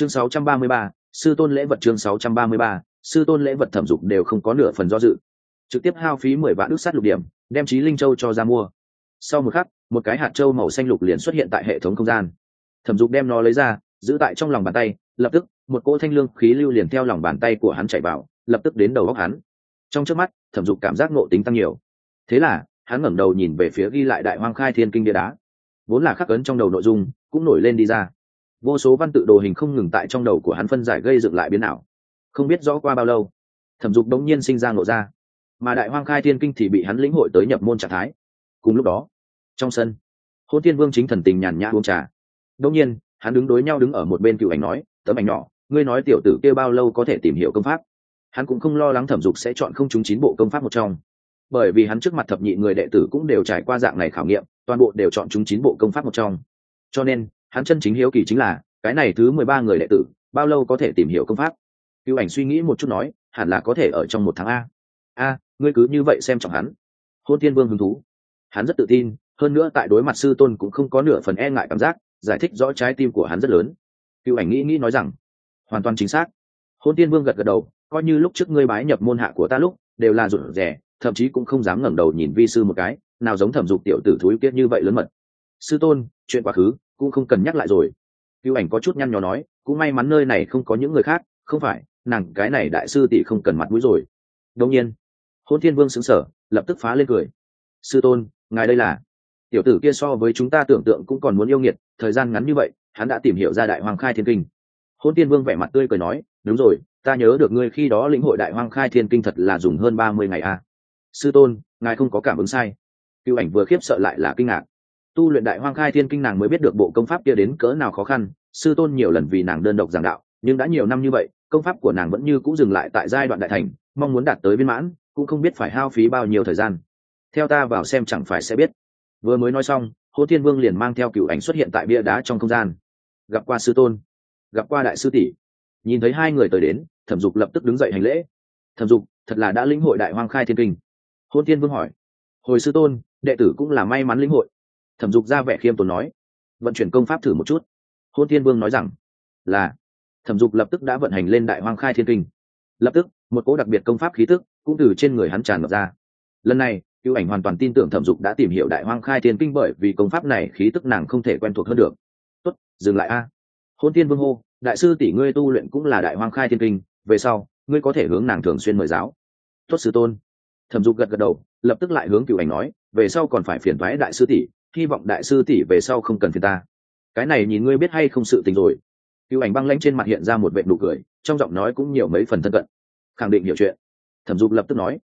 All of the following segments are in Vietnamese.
chương 633, sư tôn lễ vật chương 633, sư tôn lễ vật thẩm dục đều không có nửa phần do dự. Trực tiếp hao phí mười vạn đức sát lục điểm đem trí linh châu cho ra mua. Sau một khắc một cái hạt châu màu xanh lục liền xuất hiện tại hệ thống không gian. Thẩm dục đem nó lấy ra giữ tại trong lòng bàn tay lập tức một cỗ thanh lương khí lưu liền theo lòng bàn tay của hắn chạy vào lập tức đến đầu góc hắn. Trong trước mắt thẩm dục cảm giác ngộ tính tăng nhiều. Thế là hắn ngẩng đầu nhìn về phía ghi lại đại hoang khai thiên kinh địa đá. Vốn là khắc ấn trong đầu nội dung cũng nổi lên đi ra vô số văn tự đồ hình không ngừng tại trong đầu của hắn phân giải gây dựng lại biến ảo. Không biết rõ qua bao lâu, thẩm dục đống nhiên sinh ra ngộ ra. Mà đại hoang khai thiên kinh thì bị hắn lĩnh hội tới nhập môn trạng thái. Cùng lúc đó, trong sân hôn tiên vương chính thần tình nhàn nhã uống trà. Đông nhiên, hắn đứng đối nhau đứng ở một bên cựu ảnh nói, tấm ảnh nhỏ, ngươi nói tiểu tử kia bao lâu có thể tìm hiểu công pháp? Hắn cũng không lo lắng thẩm dục sẽ chọn không chúng chín bộ công pháp một trong. Bởi vì hắn trước mặt thập nhị người đệ tử cũng đều trải qua dạng này khảo nghiệm, toàn bộ đều chọn chúng chín bộ công pháp một trong. Cho nên hắn chân chính hiếu kỳ chính là, cái này thứ mười ba người đệ tử, bao lâu có thể tìm hiểu công pháp? Cựu ảnh suy nghĩ một chút nói, hẳn là có thể ở trong một tháng a. A, ngươi cứ như vậy xem trọng hắn. Hôn tiên vương hứng thú. Hắn rất tự tin, hơn nữa tại đối mặt sư tôn cũng không có nửa phần e ngại cảm giác, giải thích rõ trái tim của hắn rất lớn. Cựu ảnh nghĩ nghĩ nói rằng, hoàn toàn chính xác. Hôn tiên vương gật gật đầu, coi như lúc trước ngươi bái nhập môn hạ của ta lúc, đều là rụt rẻ thậm chí cũng không dám ngẩng đầu nhìn vi sư một cái, nào giống thẩm dục tiểu tử thúi kiết như vậy lớn mật. Sư tôn, chuyện quá khứ cũng không cần nhắc lại rồi. Cựu ảnh có chút nhăn nhó nói, cũng may mắn nơi này không có những người khác, không phải, nàng, cái này đại sư tỷ không cần mặt mũi rồi. Đông nhiên hôn thiên vương xứng sở lập tức phá lên cười. Sư tôn, ngài đây là? Tiểu tử kia so với chúng ta tưởng tượng cũng còn muốn yêu nghiệt, thời gian ngắn như vậy, hắn đã tìm hiểu ra đại hoàng khai thiên kinh. Hôn tiên vương vẻ mặt tươi cười nói, đúng rồi, ta nhớ được ngươi khi đó lĩnh hội đại hoàng khai thiên kinh thật là dùng hơn ba mươi ngày a à. sư tôn, ngài không có cảm ứng sai. Cựu ảnh vừa khiếp sợ lại là kinh ngạc tu luyện đại hoang khai thiên kinh nàng mới biết được bộ công pháp kia đến cỡ nào khó khăn. Sư tôn nhiều lần vì nàng đơn độc giảng đạo, nhưng đã nhiều năm như vậy, công pháp của nàng vẫn như cũ dừng lại tại giai đoạn đại thành, mong muốn đạt tới viên mãn, cũng không biết phải hao phí bao nhiêu thời gian. Theo ta vào xem chẳng phải sẽ biết. Vừa mới nói xong, hô thiên vương liền mang theo cựu ảnh xuất hiện tại bia đá trong không gian. Gặp qua sư tôn, gặp qua đại sư tỷ. Nhìn thấy hai người tới đến, thẩm dục lập tức đứng dậy hành lễ. Thẩm dục, thật là đã lĩnh hội đại hoang khai thiên kinh. Hôn thiên vương hỏi, hồi sư tôn, đệ tử cũng là may mắn lĩnh hội thẩm dục ra vẻ khiêm tốn nói, vận chuyển công pháp thử một chút. Hôn thiên vương nói rằng, là. Thẩm dục lập tức đã vận hành lên đại hoang khai thiên kinh. Lập tức, một cỗ đặc biệt công pháp khí tức cũng từ trên người hắn tràn ngập ra. Lần này cựu ảnh hoàn toàn tin tưởng thẩm dục đã tìm hiểu đại hoang khai thiên kinh bởi vì công pháp này khí tức nàng không thể quen thuộc hơn được. Tốt, dừng lại a. Hôn Thiên vương hô, đại sư tỷ ngươi tu luyện cũng là đại hoang khai thiên kinh, về sau, ngươi có thể hướng nàng thường xuyên mời giáo. Tốt sư tôn. Thẩm dục gật gật đầu, lập tức lại hướng cựu ảnh nói, về sau còn phải phiền thoái đại sư tỷ hy vọng đại sư tỷ về sau không cần phiền ta. Cái này nhìn ngươi biết hay không sự tình rồi. Cựu ảnh băng lãnh trên mặt hiện ra một vệ nụ cười, trong giọng nói cũng nhiều mấy phần thân cận. Khẳng định hiểu chuyện. Thẩm dục lập tức nói.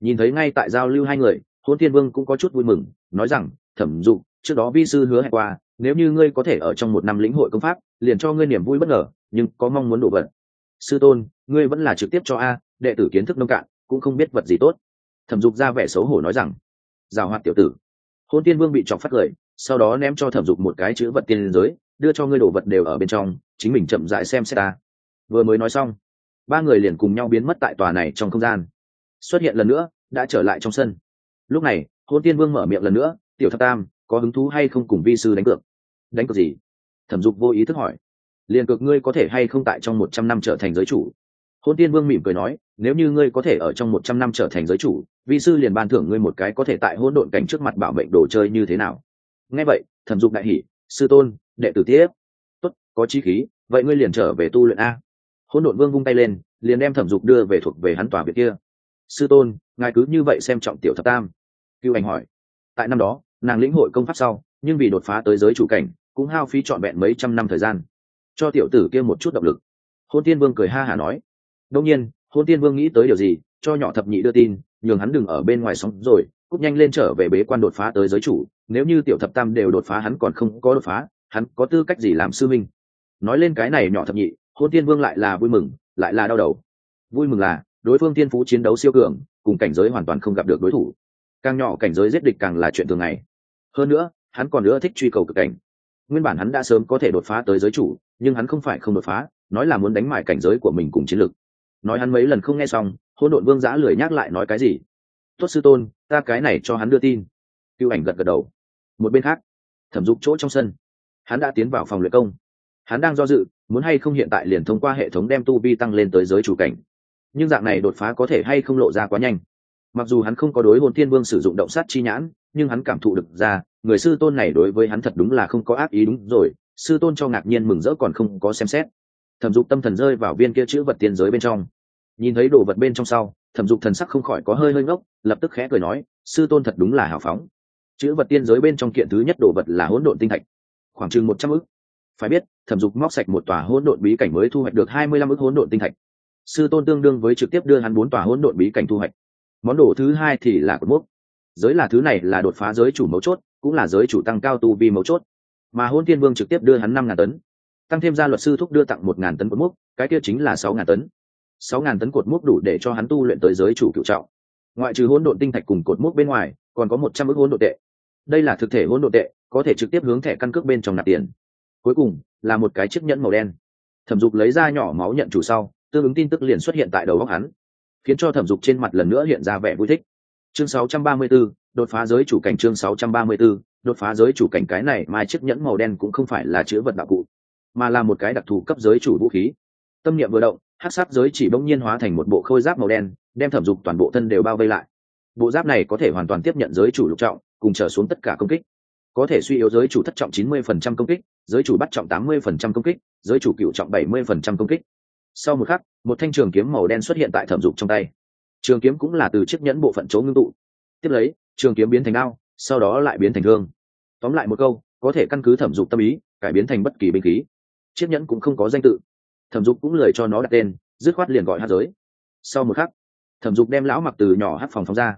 Nhìn thấy ngay tại giao lưu hai người hôn thiên vương cũng có chút vui mừng, nói rằng, thẩm dục, trước đó vi sư hứa hẹn qua, nếu như ngươi có thể ở trong một năm lĩnh hội công pháp, liền cho ngươi niềm vui bất ngờ, nhưng có mong muốn đổ vật. Sư tôn, ngươi vẫn là trực tiếp cho a, đệ tử kiến thức nông cạn, cũng không biết vật gì tốt. Thẩm dục ra vẻ xấu hổ nói rằng, giảo hoạt tiểu tử hôn tiên vương bị chọc phát lời sau đó ném cho thẩm dục một cái chữ vật tiên giới, đưa cho ngươi đồ vật đều ở bên trong, chính mình chậm dại xem xét ta. Vừa mới nói xong, ba người liền cùng nhau biến mất tại tòa này trong không gian. Xuất hiện lần nữa, đã trở lại trong sân. Lúc này hôn tiên vương mở miệng lần nữa, tiểu thập tam, có hứng thú hay không cùng vi sư đánh cược? Đánh cược gì? Thẩm dục vô ý thức hỏi. Liền cược ngươi có thể hay không tại trong một trăm năm trở thành giới chủ? Hôn tiên vương mỉm cười nói, nếu như ngươi có thể ở trong một trăm năm trở thành giới chủ vị sư liền ban thưởng ngươi một cái có thể tại hôn độn cảnh trước mặt bảo mệnh đồ chơi như thế nào? Nghe vậy, thẩm dục đại hỷ sư tôn, đệ tử tiếp. Tốt, có chi khí, vậy ngươi liền trở về tu luyện a. Hôn độn vương vung tay lên, liền đem thẩm dục đưa về thuộc về hắn tòa biệt kia. Sư tôn, ngài cứ như vậy xem trọng tiểu thập tam. Cưu anh hỏi. Tại năm đó, nàng lĩnh hội công pháp sau, nhưng vì đột phá tới giới chủ cảnh, cũng hao phí trọn vẹn mấy trăm năm thời gian. Cho tiểu tử kia một chút động lực. Hôn tiên vương cười ha hả nói đông nhiên hôn tiên vương nghĩ tới điều gì, cho nhỏ thập nhị đưa tin, nhường hắn đừng ở bên ngoài sóng rồi cúp nhanh lên trở về bế quan đột phá tới giới chủ. Nếu như tiểu thập tam đều đột phá, hắn còn không có đột phá, hắn có tư cách gì làm sư minh nói lên cái này nhỏ thập nhị hôn tiên vương lại là vui mừng, lại là đau đầu. Vui mừng là, đối phương tiên phú chiến đấu siêu cường, cùng cảnh giới hoàn toàn không gặp được đối thủ. Càng nhỏ cảnh giới giết địch càng là chuyện thường ngày. Hơn nữa, hắn còn nữa thích truy cầu cực cảnh. Nguyên bản hắn đã sớm có thể đột phá tới giới chủ, nhưng hắn không phải không đột phá, nói là muốn đánh mại cảnh giới của mình cùng chiến lược nói hắn mấy lần không nghe xong hôn đội vương giã lười nhắc lại nói cái gì? Tuất sư tôn, ta cái này cho hắn đưa tin. Cựu ảnh gật gật đầu. Một bên khác, thẩm dục chỗ trong sân, hắn đã tiến vào phòng luyện công. Hắn đang do dự, muốn hay không hiện tại liền thông qua hệ thống đem tu vi tăng lên tới giới chủ cảnh. Nhưng dạng này đột phá có thể hay không lộ ra quá nhanh. Mặc dù hắn không có đối hôn thiên vương sử dụng động sát chi nhãn, nhưng hắn cảm thụ được ra, người sư tôn này đối với hắn thật đúng là không có ác ý đúng rồi. Sư tôn cho ngạc nhiên mừng rỡ còn không có xem xét thẩm dục tâm thần rơi vào viên kia chữ vật tiên giới bên trong. Nhìn thấy đồ vật bên trong sau, thẩm dục thần sắc không khỏi có hơi hơi ngốc, lập tức khẽ cười nói, sư tôn thật đúng là hào phóng. Chữ vật tiên giới bên trong kiện thứ nhất đồ vật là hỗn độn tinh thạch, khoảng chừng một trăm ức. Phải biết, thẩm dục móc sạch một tòa hỗn độn bí cảnh mới thu hoạch được hai mươi lăm ức hỗn độn tinh thạch. Sư tôn tương đương với trực tiếp đưa hắn bốn tòa hỗn độn bí cảnh thu hoạch. Món đồ thứ hai thì là cột mốc. Giới là thứ này là đột phá giới chủ mấu chốt, cũng là giới chủ tăng cao tu vi mấu chốt. Mà hôn thiên vương trực tiếp đưa hắn năm ngàn tấn tăng thêm ra luật sư thúc đưa tặng một ngàn tấn cột mốc cái kia chính là sáu ngàn tấn. Sáu ngàn tấn cột mốc đủ để cho hắn tu luyện tới giới chủ cựu trọng. Ngoại trừ hỗn độn tinh thạch cùng cột mốc bên ngoài còn có một trăm ước hỗn độn tệ. Đây là thực thể hỗn độn tệ có thể trực tiếp hướng thẻ căn cước bên trong nạp tiền. Cuối cùng là một cái chiếc nhẫn màu đen. Thẩm dục lấy ra nhỏ máu nhận chủ sau tương ứng tin tức liền xuất hiện tại đầu góc hắn khiến cho thẩm dục trên mặt lần nữa hiện ra vẻ vui thích. Chương 634, đột phá giới chủ cảnh chương 634, đột phá giới chủ cảnh cái này mai chiếc nhẫn màu đen cũng không phải là chữ vật đạo cụ mà là một cái đặc thù cấp giới chủ vũ khí. Tâm niệm vừa động hát sát giới chỉ bỗng nhiên hóa thành một bộ khôi giáp màu đen, đem thẩm dục toàn bộ thân đều bao vây lại. Bộ giáp này có thể hoàn toàn tiếp nhận giới chủ lục trọng, cùng trở xuống tất cả công kích. Có thể suy yếu giới chủ thất trọng 90% công kích, giới chủ bắt trọng 80% công kích, giới chủ cựu trọng 70% công kích. Sau một khắc, một thanh trường kiếm màu đen xuất hiện tại thẩm dục trong tay. Trường kiếm cũng là từ chiếc nhẫn bộ phận chỗ ngưng tụ. Tiếp lấy, trường kiếm biến thành ao sau đó lại biến thành thương. Tóm lại một câu, có thể căn cứ thẩm dục tâm ý, cải biến thành bất kỳ binh khí chiếc nhẫn cũng không có danh tự. Thẩm dục cũng lời cho nó đặt tên, dứt khoát liền gọi hát giới. Sau một khắc, thẩm dục đem lão mặc từ nhỏ hát phòng phóng ra.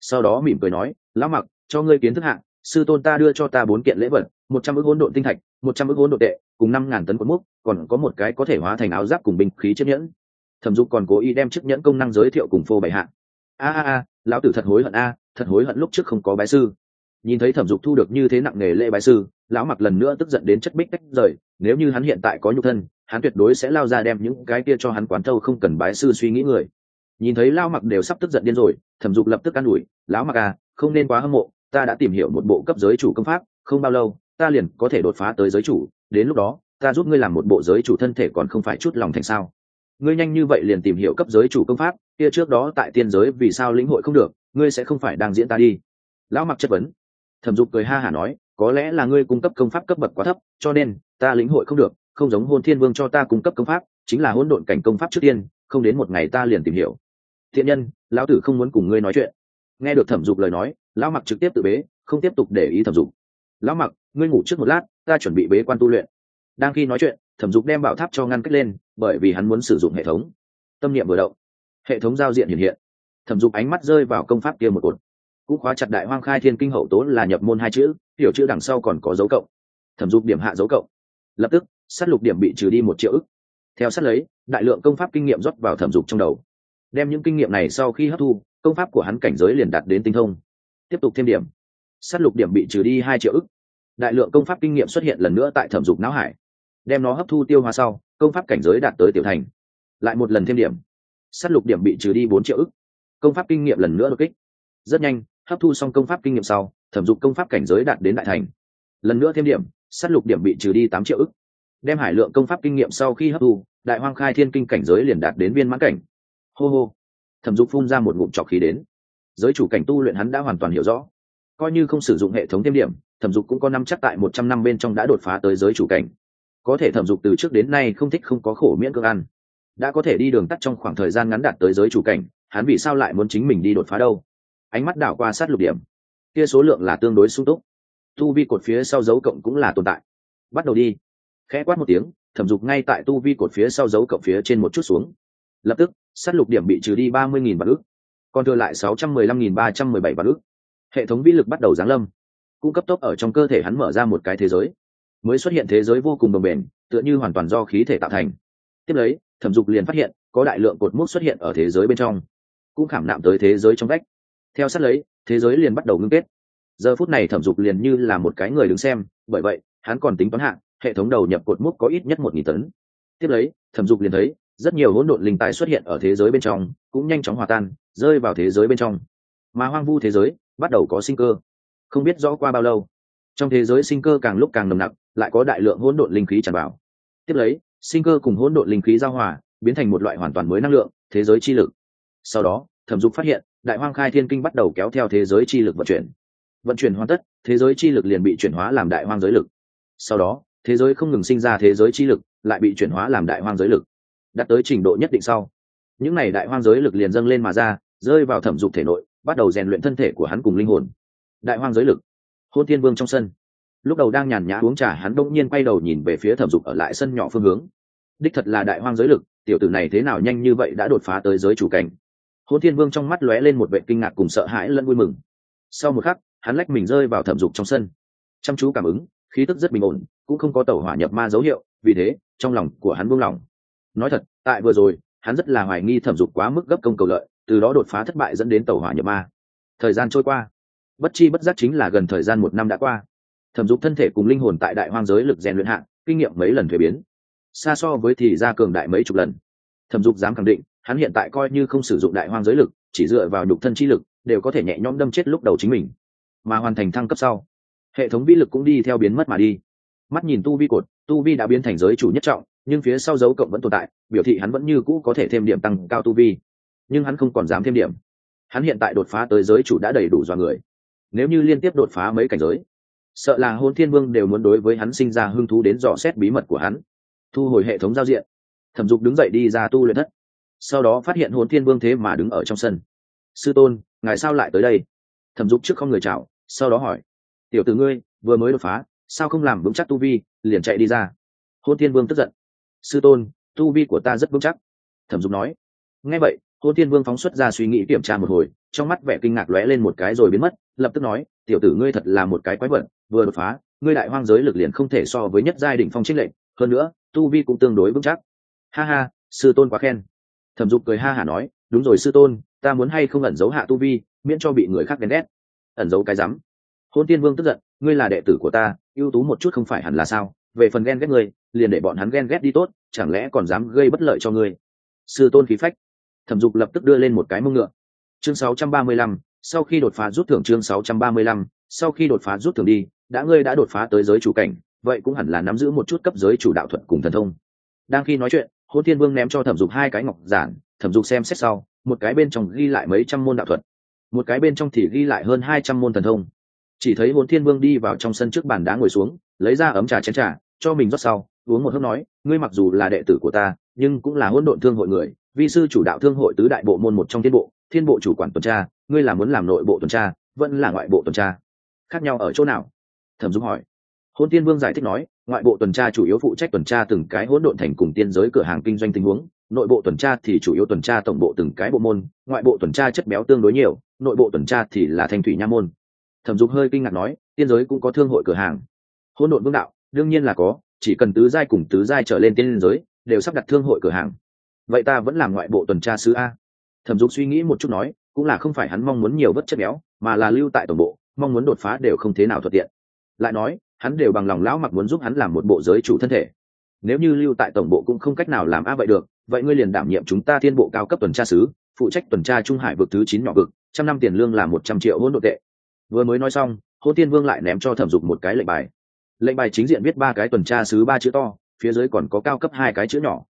Sau đó mỉm cười nói, lão mặc, cho ngươi kiến thức hạng sư tôn ta đưa cho ta bốn kiện lễ vật, một trăm ước hỗn độn tinh thạch, một trăm ước hỗn độn tệ, cùng năm ngàn tấn quần múc, còn có một cái có thể hóa thành áo giáp cùng binh khí chiếc nhẫn. Thẩm dục còn cố ý đem chiếc nhẫn công năng giới thiệu cùng phô bày hạ. A a a, lão tử thật hối hận a, thật hối hận lúc trước không có bái sư nhìn thấy thẩm dục thu được như thế nặng nề lễ bái sư, lão mặc lần nữa tức giận đến chất bích tách rời, nếu như hắn hiện tại có nhục thân, hắn tuyệt đối sẽ lao ra đem những cái kia cho hắn quán thâu không cần bái sư suy nghĩ người. Nhìn thấy lao mặc đều sắp tức giận điên rồi, thẩm dục lập tức an ủi, lão mặc à không nên quá hâm mộ, ta đã tìm hiểu một bộ cấp giới chủ công pháp, không bao lâu, ta liền có thể đột phá tới giới chủ, đến lúc đó, ta giúp ngươi làm một bộ giới chủ thân thể còn không phải chút lòng thành sao? Ngươi nhanh như vậy liền tìm hiểu cấp giới chủ công pháp, kia trước đó tại tiên giới vì sao lĩnh hội không được, ngươi sẽ không phải đang diễn ta đi. Lão mặc chất vấn thẩm dục cười ha hả nói, có lẽ là ngươi cung cấp công pháp cấp bậc quá thấp, cho nên ta lĩnh hội không được, không giống hôn thiên vương cho ta cung cấp công pháp, chính là hỗn độn cảnh công pháp trước tiên, không đến một ngày ta liền tìm hiểu. Thiện nhân, lão tử không muốn cùng ngươi nói chuyện. Nghe được thẩm dục lời nói, lão mặc trực tiếp tự bế, không tiếp tục để ý thẩm dục. Lão mặc, ngươi ngủ trước một lát, ta chuẩn bị bế quan tu luyện. Đang khi nói chuyện, thẩm dục đem bảo tháp cho ngăn cách lên, bởi vì hắn muốn sử dụng hệ thống. Tâm niệm vừa động, hệ thống giao diện hiện hiện. Thẩm dục ánh mắt rơi vào công pháp kia một cột cũng khóa chặt đại hoang khai thiên kinh hậu tố là nhập môn hai chữ, hiểu chữ đằng sau còn có dấu cộng. Thẩm dục điểm hạ dấu cộng. Lập tức s á t lục điểm bị trừ đi một triệu ức. Theo sát lấy, đại lượng công pháp kinh nghiệm rót vào thẩm dục trong đầu. Đem những kinh nghiệm này sau khi hấp thu, công pháp của hắn cảnh giới liền đạt đến tinh thông. Tiếp tục thêm điểm. S á t lục điểm bị trừ đi hai triệu ức. Đại lượng công pháp kinh nghiệm xuất hiện lần nữa tại thẩm dục não hải. Đem nó hấp thu tiêu hóa sau, công pháp cảnh giới đạt tới tiểu thành. Lại một lần thêm điểm. S á t lục điểm bị trừ đi bốn triệu ức. Công pháp kinh nghiệm lần nữa đột kích. Rất nhanh hấp thu xong công pháp kinh nghiệm sau, thẩm dục công pháp cảnh giới đạt đến đại thành. Lần nữa thêm điểm s á t lục điểm bị trừ đi tám triệu ức. Đem hải lượng công pháp kinh nghiệm sau khi hấp thu, đại hoang khai thiên kinh cảnh giới liền đạt đến viên mãn cảnh. Hô hô. Thẩm dục phun ra một ngụm trọc khí đến. Giới chủ cảnh tu luyện hắn đã hoàn toàn hiểu rõ. Coi như không sử dụng hệ thống thêm điểm, thẩm dục cũng có năm chắc tại một trăm năm bên trong đã đột phá tới giới chủ cảnh. Có thể thẩm dục từ trước đến nay không thích không có khổ miễn cưỡng ăn. Đã có thể đi đường tắt trong khoảng thời gian ngắn đạt tới giới chủ cảnh, hắn vì sao lại muốn chính mình đi đột phá đâu? Ánh mắt đảo qua sát lục điểm. Kia số lượng là tương đối sung túc. Tu vi cột phía sau dấu cộng cũng là tồn tại. Bắt đầu đi. Khẽ quát một tiếng, thẩm dục ngay tại tu vi cột phía sau dấu cộng phía trên một chút xuống. Lập tức, sát lục điểm bị trừ đi ba mươi nghìn vạn ước còn thừa lại sáu trăm mười lăm nghìn ba trăm mười bảy vạn ước hệ thống vĩ lực bắt đầu giáng lâm. Cung cấp tốc ở trong cơ thể hắn mở ra một cái thế giới. Mới xuất hiện thế giới vô cùng đồng bền tựa như hoàn toàn do khí thể tạo thành. Tiếp lấy, thẩm dục liền phát hiện, có đại lượng cột mốc xuất hiện ở thế giới bên trong. Cũng khảm nạm tới thế giới trong vách theo sát lấy, thế giới liền bắt đầu ngưng kết. Giờ phút này thẩm dục liền như là một cái người đứng xem, bởi vậy, hắn còn tính toán hạng hệ thống đầu nhập cột mốc có ít nhất một nghìn tấn. Tiếp lấy, thẩm dục liền thấy, rất nhiều hỗn độn linh tài xuất hiện ở thế giới bên trong, cũng nhanh chóng hòa tan, rơi vào thế giới bên trong. Mà hoang vu thế giới, bắt đầu có sinh cơ. Không biết rõ qua bao lâu, trong thế giới sinh cơ càng lúc càng nồng nặc, lại có đại lượng hỗn độn linh khí tràn vào. Tiếp lấy, sinh cơ cùng hỗn độn linh khí giao hòa, biến thành một loại hoàn toàn mới năng lượng, thế giới chi lực. Sau đó, thẩm dục phát hiện đại hoang khai thiên kinh bắt đầu kéo theo thế giới chi lực vận chuyển. Vận chuyển hoàn tất, thế giới chi lực liền bị chuyển hóa làm đại hoang giới lực. Sau đó, thế giới không ngừng sinh ra thế giới chi lực, lại bị chuyển hóa làm đại hoang giới lực. Đạt tới trình độ nhất định sau, những n à y đại hoang giới lực liền dâng lên mà ra, rơi vào thẩm dục thể nội, bắt đầu rèn luyện thân thể của hắn cùng linh hồn. Đại hoang giới lực, hôn thiên vương trong sân. Lúc đầu đang nhàn nhã uống trà, hắn đông nhiên quay đầu nhìn về phía thẩm dục ở lại sân nhỏ phương hướng. Đích thật là đại hoang giới lực, tiểu tử này thế nào nhanh như vậy đã đột phá tới giới chủ cảnh hôn thiên vương trong mắt lóe lên một vệ kinh ngạc cùng sợ hãi lẫn vui mừng. Sau một khắc, hắn lách mình rơi vào thẩm dục trong sân. Chăm chú cảm ứng, khí tức rất bình ổn, cũng không có tẩu hỏa nhập ma dấu hiệu, vì thế, trong lòng của hắn buông lỏng. Nói thật, tại vừa rồi, hắn rất là hoài nghi thẩm dục quá mức gấp công cầu lợi, từ đó đột phá thất bại dẫn đến tẩu hỏa nhập ma. Thời gian trôi qua. Bất chi bất giác chính là gần thời gian một năm đã qua. Thẩm dục thân thể cùng linh hồn tại đại hoang giới lực rèn luyện hạng kinh nghiệm mấy lần thuế biến. Xa so với thì ra cường đại mấy chục lần. Thẩm dục dám khẳng định hắn hiện tại coi như không sử dụng đại hoang giới lực, chỉ dựa vào nhục thân chi lực, đều có thể nhẹ nhõm đâm chết lúc đầu chính mình. Mà hoàn thành thăng cấp sau, hệ thống vĩ lực cũng đi theo biến mất mà đi. Mắt nhìn tu vi cột, tu vi đã biến thành giới chủ nhất trọng, nhưng phía sau dấu cộng vẫn tồn tại, biểu thị hắn vẫn như cũ có thể thêm điểm tăng cao tu vi. Nhưng hắn không còn dám thêm điểm. Hắn hiện tại đột phá tới giới chủ đã đầy đủ do người. Nếu như liên tiếp đột phá mấy cảnh giới, sợ là hôn thiên vương đều muốn đối với hắn sinh ra hưng thú đến dò xét bí mật của hắn. Thu hồi hệ thống giao diện, thẩm dục đứng dậy đi ra tu luyện thất sau đó phát hiện hồn thiên vương thế mà đứng ở trong sân. Sư tôn, ngài sao lại tới đây? Thẩm dục trước không người chào, sau đó hỏi, tiểu t ử ngươi, vừa mới đột phá, sao không làm vững chắc tu vi, liền chạy đi ra? Hôn thiên vương tức giận, sư tôn, tu vi của ta rất vững chắc. Thẩm dục nói, nghe vậy hôn thiên vương phóng xuất ra suy nghĩ kiểm tra một hồi, trong mắt vẻ kinh ngạc lóe lên một cái rồi biến mất, lập tức nói, tiểu tử ngươi thật là một cái quái vật, vừa đột phá, ngươi đại hoang giới lực liền không thể so với nhất giai đ ỉ n h phong trích lệnh hơn nữa, tu vi cũng tương đối vững chắc. Ha ha, sư tôn quá khen thẩm dục cười ha hả nói đúng rồi sư tôn ta muốn hay không ẩn giấu hạ tu vi miễn cho bị người khác ghen ghét. Ẩn giấu cái rắm? Hôn tiên vương tức giận ngươi là đệ tử của ta ưu tú một chút không phải hẳn là sao? Về phần ghen ghét ngươi liền để bọn hắn ghen ghét đi tốt chẳng lẽ còn dám gây bất lợi cho ngươi? Sư tôn khí phách. Thẩm dục lập tức đưa lên một cái mông ngựa. Chương 635, sau khi đột phá rút thưởng chương 635, sau khi đột phá rút thưởng đi đã ngươi đã đột phá tới giới chủ cảnh vậy cũng hẳn là nắm giữ một chút cấp giới chủ đạo thuật cùng thần thông. Đang khi nói chuyện hôn thiên vương ném cho thẩm dục hai cái ngọc giản, thẩm dục xem xét sau, một cái bên trong ghi lại mấy trăm môn đạo thuật, một cái bên trong thì ghi lại hơn hai trăm môn thần thông. Chỉ thấy hôn thiên vương đi vào trong sân trước bàn đá ngồi xuống, lấy ra ấm trà chén trà, cho mình rót sau, uống một hớp nói, ngươi mặc dù là đệ tử của ta, nhưng cũng là hỗn độn thương hội người, vi sư chủ đạo thương hội tứ đại bộ môn một trong thiên bộ thiên bộ chủ quản tuần tra, ngươi là muốn làm nội bộ tuần tra, vẫn là ngoại bộ tuần tra. Khác nhau ở chỗ nào? Thẩm dung hỏi. Hôn tiên vương giải thích nói ngoại bộ tuần tra chủ yếu phụ trách tuần tra từng cái hỗn độn thành cùng tiên giới cửa hàng kinh doanh tình huống. Nội bộ tuần tra thì chủ yếu tuần tra tổng bộ từng cái bộ môn. Ngoại bộ tuần tra chất béo tương đối nhiều, nội bộ tuần tra thì là thanh thủy nha môn. Thẩm dục hơi kinh ngạc nói, tiên giới cũng có thương hội cửa hàng. Hỗn độn vương đạo, đương nhiên là có, chỉ cần tứ giai cùng tứ giai trở lên tiên giới, đều sắp đặt thương hội cửa hàng. Vậy ta vẫn làm ngoại bộ tuần tra sứ a. Thẩm dục suy nghĩ một chút nói, cũng là không phải hắn mong muốn nhiều vất chất béo, mà là lưu tại tổng bộ, mong muốn đột phá đều không thế nào thuận tiện. Lại nói hắn đều bằng lòng lão mặc muốn giúp hắn làm một bộ giới chủ thân thể. Nếu như lưu tại tổng bộ cũng không cách nào làm a vậy được, vậy ngươi liền đảm nhiệm chúng ta thiên bộ cao cấp tuần tra sứ, phụ trách tuần tra trung hải vực thứ chín nhỏ vực, trăm năm tiền lương là một trăm triệu hôn nội tệ. Vừa mới nói xong hô tiên vương lại ném cho thẩm dục một cái lệnh bài. Lệnh bài chính diện viết ba cái tuần tra sứ ba chữ to, phía dưới còn có cao cấp hai cái chữ nhỏ.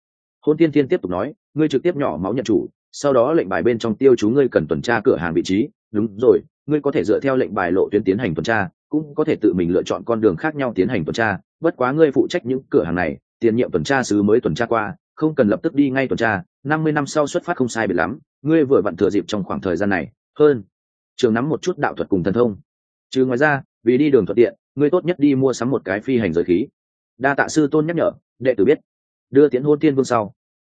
Hôn tiên tiên tiếp tục nói, ngươi trực tiếp nhỏ máu nhận chủ, sau đó lệnh bài bên trong tiêu chú ngươi cần tuần tra cửa hàng vị trí. Đúng rồi, ngươi có thể dựa theo lệnh bài lộ tuyến tiến hành tuần tra cũng có thể tự mình lựa chọn con đường khác nhau tiến hành tuần tra. Bất quá ngươi phụ trách những cửa hàng này, tiền nhiệm tuần tra sứ mới tuần tra qua, không cần lập tức đi ngay tuần tra. Năm mươi năm sau xuất phát không sai biệt lắm, ngươi vừa vặn thừa dịp trong khoảng thời gian này. Hơn, trường nắm một chút đạo thuật cùng thần thông. Trừ ngoài ra, vì đi đường thuận tiện, ngươi tốt nhất đi mua sắm một cái phi hành giới khí. Đa tạ sư tôn nhắc nhở, đệ tử biết. Đưa tiến hôn tiên vương sau.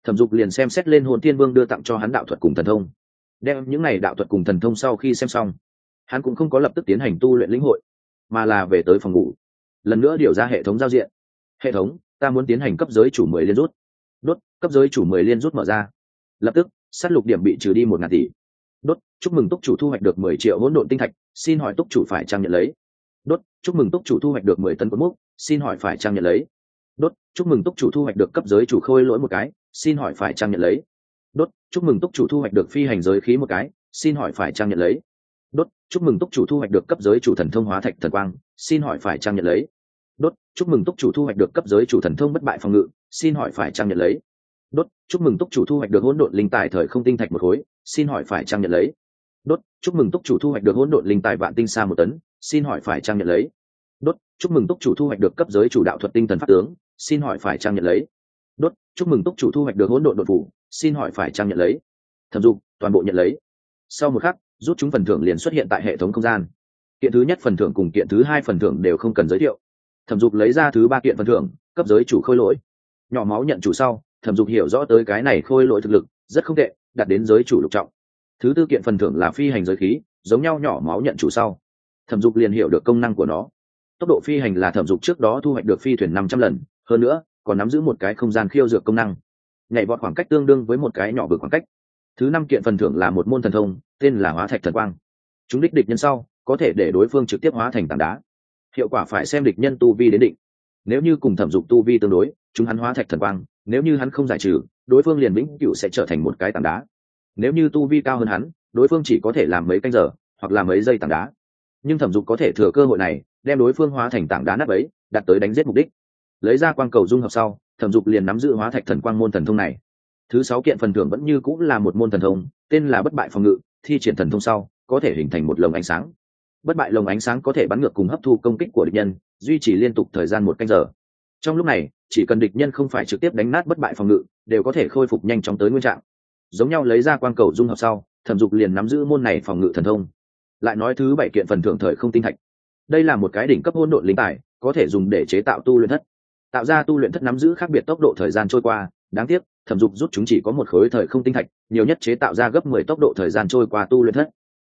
Thẩm dục liền xem xét lên hôn tiên vương đưa tặng cho hắn đạo thuật cùng thần thông. Đem những n à y đạo thuật cùng thần thông sau khi xem xong, hắn cũng không có lập tức tiến hành tu luyện lĩnh hội mà là về tới phòng ngủ. Lần nữa điều ra hệ thống giao diện. Hệ thống, ta muốn tiến hành cấp giới chủ mười liên rút. Đốt, cấp giới chủ mười liên rút mở ra. Lập tức s á t lục điểm bị trừ đi một ngàn tỷ. Đốt, chúc mừng túc chủ thu hoạch được mười triệu hỗn độn tinh thạch, xin hỏi túc chủ phải trang nhận lấy. Đốt, chúc mừng túc chủ thu hoạch được mười tấn cột múc xin hỏi phải trang nhận lấy. Đốt, chúc mừng túc chủ thu hoạch được cấp giới chủ khôi lỗi một cái, xin hỏi phải trang nhận lấy. Đốt, chúc mừng túc chủ thu hoạch được phi hành giới khí một cái, xin hỏi phải trang nhận lấy đốt, chúc mừng túc chủ thu hoạch được cấp giới chủ thần thông hóa thạch thần quang, xin hỏi phải trang nhận lấy? Đốt, chúc mừng túc chủ thu hoạch được cấp giới chủ thần thông bất bại phòng ngự, xin hỏi phải trang nhận lấy? Đốt, chúc mừng túc chủ thu hoạch được hỗn độn linh tài thời không tinh thạch một khối, xin hỏi phải trang nhận lấy? Đốt, chúc mừng túc chủ thu hoạch được hỗn độn linh tài vạn tinh xa một tấn, xin hỏi phải trang nhận lấy? Đốt, chúc mừng túc chủ thu hoạch được cấp giới chủ đạo thuật tinh thần pháp tướng, xin hỏi phải trang nhận lấy? Đốt, chúc mừng túc chủ thu hoạch được hỗn độn đột phủ xin hỏi phải trang nhận lấy? Thẩm dục, toàn bộ nhận lấy. Sau một khắc rút chúng phần thưởng liền xuất hiện tại hệ thống không gian. Kiện thứ nhất phần thưởng cùng kiện thứ hai phần thưởng đều không cần giới thiệu. Thẩm dục lấy ra thứ ba kiện phần thưởng, cấp giới chủ khôi lỗi. Nhỏ máu nhận chủ sau, thẩm dục hiểu rõ tới cái này khôi lỗi thực lực, rất không tệ, đạt đến giới chủ lục trọng. Thứ tư kiện phần thưởng là phi hành giới khí, giống nhau nhỏ máu nhận chủ sau. Thẩm dục liền hiểu được công năng của nó. Tốc độ phi hành là thẩm dục trước đó thu hoạch được phi thuyền năm trăm lần, hơn nữa, còn nắm giữ một cái không gian khiêu dược công năng. Nhảy vọt khoảng cách tương đương với một cái nhỏ vượt khoảng cách thứ năm kiện phần thưởng là một môn thần thông, tên là hóa thạch thần quang. Chúng đích địch nhân sau, có thể để đối phương trực tiếp hóa thành tảng đá. Hiệu quả phải xem địch nhân tu vi đến định. Nếu như cùng thẩm dục tu vi tương đối, chúng hắn hóa thạch thần quang, nếu như hắn không giải trừ, đối phương liền vĩnh cựu sẽ trở thành một cái tảng đá. Nếu như tu vi cao hơn hắn, đối phương chỉ có thể làm mấy canh giờ, hoặc là mấy giây tảng đá. Nhưng thẩm dục có thể thừa cơ hội này, đem đối phương hóa thành tảng đá nắp ấy đặt tới đánh giết mục đích. Lấy ra quang cầu dung hợp sau, thẩm dục liền nắm giữ hóa thạch thần quang môn thần thông này thứ sáu kiện phần thưởng vẫn như cũng là một môn thần thông, tên là bất bại phòng ngự, thi triển thần thông sau, có thể hình thành một lồng ánh sáng. Bất bại lồng ánh sáng có thể bắn ngược cùng hấp thu công kích của địch nhân, duy trì liên tục thời gian một canh giờ. Trong lúc này, chỉ cần địch nhân không phải trực tiếp đánh nát bất bại phòng ngự, đều có thể khôi phục nhanh chóng tới nguyên trạng. Giống nhau lấy ra quan cầu dung hợp sau, thẩm dục liền nắm giữ môn này phòng ngự thần thông. Lại nói thứ bảy kiện phần thưởng thời không tinh thạch. Đây là một cái đỉnh cấp hôn đội linh tài, có thể dùng để chế tạo tu luyện thất. Tạo ra tu luyện thất nắm giữ khác biệt tốc độ thời gian trôi qua, đáng tiếc thẩm dục rút chúng chỉ có một khối thời không tinh thạch, nhiều nhất chế tạo ra gấp mười tốc độ thời gian trôi qua tu luyện thất.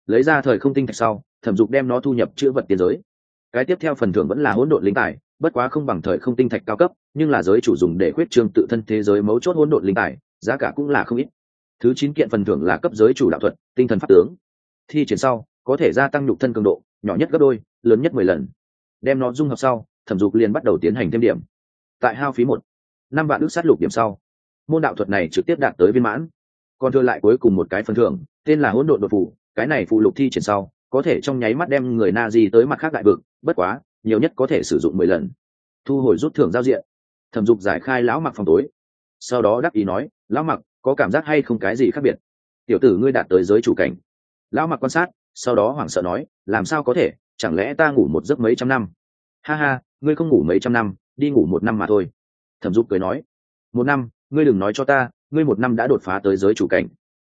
Lấy ra thời không tinh thạch sau, thẩm dục đem nó thu nhập chữ vật tiến giới. Cái tiếp theo phần thưởng vẫn là hỗn độn linh tài, bất quá không bằng thời không tinh thạch cao cấp, nhưng là giới chủ dùng để khuyết trương tự thân thế giới mấu chốt hỗn độn linh tài, giá cả cũng là không ít. Thứ chín kiện phần thưởng là cấp giới chủ đạo thuật, tinh thần pháp tướng. Thi triển sau, có thể gia tăng nhục thân cường độ, nhỏ nhất gấp đôi, lớn nhất mười lần. Đem nó dung hợp sau, thẩm dục liền bắt đầu tiến hành thêm điểm. Tại hao phí một, năm vạn ước sát lục điểm sau môn đạo thuật này trực tiếp đạt tới viên mãn. Còn thừa lại cuối cùng một cái phần thưởng, tên là hỗn độn đột phủ cái này phụ lục thi triển sau, có thể trong nháy mắt đem người na di tới mặt khác đại vực, bất quá, nhiều nhất có thể sử dụng mười lần. Thu hồi rút thưởng giao diện. Thẩm dục giải khai lão mặc phòng tối. Sau đó đắc ý nói, lão mặc, có cảm giác hay không cái gì khác biệt? Tiểu tử ngươi đạt tới giới chủ cảnh. Lão mặc quan sát, sau đó hoảng sợ nói, làm sao có thể? Chẳng lẽ ta ngủ một giấc mấy trăm năm? Ha ha, ngươi không ngủ mấy trăm năm, đi ngủ một năm mà thôi. Thẩm dục cười nói, một năm ngươi đừng nói cho ta, ngươi một năm đã đột phá tới giới chủ cảnh.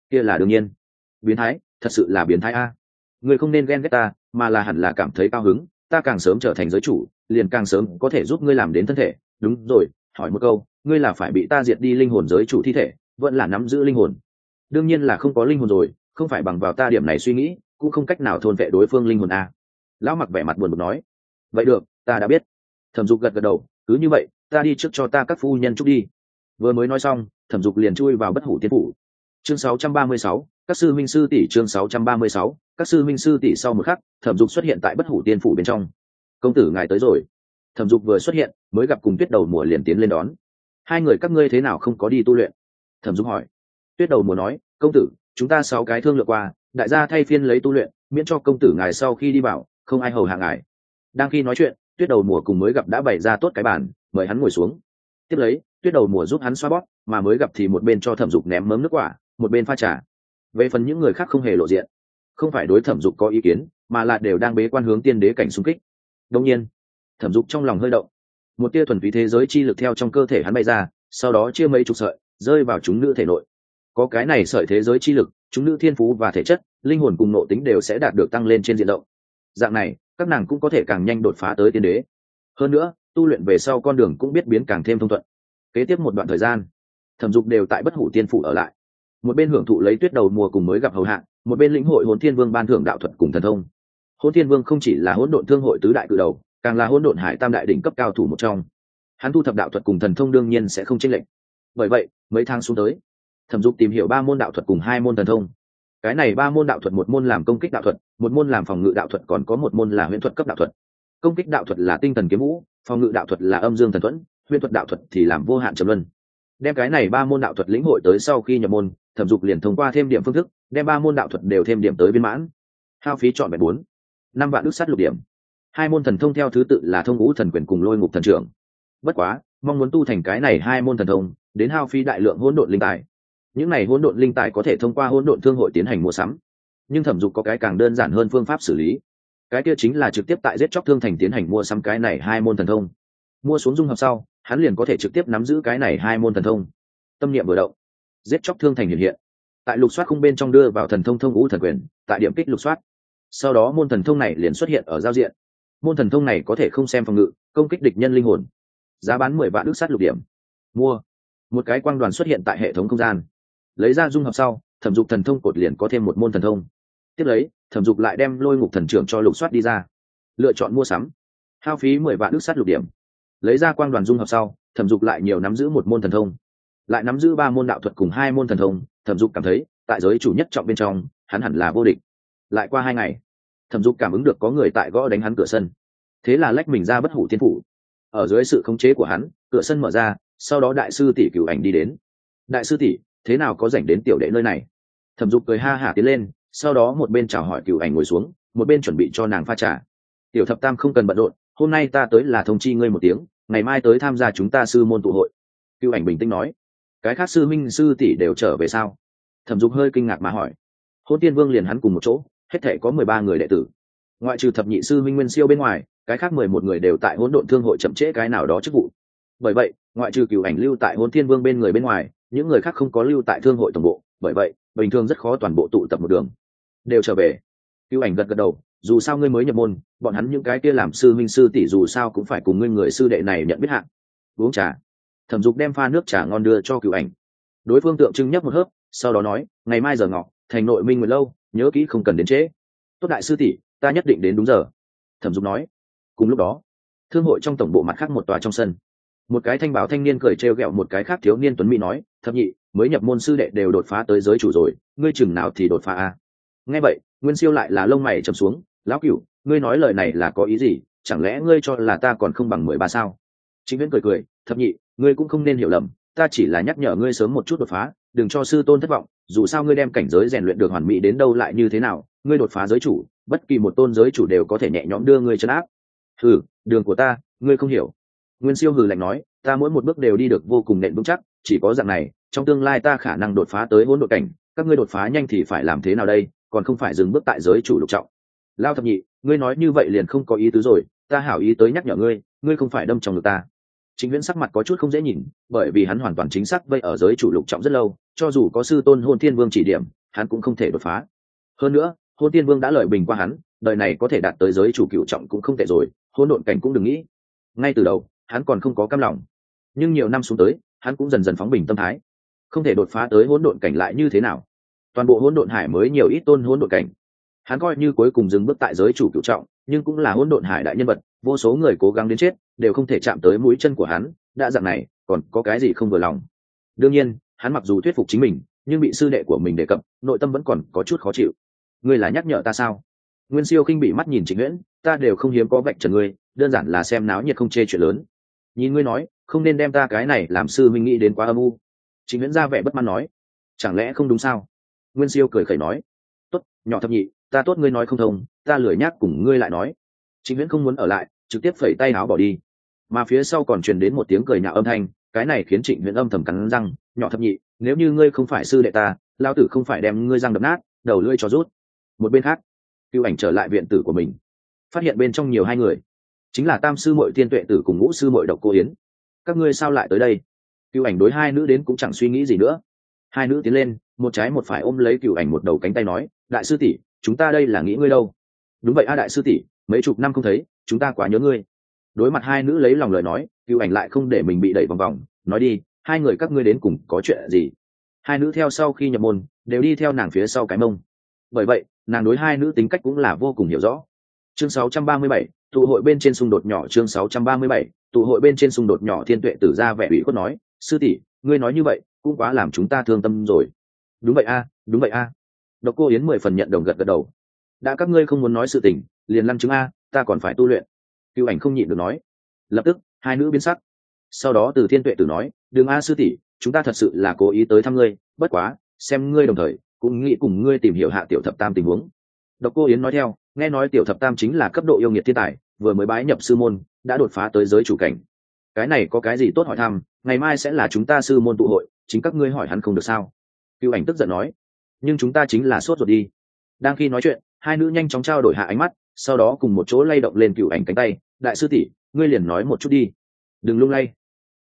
Kia là đương nhiên. Biến thái, thật sự là biến thái a. Ngươi không nên ghen ghét ta, mà là hẳn là cảm thấy cao hứng, ta càng sớm trở thành giới chủ, liền càng sớm có thể giúp ngươi làm đến thân thể. Đúng rồi, hỏi một câu, ngươi là phải bị ta diệt đi linh hồn giới chủ thi thể, vẫn là nắm giữ linh hồn? Đương nhiên là không có linh hồn rồi, không phải bằng vào ta điểm này suy nghĩ, cũng không cách nào thôn vệ đối phương linh hồn a. Lão mặc vẻ mặt buồn bực nói. Vậy được, ta đã biết. Thẩm dục gật gật đầu, cứ như vậy, ta đi trước cho ta các phu nhân chúc đi vừa mới nói xong thẩm dục liền chui vào bất hủ tiên phủ. Chương 636, các sư minh sư tỷ chương 636, các sư minh sư tỷ sau một khắc thẩm dục xuất hiện tại bất hủ tiên phủ bên trong. Công tử ngài tới rồi. Thẩm dục vừa xuất hiện mới gặp cùng tuyết đầu mùa liền tiến lên đón. Hai người các ngươi thế nào không có đi tu luyện? Thẩm dục hỏi. Tuyết đầu mùa nói công tử chúng ta sáu cái thương lượng qua đại gia thay phiên lấy tu luyện miễn cho công tử ngài sau khi đi bảo không ai hầu hạ ngài. Đang khi nói chuyện tuyết đầu mùa cùng mới gặp đã bày ra tốt cái bàn mời hắn ngồi xuống tiếp lấy, tuyết đầu mùa giúp hắn xoa bóp, mà mới gặp thì một bên cho thẩm dục ném mớm nước quả, một bên pha trà. Về phần những người khác không hề lộ diện. Không phải đối thẩm dục có ý kiến, mà là đều đang bế quan hướng tiên đế cảnh xung kích. Đông nhiên, thẩm dục trong lòng hơi động. Một tia thuần phí thế giới chi lực theo trong cơ thể hắn bay ra, sau đó chia mấy chục sợi, rơi vào chúng nữ thể nội. Có cái này sợi thế giới chi lực, chúng nữ thiên phú và thể chất, linh hồn cùng nộ tính đều sẽ đạt được tăng lên trên diện rộng. Dạng này, các nàng cũng có thể càng nhanh đột phá tới tiên đế. Hơn nữa tu luyện về sau con đường cũng biết biến càng thêm thông thuận. Kế tiếp một đoạn thời gian, thẩm dục đều tại bất hủ tiên phủ ở lại. Một bên hưởng thụ lấy tuyết đầu mùa cùng mới gặp hầu hạ một bên lĩnh hội hồn thiên vương ban thưởng đạo thuật cùng thần thông. Hồn thiên vương không chỉ là hỗn độn thương hội tứ đại cự đầu, càng là hỗn độn hải tam đại đỉnh cấp cao thủ một trong. Hắn thu thập đạo thuật cùng thần thông đương nhiên sẽ không chênh lệch. Bởi vậy, mấy tháng xuống tới, thẩm dục tìm hiểu ba môn đạo thuật cùng hai môn thần thông. Cái này ba môn đạo thuật một môn làm công kích đạo thuật, một môn làm phòng ngự đạo thuật còn có một môn là huyễn thuật cấp đạo thuật. Công kích đạo thuật là tinh thần kiếm vũ phòng ngự đạo thuật là âm dương thần thuẫn huyễn thuật đạo thuật thì làm vô hạn trầm luân. Đem cái này ba môn đạo thuật lĩnh hội tới sau khi nhập môn, thẩm dục liền thông qua thêm điểm phương thức, đem ba môn đạo thuật đều thêm điểm tới viên mãn. Hao phí chọn bảy bốn, năm vạn đức sắt lục điểm. Hai môn thần thông theo thứ tự là thông ngũ thần quyền cùng lôi ngục thần trưởng. Bất quá, mong muốn tu thành cái này hai môn thần thông, đến hao phí đại lượng hỗn độn linh tài. Những này hỗn độn linh tài có thể thông qua hỗn độn thương hội tiến hành mua sắm. Nhưng thẩm dục có cái càng đơn giản hơn phương pháp xử lý cái kia chính là trực tiếp tại giết chóc thương thành tiến hành mua sắm cái này hai môn thần thông. Mua xuống dung hợp sau, hắn liền có thể trực tiếp nắm giữ cái này hai môn thần thông. Tâm niệm vừa động. Giết chóc thương thành hiện hiện. Tại lục soát khung bên trong đưa vào thần thông thông ngũ thần quyền, tại điểm kích lục soát. Sau đó môn thần thông này liền xuất hiện ở giao diện. Môn thần thông này có thể không xem phòng ngự, công kích địch nhân linh hồn. Giá bán mười vạn ước sát lục điểm. Mua. Một cái quang đoàn xuất hiện tại hệ thống không gian. Lấy ra dung hợp sau, thẩm dục thần thông cột liền có thêm một môn thần thông. Tiếp lấy thẩm dục lại đem lôi ngục thần trưởng cho lục soát đi ra. Lựa chọn mua sắm. Hao phí mười vạn ước sắt lục điểm. Lấy ra quang đoàn dung hợp sau, thẩm dục lại nhiều nắm giữ một môn thần thông. Lại nắm giữ ba môn đạo thuật cùng hai môn thần thông, thẩm dục cảm thấy, tại giới chủ nhất trọng bên trong, hắn hẳn là vô địch. Lại qua hai ngày, thẩm dục cảm ứng được có người tại gõ đánh hắn cửa sân. Thế là lách mình ra bất hủ thiên phủ. Ở dưới sự khống chế của hắn, cửa sân mở ra, sau đó đại sư tỷ cửu ảnh đi đến. Đại sư tỷ, thế nào có dành đến tiểu đệ nơi này? Thẩm dục cười ha hả tiến lên sau đó một bên chào hỏi cựu ảnh ngồi xuống, một bên chuẩn bị cho nàng pha trà. Tiểu thập tam không cần bận rộn, hôm nay ta tới là thông chi ngươi một tiếng, ngày mai tới tham gia chúng ta sư môn tụ hội. Cựu ảnh bình tĩnh nói. Cái khác sư minh sư tỷ đều trở về sao? Thẩm dục hơi kinh ngạc mà hỏi. Hôn tiên vương liền hắn cùng một chỗ, hết thể có mười ba người đệ tử. Ngoại trừ thập nhị sư minh nguyên siêu bên ngoài, cái khác mười một người đều tại hỗn độn thương hội chậm trễ cái nào đó chức vụ. Bởi vậy, ngoại trừ cựu ảnh lưu tại hôn thiên vương bên người bên ngoài, những người khác không có lưu tại thương hội tổng bộ. Bởi vậy, bình thường rất khó toàn bộ tụ tập một đường đều trở về. Cửu ảnh gật gật đầu, dù sao ngươi mới nhập môn, bọn hắn những cái kia làm sư minh sư tỷ dù sao cũng phải cùng ngươi người sư đệ này nhận biết hạng. Uống trà. Thẩm dục đem pha nước trà ngon đưa cho cửu ảnh. Đối phương tượng trưng nhấp một hớp, sau đó nói, ngày mai giờ ngọ, thành nội minh nguyện lâu, nhớ kỹ không cần đến trễ. Tốt đại sư tỷ, ta nhất định đến đúng giờ. Thẩm dục nói. Cùng lúc đó, thương hội trong tổng bộ mặt khác một tòa trong sân. Một cái thanh báo thanh niên cười trêu ghẹo một cái khác thiếu niên tuấn mỹ nói, thập nhị, mới nhập môn sư đệ đều đột phá tới giới chủ rồi, ngươi chừng nào thì đột phá a nghe vậy, nguyên siêu lại là lông mày trầm xuống, lão cửu, ngươi nói lời này là có ý gì? Chẳng lẽ ngươi cho là ta còn không bằng mười ba sao? Chính viễn cười cười, thập nhị, ngươi cũng không nên hiểu lầm, ta chỉ là nhắc nhở ngươi sớm một chút đột phá, đừng cho sư tôn thất vọng, dù sao ngươi đem cảnh giới rèn luyện được hoàn mỹ đến đâu lại như thế nào, ngươi đột phá giới chủ, bất kỳ một tôn giới chủ đều có thể nhẹ nhõm đưa ngươi chấn áp. Hừ, đường của ta, ngươi không hiểu. Nguyên siêu hừ lạnh nói, ta mỗi một bước đều đi được vô cùng nện vững chắc, chỉ có dạng này, trong tương lai ta khả năng đột phá tới hỗn độ cảnh, các ngươi đột phá nhanh thì phải làm thế nào đây? Còn không phải dừng bước tại giới chủ lục trọng. Lao thập nhị, ngươi nói như vậy liền không có ý tứ rồi, ta hảo ý tới nhắc nhở ngươi ngươi không phải đâm trong ngực ta. Chính viễn sắc mặt có chút không dễ nhìn, bởi vì hắn hoàn toàn chính xác vây ở giới chủ lục trọng rất lâu, cho dù có sư tôn hôn thiên vương chỉ điểm, hắn cũng không thể đột phá. Hơn nữa, hôn thiên vương đã lợi bình qua hắn, đời này có thể đạt tới giới chủ cựu trọng cũng không tệ rồi hôn độn cảnh cũng đừng nghĩ. Ngay từ đầu, hắn còn không có cam lòng. Nhưng nhiều năm xuống tới, hắn cũng dần dần phóng bình tâm thái. Không thể đột phá tới hỗn độn cảnh lại như thế nào? Toàn bộ hỗn độn hải mới nhiều ít tôn hỗn độn cảnh. Hắn coi như cuối cùng dừng bước tại giới chủ cựu trọng, nhưng cũng là hỗn độn hải đại nhân vật, vô số người cố gắng đến chết, đều không thể chạm tới mũi chân của hắn, đã dạng này, còn có cái gì không vừa lòng. Đương nhiên, hắn mặc dù thuyết phục chính mình, nhưng bị sư đệ của mình đề cập, nội tâm vẫn còn có chút khó chịu. Ngươi là nhắc nhở ta sao? Nguyên siêu khinh bị mắt nhìn chính nguyễn ta đều không hiếm có vạch trần ngươi, đơn giản là xem náo nhiệt không chê chuyện lớn. Nhìn ngươi nói, không nên đem ta cái này làm sư minh nghĩ đến quá âm u. Chính nguyễn ra vẻ bất mãn nói, chẳng lẽ không đúng sao? Nguyên siêu cười khẩy nói, tốt, nhỏ thập nhị, ta tốt ngươi nói không thông, ta lười nhác cùng ngươi lại nói. Chính viễn không muốn ở lại, trực tiếp phẩy tay áo bỏ đi. Mà phía sau còn truyền đến một tiếng cười nhạo âm thanh, cái này khiến trịnh viễn âm thầm cắn răng, nhỏ thập nhị, nếu như ngươi không phải sư đệ ta lao tử không phải đem ngươi răng đập nát, đầu lưỡi cho rút. Một bên khác cựu ảnh trở lại viện tử của mình, phát hiện bên trong nhiều hai người, chính là tam sư mội tiên tuệ tử cùng ngũ sư mội độc cô yến. Các ngươi sao lại tới đây? Cựu ảnh đối hai nữ đến cũng chẳng suy nghĩ gì nữa. Hai nữ tiến lên một trái một phải ôm lấy cựu ảnh một đầu cánh tay nói đại sư tỷ chúng ta đây là nghĩ ngươi đâu? Đúng vậy a đại sư tỷ mấy chục năm không thấy chúng ta quá nhớ ngươi. Đối mặt hai nữ lấy lòng lời nói cựu ảnh lại không để mình bị đẩy vòng vòng nói đi hai người các ngươi đến cùng có chuyện gì? Hai nữ theo sau khi nhập môn đều đi theo nàng phía sau cái mông. Bởi vậy nàng đối hai nữ tính cách cũng là vô cùng hiểu rõ. Chương 637, tụ hội bên trên xung đột nhỏ chương 637, tụ hội bên trên xung đột nhỏ thiên tuệ tử ra vẻ ủy khuất nói sư tỷ ngươi nói như vậy cũng quá làm chúng ta thương tâm rồi đúng vậy a, đúng vậy a. Độc cô yến mười phần nhận đồng gật gật đầu. Đã các ngươi không muốn nói sự tình, liền lăn chứng a, ta còn phải tu luyện. Cựu ảnh không nhịn được nói. Lập tức, hai nữ biến sắc. Sau đó từ thiên tuệ tử nói, đường a sư tỷ, chúng ta thật sự là cố ý tới thăm ngươi, bất quá, xem ngươi đồng thời, cũng nghĩ cùng ngươi tìm hiểu hạ tiểu thập tam tình huống. Độc cô yến nói theo, nghe nói tiểu thập tam chính là cấp độ yêu nghiệt thiên tài, vừa mới bái nhập sư môn, đã đột phá tới giới chủ cảnh. Cái này có cái gì tốt hỏi thăm, ngày mai sẽ là chúng ta sư môn tụ hội, chính các ngươi hỏi hắn không được sao? Cựu ảnh tức giận nói, nhưng chúng ta chính là sốt ruột đi. Đang khi nói chuyện, hai nữ nhanh chóng trao đổi hạ ánh mắt, sau đó cùng một chỗ lay động lên cựu ảnh cánh tay, đại sư tỷ, ngươi liền nói một chút đi. Đừng lung lay.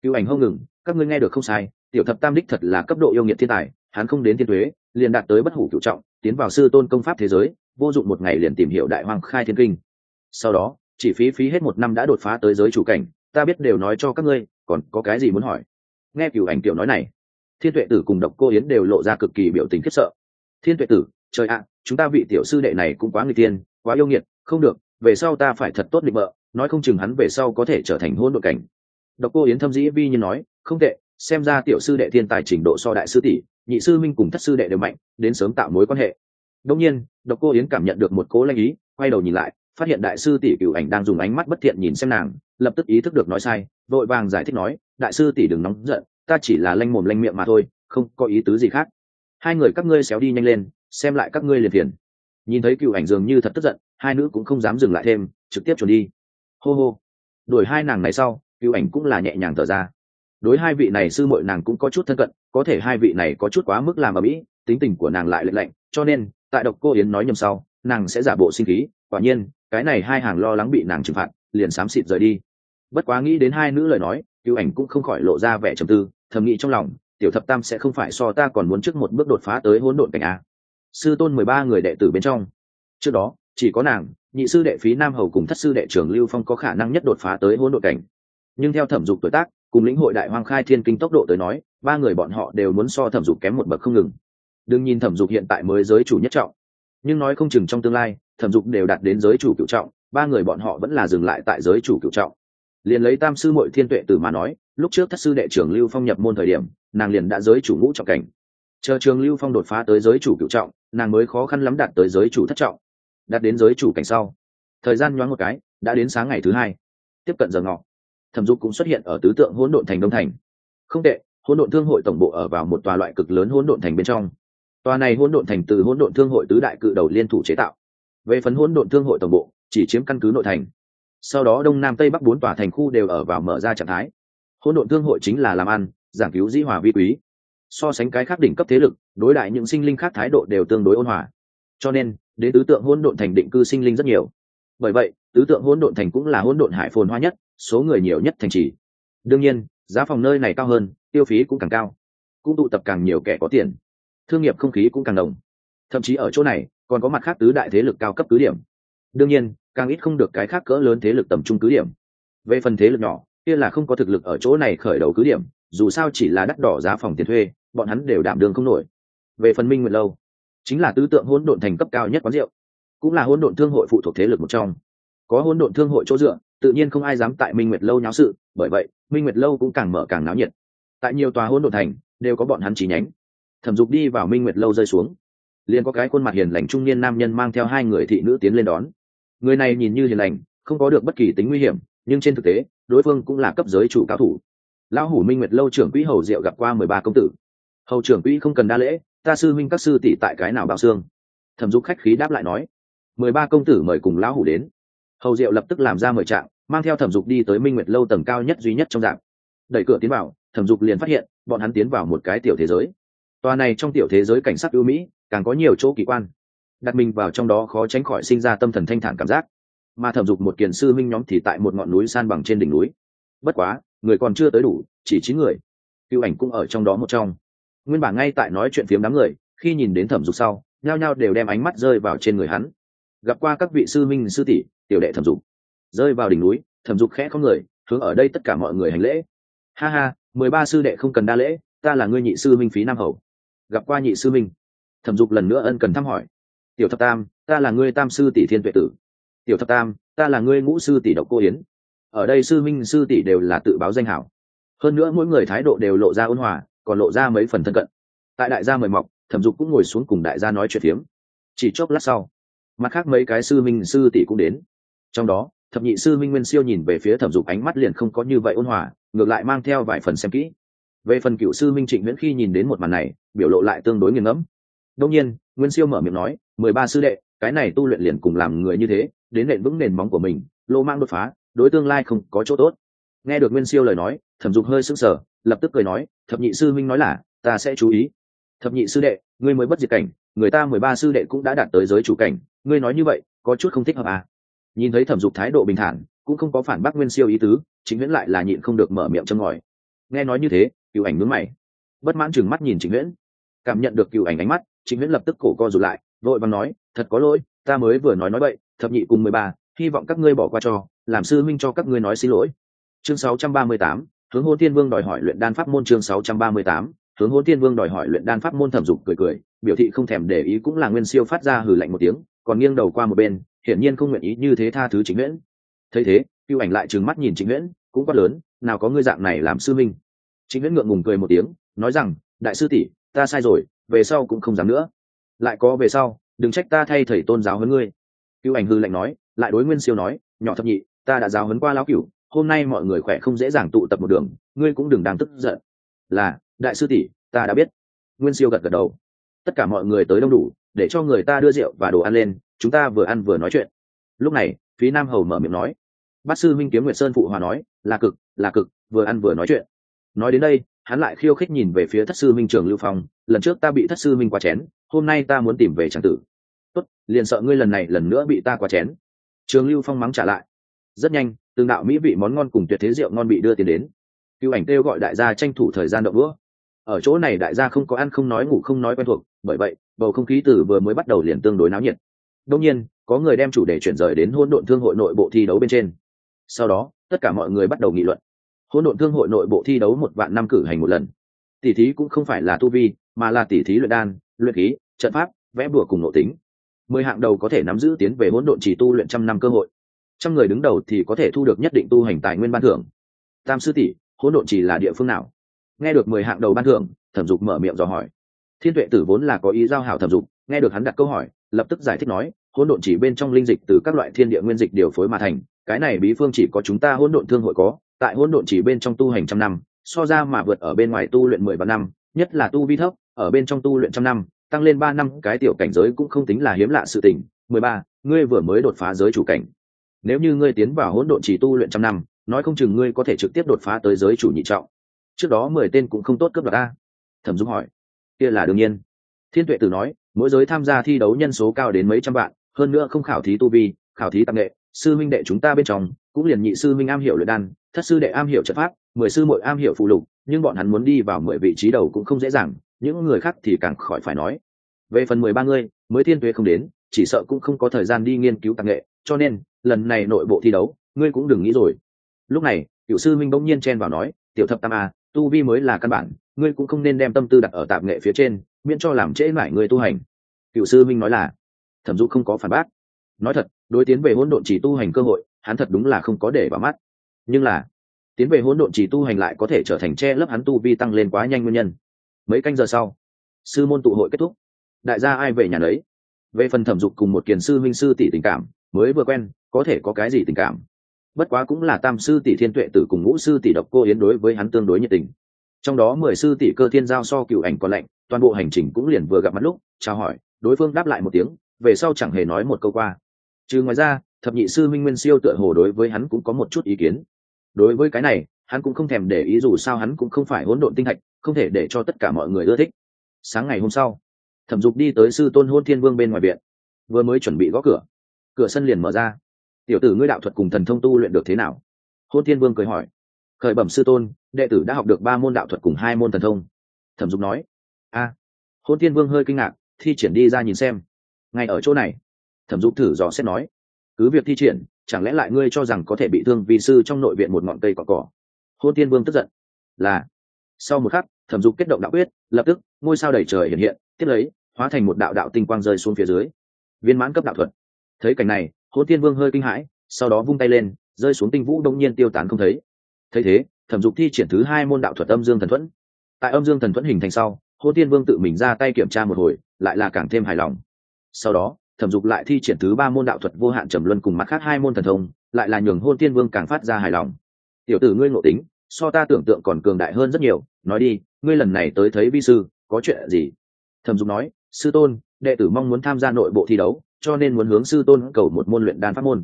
Cựu ảnh hông ngừng, các ngươi nghe được không sai, tiểu thập tam đích thật là cấp độ yêu nghiệt thiên tài, hắn không đến thiên thuế liền đạt tới bất hủ cựu trọng, tiến vào sư tôn công pháp thế giới, vô dụng một ngày liền tìm hiểu đại hoàng khai thiên kinh. Sau đó, chỉ phí phí hết một năm đã đột phá tới giới chủ cảnh, ta biết đều nói cho các ngươi, còn có cái gì muốn hỏi? Nghe cửu ảnh tiểu nói này thiên tuệ tử cùng độc cô yến đều lộ ra cực kỳ biểu tình khiếp sợ. Thiên tuệ tử, trời ạ, chúng ta vị tiểu sư đệ này cũng quá người tiên quá yêu nghiệt, không được, về sau ta phải thật tốt định bợ, nói không chừng hắn về sau có thể trở thành hôn đội cảnh. Độc cô yến thâm dĩ vi như nói, không tệ, xem ra tiểu sư đệ thiên tài trình độ so đại sư tỷ, nhị sư minh cùng thất sư đệ đều mạnh, đến sớm tạo mối quan hệ. Đông nhiên, độc cô yến cảm nhận được một cố lanh ý, quay đầu nhìn lại, phát hiện đại sư tỷ cựu ảnh đang dùng ánh mắt bất thiện nhìn xem nàng, lập tức ý thức được nói sai, vội vàng giải thích nói, đại sư tỷ đừng nóng giận ta chỉ là lanh mồm lanh miệng mà thôi, không có ý tứ gì khác. Hai người các ngươi xéo đi nhanh lên, xem lại các ngươi liền phiền. Nhìn thấy cựu ảnh dường như thật tức giận, hai nữ cũng không dám dừng lại thêm, trực tiếp chuẩn đi. Hô hô. Đuổi hai nàng này sau, cựu ảnh cũng là nhẹ nhàng thở ra. Đối hai vị này sư muội nàng cũng có chút thân cận, có thể hai vị này có chút quá mức làm ở mỹ tính tình của nàng lại lệnh lệnh cho nên, tại độc cô yến nói nhầm sau, nàng sẽ giả bộ sinh khí, quả nhiên, cái này hai hàng lo lắng bị nàng trừng phạt, liền xám xịt rời đi. Bất quá nghĩ đến hai nữ lời nói cựu ảnh cũng không khỏi lộ ra vẻ trầm tư, thầm nghĩ trong lòng, tiểu thập tam sẽ không phải so ta còn muốn trước một bước đột phá tới hỗn độn cảnh a. Sư tôn mười ba người đệ tử bên trong. Trước đó, chỉ có nàng, nhị sư đệ phí nam hầu cùng thất sư đệ trưởng lưu phong có khả năng nhất đột phá tới hỗn độn cảnh. Nhưng theo thẩm dục tuổi tác, cùng lĩnh hội đại hoang khai thiên kinh tốc độ tới nói, ba người bọn họ đều muốn so thẩm dục kém một bậc không ngừng. Đừng nhìn thẩm dục hiện tại mới giới chủ nhất trọng. Nhưng nói không chừng trong tương lai, thẩm dục đều đạt đến giới chủ cựu trọng, ba người bọn họ vẫn là dừng lại tại giới chủ cựu trọng liền lấy tam sư mội thiên tuệ từ mà nói, lúc trước thất sư đệ trưởng lưu phong nhập môn thời điểm, nàng liền đã giới chủ ngũ trọng cảnh. Chờ trường lưu phong đột phá tới giới chủ cựu trọng, nàng mới khó khăn lắm đạt tới giới chủ thất trọng. Đạt đến giới chủ cảnh sau, thời gian nhoáng một cái, đã đến sáng ngày thứ hai. Tiếp cận giờ ngọ, thẩm dục cũng xuất hiện ở tứ tượng hỗn độn thành đông thành. Không tệ, hỗn độn thương hội tổng bộ ở vào một tòa loại cực lớn hỗn độn thành bên trong. Tòa này hỗn độn thành từ hỗn độn thương hội tứ đại cự đầu liên thủ chế tạo. Về phần hỗn độn thương hội tổng bộ, chỉ chiếm căn cứ nội thành sau đó đông nam tây bắc bốn tòa thành khu đều ở vào mở ra trạng thái. Hỗn độn thương hội chính là làm ăn, giảng cứu dĩ hòa vi quý. So sánh cái khác đỉnh cấp thế lực, đối đại những sinh linh khác thái độ đều tương đối ôn hòa. Cho nên, đến tứ tượng hỗn độn thành định cư sinh linh rất nhiều. Bởi vậy, tứ tượng hỗn độn thành cũng là hỗn độn hải phồn hoa nhất, số người nhiều nhất thành trì. Đương nhiên, giá phòng nơi này cao hơn, tiêu phí cũng càng cao. Cũng tụ tập càng nhiều kẻ có tiền. Thương nghiệp không khí cũng càng đồng thậm chí ở chỗ này, còn có mặt khác tứ đại thế lực cao cấp cứ điểm. Đương nhiên càng ít không được cái khác cỡ lớn thế lực tầm trung cứ điểm. Về phần thế lực nhỏ, kia là không có thực lực ở chỗ này khởi đầu cứ điểm, dù sao chỉ là đắt đỏ giá phòng tiền thuê, bọn hắn đều đảm đường không nổi. Về phần minh nguyệt lâu, chính là tứ tượng hỗn độn thành cấp cao nhất quán rượu, cũng là hỗn độn thương hội phụ thuộc thế lực một trong. Có hỗn độn thương hội chỗ dựa, tự nhiên không ai dám tại minh nguyệt lâu nháo sự, bởi vậy, minh nguyệt lâu cũng càng mở càng náo nhiệt. Tại nhiều tòa hỗn độn thành, đều có bọn hắn chỉ nhánh. Thẩm dục đi vào minh nguyệt lâu rơi xuống, liền có cái khuôn mặt hiền lành trung niên nam nhân mang theo hai người thị nữ tiến lên đón người này nhìn như hiền lành, không có được bất kỳ tính nguy hiểm, nhưng trên thực tế, đối phương cũng là cấp giới chủ cao thủ. Lão hủ minh nguyệt lâu trưởng quỹ hầu diệu gặp qua mười ba công tử. Hầu trưởng quỹ không cần đa lễ, ta sư minh các sư tỷ tại cái nào bao xương? Thẩm dục khách khí đáp lại nói, mười ba công tử mời cùng lão hủ đến. Hầu diệu lập tức làm ra mời trạng, mang theo thẩm dục đi tới minh nguyệt lâu tầng cao nhất duy nhất trong dạng. Đẩy cửa tiến vào, thẩm dục liền phát hiện, bọn hắn tiến vào một cái tiểu thế giới. Tòa này trong tiểu thế giới cảnh sát ưu mỹ, càng có nhiều chỗ kỳ quan đặt mình vào trong đó khó tránh khỏi sinh ra tâm thần thanh thản cảm giác. Mà thẩm dục một kiền sư minh nhóm thì tại một ngọn núi san bằng trên đỉnh núi. Bất quá, người còn chưa tới đủ, chỉ chín người. Cựu ảnh cũng ở trong đó một trong. Nguyên bản ngay tại nói chuyện phiếm đám người, khi nhìn đến thẩm dục sau, nhao nhao đều đem ánh mắt rơi vào trên người hắn. Gặp qua các vị sư minh sư tỷ, tiểu đệ thẩm dục. Rơi vào đỉnh núi, thẩm dục khẽ có người, hướng ở đây tất cả mọi người hành lễ. Ha ha, mười ba sư đệ không cần đa lễ, ta là ngươi nhị sư minh phí nam hầu. Gặp qua nhị sư minh thẩm dục lần nữa ân cần thăm hỏi tiểu thập tam, ta là ngươi tam sư tỷ thiên tuệ tử. Tiểu thập tam, ta là ngươi ngũ sư tỷ độc cô yến. Ở đây sư minh sư tỷ đều là tự báo danh hảo. Hơn nữa mỗi người thái độ đều lộ ra ôn hòa, còn lộ ra mấy phần thân cận. Tại đại gia mời mọc, thẩm dục cũng ngồi xuống cùng đại gia nói chuyện phiếm. Chỉ chốc lát sau, mặt khác mấy cái sư minh sư tỷ cũng đến. Trong đó, thập nhị sư minh nguyên siêu nhìn về phía thẩm dục ánh mắt liền không có như vậy ôn hòa, ngược lại mang theo vài phần xem kỹ. Về phần cựu sư minh trịnh nguyễn khi nhìn đến một màn này, biểu lộ lại tương đối nghiền ngẫm. Đông nhiên, nguyên siêu mở miệng nói mười ba sư đệ, cái này tu luyện liền cùng làm người như thế, đến nền vững nền móng của mình, lô mang đột phá, đối tương lai không có chỗ tốt. Nghe được nguyên siêu lời nói, thẩm dục hơi sững sờ, lập tức cười nói, thập nhị sư minh nói là, ta sẽ chú ý. Thập nhị sư đệ, ngươi mới bất diệt cảnh, người ta mười ba sư đệ cũng đã đạt tới giới chủ cảnh, ngươi nói như vậy, có chút không thích hợp à? Nhìn thấy thẩm dục thái độ bình thản, cũng không có phản bác nguyên siêu ý tứ chính nguyễn lại là nhịn không được mở miệng châm ngòi. Nghe nói như thế cựu ảnh mướn mày. Bất mãn chừng mắt nhìn chính nguyễn. Cảm nhận được cựu ảnh ánh mắt chính nguyễn lập tức cổ co rụt lại vội vàng nói, thật có lỗi, ta mới vừa nói nói vậy thập nhị cùng mười ba, hy vọng các ngươi bỏ qua cho, làm sư minh cho các ngươi nói xin lỗi. Chương sáu trăm ba mươi tám, hướng hôn tiên vương đòi hỏi luyện đan pháp môn chương sáu trăm ba mươi tám, hướng hôn tiên vương đòi hỏi luyện đan pháp môn thẩm dục cười cười, biểu thị không thèm để ý cũng là nguyên siêu phát ra hừ lạnh một tiếng, còn nghiêng đầu qua một bên, hiển nhiên không nguyện ý như thế tha thứ chính nguyễn. Thấy thế cựu ảnh lại trừng mắt nhìn chính nguyễn, cũng quát lớn, nào có ngươi dạng này làm sư minh chính nguyễn ngượng ngùng cười một tiếng, nói rằng, đại sư tỷ, ta sai rồi, về sau cũng không dám nữa lại có về sau, đừng trách ta thay thầy tôn giáo hơn ngươi. Cựu ảnh hư lạnh nói, lại đối nguyên siêu nói, nhỏ thập nhị, ta đã giáo hấn qua lão cửu, hôm nay mọi người khỏe không dễ dàng tụ tập một đường, ngươi cũng đừng đang tức giận. Là, đại sư tỷ, ta đã biết. Nguyên siêu gật gật đầu. Tất cả mọi người tới đông đủ, để cho người ta đưa rượu và đồ ăn lên, chúng ta vừa ăn vừa nói chuyện. Lúc này phí nam hầu mở miệng nói. Bát sư minh kiếm nguyệt sơn phụ hòa nói, là cực là cực, vừa ăn vừa nói chuyện. Nói đến đây hắn lại khiêu khích nhìn về phía thất sư minh trường lưu phong, lần trước ta bị thất sư minh qua chén, hôm nay ta muốn tìm về tràng tử. Tốt, liền sợ ngươi lần này lần nữa bị ta qua chén. Trường lưu phong mắng trả lại. Rất nhanh, từng đạo mỹ vị món ngon cùng tuyệt thế rượu ngon bị đưa tiền đến. Cựu ảnh kêu gọi đại gia tranh thủ thời gian đậu đũa. Ở chỗ này đại gia không có ăn không nói ngủ không nói quen thuộc, bởi vậy, bầu không khí từ vừa mới bắt đầu liền tương đối náo nhiệt. Đông nhiên, có người đem chủ đề chuyển rời đến hôn độn thương hội nội bộ thi đấu bên trên. Sau đó, tất cả mọi người bắt đầu nghị luận hỗn độn thương hội nội bộ thi đấu một vạn năm cử hành một lần. Tỷ thí cũng không phải là tu vi, mà là tỷ thí luyện đan, luyện khí, trận pháp, vẽ bùa cùng nội tính. Mười hạng đầu có thể nắm giữ tiến về hỗn độn chỉ tu luyện trăm năm cơ hội. Trăm người đứng đầu thì có thể thu được nhất định tu hành tài nguyên ban thưởng. Tam sư tỷ, hỗn độn chỉ là địa phương nào? Nghe được mười hạng đầu ban thưởng, thẩm dục mở miệng dò hỏi. Thiên tuệ tử vốn là có ý giao hảo thẩm dục, nghe được hắn đặt câu hỏi, lập tức giải thích nói, hỗn độn chỉ bên trong linh dịch từ các loại thiên địa nguyên dịch điều phối mà thành, cái này bí phương chỉ có chúng ta hỗn độn thương hội có tại hỗn độn chỉ bên trong tu hành trăm năm, so ra mà vượt ở bên ngoài tu luyện mười ba năm, nhất là tu vi thấp, ở bên trong tu luyện trăm năm, tăng lên ba năm, cái tiểu cảnh giới cũng không tính là hiếm lạ sự tình. Mười ba, ngươi vừa mới đột phá giới chủ cảnh. Nếu như ngươi tiến vào hỗn độn chỉ tu luyện trăm năm, nói không chừng ngươi có thể trực tiếp đột phá tới giới chủ nhị trọng. Trước đó mười tên cũng không tốt cướp đoạt ta thẩm dung hỏi. Kia là đương nhiên. Thiên tuệ tử nói, mỗi giới tham gia thi đấu nhân số cao đến mấy trăm vạn, hơn nữa không khảo thí tu vi, khảo thí tạp nghệ, sư minh đệ chúng ta bên trong, cũng liền nhị sư minh am hiểu luyện đan thất sư đệ am hiểu trận pháp, mười sư muội am hiểu phụ lục, nhưng bọn hắn muốn đi vào mười vị trí đầu cũng không dễ dàng, những người khác thì càng khỏi phải nói. Về phần mười ba người mới thiên tuế không đến, chỉ sợ cũng không có thời gian đi nghiên cứu tàng nghệ, cho nên, lần này nội bộ thi đấu, ngươi cũng đừng nghĩ rồi. Lúc này, tiểu sư minh bỗng nhiên chen vào nói, tiểu thập tam a tu vi mới là căn bản, ngươi cũng không nên đem tâm tư đặt ở tạp nghệ phía trên, miễn cho làm trễ mãi người tu hành. Cựu sư minh nói là, thẩm dụ không có phản bác. Nói thật, đối tiến về hỗn độn chỉ tu hành cơ hội, hắn thật đúng là không có để vào mắt nhưng là, tiến về hỗn độn chỉ tu hành lại có thể trở thành che lấp hắn tu vi tăng lên quá nhanh nguyên nhân. Mấy canh giờ sau, sư môn tụ hội kết thúc. Đại gia ai về nhà đấy về phần thẩm dục cùng một kiền sư minh sư tỷ tình cảm, mới vừa quen, có thể có cái gì tình cảm? Bất quá cũng là tam sư tỷ thiên tuệ tử cùng ngũ sư tỷ độc cô yến đối với hắn tương đối nhiệt tình. Trong đó mười sư tỷ cơ thiên giao so cựu ảnh còn lạnh, toàn bộ hành trình cũng liền vừa gặp mặt lúc, chào hỏi, đối phương đáp lại một tiếng, về sau chẳng hề nói một câu qua. Trừ ngoài ra, thập nhị sư minh nguyên siêu tựa hồ đối với hắn cũng có một chút ý kiến đối với cái này, hắn cũng không thèm để ý dù sao hắn cũng không phải hỗn độn tinh hạch không thể để cho tất cả mọi người ưa thích. Sáng ngày hôm sau, thẩm dục đi tới sư tôn hôn thiên vương bên ngoài viện, vừa mới chuẩn bị gõ cửa. Cửa sân liền mở ra. Tiểu tử ngươi đạo thuật cùng thần thông tu luyện được thế nào? Hôn thiên vương cười hỏi. Khởi bẩm sư tôn, đệ tử đã học được ba môn đạo thuật cùng hai môn thần thông. Thẩm dục nói. A. Hôn thiên vương hơi kinh ngạc, thi triển đi ra nhìn xem. Ngay ở chỗ này. Thẩm dục thử dò xét nói. Cứ việc thi triển chẳng lẽ lại ngươi cho rằng có thể bị thương vì sư trong nội viện một ngọn cây cỏ cỏ? Hôn thiên vương tức giận, là. Sau một khắc, thẩm dục kết động đạo quyết, lập tức, ngôi sao đầy trời hiện hiện, tiếp lấy, hóa thành một đạo đạo tinh quang rơi xuống phía dưới. Viên mãn cấp đạo thuật. Thấy cảnh này, hôn thiên vương hơi kinh hãi, sau đó vung tay lên, rơi xuống tinh vũ đông nhiên tiêu tán không thấy. Thấy thế, thẩm dục thi triển thứ hai môn đạo thuật âm dương thần thuẫn. Tại âm dương thần thuẫn hình thành sau, hôn thiên vương tự mình ra tay kiểm tra một hồi, lại là càng thêm hài lòng. Sau đó thẩm dục lại thi triển thứ ba môn đạo thuật vô hạn trầm luân cùng mặt khác hai môn thần thông, lại là nhường hôn tiên vương càng phát ra hài lòng. Tiểu tử ngươi ngộ tính, so ta tưởng tượng còn cường đại hơn rất nhiều, nói đi, ngươi lần này tới thấy vi sư, có chuyện gì? Thẩm dục nói, sư tôn, đệ tử mong muốn tham gia nội bộ thi đấu, cho nên muốn hướng sư tôn cầu một môn luyện đan pháp môn.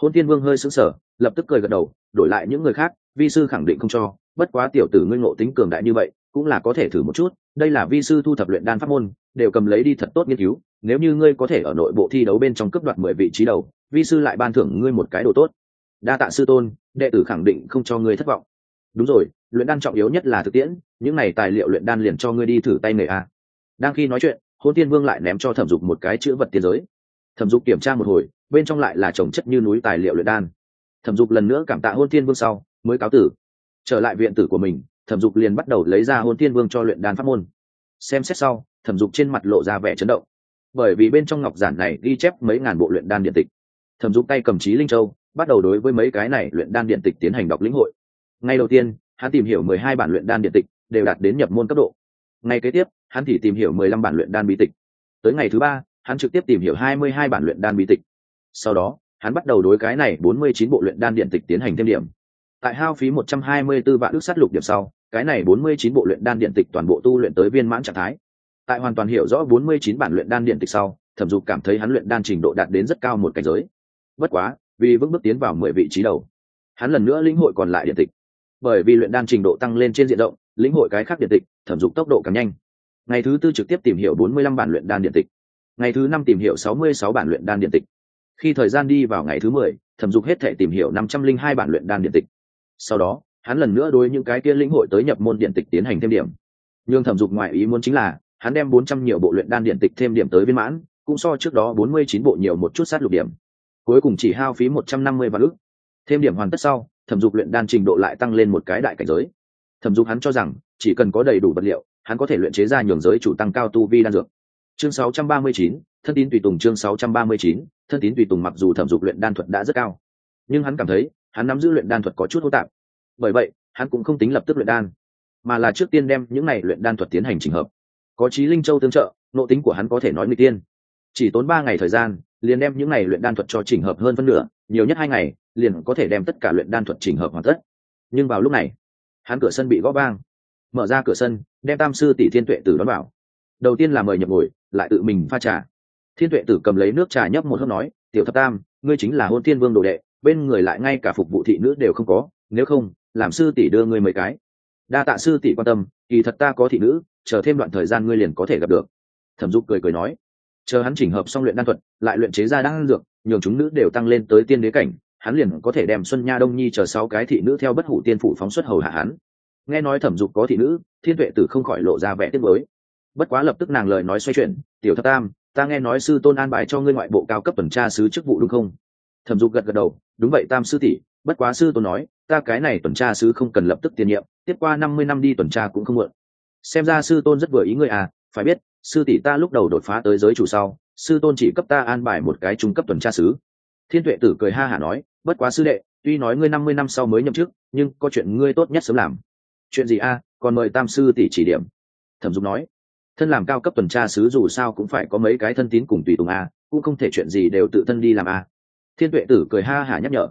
Hôn tiên vương hơi sững sờ, lập tức cười gật đầu, đổi lại những người khác, vi sư khẳng định không cho, bất quá tiểu tử ngươi ngộ tính cường đại như vậy cũng là có thể thử một chút, đây là vi sư thu thập luyện đan pháp môn, đều cầm lấy đi thật tốt nghiên cứu, nếu như ngươi có thể ở nội bộ thi đấu bên trong cấp đoạt mười vị trí đầu, vi sư lại ban thưởng ngươi một cái đồ tốt. Đa tạ sư tôn, đệ tử khẳng định không cho ngươi thất vọng. Đúng rồi, luyện đan trọng yếu nhất là thực tiễn, những này tài liệu luyện đan liền cho ngươi đi thử tay nghề a. Đang khi nói chuyện hôn tiên vương lại ném cho thẩm dục một cái chữ vật tiên giới. Thẩm dục kiểm tra một hồi, bên trong lại là trồng chất như núi tài liệu luyện đan. Thẩm dục lần nữa cảm tạ hôn tiên vương sau, mới cáo tử. Trở lại viện tử của mình thẩm dục liền bắt đầu lấy ra hôn tiên vương cho luyện đan pháp môn. Xem xét sau, thẩm dục trên mặt lộ ra vẻ chấn động. Bởi vì bên trong ngọc giản này ghi chép mấy ngàn bộ luyện đan điện tịch. Thẩm dục tay cầm trí linh châu, bắt đầu đối với mấy cái này luyện đan điện tịch tiến hành đọc lĩnh hội. Ngay đầu tiên, hắn tìm hiểu mười hai bản luyện đan điện tịch, đều đạt đến nhập môn cấp độ. Ngày kế tiếp, hắn thì tìm hiểu mười lăm bản luyện đan bí tịch. Tới ngày thứ ba, hắn trực tiếp tìm hiểu hai mươi hai bản luyện đan bí tịch. Sau đó, hắn bắt đầu đối cái này bốn mươi chín bộ luyện đan điện tịch tiến hành thêm điểm tại hao phí một trăm hai mươi 124 vạn ước sát lục điểm sau, cái này bốn mươi chín bộ luyện đan điện tịch toàn bộ tu luyện tới viên mãn trạng thái. Tại hoàn toàn hiểu rõ bốn mươi chín bản luyện đan điện tịch sau, thẩm dục cảm thấy hắn luyện đan trình độ đạt đến rất cao một cảnh giới. Bất quá, vì vững bước tiến vào mười vị trí đầu, hắn lần nữa lĩnh hội còn lại điện tịch. Bởi vì luyện đan trình độ tăng lên trên diện rộng, lĩnh hội cái khác điện tịch, thẩm dục tốc độ càng nhanh. Ngày thứ tư trực tiếp tìm hiểu bốn mươi lăm bản luyện đan điện tịch. Ngày thứ năm tìm hiểu sáu mươi sáu bản luyện đan điện tịch. Khi thời gian đi vào ngày thứ mười, thẩm dục hết thể tìm hiểu năm trăm linh hai bản luyện đan điện tịch sau đó hắn lần nữa đối những cái kia lĩnh hội tới nhập môn điện tịch tiến hành thêm điểm. Nhưng thẩm dục ngoại ý muốn chính là hắn đem bốn trăm nhiều bộ luyện đan điện tịch thêm điểm tới viên mãn cũng so trước đó bốn mươi chín bộ nhiều một chút sát lục điểm. Cuối cùng chỉ hao phí một trăm năm mươi vạn ước thêm điểm hoàn tất sau thẩm dục luyện đan trình độ lại tăng lên một cái đại cảnh giới. Thẩm dục hắn cho rằng chỉ cần có đầy đủ vật liệu hắn có thể luyện chế ra nhường giới chủ tăng cao tu vi đan dược. Chương 639, thân tín tùy tùng chương 639, thân tín tùy tùng mặc dù thẩm dục luyện đan thuật đã rất cao nhưng hắn cảm thấy hắn nắm giữ luyện đan thuật có chút hô tạp. Bởi vậy, hắn cũng không tính lập tức luyện đan, mà là trước tiên đem những này luyện đan thuật tiến hành trình hợp. Có trí linh châu tương trợ, nộ tính của hắn có thể nói người tiên. Chỉ tốn ba ngày thời gian, liền đem những này luyện đan thuật cho chỉnh hợp hơn phân nửa, nhiều nhất hai ngày, liền có thể đem tất cả luyện đan thuật chỉnh hợp hoàn tất. Nhưng vào lúc này, hắn cửa sân bị gõ vang. Mở ra cửa sân, đem tam sư tỷ thiên tuệ tử đón vào. Đầu tiên là mời nhập ngồi, lại tự mình pha trà. Thiên tuệ tử cầm lấy nước trà nhấp một hớp nói, tiểu thập tam, ngươi chính là hôn thiên vương đồ đệ bên người lại ngay cả phục vụ thị nữ đều không có, nếu không, làm sư tỷ đưa ngươi mấy cái. Đa tạ sư tỷ quan tâm, kỳ thật ta có thị nữ, chờ thêm đoạn thời gian ngươi liền có thể gặp được. Thẩm dục cười cười nói. Chờ hắn chỉnh hợp xong luyện đan thuật, lại luyện chế ra đan dược, nhường chúng nữ đều tăng lên tới tiên đế cảnh, hắn liền có thể đem xuân nha đông nhi chờ sáu cái thị nữ theo bất hủ tiên phủ phóng xuất hầu hạ hắn. Nghe nói thẩm dục có thị nữ, thiên tuệ tử không khỏi lộ ra vẻ tiếc mới bất quá lập tức nàng lời nói xoay chuyển, tiểu thất tam, ta nghe nói sư tôn an bài cho ngươi ngoại bộ cao cấp tuần tra sứ chức vụ đúng không? Thẩm dục gật gật đầu, đúng vậy, tam sư tỷ, bất quá sư tôn nói, ta cái này tuần tra sứ không cần lập tức tiền nhiệm, tiếp qua năm mươi năm đi tuần tra cũng không muộn xem ra sư tôn rất vừa ý ngươi à phải biết, sư tỷ ta lúc đầu đột phá tới giới chủ sau, sư tôn chỉ cấp ta an bài một cái trung cấp tuần tra sứ. Thiên tuệ tử cười ha hả nói, bất quá sư đệ, tuy nói ngươi năm mươi năm sau mới nhậm chức, nhưng có chuyện ngươi tốt nhất sớm làm. Chuyện gì a còn mời tam sư tỷ chỉ điểm. Thẩm dục nói, thân làm cao cấp tuần tra sứ dù sao cũng phải có mấy cái thân tín cùng tùy tùng a cũng không thể chuyện gì đều tự thân đi làm a thiên tuệ tử cười ha hả nhắc nhở.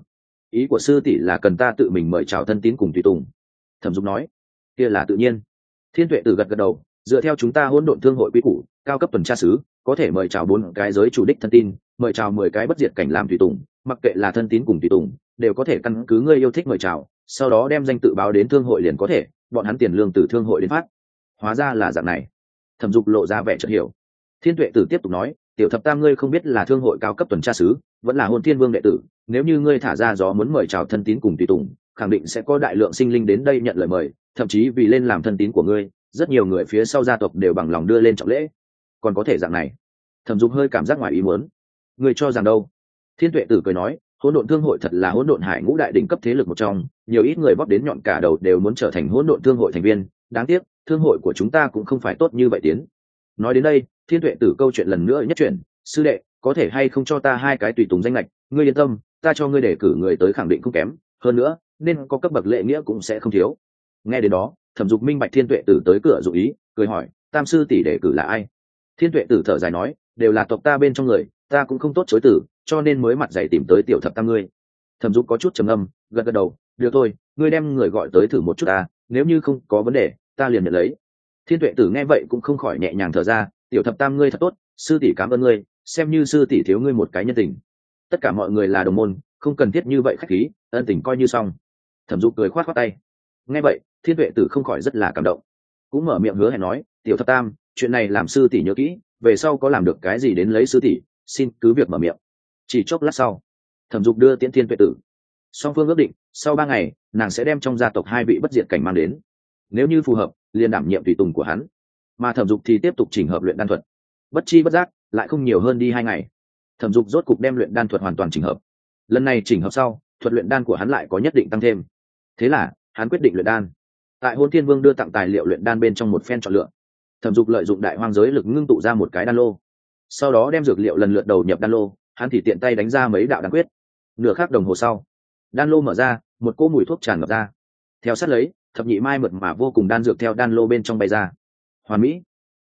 Ý của sư tỷ là cần ta tự mình mời chào thân tín cùng tùy tùng. Thẩm dục nói. Kia là tự nhiên. Thiên tuệ tử gật gật đầu, dựa theo chúng ta hỗn độn thương hội quy củ, cao cấp tuần tra sứ, có thể mời chào bốn cái giới chủ đích thân tin mời chào mười cái bất diệt cảnh làm tùy tùng, mặc kệ là thân tín cùng tùy tùng, đều có thể căn cứ ngươi yêu thích mời chào, sau đó đem danh tự báo đến thương hội liền có thể, bọn hắn tiền lương từ thương hội đến phát. Hóa ra là dạng này. Thẩm dục lộ ra vẻ chợt hiểu. Thiên tuệ tử tiếp tục nói tiểu thập tam ngươi không biết là thương hội cao cấp tuần tra sứ, vẫn là hôn thiên vương đệ tử, nếu như ngươi thả ra gió muốn mời chào thân tín cùng tùy tùng, khẳng định sẽ có đại lượng sinh linh đến đây nhận lời mời, thậm chí vì lên làm thân tín của ngươi, rất nhiều người phía sau gia tộc đều bằng lòng đưa lên trọng lễ. Còn có thể dạng này. Thẩm dục hơi cảm giác ngoài ý muốn. Ngươi cho rằng đâu? Thiên tuệ tử cười nói, hỗn độn thương hội thật là hỗn độn hải ngũ đại đỉnh cấp thế lực một trong, nhiều ít người bóp đến nhọn cả đầu đều muốn trở thành hỗn độn thương hội thành viên. Đáng tiếc, thương hội của chúng ta cũng không phải tốt như vậy tiến. Nói đến đây thiên tuệ tử câu chuyện lần nữa nhất chuyển. Sư đệ, có thể hay không cho ta hai cái tùy tùng danh lệch ngươi yên tâm, ta cho ngươi để cử người tới khẳng định không kém. Hơn nữa, nên có cấp bậc lệ nghĩa cũng sẽ không thiếu. Nghe đến đó, thẩm dục minh bạch thiên tuệ tử tới cửa dụ ý, cười hỏi, tam sư tỷ để cử là ai? Thiên tuệ tử thở dài nói, đều là tộc ta bên trong người, ta cũng không tốt chối tử cho nên mới mặt dày tìm tới tiểu thập tam ngươi. Thẩm dục có chút trầm âm gật gật đầu, được thôi, ngươi đem người gọi tới thử một chút ta, nếu như không có vấn đề, ta liền nhận lấy. Thiên tuệ tử nghe vậy cũng không khỏi nhẹ nhàng thở ra tiểu thập tam ngươi thật tốt, sư tỷ cảm ơn ngươi, xem như sư tỷ thiếu ngươi một cái nhân tình. Tất cả mọi người là đồng môn, không cần thiết như vậy khách khí, ân tình coi như xong. Thẩm dục cười khoát khoát tay. Nghe vậy, thiên tuệ tử không khỏi rất là cảm động. Cũng mở miệng hứa hẹn nói, tiểu thập tam, chuyện này làm sư tỷ nhớ kỹ, về sau có làm được cái gì đến lấy sư tỷ, xin cứ việc mở miệng. Chỉ chốc lát sau, thẩm dục đưa tiễn thiên tuệ tử. Song phương ước định, sau ba ngày, nàng sẽ đem trong gia tộc hai vị bất diệt cảnh mang đến. Nếu như phù hợp, liền đảm nhiệm tùy tùng của hắn mà thẩm dục thì tiếp tục chỉnh hợp luyện đan thuật. Bất chi bất giác, lại không nhiều hơn đi hai ngày. Thẩm dục rốt cục đem luyện đan thuật hoàn toàn chỉnh hợp. Lần này chỉnh hợp sau, thuật luyện đan của hắn lại có nhất định tăng thêm. Thế là, hắn quyết định luyện đan. Tại hôn thiên vương đưa tặng tài liệu luyện đan bên trong một phen chọn lựa, thẩm dục lợi dụng đại hoang giới lực ngưng tụ ra một cái đan lô. Sau đó đem dược liệu lần lượt đầu nhập đan lô, hắn thì tiện tay đánh ra mấy đạo đan quyết. Nửa khắc đồng hồ sau, đan lô mở ra, một cỗ mùi thuốc tràn ngập ra. Theo sát lấy, thập nhị mai mượt mà vô cùng đan dược theo đan lô bên trong bay ra hoàn mỹ.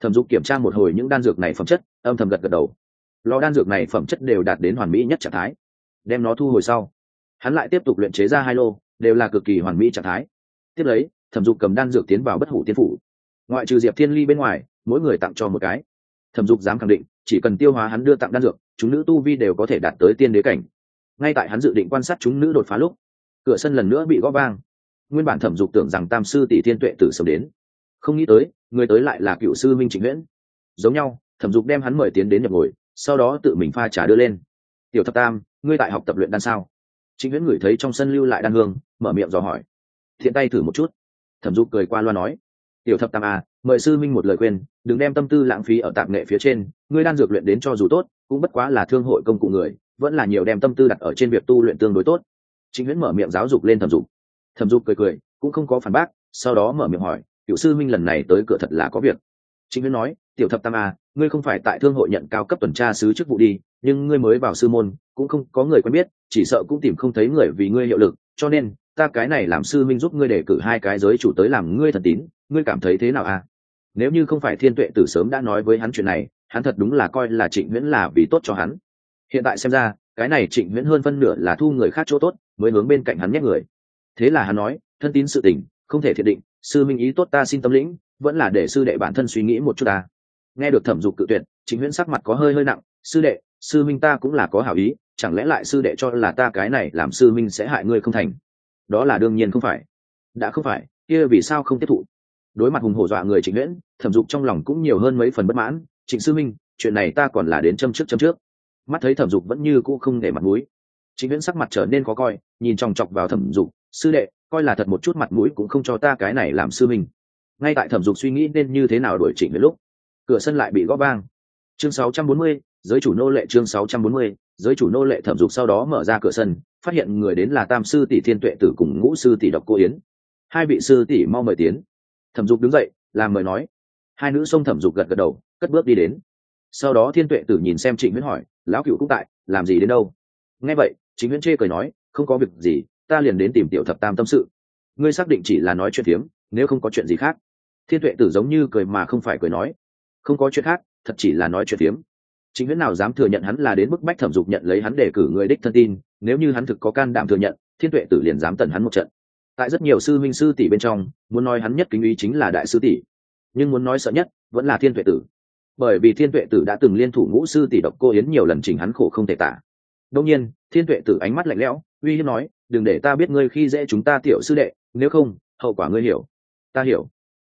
Thẩm dục kiểm tra một hồi những đan dược này phẩm chất, âm thầm gật gật đầu. Lò đan dược này phẩm chất đều đạt đến hoàn mỹ nhất trạng thái. Đem nó thu hồi sau, hắn lại tiếp tục luyện chế ra hai lô, đều là cực kỳ hoàn mỹ trạng thái. Tiếp lấy, thẩm dục cầm đan dược tiến vào bất hủ tiên phủ. Ngoại trừ diệp thiên ly bên ngoài, mỗi người tặng cho một cái. Thẩm dục dám khẳng định, chỉ cần tiêu hóa hắn đưa tặng đan dược, chúng nữ tu vi đều có thể đạt tới tiên đế cảnh. Ngay tại hắn dự định quan sát chúng nữ đột phá lúc, cửa sân lần nữa bị gõ vang. Nguyên bản thẩm dục tưởng rằng tam sư tỷ thiên tuệ tử sớm đến. Không nghĩ tới người tới lại là cựu sư minh trịnh nguyễn giống nhau, thẩm dục đem hắn mời tiến đến nhập ngồi, sau đó tự mình pha trà đưa lên. Tiểu thập tam, ngươi tại học tập luyện đan sao? Trịnh nguyễn ngửi thấy trong sân lưu lại đan hương, mở miệng dò hỏi. Thiện tay thử một chút. Thẩm dục cười qua loa nói. Tiểu thập tam à mời sư minh một lời khuyên, đừng đem tâm tư lãng phí ở tạp nghệ phía trên, ngươi đan dược luyện đến cho dù tốt, cũng bất quá là thương hội công cụ người, vẫn là nhiều đem tâm tư đặt ở trên việc tu luyện tương đối tốt. Chính huyễn mở miệng giáo dục lên thẩm dục. Thẩm dục cười cười, cũng không có phản bác, sau đó mở miệng hỏi cựu sư minh lần này tới cửa thật là có việc. Chính huyên nói, tiểu thập tam a ngươi không phải tại thương hội nhận cao cấp tuần tra sứ chức vụ đi, nhưng ngươi mới vào sư môn, cũng không có người quen biết, chỉ sợ cũng tìm không thấy người vì ngươi hiệu lực, cho nên ta cái này làm sư minh giúp ngươi để cử hai cái giới chủ tới làm ngươi thần tín, ngươi cảm thấy thế nào a nếu như không phải thiên tuệ tử sớm đã nói với hắn chuyện này, hắn thật đúng là coi là trịnh nguyễn là vì tốt cho hắn. Hiện tại xem ra, cái này trịnh nguyễn hơn phân nửa là thu người khác chỗ tốt, mới hướng bên cạnh hắn nhét người. Thế là hắn nói, thân tín sự tình, không thể thiện định sư minh ý tốt ta xin tâm lĩnh, vẫn là để sư đệ bản thân suy nghĩ một chút ta. Nghe được thẩm dục cự tuyệt chính huyễn sắc mặt có hơi hơi nặng, sư đệ, sư minh ta cũng là có hảo ý, chẳng lẽ lại sư đệ cho là ta cái này làm sư minh sẽ hại ngươi không thành? Đó là đương nhiên không phải. Đã không phải, kia vì sao không tiếp thụ? Đối mặt hùng hổ dọa người trịnh huyễn, thẩm dục trong lòng cũng nhiều hơn mấy phần bất mãn, trịnh sư minh, chuyện này ta còn là đến châm trước châm trước. Mắt thấy thẩm dục vẫn như cũ không để mặt mũi. Chính nguyễn sắc mặt trở nên khó coi, nhìn chòng chọc vào thẩm dục, sư đệ coi là thật một chút mặt mũi cũng không cho ta cái này làm sư mình ngay tại thẩm dục suy nghĩ nên như thế nào đổi chỉnh với lúc cửa sân lại bị gõ vang. Chương 640, giới chủ nô lệ chương 640, giới chủ nô lệ thẩm dục sau đó mở ra cửa sân phát hiện người đến là tam sư tỷ thiên tuệ tử cùng ngũ sư tỷ độc cô yến. Hai vị sư tỷ mau mời tiến. Thẩm dục đứng dậy làm mời nói. Hai nữ song thẩm dục gật gật đầu cất bước đi đến. Sau đó thiên tuệ tử nhìn xem trịnh nguyễn hỏi lão cựu cũng tại làm gì đến đâu? Nghe vậy chính nguyễn chê cười nói không có việc gì ta liền đến tìm tiểu thập tam tâm sự. Ngươi xác định chỉ là nói chuyện phiếm, nếu không có chuyện gì khác. Thiên tuệ tử giống như cười mà không phải cười nói. Không có chuyện khác, thật chỉ là nói chuyện phiếm. Chính nguyễn nào dám thừa nhận hắn là đến mức bách thẩm dục nhận lấy hắn để cử người đích thân tin, nếu như hắn thực có can đảm thừa nhận, thiên tuệ tử liền dám tần hắn một trận. Tại rất nhiều sư minh sư tỷ bên trong, muốn nói hắn nhất kính ý chính là đại sư tỷ. Nhưng muốn nói sợ nhất, vẫn là thiên tuệ tử. Bởi vì thiên tuệ tử đã từng liên thủ ngũ sư tỷ độc cô yến nhiều lần chỉnh hắn khổ không thể tả. Đông nhiên, thiên tuệ tử ánh mắt lạnh lẽo, uy hiếp nói đừng để ta biết ngươi khi dễ chúng ta tiểu sư đệ, nếu không, hậu quả ngươi hiểu. Ta hiểu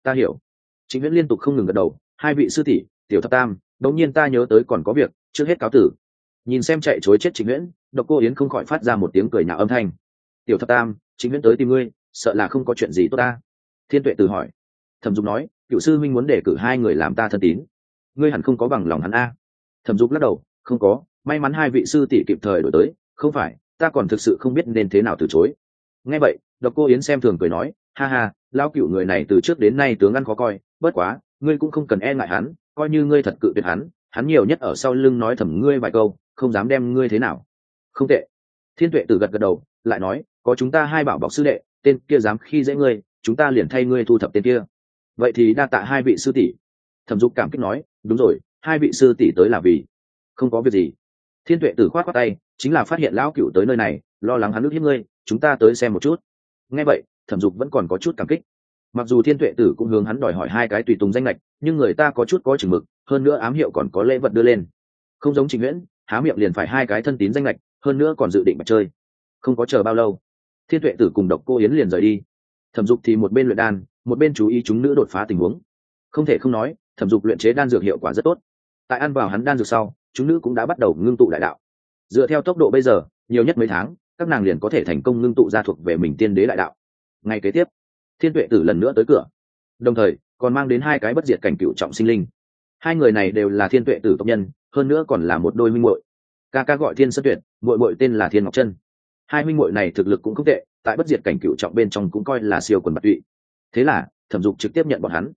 ta hiểu. Chính viễn liên tục không ngừng gật đầu, hai vị sư tỷ, tiểu thập tam, đống nhiên ta nhớ tới còn có việc, trước hết cáo tử. Nhìn xem chạy chối chết chính viễn độc cô yến không khỏi phát ra một tiếng cười nhạo âm thanh. Tiểu thập tam, chính viễn tới tìm ngươi, sợ là không có chuyện gì tốt ta. Thiên tuệ tử hỏi. Thẩm dục nói cựu sư minh muốn để cử hai người làm ta thân tín. Ngươi hẳn không có bằng lòng hắn a. Thẩm dục lắc đầu, không có, may mắn hai vị sư tỷ kịp thời đổi tới, không phải ta còn thực sự không biết nên thế nào từ chối. Nghe vậy, độc cô yến xem thường cười nói, ha ha lao cựu người này từ trước đến nay tướng ăn khó coi, bất quá, ngươi cũng không cần e ngại hắn, coi như ngươi thật cự tuyệt hắn hắn nhiều nhất ở sau lưng nói thầm ngươi vài câu, không dám đem ngươi thế nào. Không tệ. Thiên tuệ từ gật gật đầu, lại nói, có chúng ta hai bảo bọc sư đệ, tên kia dám khi dễ ngươi, chúng ta liền thay ngươi thu thập tên kia. Vậy thì đa tạ hai vị sư tỷ. Thẩm dục cảm kích nói, đúng rồi, hai vị sư tỷ tới là vì không có việc gì. Thiên tuệ tử khoát khoát tay chính là phát hiện lão cựu tới nơi này, lo lắng hắn nước hiếp ngươi, chúng ta tới xem một chút. Nghe vậy, thẩm dục vẫn còn có chút cảm kích. Mặc dù thiên tuệ tử cũng hướng hắn đòi hỏi hai cái tùy tùng danh lệch nhưng người ta có chút có chừng mực, hơn nữa ám hiệu còn có lễ vật đưa lên. Không giống trình nguyễn, há miệng liền phải hai cái thân tín danh lệch hơn nữa còn dự định mặt chơi. Không có chờ bao lâu, thiên tuệ tử cùng độc cô yến liền rời đi. Thẩm dục thì một bên luyện đan, một bên chú ý chúng nữ đột phá tình huống. Không thể không nói, thẩm dục luyện chế đan dược hiệu quả rất tốt. Tại ăn vào hắn đan dược sau, chúng nữ cũng đã bắt đầu ngưng tụ đại đạo dựa theo tốc độ bây giờ, nhiều nhất mấy tháng, các nàng liền có thể thành công ngưng tụ ra thuộc về mình tiên đế đại đạo. Ngay kế tiếp, thiên tuệ tử lần nữa tới cửa. Đồng thời, còn mang đến hai cái bất diệt cảnh cựu trọng sinh linh. Hai người này đều là thiên tuệ tử tộc nhân, hơn nữa còn là một đôi minh muội. Ca ca gọi thiên sơn tuyệt, muội muội tên là thiên ngọc trân. Hai minh muội này thực lực cũng không tệ, tại bất diệt cảnh cựu trọng bên trong cũng coi là siêu quần bạc tụy. Thế là, thẩm dục trực tiếp nhận bọn hắn.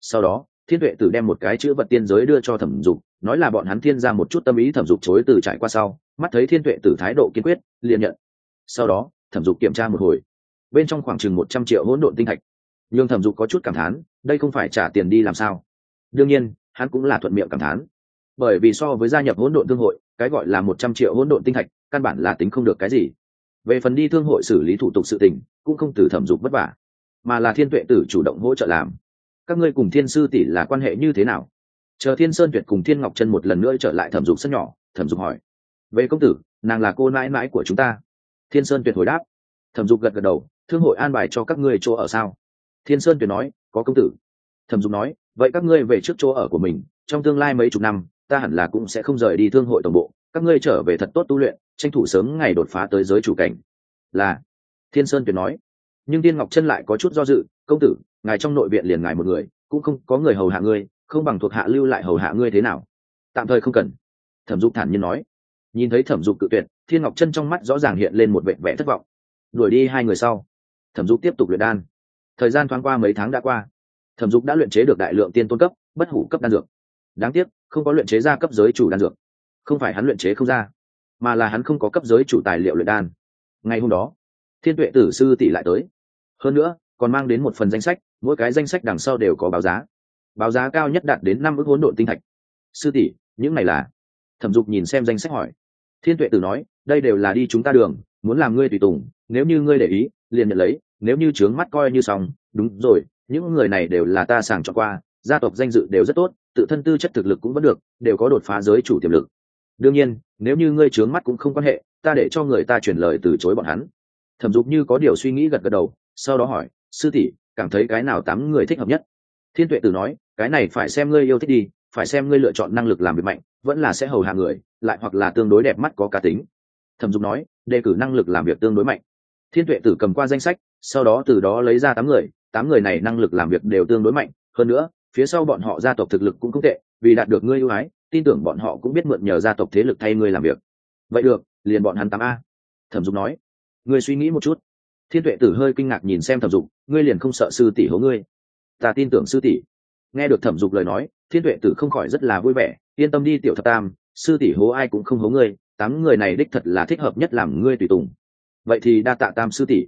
Sau đó, thiên tuệ tử đem một cái chữ vật tiên giới đưa cho thẩm dục, nói là bọn hắn thiên ra một chút tâm ý thẩm dục chối từ trải qua sau mắt thấy thiên tuệ tử thái độ kiên quyết, liền nhận. Sau đó, thẩm dục kiểm tra một hồi. Bên trong khoảng chừng một trăm triệu hỗn độn tinh thạch. Nhưng thẩm dục có chút cảm thán, đây không phải trả tiền đi làm sao. Đương nhiên, hắn cũng là thuận miệng cảm thán. Bởi vì so với gia nhập hỗn độn thương hội, cái gọi là một trăm triệu hỗn độn tinh thạch, căn bản là tính không được cái gì. Về phần đi thương hội xử lý thủ tục sự tình, cũng không từ thẩm dục vất vả, mà là thiên tuệ tử chủ động hỗ trợ làm. Các ngươi cùng thiên sư tỷ là quan hệ như thế nào? Chờ thiên sơn tuyệt cùng thiên ngọc chân một lần nữa trở lại thẩm dục sân nhỏ, thẩm dục hỏi về công tử, nàng là cô mãi mãi của chúng ta. Thiên sơn tuyệt hồi đáp. Thẩm dục gật gật đầu, thương hội an bài cho các ngươi chỗ ở sao? Thiên sơn tuyệt nói, có công tử. Thẩm dục nói, vậy các ngươi về trước chỗ ở của mình, trong tương lai mấy chục năm, ta hẳn là cũng sẽ không rời đi thương hội tổng bộ, các ngươi trở về thật tốt tu luyện, tranh thủ sớm ngày đột phá tới giới chủ cảnh. Là, thiên sơn tuyệt nói. Nhưng tiên ngọc chân lại có chút do dự, công tử, ngài trong nội viện liền ngài một người, cũng không có người hầu hạ ngươi, không bằng thuộc hạ lưu lại hầu hạ ngươi thế nào? Tạm thời không cần. Thẩm dục thản nhiên nói nhìn thấy thẩm dục cự tuyệt, thiên ngọc chân trong mắt rõ ràng hiện lên một vệ vẽ thất vọng. Đuổi đi hai người sau. Thẩm dục tiếp tục luyện đan. Thời gian thoáng qua mấy tháng đã qua. Thẩm dục đã luyện chế được đại lượng tiên tôn cấp, bất hủ cấp đan dược. Đáng tiếc, không có luyện chế ra cấp giới chủ đan dược. Không phải hắn luyện chế không ra, mà là hắn không có cấp giới chủ tài liệu luyện đan. Ngày hôm đó, thiên tuệ tử sư tỷ lại tới. Hơn nữa, còn mang đến một phần danh sách, mỗi cái danh sách đằng sau đều có báo giá. Báo giá cao nhất đạt đến năm ước hỗn độn tinh thạch. Sư tỷ, những này là? Thẩm dục nhìn xem danh sách hỏi thiên tuệ tử nói, đây đều là đi chúng ta đường, muốn làm ngươi tùy tùng, nếu như ngươi để ý, liền nhận lấy, nếu như trướng mắt coi như xong, đúng rồi, những người này đều là ta sàng cho qua, gia tộc danh dự đều rất tốt, tự thân tư chất thực lực cũng vẫn được, đều có đột phá giới chủ tiềm lực. Đương nhiên, nếu như ngươi trướng mắt cũng không quan hệ, ta để cho người ta truyền lời từ chối bọn hắn. Thẩm dục như có điều suy nghĩ gật gật đầu, sau đó hỏi, sư tỷ, cảm thấy cái nào tám người thích hợp nhất? Thiên tuệ tử nói, cái này phải xem ngươi yêu thích đi, phải xem ngươi lựa chọn năng lực làm việc mạnh vẫn là sẽ hầu hạ người, lại hoặc là tương đối đẹp mắt có cá tính. Thẩm dục nói, đề cử năng lực làm việc tương đối mạnh. Thiên tuệ tử cầm qua danh sách, sau đó từ đó lấy ra tám người tám người này năng lực làm việc đều tương đối mạnh. Hơn nữa, phía sau bọn họ gia tộc thực lực cũng không tệ, vì đạt được ngươi ưu ái, tin tưởng bọn họ cũng biết mượn nhờ gia tộc thế lực thay ngươi làm việc. Vậy được, liền bọn hắn tám a. Thẩm dục nói, ngươi suy nghĩ một chút. Thiên tuệ tử hơi kinh ngạc nhìn xem thẩm dục, ngươi liền không sợ sư tỷ hố ngươi. Ta tin tưởng sư tỷ. Nghe được thẩm dục lời nói, thiên tuệ tử không khỏi rất là vui vẻ yên tâm đi tiểu thập tam, sư tỷ hố ai cũng không hố ngươi, tám người này đích thật là thích hợp nhất làm ngươi tùy tùng. Vậy thì đa tạ tam sư tỷ.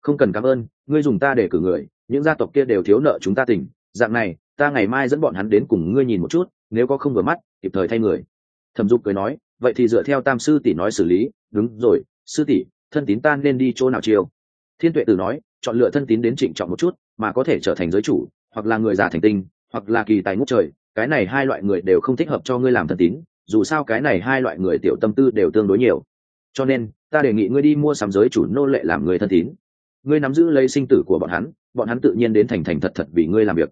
Không cần cảm ơn, ngươi dùng ta để cử người, những gia tộc kia đều thiếu nợ chúng ta tỉnh dạng này, ta ngày mai dẫn bọn hắn đến cùng ngươi nhìn một chút, nếu có không vừa mắt, kịp thời thay người. Thẩm dục cười nói, vậy thì dựa theo tam sư tỷ nói xử lý. Đúng rồi, sư tỷ, thân tín ta nên đi chỗ nào chiêu? Thiên tuệ tử nói, chọn lựa thân tín đến trịnh trọng một chút, mà có thể trở thành giới chủ, hoặc là người già thành tinh, hoặc là kỳ tài ngút trời cái này hai loại người đều không thích hợp cho ngươi làm thần tín dù sao cái này hai loại người tiểu tâm tư đều tương đối nhiều. Cho nên ta đề nghị ngươi đi mua sắm giới chủ nô lệ làm người thân tín. Ngươi nắm giữ lấy sinh tử của bọn hắn bọn hắn tự nhiên đến thành thành thật thật vì ngươi làm việc.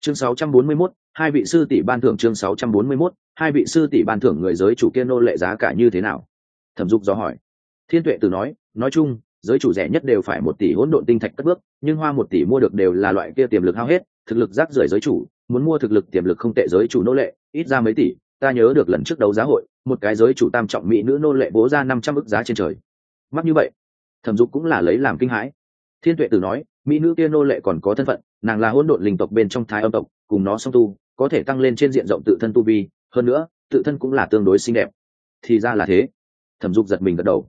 Chương 641, hai vị sư tỷ ban thưởng chương 641, hai vị sư tỷ ban thưởng người giới chủ kia nô lệ giá cả như thế nào? Thẩm dục do hỏi. Thiên tuệ từ nói nói chung giới chủ rẻ nhất đều phải một tỷ hỗn độn tinh thạch cất bước nhưng hoa một tỷ mua được đều là loại kia tiềm lực hao hết thực lực rác rưởi giới chủ muốn mua thực lực tiềm lực không tệ giới chủ nô lệ, ít ra mấy tỷ, ta nhớ được lần trước đấu giá hội, một cái giới chủ tam trọng mỹ nữ nô lệ bố ra năm trăm ức giá trên trời. Mắc như vậy, thẩm dục cũng là lấy làm kinh hãi. Thiên tuệ tử nói, mỹ nữ kia nô lệ còn có thân phận, nàng là hỗn độn linh tộc bên trong thái âm tộc, cùng nó song tu, có thể tăng lên trên diện rộng tự thân tu vi, hơn nữa, tự thân cũng là tương đối xinh đẹp. Thì ra là thế. Thẩm dục giật mình gật đầu.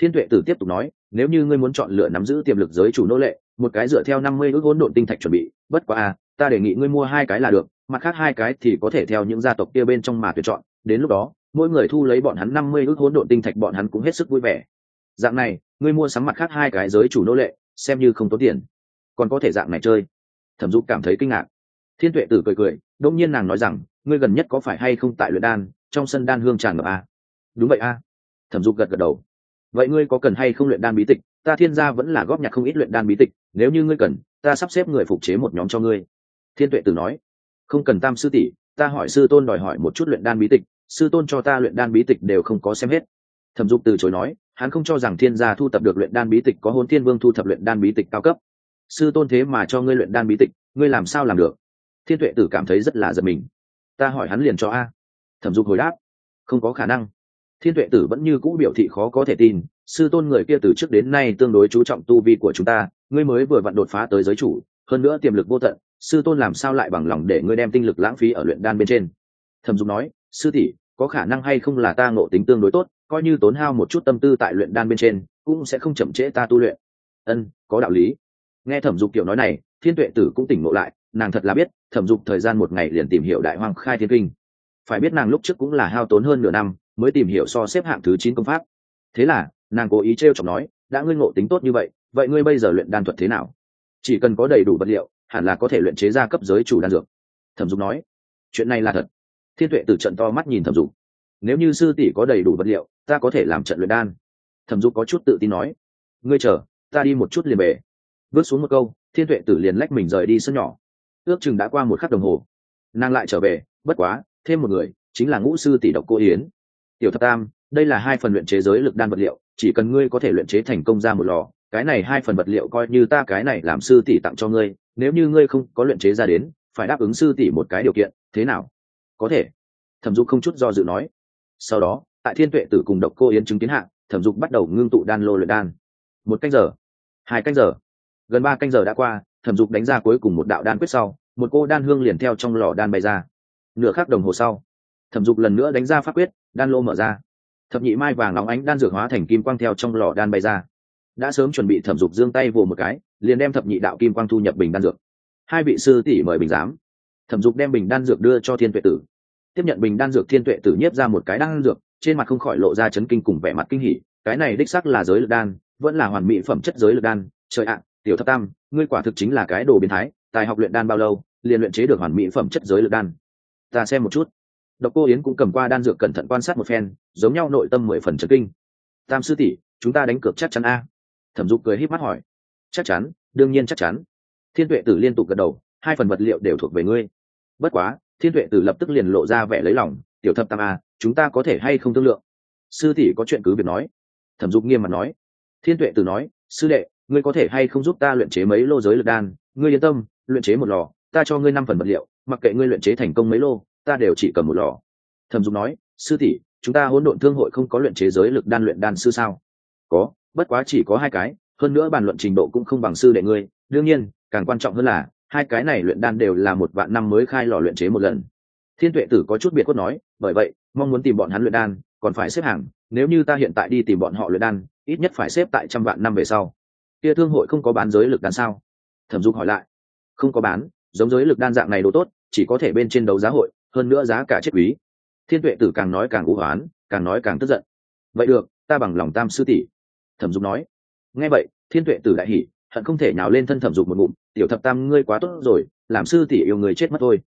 Thiên tuệ tử tiếp tục nói, nếu như ngươi muốn chọn lựa nắm giữ tiềm lực giới chủ nô lệ, một cái dựa theo năm mươi ước hỗn độn tinh thạch chuẩn bị, bất quá a ta đề nghị ngươi mua hai cái là được, mặt khác hai cái thì có thể theo những gia tộc kia bên trong mà tuyển chọn. Đến lúc đó, mỗi người thu lấy bọn hắn năm mươi ước hỗn độn tinh thạch bọn hắn cũng hết sức vui vẻ. Dạng này, ngươi mua sắm mặt khác hai cái giới chủ nô lệ, xem như không tốn tiền. Còn có thể dạng này chơi. Thẩm dục cảm thấy kinh ngạc. Thiên tuệ tử cười cười, đông nhiên nàng nói rằng, ngươi gần nhất có phải hay không tại luyện đan, trong sân đan hương tràn ngập a đúng vậy a thẩm dục gật gật đầu. Vậy ngươi có cần hay không luyện đan bí tịch? Ta thiên gia vẫn là góp nhặt không ít luyện đan bí tịch, nếu như ngươi cần, ta sắp xếp người phục chế một nhóm cho ngươi thiên tuệ tử nói, không cần tam sư tỷ, ta hỏi sư tôn đòi hỏi một chút luyện đan bí tịch, sư tôn cho ta luyện đan bí tịch đều không có xem hết. Thẩm dục từ chối nói, hắn không cho rằng thiên gia thu thập được luyện đan bí tịch có hôn thiên vương thu thập luyện đan bí tịch cao cấp. Sư tôn thế mà cho ngươi luyện đan bí tịch, ngươi làm sao làm được? Thiên tuệ tử cảm thấy rất là giật mình. Ta hỏi hắn liền cho a. Thẩm dục hồi đáp, không có khả năng. Thiên tuệ tử vẫn như cũ biểu thị khó có thể tin, sư tôn người kia từ trước đến nay tương đối chú trọng tu vi của chúng ta, ngươi mới vừa vặn đột phá tới giới chủ, hơn nữa tiềm lực vô tận sư tôn làm sao lại bằng lòng để ngươi đem tinh lực lãng phí ở luyện đan bên trên? Thẩm dục nói, sư tỷ, có khả năng hay không là ta ngộ tính tương đối tốt, coi như tốn hao một chút tâm tư tại luyện đan bên trên, cũng sẽ không chậm trễ ta tu luyện. Ân, có đạo lý. Nghe thẩm dục kiểu nói này, thiên tuệ tử cũng tỉnh ngộ lại, nàng thật là biết, thẩm dục thời gian một ngày liền tìm hiểu đại hoàng khai thiên kinh. Phải biết nàng lúc trước cũng là hao tốn hơn nửa năm, mới tìm hiểu so xếp hạng thứ chín công pháp. Thế là, nàng cố ý t r e o chọc nói, đã ngươi ngộ tính tốt như vậy vậy ngươi bây giờ luyện đan thuật thế nào? Chỉ cần có đầy đủ vật liệu hẳn là có thể luyện chế ra cấp giới chủ đan dược. Thẩm dục nói, chuyện này là thật. Thiên tuệ từ trận to mắt nhìn thẩm dục. Nếu như sư tỷ có đầy đủ vật liệu, ta có thể làm trận luyện đan. Thẩm dục có chút tự tin nói, ngươi chờ, ta đi một chút liền về. Bước xuống một câu, thiên tuệ tử liền lách mình rời đi sân nhỏ. Ước chừng đã qua một khắc đồng hồ. Nàng lại trở về, bất quá, thêm một người, chính là ngũ sư tỷ độc cô yến. Tiểu thập tam, đây là hai phần luyện chế giới lực đan vật liệu, chỉ cần ngươi có thể luyện chế thành công ra một lò, cái này hai phần vật liệu coi như ta cái này làm sư tỷ tặng cho ngươi nếu như ngươi không có luyện chế ra đến, phải đáp ứng sư tỷ một cái điều kiện, thế nào? Có thể. Thẩm dục không chút do dự nói. Sau đó, tại thiên tuệ tử cùng độc cô yến chứng kiến hạng thẩm dục bắt đầu ngưng tụ đan lô luyện đan. Một canh giờ, hai canh giờ. Gần ba canh giờ đã qua, thẩm dục đánh ra cuối cùng một đạo đan quyết sau, một cô đan hương liền theo trong lò đan bay ra. Nửa khắc đồng hồ sau, thẩm dục lần nữa đánh ra pháp quyết, đan lô mở ra. Thập nhị mai vàng nóng ánh đan dược hóa thành kim quang theo trong lò đan bay ra đã sớm chuẩn bị thẩm dục dương tay vồ một cái, liền đem thập nhị đạo kim quang thu nhập bình đan dược. Hai vị sư tỷ mời bình giám. Thẩm dục đem bình đan dược đưa cho thiên tuệ tử. Tiếp nhận bình đan dược, thiên tuệ tử nhiếp ra một cái đan dược, trên mặt không khỏi lộ ra chấn kinh cùng vẻ mặt kinh hỉ. Cái này đích sắc là giới lực đan, vẫn là hoàn mỹ phẩm chất giới lực đan. Trời ạ, tiểu thập tam, ngươi quả thực chính là cái đồ biến thái, tài học luyện đan bao lâu, liền luyện chế được hoàn mỹ phẩm chất giới lực đan. Ta xem một chút. Độc cô yến cũng cầm qua đan dược cẩn thận quan sát một phen, giống nhau nội tâm mười phần chấn kinh. Tam sư tỷ, chúng ta đánh cược chắc chắn a thẩm dục cười híp mắt hỏi. Chắc chắn, đương nhiên chắc chắn. Thiên tuệ tử liên tục gật đầu, hai phần vật liệu đều thuộc về ngươi. Bất quá, thiên tuệ tử lập tức liền lộ ra vẻ lấy lòng, tiểu thập tam a, chúng ta có thể hay không thương lượng? Sư tỷ có chuyện cứ việc nói. Thẩm dục nghiêm mặt nói. Thiên tuệ tử nói, sư đệ, ngươi có thể hay không giúp ta luyện chế mấy lô giới lực đan? Ngươi yên tâm, luyện chế một lò, ta cho ngươi năm phần vật liệu, mặc kệ ngươi luyện chế thành công mấy lô, ta đều chỉ cầm một lò. Thẩm dục nói, sư tỷ, chúng ta hỗn độn thương hội không có luyện chế giới lực đan luyện đan sư sao? Có bất quá chỉ có hai cái, hơn nữa bàn luận trình độ cũng không bằng sư đệ ngươi. Đương nhiên, càng quan trọng hơn là, hai cái này luyện đan đều là một vạn năm mới khai lò luyện chế một lần. Thiên tuệ tử có chút biệt cốt nói, bởi vậy, mong muốn tìm bọn hắn luyện đan, còn phải xếp hàng. Nếu như ta hiện tại đi tìm bọn họ luyện đan, ít nhất phải xếp tại trăm vạn năm về sau. Kia thương hội không có bán giới lực đan sao? Thẩm dục hỏi lại. Không có bán, giống giới lực đan dạng này đồ tốt, chỉ có thể bên trên đấu giá hội, hơn nữa giá cả chết quý. Thiên tuệ tử càng nói càng u hoán, càng nói càng tức giận. Vậy được, ta bằng lòng tam sư tỷ thẩm dục nói. Nghe vậy, thiên tuệ tử đại hỉ, hận không thể nào lên thân thẩm dục một ngụm, tiểu thập tam, ngươi quá tốt rồi, làm sư tỷ yêu người chết mất thôi.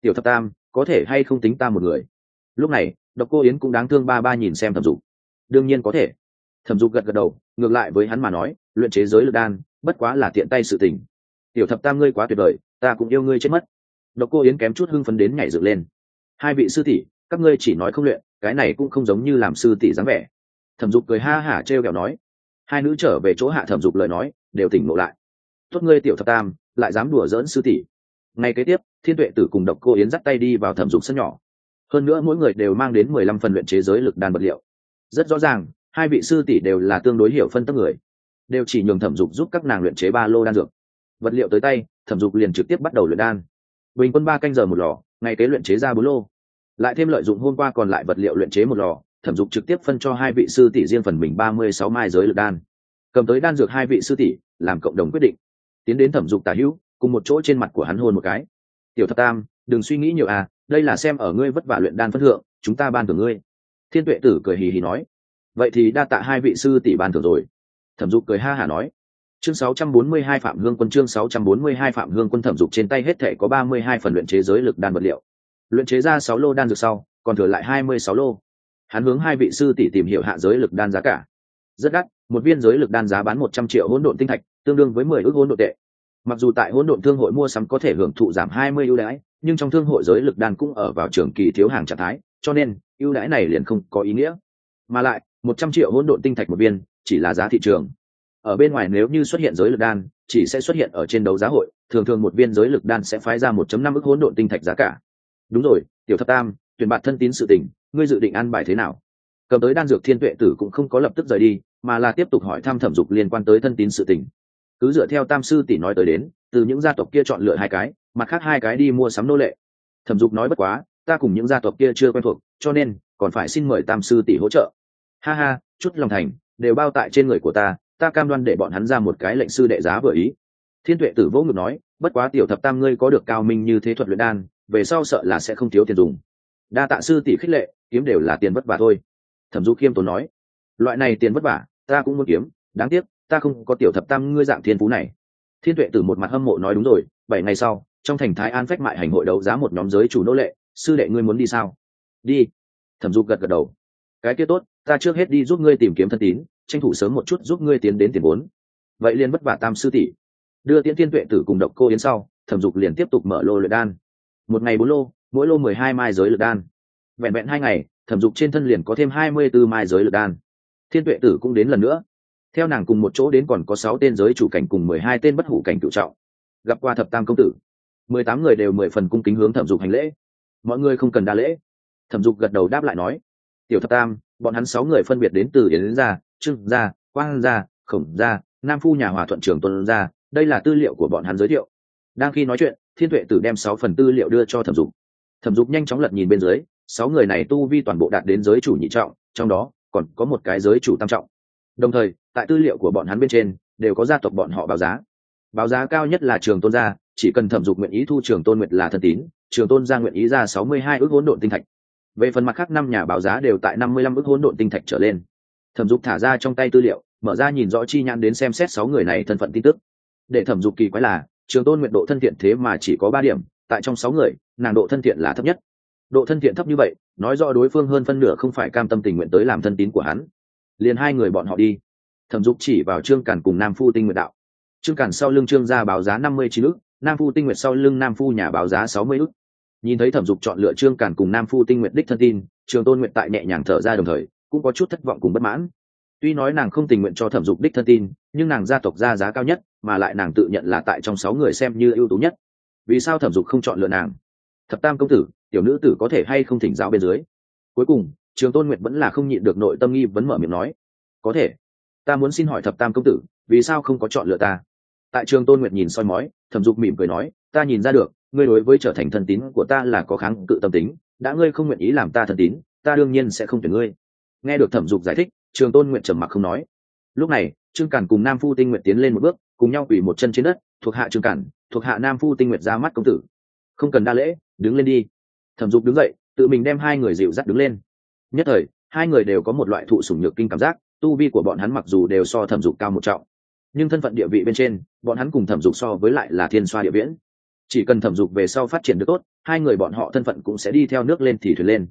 Tiểu thập tam, có thể hay không tính ta một người? Lúc này, độc cô yến cũng đáng thương ba ba nhìn xem thẩm dục. Đương nhiên có thể. Thẩm dục gật gật đầu, ngược lại với hắn mà nói, luyện chế giới lực đan, bất quá là tiện tay sự tình. Tiểu thập tam, ngươi quá tuyệt vời, ta cũng yêu ngươi chết mất. Độc cô yến kém chút hưng phấn đến nhảy dựng lên. Hai vị sư tỷ, các ngươi chỉ nói không luyện, cái này cũng không giống như làm sư tỷ dáng vẻ. Thẩm dục cười ha hả t r e o kẹo nói hai nữ trở về chỗ hạ thẩm dục lời nói, đều tỉnh ngộ lại. Tốt ngươi tiểu thập tam, lại dám đùa dỡn sư tỷ. Ngay kế tiếp, thiên tuệ tử cùng độc cô yến dắt tay đi vào thẩm dục sân nhỏ. Hơn nữa mỗi người đều mang đến mười lăm phần luyện chế giới lực đan vật liệu. Rất rõ ràng, hai vị sư tỷ đều là tương đối hiểu phân tấp người, đều chỉ nhường thẩm dục giúp các nàng luyện chế ba lô đan dược. Vật liệu tới tay, thẩm dục liền trực tiếp bắt đầu luyện đan. Bình quân ba canh giờ một lò ngày kế luyện chế ra bốn lô. Lại thêm lợi dụng hôm qua còn lại vật liệu luyện chế một lò thẩm dục trực tiếp phân cho hai vị sư tỷ riêng phần mình ba mươi sáu mai giới lực đan. Cầm tới đan dược hai vị sư tỷ, làm cộng đồng quyết định. Tiến đến thẩm dục tả hữu, cùng một chỗ trên mặt của hắn hôn một cái. Tiểu thập tam, đừng suy nghĩ nhiều à đây là xem ở ngươi vất vả luyện đan phân thượng, chúng ta ban thưởng ngươi. Thiên tuệ tử cười hì hì nói. Vậy thì đa tạ hai vị sư tỷ ban thưởng rồi. Thẩm dục cười ha hả nói. Chương 642 phạm hương quân, chương 642 phạm hương quân thẩm dục trên tay hết thể có 32 phần luyện chế giới lực đan vật liệu. Luyện chế ra sáu lô đan dược sau, còn thừa lại hai mươi sáu lô hắn hướng hai vị sư tỷ tìm hiểu hạ giới lực đan giá cả. Rất đắt, một viên giới lực đan giá bán một trăm triệu hỗn độn tinh thạch, tương đương với mười ước hỗn độn tệ. Mặc dù tại hỗn độn thương hội mua sắm có thể hưởng thụ giảm hai mươi ưu đãi, nhưng trong thương hội giới lực đan cũng ở vào trường kỳ thiếu hàng trạng thái, cho nên ưu đãi này liền không có ý nghĩa. Mà lại, một trăm triệu hỗn độn tinh thạch một viên, chỉ là giá thị trường. Ở bên ngoài nếu như xuất hiện giới lực đan, chỉ sẽ xuất hiện ở trên đấu giá hội, thường thường một viên giới lực đan sẽ phái ra một năm ức hỗn độn tinh thạch giá cả. Đúng rồi, tiểu thập tam, tuyển bạn thân tín sự tình ngươi dự định ăn bài thế nào? Cầm tới đan dược thiên tuệ tử cũng không có lập tức rời đi, mà là tiếp tục hỏi thăm thẩm dục liên quan tới thân tín sự tình. Cứ dựa theo tam sư tỷ nói tới đến, từ những gia tộc kia chọn lựa hai cái, mặt khác hai cái đi mua sắm nô lệ. Thẩm dục nói bất quá, ta cùng những gia tộc kia chưa quen thuộc, cho nên còn phải xin mời tam sư tỷ hỗ trợ. Ha ha, chút lòng thành, đều bao tại trên người của ta ta cam đoan để bọn hắn ra một cái lệnh sư đệ giá vừa ý. Thiên tuệ tử vô ngực nói, bất quá tiểu thập tam ngươi có được cao minh như thế thuật luyện đan, về sau sợ là sẽ không thiếu tiền dùng. Đa tạ sư tỷ khích lệ kiếm đều là tiền vất vả thôi. Thẩm du khiêm tốn nói, loại này tiền vất vả, ta cũng muốn kiếm, đáng tiếc, ta không có tiểu thập tam ngươi dạng thiên phú này. Thiên tuệ tử một mặt hâm mộ nói, đúng rồi, bảy ngày sau, trong thành thái an phách mại hành hội đấu giá một nhóm giới chủ nô lệ, sư đệ ngươi muốn đi sao? Đi. Thẩm du gật gật đầu, cái kia tốt, ta trước hết đi giúp ngươi tìm kiếm thân tín, tranh thủ sớm một chút giúp ngươi tiến đến tiền vốn. Vậy liền vất vả tam sư tỷ. Đưa tiễn thiên tuệ tử cùng độc cô yến sau, thẩm dục liền tiếp tục mở lô luyện đan. Một ngày bốn lô, mỗi lô mười hai mai giới luyện đan vẹn vẹn hai ngày, thẩm dục trên thân liền có thêm hai mươi b ố mai giới luyện đan. Thiên tuệ tử cũng đến lần nữa. Theo nàng cùng một chỗ đến còn có sáu tên giới chủ cảnh cùng mười hai tên bất hủ cảnh cựu trọng. Gặp qua thập tam công tử. mười tám người đều mười phần cung kính hướng thẩm dục hành lễ. Mọi người không cần đa lễ. Thẩm dục gật đầu đáp lại nói, tiểu thập tam, bọn hắn sáu người phân biệt đến từ yến gia, trương gia, quang gia, khổng gia, nam phu nhà hòa thuận trường tuân gia. Đây là tư liệu của bọn hắn giới thiệu. Đang khi nói chuyện, thiên tuệ tử đem sáu phần tư liệu đưa cho thẩm dục. Thẩm dục nhanh chóng lật nhìn bên dưới sáu người này tu vi toàn bộ đạt đến giới chủ nhị trọng, trong đó, còn có một cái giới chủ tam trọng. Đồng thời, tại tư liệu của bọn hắn bên trên, đều có gia tộc bọn họ báo giá. Báo giá cao nhất là trường tôn gia, chỉ cần thẩm dục nguyện ý thu trường tôn nguyện là thân tín, trường tôn gia nguyện ý ra sáu mươi hai ước hỗn độn tinh thạch. Về phần mặt khác, năm nhà báo giá đều tại năm mươi lăm ước hỗn độn tinh thạch trở lên. Thẩm dục thả ra trong tay tư liệu, mở ra nhìn rõ chi nhãn đến xem xét sáu người này thân phận tin tức. Để thẩm dục kỳ quái là, trường tôn nguyện độ thân thiện thế mà chỉ có ba điểm, tại trong sáu người, nàng độ thân thiện là thấp nhất độ thân thiện thấp như vậy, nói rõ đối phương hơn phân nửa không phải cam tâm tình nguyện tới làm thân tín của hắn. Liền hai người bọn họ đi. Thẩm dục chỉ vào trương càn cùng nam phu tinh nguyện đạo. Trương càn sau lưng trương gia báo giá năm mươi chín ước nam phu tinh nguyện sau lưng nam phu nhà báo giá sáu mươi ước nhìn thấy thẩm dục chọn lựa trương càn cùng nam phu tinh nguyện đích thân tin, trường tôn nguyện tại nhẹ nhàng thở ra đồng thời, cũng có chút thất vọng cùng bất mãn. Tuy nói nàng không tình nguyện cho thẩm dục đích thân tin, nhưng nàng gia tộc ra giá cao nhất, mà lại nàng tự nhận là tại trong sáu người xem như ưu tú nhất. Vì sao thẩm dục không chọn lựa nàng? Thập tam công tử, tiểu nữ tử có thể hay không thỉnh giáo bên dưới? Cuối cùng, trường tôn nguyệt vẫn là không nhịn được nội tâm nghi vấn mở miệng nói, có thể. Ta muốn xin hỏi thập tam công tử, vì sao không có chọn lựa ta? Tại trường tôn nguyệt nhìn soi mói, thẩm dục mỉm cười nói, ta nhìn ra được, ngươi đối với trở thành thần tín của ta là có kháng cự tâm tính, đã ngươi không nguyện ý làm ta thần tín, ta đương nhiên sẽ không tuyển ngươi. Nghe được thẩm dục giải thích, trường tôn nguyện trầm mặc không nói. Lúc này, trương cản cùng nam phu tinh nguyện tiến lên một bước, cùng nhau ủy một chân trên đất, thuộc hạ trương cản, thuộc hạ nam phu tinh nguyện ra mắt công tử không cần đa lễ, đứng lên đi. Thẩm dục đứng dậy, tự mình đem hai người dịu dắt đứng lên. Nhất thời, hai người đều có một loại thụ sủng nhược kinh cảm giác, tu vi của bọn hắn mặc dù đều so thẩm dục cao một trọng, nhưng thân phận địa vị bên trên, bọn hắn cùng thẩm dục so với lại là thiên xoa địa viễn. Chỉ cần thẩm dục về sau phát triển được tốt, hai người bọn họ thân phận cũng sẽ đi theo nước lên thì thuyền lên.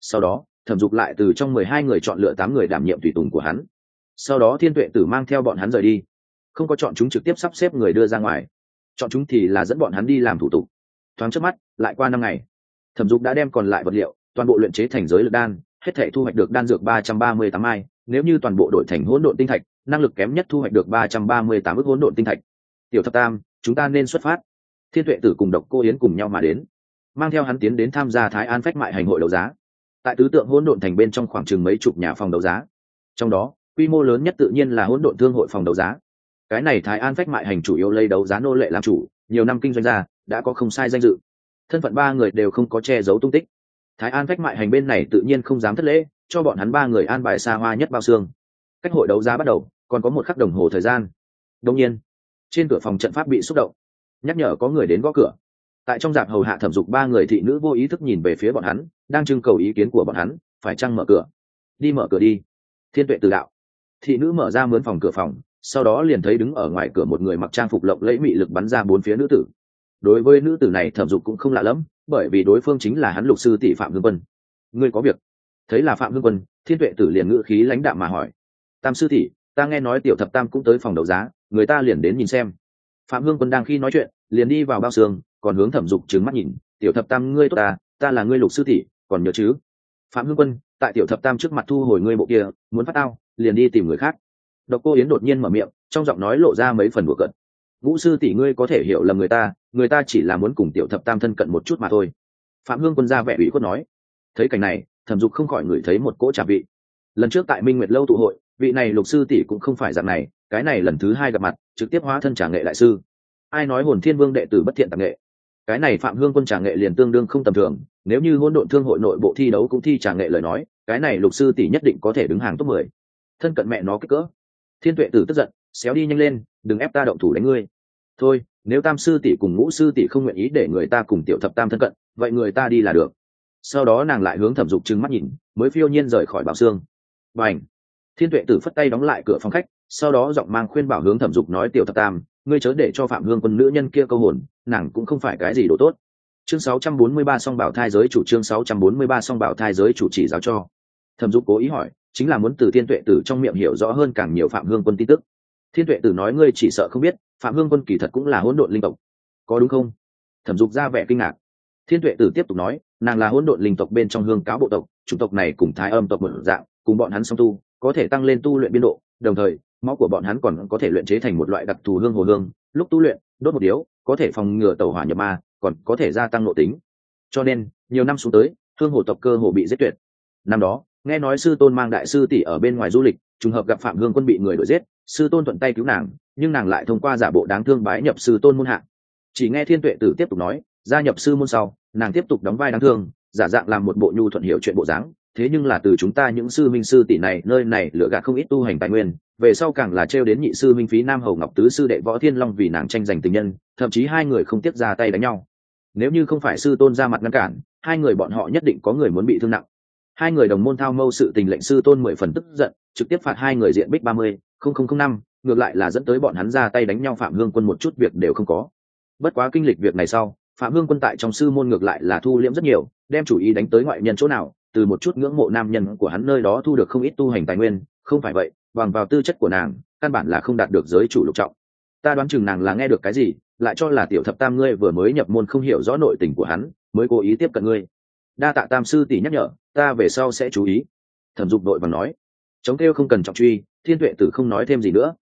Sau đó, thẩm dục lại từ trong mười hai người chọn lựa tám người đảm nhiệm tùy tùng của hắn. Sau đó thiên tuệ tử mang theo bọn hắn rời đi. Không có chọn chúng trực tiếp sắp xếp người đưa ra ngoài. Chọn chúng thì là dẫn bọn hắn đi làm thủ tục thoáng trước mắt, lại qua năm ngày. Thẩm dục đã đem còn lại vật liệu, toàn bộ luyện chế thành giới lực đan, hết thể thu hoạch được đan dược ba trăm ba mươi tám mai, nếu như toàn bộ đổi thành hỗn độn tinh thạch, năng lực kém nhất thu hoạch được ba trăm ba mươi tám ước hỗn độn tinh thạch. Tiểu thập tam, chúng ta nên xuất phát. Thiên tuệ tử cùng độc cô yến cùng nhau mà đến, mang theo hắn tiến đến tham gia thái an phách mại hành hội đấu giá. Tại tứ tượng hỗn độn thành bên trong khoảng chừng mấy chục nhà phòng đấu giá. Trong đó, quy mô lớn nhất tự nhiên là hỗn độn thương hội phòng đấu giá. Cái này thái an phách mại hành chủ yếu lấy đấu giá nô lệ làm chủ, nhiều năm kinh doanh ra đã có không sai danh dự. Thân phận ba người đều không có che giấu tung tích. Thái an phách mại hành bên này tự nhiên không dám thất lễ, cho bọn hắn ba người an bài xa hoa nhất bao xương. Cách hội đấu giá bắt đầu, còn có một khắc đồng hồ thời gian. Đông nhiên, trên cửa phòng trận pháp bị xúc động. Nhắc nhở có người đến gõ cửa. Tại trong dạp hầu hạ thẩm dục ba người thị nữ vô ý thức nhìn về phía bọn hắn, đang trưng cầu ý kiến của bọn hắn, phải chăng mở cửa? Đi mở cửa đi. Thiên tuệ từ đạo. Thị nữ mở ra mướn phòng cửa phòng, sau đó liền thấy đứng ở ngoài cửa một người mặc trang phục lộng lẫy mị lực bắn ra bốn phía nữ tử đối với nữ tử này thẩm dục cũng không lạ lẫm, bởi vì đối phương chính là hắn lục sư tỷ phạm hương quân. Ngươi có việc? Thấy là phạm hương quân, thiên tuệ tử liền ngữ khí lãnh đạm mà hỏi. Tam sư tỷ, ta nghe nói tiểu thập tam cũng tới phòng đấu giá, người ta liền đến nhìn xem. Phạm hương quân đang khi nói chuyện, liền đi vào bao xương, còn hướng thẩm dục trứng mắt nhìn. Tiểu thập tam, ngươi tốt ta ta là ngươi lục sư tỷ, còn nhớ chứ? Phạm hương quân, tại tiểu thập tam trước mặt thu hồi ngươi bộ kia, muốn phát tao, liền đi tìm người khác. Độc cô yến đột nhiên mở miệng, trong giọng nói lộ ra mấy phần bùa cận vũ sư tỷ ngươi có thể hiểu lầm người ta người ta chỉ là muốn cùng tiểu thập tam thân cận một chút mà thôi. Phạm hương quân ra vẻ ủy khuất nói, thấy cảnh này, thẩm dục không khỏi ngửi thấy một cỗ trà vị. Lần trước tại minh nguyệt lâu tụ hội, vị này lục sư tỷ cũng không phải dạng này, cái này lần thứ hai gặp mặt, trực tiếp hóa thân trả nghệ đại sư. Ai nói hồn thiên vương đệ tử bất thiện tạp nghệ? Cái này phạm hương quân trả nghệ liền tương đương không tầm thường, nếu như hôn độn thương hội nội bộ thi đấu cũng thi trả nghệ lời nói, cái này lục sư tỷ nhất định có thể đứng hàng top mười. Thân cận mẹ nó kích cỡ. Thiên tuệ tử tức giận, xéo đi nhanh lên, đừng ép ta động thủ đánh ngươi thôi, nếu tam sư tỷ cùng ngũ sư tỷ không nguyện ý để người ta cùng tiểu thập tam thân cận, vậy người ta đi là được. Sau đó nàng lại hướng thẩm dục trừng mắt nhìn, mới phiêu nhiên rời khỏi bảo xương. Và ảnh thiên tuệ tử phất tay đóng lại cửa phòng khách, sau đó giọng mang khuyên bảo hướng thẩm dục nói, tiểu thập tam, ngươi chớ để cho phạm hương quân nữ nhân kia câu hồn, nàng cũng không phải cái gì đồ tốt. Chương 643 song bảo thai giới chủ, chương 643 song bảo thai giới chủ chỉ giáo cho. Thẩm dục cố ý hỏi, chính là muốn từ thiên tuệ tử trong miệng hiểu rõ hơn càng nhiều phạm hương quân tin tức thiên tuệ tử nói ngươi chỉ sợ không biết, phạm hương quân kỳ thật cũng là hỗn độn linh tộc. Có đúng không? Thẩm dục ra vẻ kinh ngạc. Thiên tuệ tử tiếp tục nói, nàng là hỗn độn linh tộc bên trong hương cáo bộ tộc, chủng tộc này cùng thái âm tộc một dạng, cùng bọn hắn song tu, có thể tăng lên tu luyện biên độ, đồng thời, máu của bọn hắn còn có thể luyện chế thành một loại đặc thù hương hồ hương, lúc tu luyện, đốt một điếu, có thể phòng ngừa tàu hỏa nhập ma, còn có thể gia tăng nội tính. Cho nên, nhiều năm xuống tới, hương hồ tộc cơ hồ bị giết tuyệt. Năm đó, nghe nói sư tôn mang đại sư tỷ ở bên ngoài du lịch trùng hợp gặp phạm hương quân bị người đuổi giết, sư tôn thuận tay cứu nàng, nhưng nàng lại thông qua giả bộ đáng thương bái nhập sư tôn môn hạ. Chỉ nghe thiên tuệ tử tiếp tục nói, gia nhập sư môn sau, nàng tiếp tục đóng vai đáng thương, giả dạng làm một bộ nhu thuận hiểu chuyện bộ dáng, thế nhưng là từ chúng ta những sư minh sư tỷ này, nơi này lựa gạt không ít tu hành tài nguyên, về sau càng là trêu đến nhị sư minh phí nam hầu ngọc tứ sư đệ võ thiên long vì nàng tranh giành tình nhân, thậm chí hai người không tiếp ra tay đánh nhau. Nếu như không phải sư tôn ra mặt ngăn cản, hai người bọn họ nhất định có người muốn bị thương nặng hai người đồng môn thao mâu sự tình lệnh sư tôn mười phần tức giận, trực tiếp phạt hai người diện bích ba mươi, không không không năm, ngược lại là dẫn tới bọn hắn ra tay đánh nhau phạm hương quân một chút việc đều không có. Bất quá kinh lịch việc này sau, phạm hương quân tại trong sư môn ngược lại là thu liễm rất nhiều, đem chủ ý đánh tới ngoại nhân chỗ nào, từ một chút ngưỡng mộ nam nhân của hắn nơi đó thu được không ít tu hành tài nguyên, không phải vậy, bằng vào tư chất của nàng, căn bản là không đạt được giới chủ lục trọng. Ta đoán chừng nàng là nghe được cái gì, lại cho là tiểu thập tam ngươi vừa mới nhập môn không hiểu rõ nội tình của hắn, mới cố ý tiếp cận ngươi. Đa tạ tam sư tỷ nhắc nhở ta về sau sẽ chú ý. Thẩm dục đội và nói. Chống kêu không cần trọng truy, thiên tuệ tử không nói thêm gì nữa,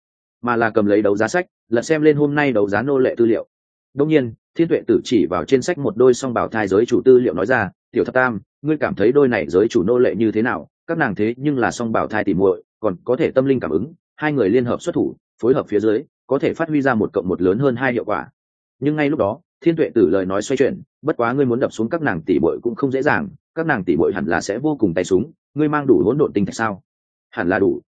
mà là cầm lấy đấu giá sách, lật xem lên hôm nay đấu giá nô lệ tư liệu. Đông nhiên, thiên tuệ tử chỉ vào trên sách một đôi song bảo thai giới chủ tư liệu nói ra, tiểu thập tam, ngươi cảm thấy đôi này giới chủ nô lệ như thế nào? Các nàng thế nhưng là song bảo thai tỉ muội, còn có thể tâm linh cảm ứng, hai người liên hợp xuất thủ, phối hợp phía dưới, có thể phát huy ra một cộng một lớn hơn hai hiệu quả. Nhưng ngay lúc đó, thiên tuệ tử lời nói xoay chuyển, bất quá ngươi muốn đập xuống các nàng tỷ bội cũng không dễ dàng các nàng tỷ bội hẳn là sẽ vô cùng tay súng, ngươi mang đủ hỗn độn tinh thạch sao? Hẳn là đủ.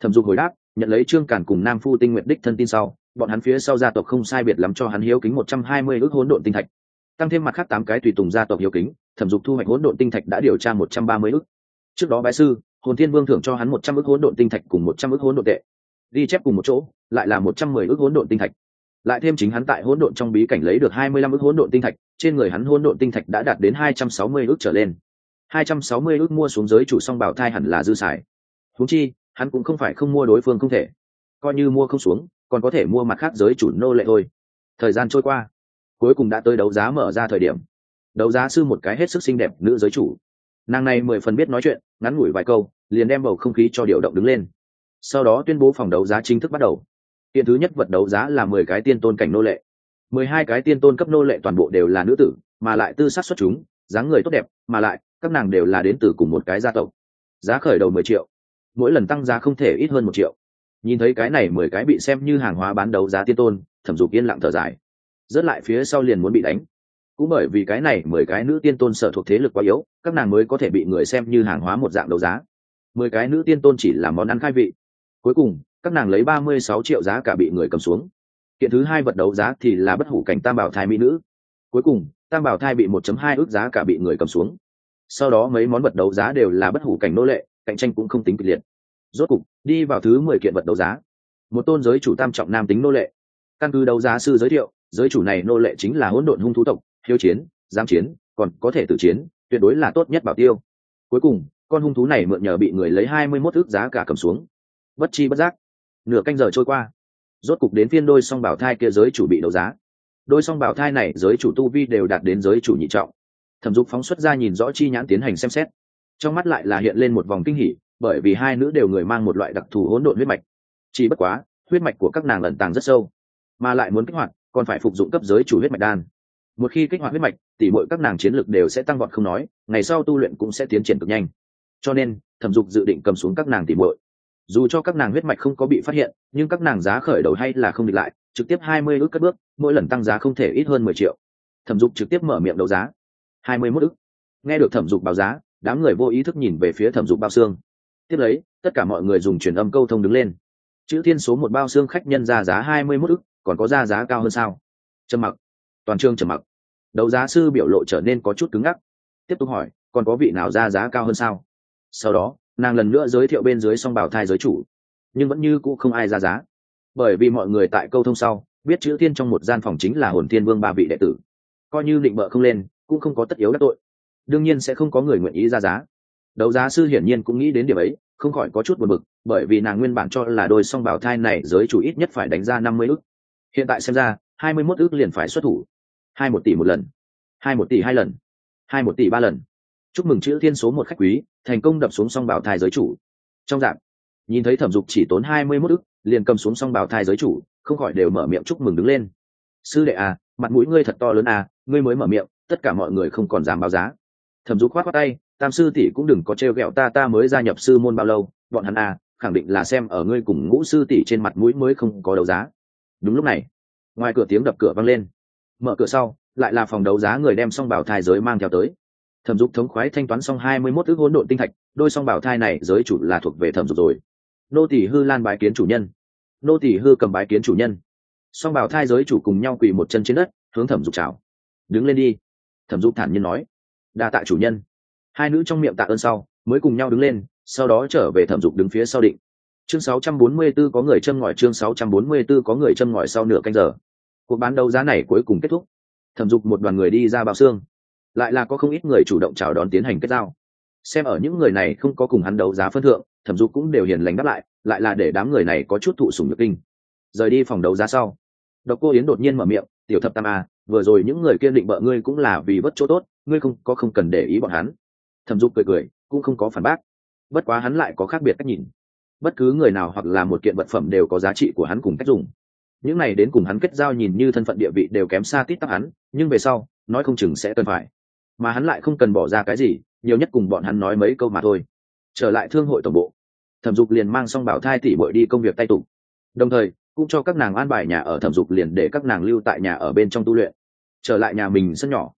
Thẩm dục hồi đáp, nhận lấy trương càn cùng nam phu tinh nguyện đích thân tin sau, bọn hắn phía sau gia tộc không sai biệt lắm cho hắn hiếu kính một trăm hai mươi ước hỗn độn tinh thạch. Tăng thêm mặt khác tám cái tùy tùng gia tộc hiếu kính, thẩm dục thu hoạch hỗn độn tinh thạch đã điều tra một trăm ba mươi ước. Trước đó bái sư, hồn thiên vương thưởng cho hắn một trăm ước hỗn độn tinh thạch cùng một trăm ước hỗn độn tệ. Đi chép cùng một chỗ, lại là một trăm mười ước hỗn độn tinh thạch. Lại thêm chính hắn tại hỗn độn trong bí cảnh lấy được hai mươi lăm ước hỗn độn tinh thạch, trên người hắn hỗn độn tinh thạch đã đạt đến hai trăm sáu mươi ước trở lên hai trăm sáu mươi ước mua xuống giới chủ song bảo thai hẳn là dư xài. Huống chi, hắn cũng không phải không mua đối phương không thể. Coi như mua không xuống, còn có thể mua mặt khác giới chủ nô lệ thôi. Thời gian trôi qua, cuối cùng đã tới đấu giá mở ra thời điểm. Đấu giá sư một cái hết sức xinh đẹp nữ giới chủ. Nàng này mười phần biết nói chuyện, ngắn ngủi vài câu, liền đem bầu không khí cho điều động đứng lên. Sau đó tuyên bố phòng đấu giá chính thức bắt đầu. Hiện thứ nhất vật đấu giá là mười cái tiên tôn cảnh nô lệ. Mười hai cái tiên tôn cấp nô lệ toàn bộ đều là nữ tử, mà lại tư sát xuất chúng, dáng người tốt đẹp, mà lại các nàng đều là đến từ cùng một cái gia tộc. Giá khởi đầu mười triệu, mỗi lần tăng giá không thể ít hơn một triệu. Nhìn thấy cái này mười cái bị xem như hàng hóa bán đấu giá tiên tôn, thẩm dục yên lặng thở dài. Rớt lại phía sau liền muốn bị đánh. Cũng bởi vì cái này mười cái nữ tiên tôn sở thuộc thế lực quá yếu, các nàng mới có thể bị người xem như hàng hóa một dạng đấu giá. Mười cái nữ tiên tôn chỉ là món ăn khai vị. Cuối cùng, các nàng lấy ba mươi sáu triệu giá cả bị người cầm xuống. Kiện thứ hai vật đấu giá thì là bất hủ cảnh tam bảo thai mỹ nữ. Cuối cùng, tam bảo thai bị một chấm hai ước giá cả bị người cầm xuống sau đó mấy món vật đấu giá đều là bất hủ cảnh nô lệ, cạnh tranh cũng không tính kịch liệt. Rốt cục, đi vào thứ mười kiện vật đấu giá. Một tôn giới chủ tam trọng nam tính nô lệ. Căn cứ đấu giá sư giới thiệu, giới chủ này nô lệ chính là hỗn độn hung thú tộc, hiếu chiến giam chiến, còn có thể tự chiến, tuyệt đối là tốt nhất bảo tiêu. Cuối cùng, con hung thú này mượn nhờ bị người lấy hai mươi mốt ước giá cả cầm xuống. Bất chi bất giác, nửa canh giờ trôi qua. Rốt cục đến phiên đôi song bảo thai kia giới chủ bị đấu giá. Đôi song bảo thai này, giới chủ tu vi đều đạt đến giới chủ nhị trọng thẩm dục phóng xuất ra nhìn rõ chi nhãn tiến hành xem xét. Trong mắt lại là hiện lên một vòng kinh hỉ, bởi vì hai nữ đều người mang một loại đặc thù hỗn độn huyết mạch. Chỉ bất quá, huyết mạch của các nàng lẩn tàng rất sâu, mà lại muốn kích hoạt, còn phải phục dụng cấp giới chủ huyết mạch đan. Một khi kích hoạt huyết mạch, tỉ mọi các nàng chiến lược đều sẽ tăng vọt không nói, ngày sau tu luyện cũng sẽ tiến triển cực nhanh. Cho nên, thẩm dục dự định cầm xuống các nàng tỉ muội. Dù cho các nàng huyết mạch không có bị phát hiện, nhưng các nàng giá khởi đầu hay là không địch lại, trực tiếp hai mươi ước cất bước, mỗi lần tăng giá không thể ít hơn mười triệu. Thẩm dục trực tiếp mở miệng đấu giá hai mươi mốt ức. Nghe được thẩm dục báo giá, đám người vô ý thức nhìn về phía thẩm dục bao xương. Tiếp lấy, tất cả mọi người dùng truyền âm câu thông đứng lên. Chữ thiên số một bao xương khách nhân ra giá hai mươi mốt ức, còn có ra giá cao hơn sao? Trầm mặc. Toàn trương trầm mặc. Đấu giá sư biểu lộ trở nên có chút cứng ngắc. Tiếp tục hỏi, còn có vị nào ra giá cao hơn sao? Sau đó, nàng lần nữa giới thiệu bên dưới song bảo thai giới chủ. Nhưng vẫn như cũ không ai ra giá. Bởi vì mọi người tại câu thông sau, biết chữ thiên trong một gian phòng chính là hồn thiên vương ba vị đệ tử. Coi như định bợ không lên cũng không có tất yếu đắc tội. Đương nhiên sẽ không có người nguyện ý ra giá. Đấu giá sư hiển nhiên cũng nghĩ đến điểm ấy, không khỏi có chút buồn bực, bởi vì nàng nguyên bản cho là đôi song bảo thai này giới chủ ít nhất phải đánh ra năm mươi ước hiện tại xem ra, hai mươi mốt ước liền phải xuất thủ. Hai một tỷ một lần. Hai một tỷ hai lần. Hai một tỷ ba lần. Chúc mừng chữ thiên số một khách quý, thành công đập xuống song bảo thai giới chủ. Trong dạng, nhìn thấy thẩm dục chỉ tốn hai mươi mốt ức, liền cầm xuống song bảo thai giới chủ, không khỏi đều mở miệng chúc mừng đứng lên. Sư đệ à mặt mũi ngươi thật to lớn à ngươi mới mở miệng tất cả mọi người không còn dám báo giá. Thẩm dục khoát khoát tay, tam sư tỷ cũng đừng có trêu ghẹo ta ta mới gia nhập sư môn bao lâu, bọn hắn à khẳng định là xem ở ngươi cùng ngũ sư tỷ trên mặt mũi mới không có đấu giá. Đúng lúc này, ngoài cửa tiếng đập cửa vang lên. Mở cửa sau, lại là phòng đấu giá người đem xong bảo thai giới mang theo tới. Thẩm dục thống khoái thanh toán xong hai mươi mốt ước hỗn độn tinh thạch, đôi song bảo thai này giới chủ là thuộc về thẩm dục rồi. Nô tỷ hư lan bái kiến chủ nhân. Nô tỷ hư cầm bái kiến chủ nhân. Song bảo thai giới chủ cùng nhau quỳ một chân trên đất, hướng thẩm dục chào. Đứng lên đi thẩm dục thản nhiên nói, đa tạ chủ nhân. Hai nữ trong miệng tạ ơn sau, mới cùng nhau đứng lên, sau đó trở về thẩm dục đứng phía sau định. Chương 644 có người châm ngòi, chương 644 có người châm ngòi sau nửa canh giờ. Cuộc bán đấu giá này cuối cùng kết thúc. Thẩm dục một đoàn người đi ra bao xương. Lại là có không ít người chủ động chào đón tiến hành kết giao. Xem ở những người này không có cùng hắn đấu giá phân thượng, thẩm dục cũng đều hiền lành đáp lại lại là để đám người này có chút thụ sùng nhược kinh. Rời đi phòng đấu giá sau, độc cô yến đột nhiên mở miệng, tiểu thập tam a vừa rồi những người kiên định bợ ngươi cũng là vì vất chỗ tốt, ngươi không, có không cần để ý bọn hắn. Thẩm dục cười cười, cũng không có phản bác. Bất quá hắn lại có khác biệt cách nhìn. Bất cứ người nào hoặc là một kiện vật phẩm đều có giá trị của hắn cùng cách dùng. Những này đến cùng hắn kết giao nhìn như thân phận địa vị đều kém xa tít tắp hắn, nhưng về sau, nói không chừng sẽ cần phải. Mà hắn lại không cần bỏ ra cái gì, nhiều nhất cùng bọn hắn nói mấy câu mà thôi. Trở lại thương hội tổng bộ, thẩm dục liền mang xong bảo thai tỷ bội đi công việc tay tục đồng thời, cũng cho các nàng an bài nhà ở thẩm dục liền để các nàng lưu tại nhà ở bên trong tu luyện trở lại nhà mình sân nhỏ.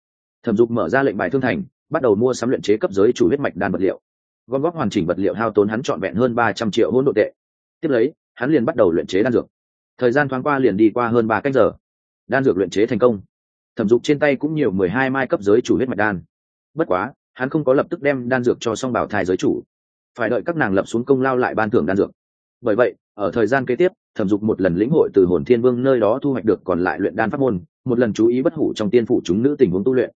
Thẩm dục mở ra lệnh bài thương thành, bắt đầu mua sắm luyện chế cấp giới chủ huyết mạch đan vật liệu. Gom góp hoàn chỉnh vật liệu hao tốn hắn trọn vẹn hơn ba trăm triệu hỗn độ tệ. Tiếp lấy, hắn liền bắt đầu luyện chế đan dược. Thời gian thoáng qua liền đi qua hơn ba cách giờ. Đan dược luyện chế thành công. Thẩm dục trên tay cũng nhiều mười hai mai cấp giới chủ huyết mạch đan. Bất quá, hắn không có lập tức đem đan dược cho song bảo thai giới chủ. Phải đợi các nàng lập xuống công lao lại ban thưởng đan dược. Bởi vậy ở thời gian kế tiếp, thẩm dục một lần lĩnh hội từ hồn thiên vương nơi đó thu hoạch được còn lại luyện đan pháp môn, một lần chú ý bất hủ trong tiên phủ chúng nữ tình huống tu luyện.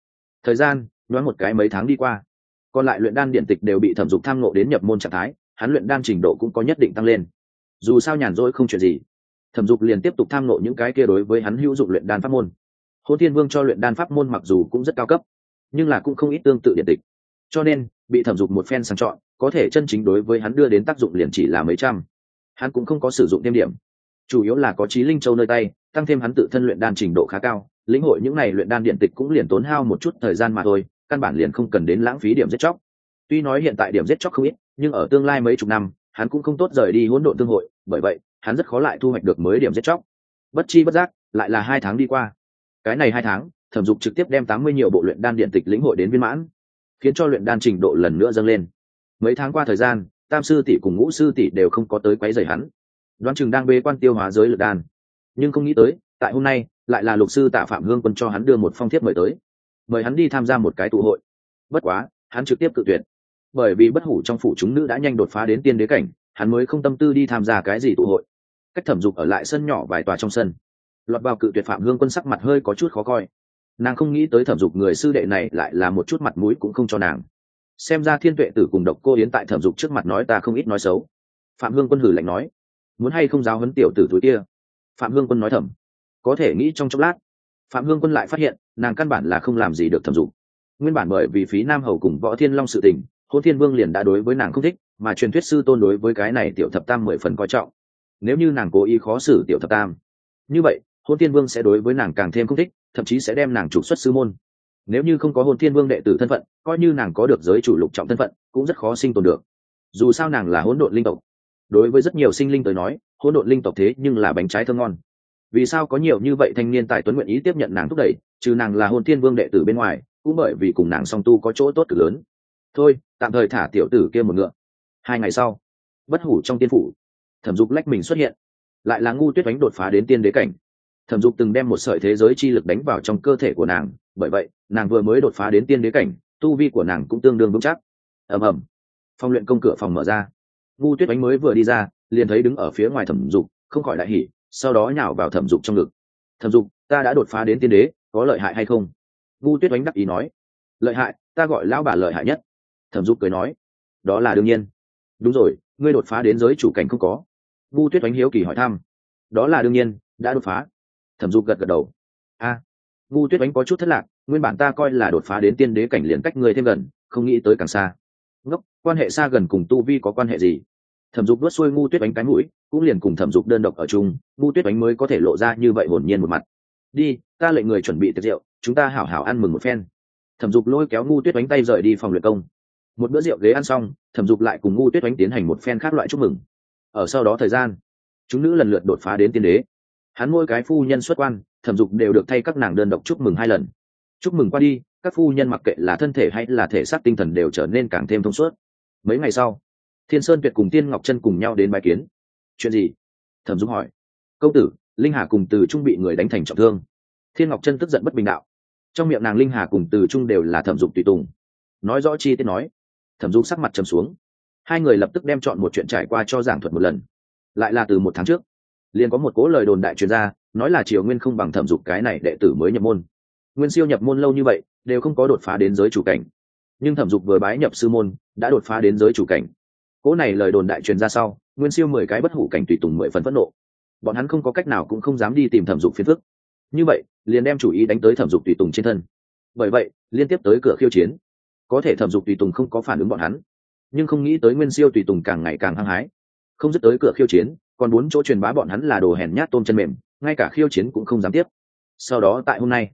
Thời gian, nhoáng một cái mấy tháng đi qua. Còn lại luyện đan điện tịch đều bị thẩm dục tham ngộ đến nhập môn trạng thái, hắn luyện đan trình độ cũng có nhất định tăng lên. Dù sao nhàn rỗi không chuyện gì. Thẩm dục liền tiếp tục tham ngộ những cái kia đối với hắn hữu dụng luyện đan pháp môn. Hôn thiên vương cho luyện đan pháp môn mặc dù cũng rất cao cấp, nhưng là cũng không ít tương tự điện tịch. Cho nên, bị thẩm dục một phen sang chọn, có thể chân chính đối với hắn đưa đến tác dụng liền chỉ là mấy trăm hắn cũng không có sử dụng thêm điểm. Chủ yếu là có trí linh châu nơi tay, tăng thêm hắn tự thân luyện đan trình độ khá cao, lĩnh hội những n à y luyện đan điện tịch cũng liền tốn hao một chút thời gian mà thôi, căn bản liền không cần đến lãng phí điểm giết chóc. Tuy nói hiện tại điểm giết chóc không ít, nhưng ở tương lai mấy chục năm, hắn cũng không tốt rời đi hỗn độn tương hội, bởi vậy, hắn rất khó lại thu hoạch được mới điểm giết chóc. Bất chi bất giác, lại là hai tháng đi qua. Cái này hai tháng, thẩm dục trực tiếp đem tám mươi nhiều bộ luyện đan điện tịch lĩnh hội đến viên mãn, khiến cho luyện đan trình độ lần nữa dâng lên. Mấy tháng qua thời gian tam sư tỷ cùng ngũ sư tỷ đều không có tới quấy rầy hắn. Đoán chừng đang bê quan tiêu hóa giới lực đan. Nhưng không nghĩ tới, tại hôm nay, lại là lục sư tạ phạm hương quân cho hắn đưa một phong thiếp mời tới. Mời hắn đi tham gia một cái tụ hội. Bất quá, hắn trực tiếp cự tuyệt. Bởi vì bất hủ trong phủ chúng nữ đã nhanh đột phá đến tiên đế cảnh, hắn mới không tâm tư đi tham gia cái gì tụ hội. Cách thẩm dục ở lại sân nhỏ vài tòa trong sân. Lọt vào cự tuyệt phạm hương quân sắc mặt hơi có chút khó coi. Nàng không nghĩ tới thẩm dục người sư đệ này lại là một chút mặt mũi cũng không cho nàng xem ra thiên tuệ tử cùng độc cô yến tại thẩm dục trước mặt nói ta không ít nói xấu. Phạm hương quân hử lạnh nói, muốn hay không giáo huấn tiểu tử túi kia? Phạm hương quân nói thầm, có thể nghĩ trong chốc lát. Phạm hương quân lại phát hiện, nàng căn bản là không làm gì được thẩm dục. Nguyên bản bởi vì phí nam hầu cùng võ thiên long sự tình hôn thiên vương liền đã đối với nàng không thích, mà truyền thuyết sư tôn đối với cái này tiểu thập tam mười phần coi trọng. Nếu như nàng cố ý khó xử tiểu thập tam, như vậy hôn thiên vương sẽ đối với nàng càng thêm không thích, thậm chí sẽ đem nàng trục xuất sư môn nếu như không có hôn thiên vương đệ tử thân phận, coi như nàng có được giới chủ lục trọng thân phận, cũng rất khó sinh tồn được. Dù sao nàng là hỗn độn linh tộc. Đối với rất nhiều sinh linh tới nói, hỗn độn linh tộc thế nhưng là bánh trái thơm ngon. Vì sao có nhiều như vậy thanh niên tại tuấn nguyện ý tiếp nhận nàng thúc đẩy, trừ nàng là hôn thiên vương đệ tử bên ngoài, cũng bởi vì cùng nàng song tu có chỗ tốt cực lớn. Thôi, tạm thời thả tiểu tử kia một ngựa. Hai ngày sau, bất hủ trong tiên phủ, thẩm dục lách mình xuất hiện. Lại là ngu tuyết đánh đột phá đến tiên đế cảnh. Thẩm dục từng đem một sợi thế giới chi lực đánh vào trong cơ thể của nàng bởi vậy nàng vừa mới đột phá đến tiên đế cảnh tu vi của nàng cũng tương đương vững chắc. Ầm ầm. Phong luyện công cửa phòng mở ra. Ngu tuyết đánh mới vừa đi ra liền thấy đứng ở phía ngoài thẩm dục không khỏi đại hỉ sau đó nhào vào thẩm dục trong ngực. Thẩm dục ta đã đột phá đến tiên đế có lợi hại hay không? Ngu tuyết đánh đắc ý nói. Lợi hại ta gọi lão bà lợi hại nhất. Thẩm dục cười nói. Đó là đương nhiên. Đúng rồi ngươi đột phá đến giới chủ cảnh không có. Ngu tuyết đánh hiếu kỳ hỏi thăm. Đó là đương nhiên đã đột phá. Thẩm dục gật gật đầu. A à, ngu tuyết đánh có chút thất lạc, nguyên bản ta coi là đột phá đến tiên đế cảnh liền cách ngươi thêm gần, không nghĩ tới càng xa. Ngốc, quan hệ xa gần cùng tu vi có quan hệ gì? Thẩm dục đuốt xuôi ngu tuyết đánh cái mũi, cũng liền cùng thẩm dục đơn độc ở chung ngu tuyết đánh mới có thể lộ ra như vậy hồn nhiên một mặt. Đi, ta lệnh người chuẩn bị tiệc rượu, chúng ta hảo hảo ăn mừng một phen. Thẩm dục lôi kéo ngu tuyết đánh tay rời đi phòng luyện công. Một bữa rượu ghế ăn xong, thẩm dục lại cùng ngu tuyết đánh tiến hành một phen khác loại chúc mừng. Ở sau đó thời gian, chúng nữ lần lượt đột phá đến tiên đế. Hắn mỗi cái phu nhân xuất quan thẩm dục đều được thay các nàng đơn độc chúc mừng hai lần. Chúc mừng qua đi, các phu nhân mặc kệ là thân thể hay là thể xác tinh thần đều trở nên càng thêm thông suốt. Mấy ngày sau, thiên sơn tuyệt cùng tiên ngọc chân cùng nhau đến bài kiến. Chuyện gì? Thẩm dục hỏi. Công tử, linh hà cùng từ trung bị người đánh thành trọng thương. Thiên ngọc chân tức giận bất bình đạo. Trong miệng nàng linh hà cùng từ trung đều là thẩm dục tùy tùng. Nói rõ chi tiết nói. Thẩm dục sắc mặt trầm xuống. Hai người lập tức đem chọn một chuyện trải qua cho giảng thuật một lần. Lại là từ một tháng trước, liền có một cố lời đồn đại chuyên gia nói là triều nguyên không bằng thẩm dục cái này đệ tử mới nhập môn. Nguyên siêu nhập môn lâu như vậy, đều không có đột phá đến giới chủ cảnh. Nhưng thẩm dục vừa bái nhập sư môn, đã đột phá đến giới chủ cảnh. Cỗ này lời đồn đại truyền ra sau, nguyên siêu mười cái bất hủ cảnh tùy tùng mười phần phẫn nộ. Bọn hắn không có cách nào cũng không dám đi tìm thẩm dục phiền phức. Như vậy, liền đem chủ ý đánh tới thẩm dục tùy tùng trên thân. Bởi vậy, liên tiếp tới cửa khiêu chiến. Có thể thẩm dục tùy tùng không có phản ứng bọn hắn, nhưng không nghĩ tới nguyên siêu tùy tùng càng ngày càng hăng hái. Không dứt tới cửa khiêu chiến, còn bốn chỗ truyền bá bọn hắn là đồ hèn nhát tôm chân mềm ngay cả khiêu chiến cũng không dám tiếp. Sau đó tại hôm nay,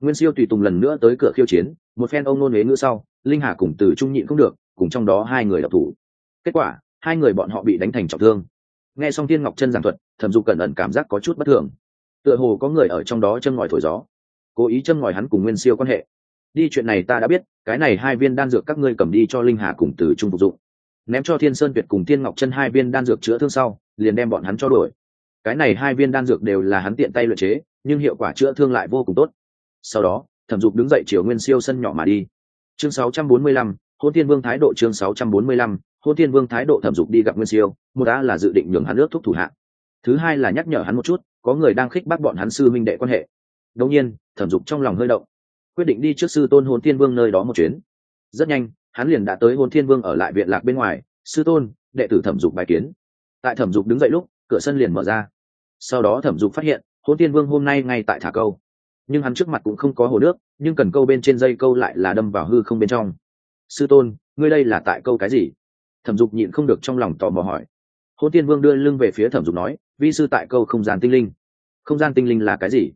nguyên siêu tùy tùng lần nữa tới cửa khiêu chiến, một phen ông nôn huế ngữ sau, linh hà cùng từ trung nhịn không được, cùng trong đó hai người lập thủ. Kết quả, hai người bọn họ bị đánh thành trọng thương. Nghe xong thiên ngọc chân giảng thuật, thẩm dục cẩn ẩn cảm giác có chút bất thường. Tựa hồ có người ở trong đó châm ngòi thổi gió. Cố ý châm ngòi hắn cùng nguyên siêu quan hệ. Đi chuyện này ta đã biết, cái này hai viên đan dược các ngươi cầm đi cho linh hà cùng từ trung phục dụng. Ném cho thiên sơn tuyệt cùng thiên ngọc chân hai viên đan dược chữa thương sau, liền đem bọn hắn cho đổi cái này hai viên đan dược đều là hắn tiện tay luyện chế nhưng hiệu quả chữa thương lại vô cùng tốt. Sau đó thẩm dục đứng dậy chiều nguyên siêu sân nhỏ mà đi. Chương 645, hôn thiên vương thái độ chương 645, hôn thiên vương thái độ thẩm dục đi gặp nguyên siêu một đã là dự định nhường hắn ước thúc thủ hạ. Thứ hai là nhắc nhở hắn một chút có người đang khích bắt bọn hắn sư minh đệ quan hệ. Đông nhiên thẩm dục trong lòng hơi động quyết định đi trước sư tôn hôn thiên vương nơi đó một chuyến. Rất nhanh hắn liền đã tới hôn thiên vương ở lại viện lạc bên ngoài. Sư tôn đệ tử thẩm dục bài kiến. Tại thẩm dục đứng dậy lúc cửa sân liền mở ra sau đó thẩm dục phát hiện hôn tiên vương hôm nay ngay tại thả câu. Nhưng hắn trước mặt cũng không có hồ nước, nhưng cần câu bên trên dây câu lại là đâm vào hư không bên trong. Sư tôn, ngươi đây là tại câu cái gì? Thẩm dục nhịn không được trong lòng tò mò hỏi. Hôn tiên vương đưa lưng về phía thẩm dục nói, vi sư tại câu không gian tinh linh. Không gian tinh linh là cái gì?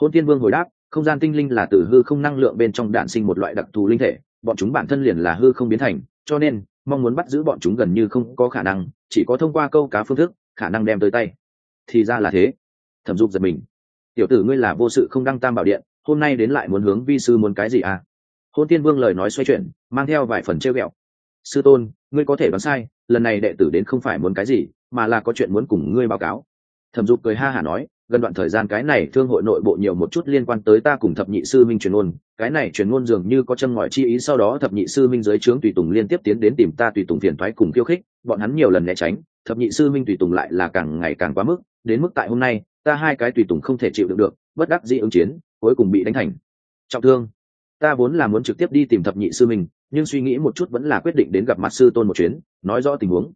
Hôn tiên vương hồi đáp, không gian tinh linh là từ hư không năng lượng bên trong đạn sinh một loại đặc thù linh thể, bọn chúng bản thân liền là hư không biến thành, cho nên, mong muốn bắt giữ bọn chúng gần như không có khả năng, chỉ có thông qua câu cá phương thức, khả năng đem tới tay thì ra là thế. Thẩm dục giật mình. Tiểu tử ngươi là vô sự không đăng tam bảo điện, hôm nay đến lại muốn hướng vi sư muốn cái gì à? Hôn tiên vương lời nói xoay chuyển, mang theo vài phần treo ghẹo. Sư tôn, ngươi có thể đoán sai, lần này đệ tử đến không phải muốn cái gì, mà là có chuyện muốn cùng ngươi báo cáo. Thẩm dục cười ha hả nói, gần đoạn thời gian cái này thương hội nội bộ nhiều một chút liên quan tới ta cùng thập nhị sư minh truyền ngôn, cái này truyền ngôn dường như có chân ngòi chi ý, sau đó thập nhị sư minh dưới trướng tùy tùng liên tiếp tiến đến tìm ta tùy tùng phiền thoái cùng khiêu khích, bọn hắn nhiều lần né tránh, thập nhị sư minh tùy tùng lại là càng ngày càng quá mức đến mức tại hôm nay ta hai cái tùy tùng không thể chịu đựng được bất đắc dĩ ứng chiến cuối cùng bị đánh thành. Trọng thương. Ta vốn là muốn trực tiếp đi tìm thập nhị sư mình, nhưng suy nghĩ một chút vẫn là quyết định đến gặp mặt sư tôn một chuyến nói rõ tình huống.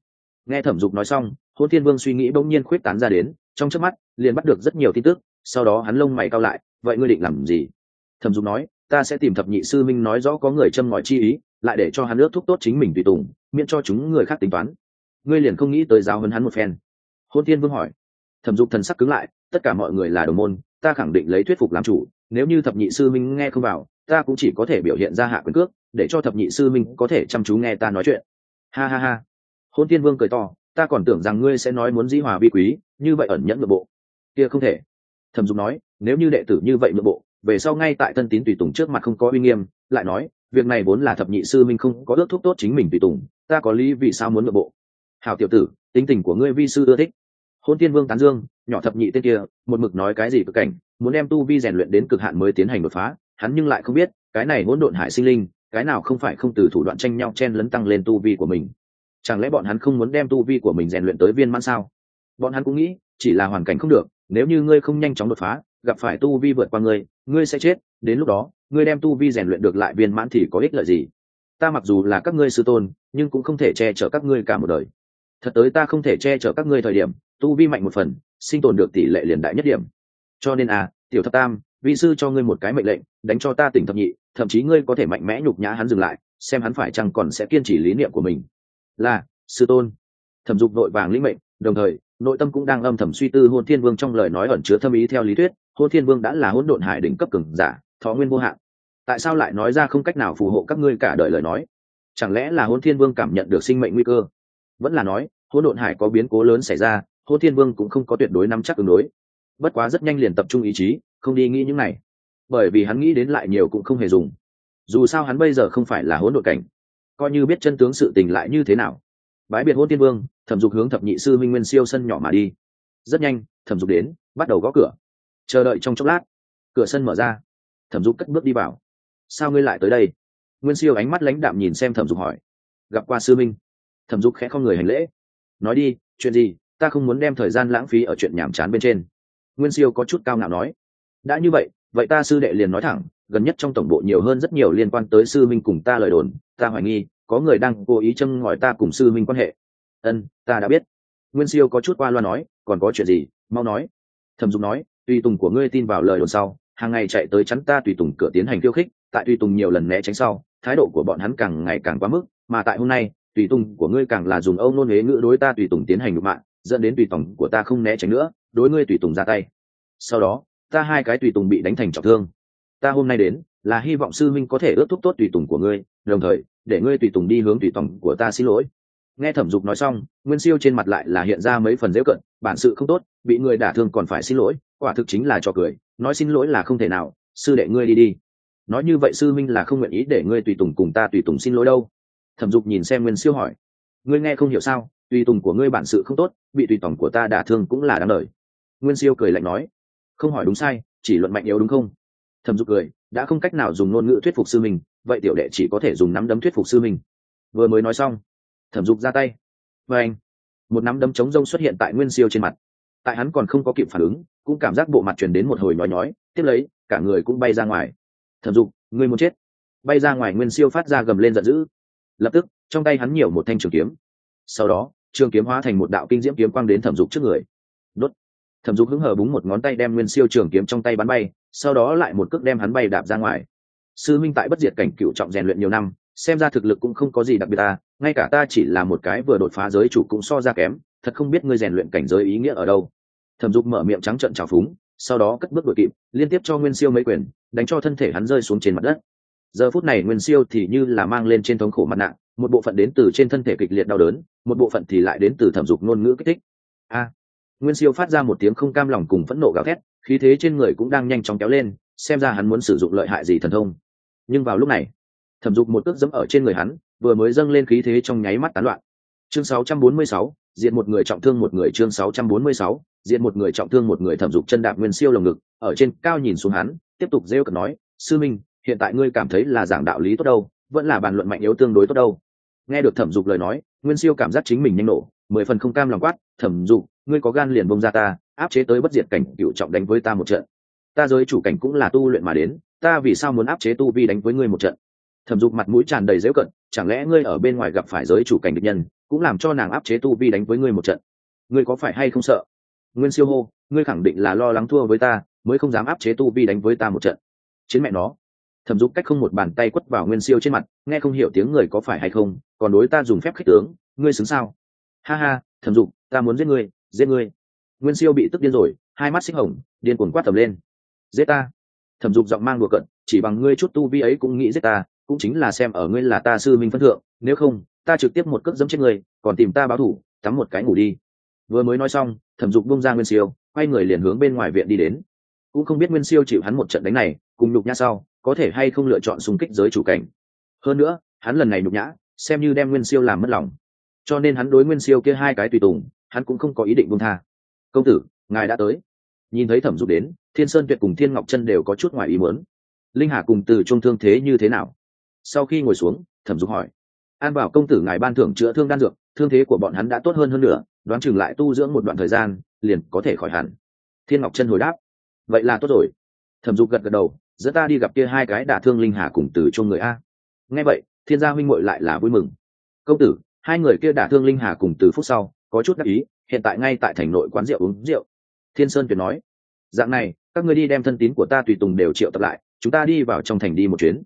Nghe thẩm dục nói xong hôn thiên vương suy nghĩ bỗng nhiên khuyết tán ra đến trong trước mắt liền bắt được rất nhiều tin tức sau đó hắn lông mày cao lại vậy ngươi định làm gì? Thẩm dục nói ta sẽ tìm thập nhị sư minh nói rõ có người châm ngòi chi ý lại để cho hắn ước thúc tốt chính mình tùy tùng miễn cho chúng người khác tính toán. Ngươi liền không nghĩ tới giáo hơn hắn một phen. Hôn thiên vương hỏi thẩm dục thần sắc cứng lại, tất cả mọi người là đồng môn, ta khẳng định lấy thuyết phục làm chủ, nếu như thập nhị sư minh nghe không vào, ta cũng chỉ có thể biểu hiện ra hạ quyền cước, để cho thập nhị sư minh có thể chăm chú nghe ta nói chuyện. Ha ha ha. Hôn tiên vương cười to, ta còn tưởng rằng ngươi sẽ nói muốn dĩ hòa vi quý, như vậy ẩn nhẫn nội bộ. Kia không thể. Thẩm dục nói, nếu như đệ tử như vậy nội bộ, về sau ngay tại tân tín tùy tùng trước mặt không có uy nghiêm, lại nói, việc này vốn là thập nhị sư minh không có ước thúc tốt chính mình tùy tùng, ta có lý vì sao muốn nội bộ? Hào tiểu tử, tính tình của ngươi vi sư ưa thích hôn tiên vương tán dương, nhỏ thập nhị tên kia, một mực nói cái gì cực cảnh, muốn đem tu vi rèn luyện đến cực hạn mới tiến hành đột phá, hắn nhưng lại không biết, cái này hỗn độn hải sinh linh, cái nào không phải không từ thủ đoạn tranh nhau chen lấn tăng lên tu vi của mình. Chẳng lẽ bọn hắn không muốn đem tu vi của mình rèn luyện tới viên mãn sao? Bọn hắn cũng nghĩ, chỉ là hoàn cảnh không được, nếu như ngươi không nhanh chóng đột phá, gặp phải tu vi vượt qua ngươi ngươi sẽ chết, đến lúc đó, ngươi đem tu vi rèn luyện được lại viên mãn thì có ích lợi gì? Ta mặc dù là các ngươi sư tôn, nhưng cũng không thể che chở các ngươi cả một đời. Thật tới ta không thể che chở các ngươi thời điểm tu vi mạnh một phần, sinh tồn được tỷ lệ liền đại nhất điểm. Cho nên à tiểu thập tam, vị sư cho ngươi một cái mệnh lệnh, đánh cho ta tỉnh thập nhị, thậm chí ngươi có thể mạnh mẽ nhục nhã hắn dừng lại, xem hắn phải chăng còn sẽ kiên trì lý niệm của mình. Là, sư tôn. Thẩm dục vội vàng lĩnh mệnh, đồng thời, nội tâm cũng đang âm thầm suy tư hôn thiên vương trong lời nói ẩn chứa thâm ý theo lý thuyết, hôn thiên vương đã là hôn độn hải đỉnh cấp cường giả, thọ nguyên vô hạn. Tại sao lại nói ra không cách nào phù hộ các ngươi cả đời lời nói? Chẳng lẽ là hôn thiên vương cảm nhận được sinh mệnh nguy cơ? Vẫn là nói hôn độn hải có biến cố lớn xảy ra hôn thiên vương cũng không có tuyệt đối nắm chắc ứng đối. Bất quá rất nhanh liền tập trung ý chí, không đi nghĩ những này. Bởi vì hắn nghĩ đến lại nhiều cũng không hề dùng. Dù sao hắn bây giờ không phải là hỗn độn cảnh. Coi như biết chân tướng sự tình lại như thế nào. Bái biệt hôn tiên vương, thẩm dục hướng thập nhị sư minh nguyên siêu sân nhỏ mà đi. Rất nhanh, thẩm dục đến, bắt đầu gõ cửa. Chờ đợi trong chốc lát, cửa sân mở ra. Thẩm dục cất bước đi vào. Sao ngươi lại tới đây? Nguyên siêu ánh mắt lãnh đạm nhìn xem thẩm dục hỏi. Gặp qua sư minh thẩm dục khẽ không người hành lễ. Nói đi, chuyện gì? Ta không muốn đem thời gian lãng phí ở chuyện nhàm chán bên trên. Nguyên siêu có chút cao ngạo nói. Đã như vậy vậy ta sư đệ liền nói thẳng, gần nhất trong tổng bộ nhiều hơn rất nhiều liên quan tới sư minh cùng ta lời đồn, ta hoài nghi, có người đang cố ý châm ngòi ta cùng sư minh quan hệ. Ân, ta đã biết. Nguyên siêu có chút qua loa nói, còn có chuyện gì? Mau nói. Thẩm Dung nói, tùy tùng của ngươi tin vào lời đồn sau, hàng ngày chạy tới chắn ta tùy tùng cửa tiến hành khiêu khích, tại tùy tùng nhiều lần né tránh sau, thái độ của bọn hắn càng ngày càng quá mức, mà tại hôm nay, tùy tùng của ngươi càng là dùng âu nôn huế ngữ đối ta tùy tùng tiến hành nhục mạ dẫn đến tùy tùng của ta không né tránh nữa, đối ngươi tùy tùng ra tay. Sau đó, ta hai cái tùy tùng bị đánh thành trọng thương. Ta hôm nay đến, là hy vọng sư minh có thể ước thúc tốt tùy tùng của ngươi, đồng thời, để ngươi tùy tùng đi hướng tùy tùng của ta xin lỗi. Nghe thẩm dục nói xong, nguyên siêu trên mặt lại là hiện ra mấy phần dễ cận, bản sự không tốt, bị người đả thương còn phải xin lỗi, quả thực chính là trò cười, nói xin lỗi là không thể nào, sư đệ ngươi đi đi. Nói như vậy sư minh là không nguyện ý để ngươi tùy tùng cùng ta tùy tùng xin lỗi đâu. Thẩm dục nhìn xem nguyên siêu hỏi, ngươi nghe không hiểu sao? Tùy tùng của ngươi bản sự không tốt, bị tùy tùng của ta đả thương cũng là đáng lời nguyên siêu cười lạnh nói, không hỏi đúng sai, chỉ luận mạnh yếu đúng không? Thẩm dục cười, đã không cách nào dùng ngôn ngữ thuyết phục sư mình, vậy tiểu đệ chỉ có thể dùng nắm đấm thuyết phục sư mình. Vừa mới nói xong, thẩm dục ra tay. Và anh, một nắm đấm chống rông xuất hiện tại nguyên siêu trên mặt. Tại hắn còn không có kịp phản ứng, cũng cảm giác bộ mặt chuyển đến một hồi nhói nhói, tiếp lấy, cả người cũng bay ra ngoài. Thẩm dục, ngươi muốn chết. Bay ra ngoài, nguyên siêu phát ra gầm lên giận dữ. Lập tức, trong tay hắn nhiều một thanh trường kiếm sau đó, trường kiếm hóa thành một đạo kinh diễm kiếm quang đến thẩm dục trước người. Đốt. Thẩm dục hứng hờ búng một ngón tay đem nguyên siêu trường kiếm trong tay bắn bay, sau đó lại một cước đem hắn bay đạp ra ngoài. Sư minh tại bất diệt cảnh cựu trọng rèn luyện nhiều năm, xem ra thực lực cũng không có gì đặc biệt ta, ngay cả ta chỉ là một cái vừa đột phá giới chủ cũng so ra kém, thật không biết ngươi rèn luyện cảnh giới ý nghĩa ở đâu. Thẩm dục mở miệng trắng trận trào phúng, sau đó cất bước đội kịp, liên tiếp cho nguyên siêu mấy quyền, đánh cho thân thể hắn rơi xuống trên mặt đất. Giờ phút này nguyên siêu thì như là mang lên trên thống khổ mặt nạ một bộ phận đến từ trên thân thể kịch liệt đau đớn một bộ phận thì lại đến từ thẩm dục ngôn ngữ kích thích. A. Nguyên siêu phát ra một tiếng không cam lòng cùng phẫn nộ gào thét khí thế trên người cũng đang nhanh chóng kéo lên xem ra hắn muốn sử dụng lợi hại gì thần thông. Nhưng vào lúc này thẩm dục một cước dẫm ở trên người hắn vừa mới dâng lên khí thế trong nháy mắt tán loạn. Chương 646, diện một người trọng thương một người chương 646, diện một người trọng thương một người thẩm dục chân đạp nguyên siêu lồng ngực ở trên cao nhìn xuống hắn tiếp tục rêu cợt nói sư minh hiện tại ngươi cảm thấy là giảng đạo lý tốt đâu vẫn là bàn luận mạnh yếu tương đối tốt đâu nghe được thẩm dục lời nói, nguyên siêu cảm giác chính mình nhanh nổ, mười phần không cam lòng quát, thẩm dục, ngươi có gan liền bông ra ta, áp chế tới bất diệt cảnh cựu trọng đánh với ta một trận. Ta giới chủ cảnh cũng là tu luyện mà đến, ta vì sao muốn áp chế tu vi đánh với ngươi một trận? Thẩm dục mặt mũi tràn đầy dễu cận, chẳng lẽ ngươi ở bên ngoài gặp phải giới chủ cảnh địch nhân, cũng làm cho nàng áp chế tu vi đánh với ngươi một trận? Ngươi có phải hay không sợ? Nguyên siêu hô, ngươi khẳng định là lo lắng thua với ta, mới không dám áp chế tu vi đánh với ta một trận. Chiến mẹ nó thẩm dục cách không một bàn tay quất vào nguyên siêu trên mặt, nghe không hiểu tiếng người có phải hay không, còn đối ta dùng phép khích tướng, ngươi xứng sao? Ha ha, thẩm dục ta muốn giết ngươi giết ngươi. Nguyên siêu bị tức điên rồi, hai mắt xích hồng, điên cuồng quát tầm lên. Giết ta. Thẩm dục giọng mang đùa cận chỉ bằng ngươi chút tu vi ấy cũng nghĩ giết ta, cũng chính là xem ở ngươi là ta sư minh phân thượng, nếu không, ta trực tiếp một cước dẫm chết ngươi, còn tìm ta báo thủ, tắm một cái ngủ đi. Vừa mới nói xong, thẩm dục bung ra nguyên siêu, quay người liền hướng bên ngoài viện đi đến. Cũng không biết nguyên siêu chịu hắn một trận đánh này, cùng nhục nhã sau có thể hay không lựa chọn xung kích giới chủ cảnh. Hơn nữa, hắn lần này nhục nhã, xem như đem nguyên siêu làm mất lòng. Cho nên hắn đối nguyên siêu kia hai cái tùy tùng, hắn cũng không có ý định buông tha. Công tử, ngài đã tới. Nhìn thấy thẩm dục đến, thiên sơn tuyệt cùng thiên ngọc chân đều có chút ngoài ý muốn. Linh hà cùng từ trung thương thế như thế nào? Sau khi ngồi xuống, thẩm dục hỏi. An bảo công tử ngài ban thưởng chữa thương đan dược, thương thế của bọn hắn đã tốt hơn hơn nữa, đoán chừng lại tu dưỡng một đoạn thời gian, liền có thể khỏi hẳn. Thiên ngọc chân hồi đáp. Vậy là tốt rồi. Thẩm dục gật gật đầu dẫn ta đi gặp kia hai cái đả thương linh hà cùng từ chung người a. Nghe vậy, thiên gia huynh muội lại là vui mừng. Công tử, hai người kia đả thương linh hà cùng từ phút sau, có chút đắc ý, hiện tại ngay tại thành nội quán rượu uống rượu. Thiên sơn tuyệt nói, dạng này, các ngươi đi đem thân tín của ta tùy tùng đều triệu tập lại, chúng ta đi vào trong thành đi một chuyến.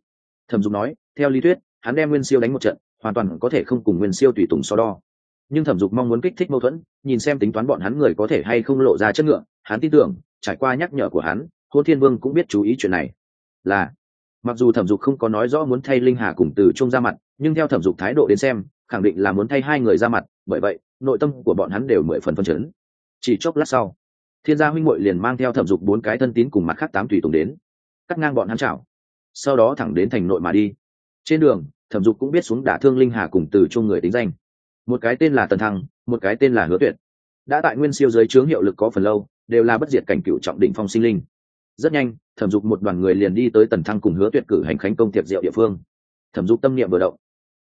Thẩm dục nói, theo lý thuyết, hắn đem nguyên siêu đánh một trận, hoàn toàn có thể không cùng nguyên siêu tùy tùng so đo. Nhưng thẩm dục mong muốn kích thích mâu thuẫn, nhìn xem tính toán bọn hắn người có thể hay không lộ ra chất ngựa, hắn tin tưởng, trải qua nhắc nhở của hắn hôn thiên vương cũng biết chú ý chuyện này. Là, mặc dù thẩm dục không có nói rõ muốn thay linh hà cùng từ chung ra mặt, nhưng theo thẩm dục thái độ đến xem, khẳng định là muốn thay hai người ra mặt, bởi vậy, nội tâm của bọn hắn đều mười phần phân chấn. Chỉ chốc lát sau, thiên gia huynh hội liền mang theo thẩm dục bốn cái thân tín cùng mặt khác tám tùy tùng đến, cắt ngang bọn hắn chảo. Sau đó thẳng đến thành nội mà đi. Trên đường, thẩm dục cũng biết xuống đả thương linh hà cùng từ chung người tính danh. Một cái tên là tần thăng, một cái tên là hứa tuyệt. Đã tại nguyên siêu giới chướng hiệu lực có phần lâu, đều là bất diệt cảnh cựu trọng đỉnh phong sinh linh rất nhanh, thẩm dục một đoàn người liền đi tới tần thăng cùng hứa tuyệt cử hành khánh công tiệc rượu địa phương. Thẩm dục tâm niệm vừa động,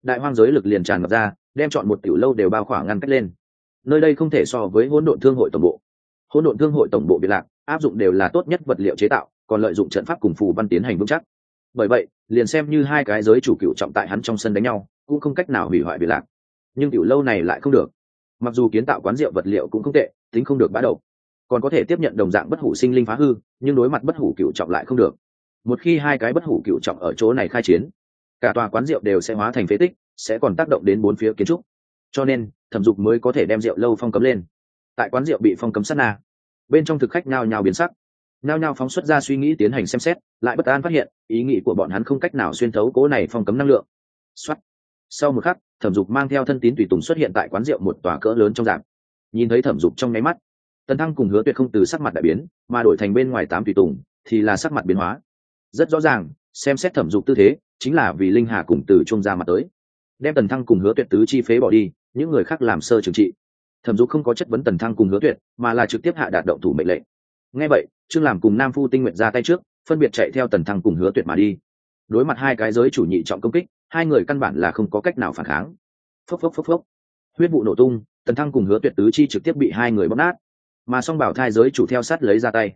đại hoang giới lực liền tràn ngập ra, đem chọn một tiểu lâu đều bao khỏa ngăn cách lên. Nơi đây không thể so với hỗn độn thương hội tổng bộ. Hỗn độn thương hội tổng bộ biệt lạc, áp dụng đều là tốt nhất vật liệu chế tạo, còn lợi dụng trận pháp cùng phù văn tiến hành vững chắc. Bởi vậy, liền xem như hai cái giới chủ cựu trọng tại hắn trong sân đánh nhau, cũng không cách nào hủy hoại biệt lạc. Nhưng tiểu lâu này lại không được. Mặc dù kiến tạo quán rượu vật liệu cũng không tệ, tính không được bá đầu còn có thể tiếp nhận đồng dạng bất hủ sinh linh phá hư, nhưng đối mặt bất hủ cựu trọng lại không được. Một khi hai cái bất hủ cựu trọng ở chỗ này khai chiến, cả tòa quán rượu đều sẽ hóa thành phế tích, sẽ còn tác động đến bốn phía kiến trúc. Cho nên, thẩm dục mới có thể đem rượu lâu phong cấm lên. Tại quán rượu bị phong cấm sát na, bên trong thực khách nao nhào biến sắc. Nao nhao phóng xuất ra suy nghĩ tiến hành xem xét, lại bất an phát hiện, ý nghĩ của bọn hắn không cách nào xuyên thấu cố này phong cấm năng lượng. Xuất sau một khắc, thẩm dục mang theo thân tín tùy tùng xuất hiện tại quán rượu một tòa cỡ lớn trong dạng. Nhìn thấy thẩm dục trong nháy mắt tần thăng cùng hứa tuyệt không từ sắc mặt đại biến, mà đổi thành bên ngoài tám tùy tùng, thì là sắc mặt biến hóa. Rất rõ ràng, xem xét thẩm dục tư thế, chính là vì linh hà cùng từ trung ra mặt tới. Đem tần thăng cùng hứa tuyệt tứ chi phế bỏ đi, những người khác làm sơ trừng trị. Thẩm dục không có chất vấn tần thăng cùng hứa tuyệt, mà là trực tiếp hạ đạt động thủ mệnh lệnh. Ngay vậy, trương làm cùng nam phu tinh nguyện ra tay trước, phân biệt chạy theo tần thăng cùng hứa tuyệt mà đi. Đối mặt hai cái giới chủ nhị trọng công kích, hai người căn bản là không có cách nào phản kháng. Phốc phốc phốc phốc. Huyết vụ nổ tung, tần thăng cùng hứa tuyệt tứ chi trực tiếp bị hai người bóp nát mà song bảo thai giới chủ theo sát lấy ra tay.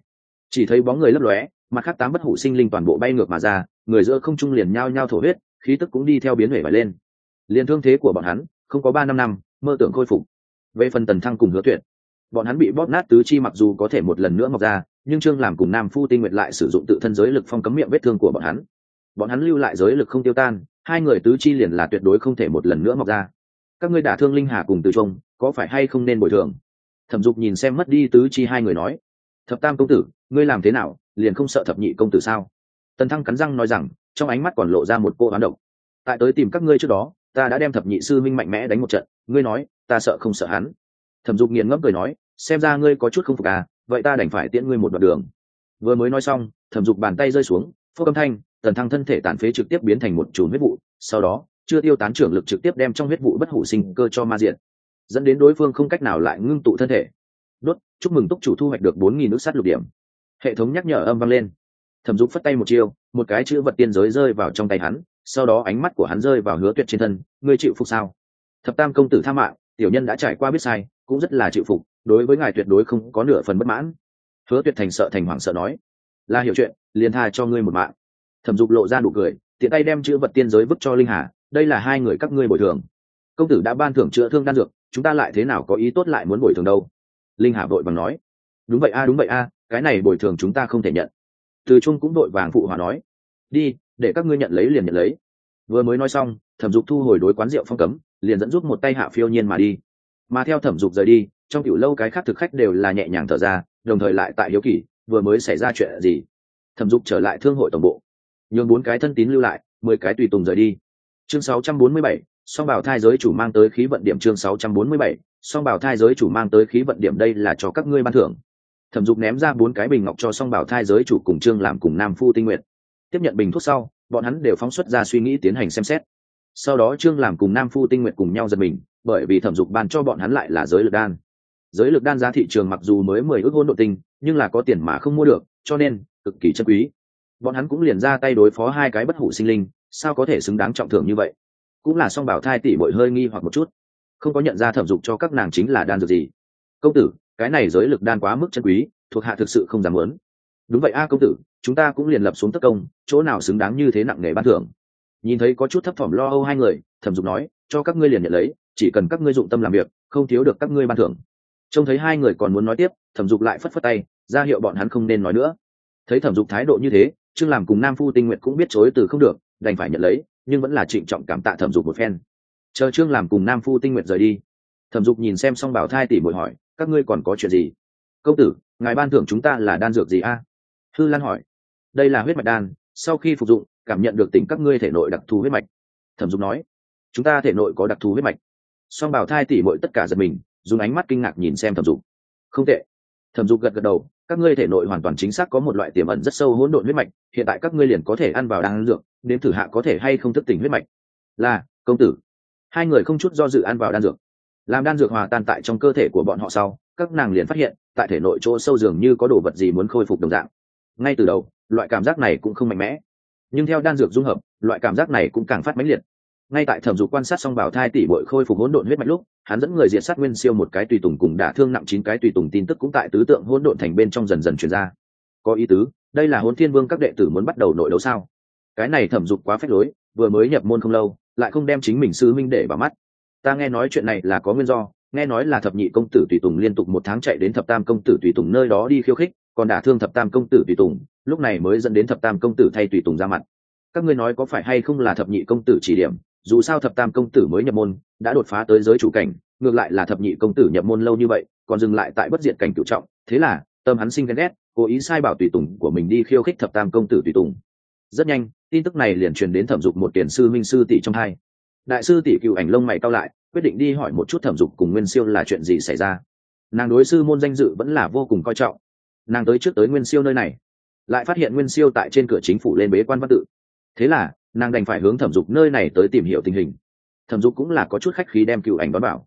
Chỉ thấy bóng người lấp lóe, mặt khác tám bất hủ sinh linh toàn bộ bay ngược mà ra, người giữa không trung liền nhao nhao thổ huyết, khí tức cũng đi theo biến hể vải lên. Liền thương thế của bọn hắn, không có ba năm năm, mơ tưởng khôi phục. Về phần tần thăng cùng hứa tuyệt, bọn hắn bị bóp nát tứ chi mặc dù có thể một lần nữa mọc ra, nhưng trương làm cùng nam phu tinh nguyện lại sử dụng tự thân giới lực phong cấm miệng vết thương của bọn hắn. Bọn hắn lưu lại giới lực không tiêu tan, hai người tứ chi liền là tuyệt đối không thể một lần nữa mọc ra. Các ngươi đả thương linh hà cùng từ trung, có phải hay không nên bồi thường? Thẩm dục nhìn xem mất đi tứ chi hai người nói, thập tam công tử, ngươi làm thế nào, liền không sợ thập nhị công tử sao? Tần thăng cắn răng nói rằng, trong ánh mắt còn lộ ra một cô hoán động tại tới tìm các ngươi trước đó, ta đã đem thập nhị sư minh mạnh mẽ đánh một trận, ngươi nói, ta sợ không sợ hắn? Thẩm dục nghiền ngẫm cười nói, xem ra ngươi có chút không phục à vậy ta đành phải tiễn ngươi một đoạn đường. Vừa mới nói xong, thẩm dục bàn tay rơi xuống phúc âm thanh, tần thăng thân thể tàn phế trực tiếp biến thành một chùm huyết vụ, sau đó, chưa tiêu tán trưởng lực trực tiếp đem trong huyết vụ bất hủ sinh cơ cho ma diện dẫn đến đối phương không cách nào lại ngưng tụ thân thể. Đốt, chúc mừng túc chủ thu hoạch được bốn nghìn nước sắt lục điểm. Hệ thống nhắc nhở âm vang lên. Thẩm dục phất tay một chiêu, một cái chữ vật tiên giới rơi vào trong tay hắn, sau đó ánh mắt của hắn rơi vào hứa tuyệt trên thân, ngươi chịu phục sao? Thập tam công tử tha mạng, tiểu nhân đã trải qua biết sai, cũng rất là chịu phục, đối với ngài tuyệt đối không có nửa phần bất mãn. Hứa tuyệt thành sợ thành hoảng sợ nói là hiểu chuyện, liền tha cho ngươi một mạng. Thẩm dục lộ ra nụ cười, tiện tay đem chữ vật tiên giới vứt cho linh hà, đây là hai người các ngươi bồi thường. Công tử đã ban thưởng chữa thương đan dược chúng ta lại thế nào có ý tốt lại muốn bồi thường đâu? Linh hà vội bằng nói. Đúng vậy a đúng vậy a cái này bồi thường chúng ta không thể nhận. Từ trung cũng vội vàng phụ hòa nói. Đi để các ngươi nhận lấy liền nhận lấy. Vừa mới nói xong thẩm dục thu hồi đối quán rượu phong cấm liền dẫn giúp một tay hạ phiêu nhiên mà đi. Mà theo thẩm dục rời đi trong kiểu lâu cái khác thực khách đều là nhẹ nhàng thở ra đồng thời lại tại hiếu kỳ vừa mới xảy ra chuyện gì. Thẩm dục trở lại thương hội tổng bộ. Nhường bốn cái thân tín lưu lại mười cái tùy tùng rời đi. Chương 647, song bảo thai giới chủ mang tới khí vận điểm chương 647, song bảo thai giới chủ mang tới khí vận điểm đây là cho các ngươi ban thưởng. Thẩm dục ném ra bốn cái bình ngọc cho song bảo thai giới chủ cùng trương làm cùng nam phu tinh nguyện tiếp nhận bình thuốc sau bọn hắn đều phóng xuất ra suy nghĩ tiến hành xem xét. Sau đó trương làm cùng nam phu tinh nguyện cùng nhau giật mình bởi vì thẩm dục ban cho bọn hắn lại là giới lực đan. Giới lực đan giá thị trường mặc dù mới mười ước hôn độ tinh nhưng là có tiền mà không mua được cho nên cực kỳ chân quý. Bọn hắn cũng liền ra tay đối phó hai cái bất hủ sinh linh sao có thể xứng đáng trọng thưởng như vậy? Cũng là song bảo thai tỷ bội hơi nghi hoặc một chút. Không có nhận ra thẩm dục cho các nàng chính là đan dược gì. Công tử, cái này giới lực đan quá mức chân quý, thuộc hạ thực sự không dám muốn. Đúng vậy a, công tử, chúng ta cũng liền lập xuống tất công, chỗ nào xứng đáng như thế nặng nề ban thưởng. Nhìn thấy có chút thấp thỏm lo âu hai người, thẩm dục nói, cho các ngươi liền nhận lấy, chỉ cần các ngươi dụng tâm làm việc, không thiếu được các ngươi ban thưởng. Trông thấy hai người còn muốn nói tiếp, thẩm dục lại phất phất tay, ra hiệu bọn hắn không nên nói nữa. Thấy thẩm dục thái độ như thế, trương làm cùng nam phu tinh nguyện cũng biết chối từ không được đành phải nhận lấy, nhưng vẫn là trịnh trọng cảm tạ thẩm dục một phen. Chờ trương làm cùng nam phu tinh nguyện rời đi, thẩm dục nhìn xem xong bảo thai tỷ mội hỏi, các ngươi còn có chuyện gì? Công tử, ngài ban thưởng chúng ta là đan dược gì a? Hư lan hỏi. Đây là huyết mạch đan, sau khi phục dụng, cảm nhận được tỉnh các ngươi thể nội đặc thù huyết mạch. Thẩm dục nói. Chúng ta thể nội có đặc thù huyết mạch. Song bảo thai tỉ mội tất cả giật mình, dùng ánh mắt kinh ngạc nhìn xem thẩm dục. Không tệ. Thẩm dục gật gật đầu các ngươi thể nội hoàn toàn chính xác có một loại tiềm ẩn rất sâu hỗn độn huyết mạch, hiện tại các ngươi liền có thể ăn vào đan dược, đến thử hạ có thể hay không thức tỉnh huyết mạch. Là, công tử. Hai người không chút do dự ăn vào đan dược. Làm đan dược hòa tan tại trong cơ thể của bọn họ sau, các nàng liền phát hiện, tại thể nội chỗ sâu dường như có đồ vật gì muốn khôi phục đồng dạng. Ngay từ đầu, loại cảm giác này cũng không mạnh mẽ. Nhưng theo đan dược dung hợp, loại cảm giác này cũng càng phát mãnh liệt ngay tại thẩm dục quan sát xong bảo thai tỷ bội khôi phục hỗn độn huyết mạch lúc, hắn dẫn người diện sát nguyên siêu một cái tùy tùng cùng đả thương nặng chín cái tùy tùng tin tức cũng tại tứ tượng hỗn độn thành bên trong dần dần truyền ra. Có ý tứ, đây là hôn thiên vương các đệ tử muốn bắt đầu nội đấu sao? Cái này thẩm dục quá phép lối, vừa mới nhập môn không lâu, lại không đem chính mình sư minh để vào mắt. Ta nghe nói chuyện này là có nguyên do, nghe nói là thập nhị công tử tùy tùng liên tục một tháng chạy đến thập tam công tử tùy tùng nơi đó đi khiêu khích, còn đả thương thập tam công tử tùy tùng, lúc này mới dẫn đến thập tam công tử thay tùy tùng ra mặt. Các ngươi nói có phải hay không là thập nhị công tử chỉ điểm? Dù sao thập tam công tử mới nhập môn, đã đột phá tới giới chủ cảnh, ngược lại là thập nhị công tử nhập môn lâu như vậy, còn dừng lại tại bất diện cảnh cựu trọng. Thế là, tâm hắn sinh ghen ghét, cố ý sai bảo tùy tùng của mình đi khiêu khích thập tam công tử tùy tùng. Rất nhanh, tin tức này liền truyền đến thẩm dục một tiền sư minh sư tỷ trong hai. Đại sư tỷ cựu ảnh lông mày cao lại, quyết định đi hỏi một chút thẩm dục cùng nguyên siêu là chuyện gì xảy ra. Nàng đối sư môn danh dự vẫn là vô cùng coi trọng. Nàng tới trước tới nguyên siêu nơi này, lại phát hiện nguyên siêu tại trên cửa chính phủ lên bế quan văn tự. Thế là nàng đành phải hướng thẩm dục nơi này tới tìm hiểu tình hình. Thẩm dục cũng là có chút khách khí đem cựu ảnh đón bảo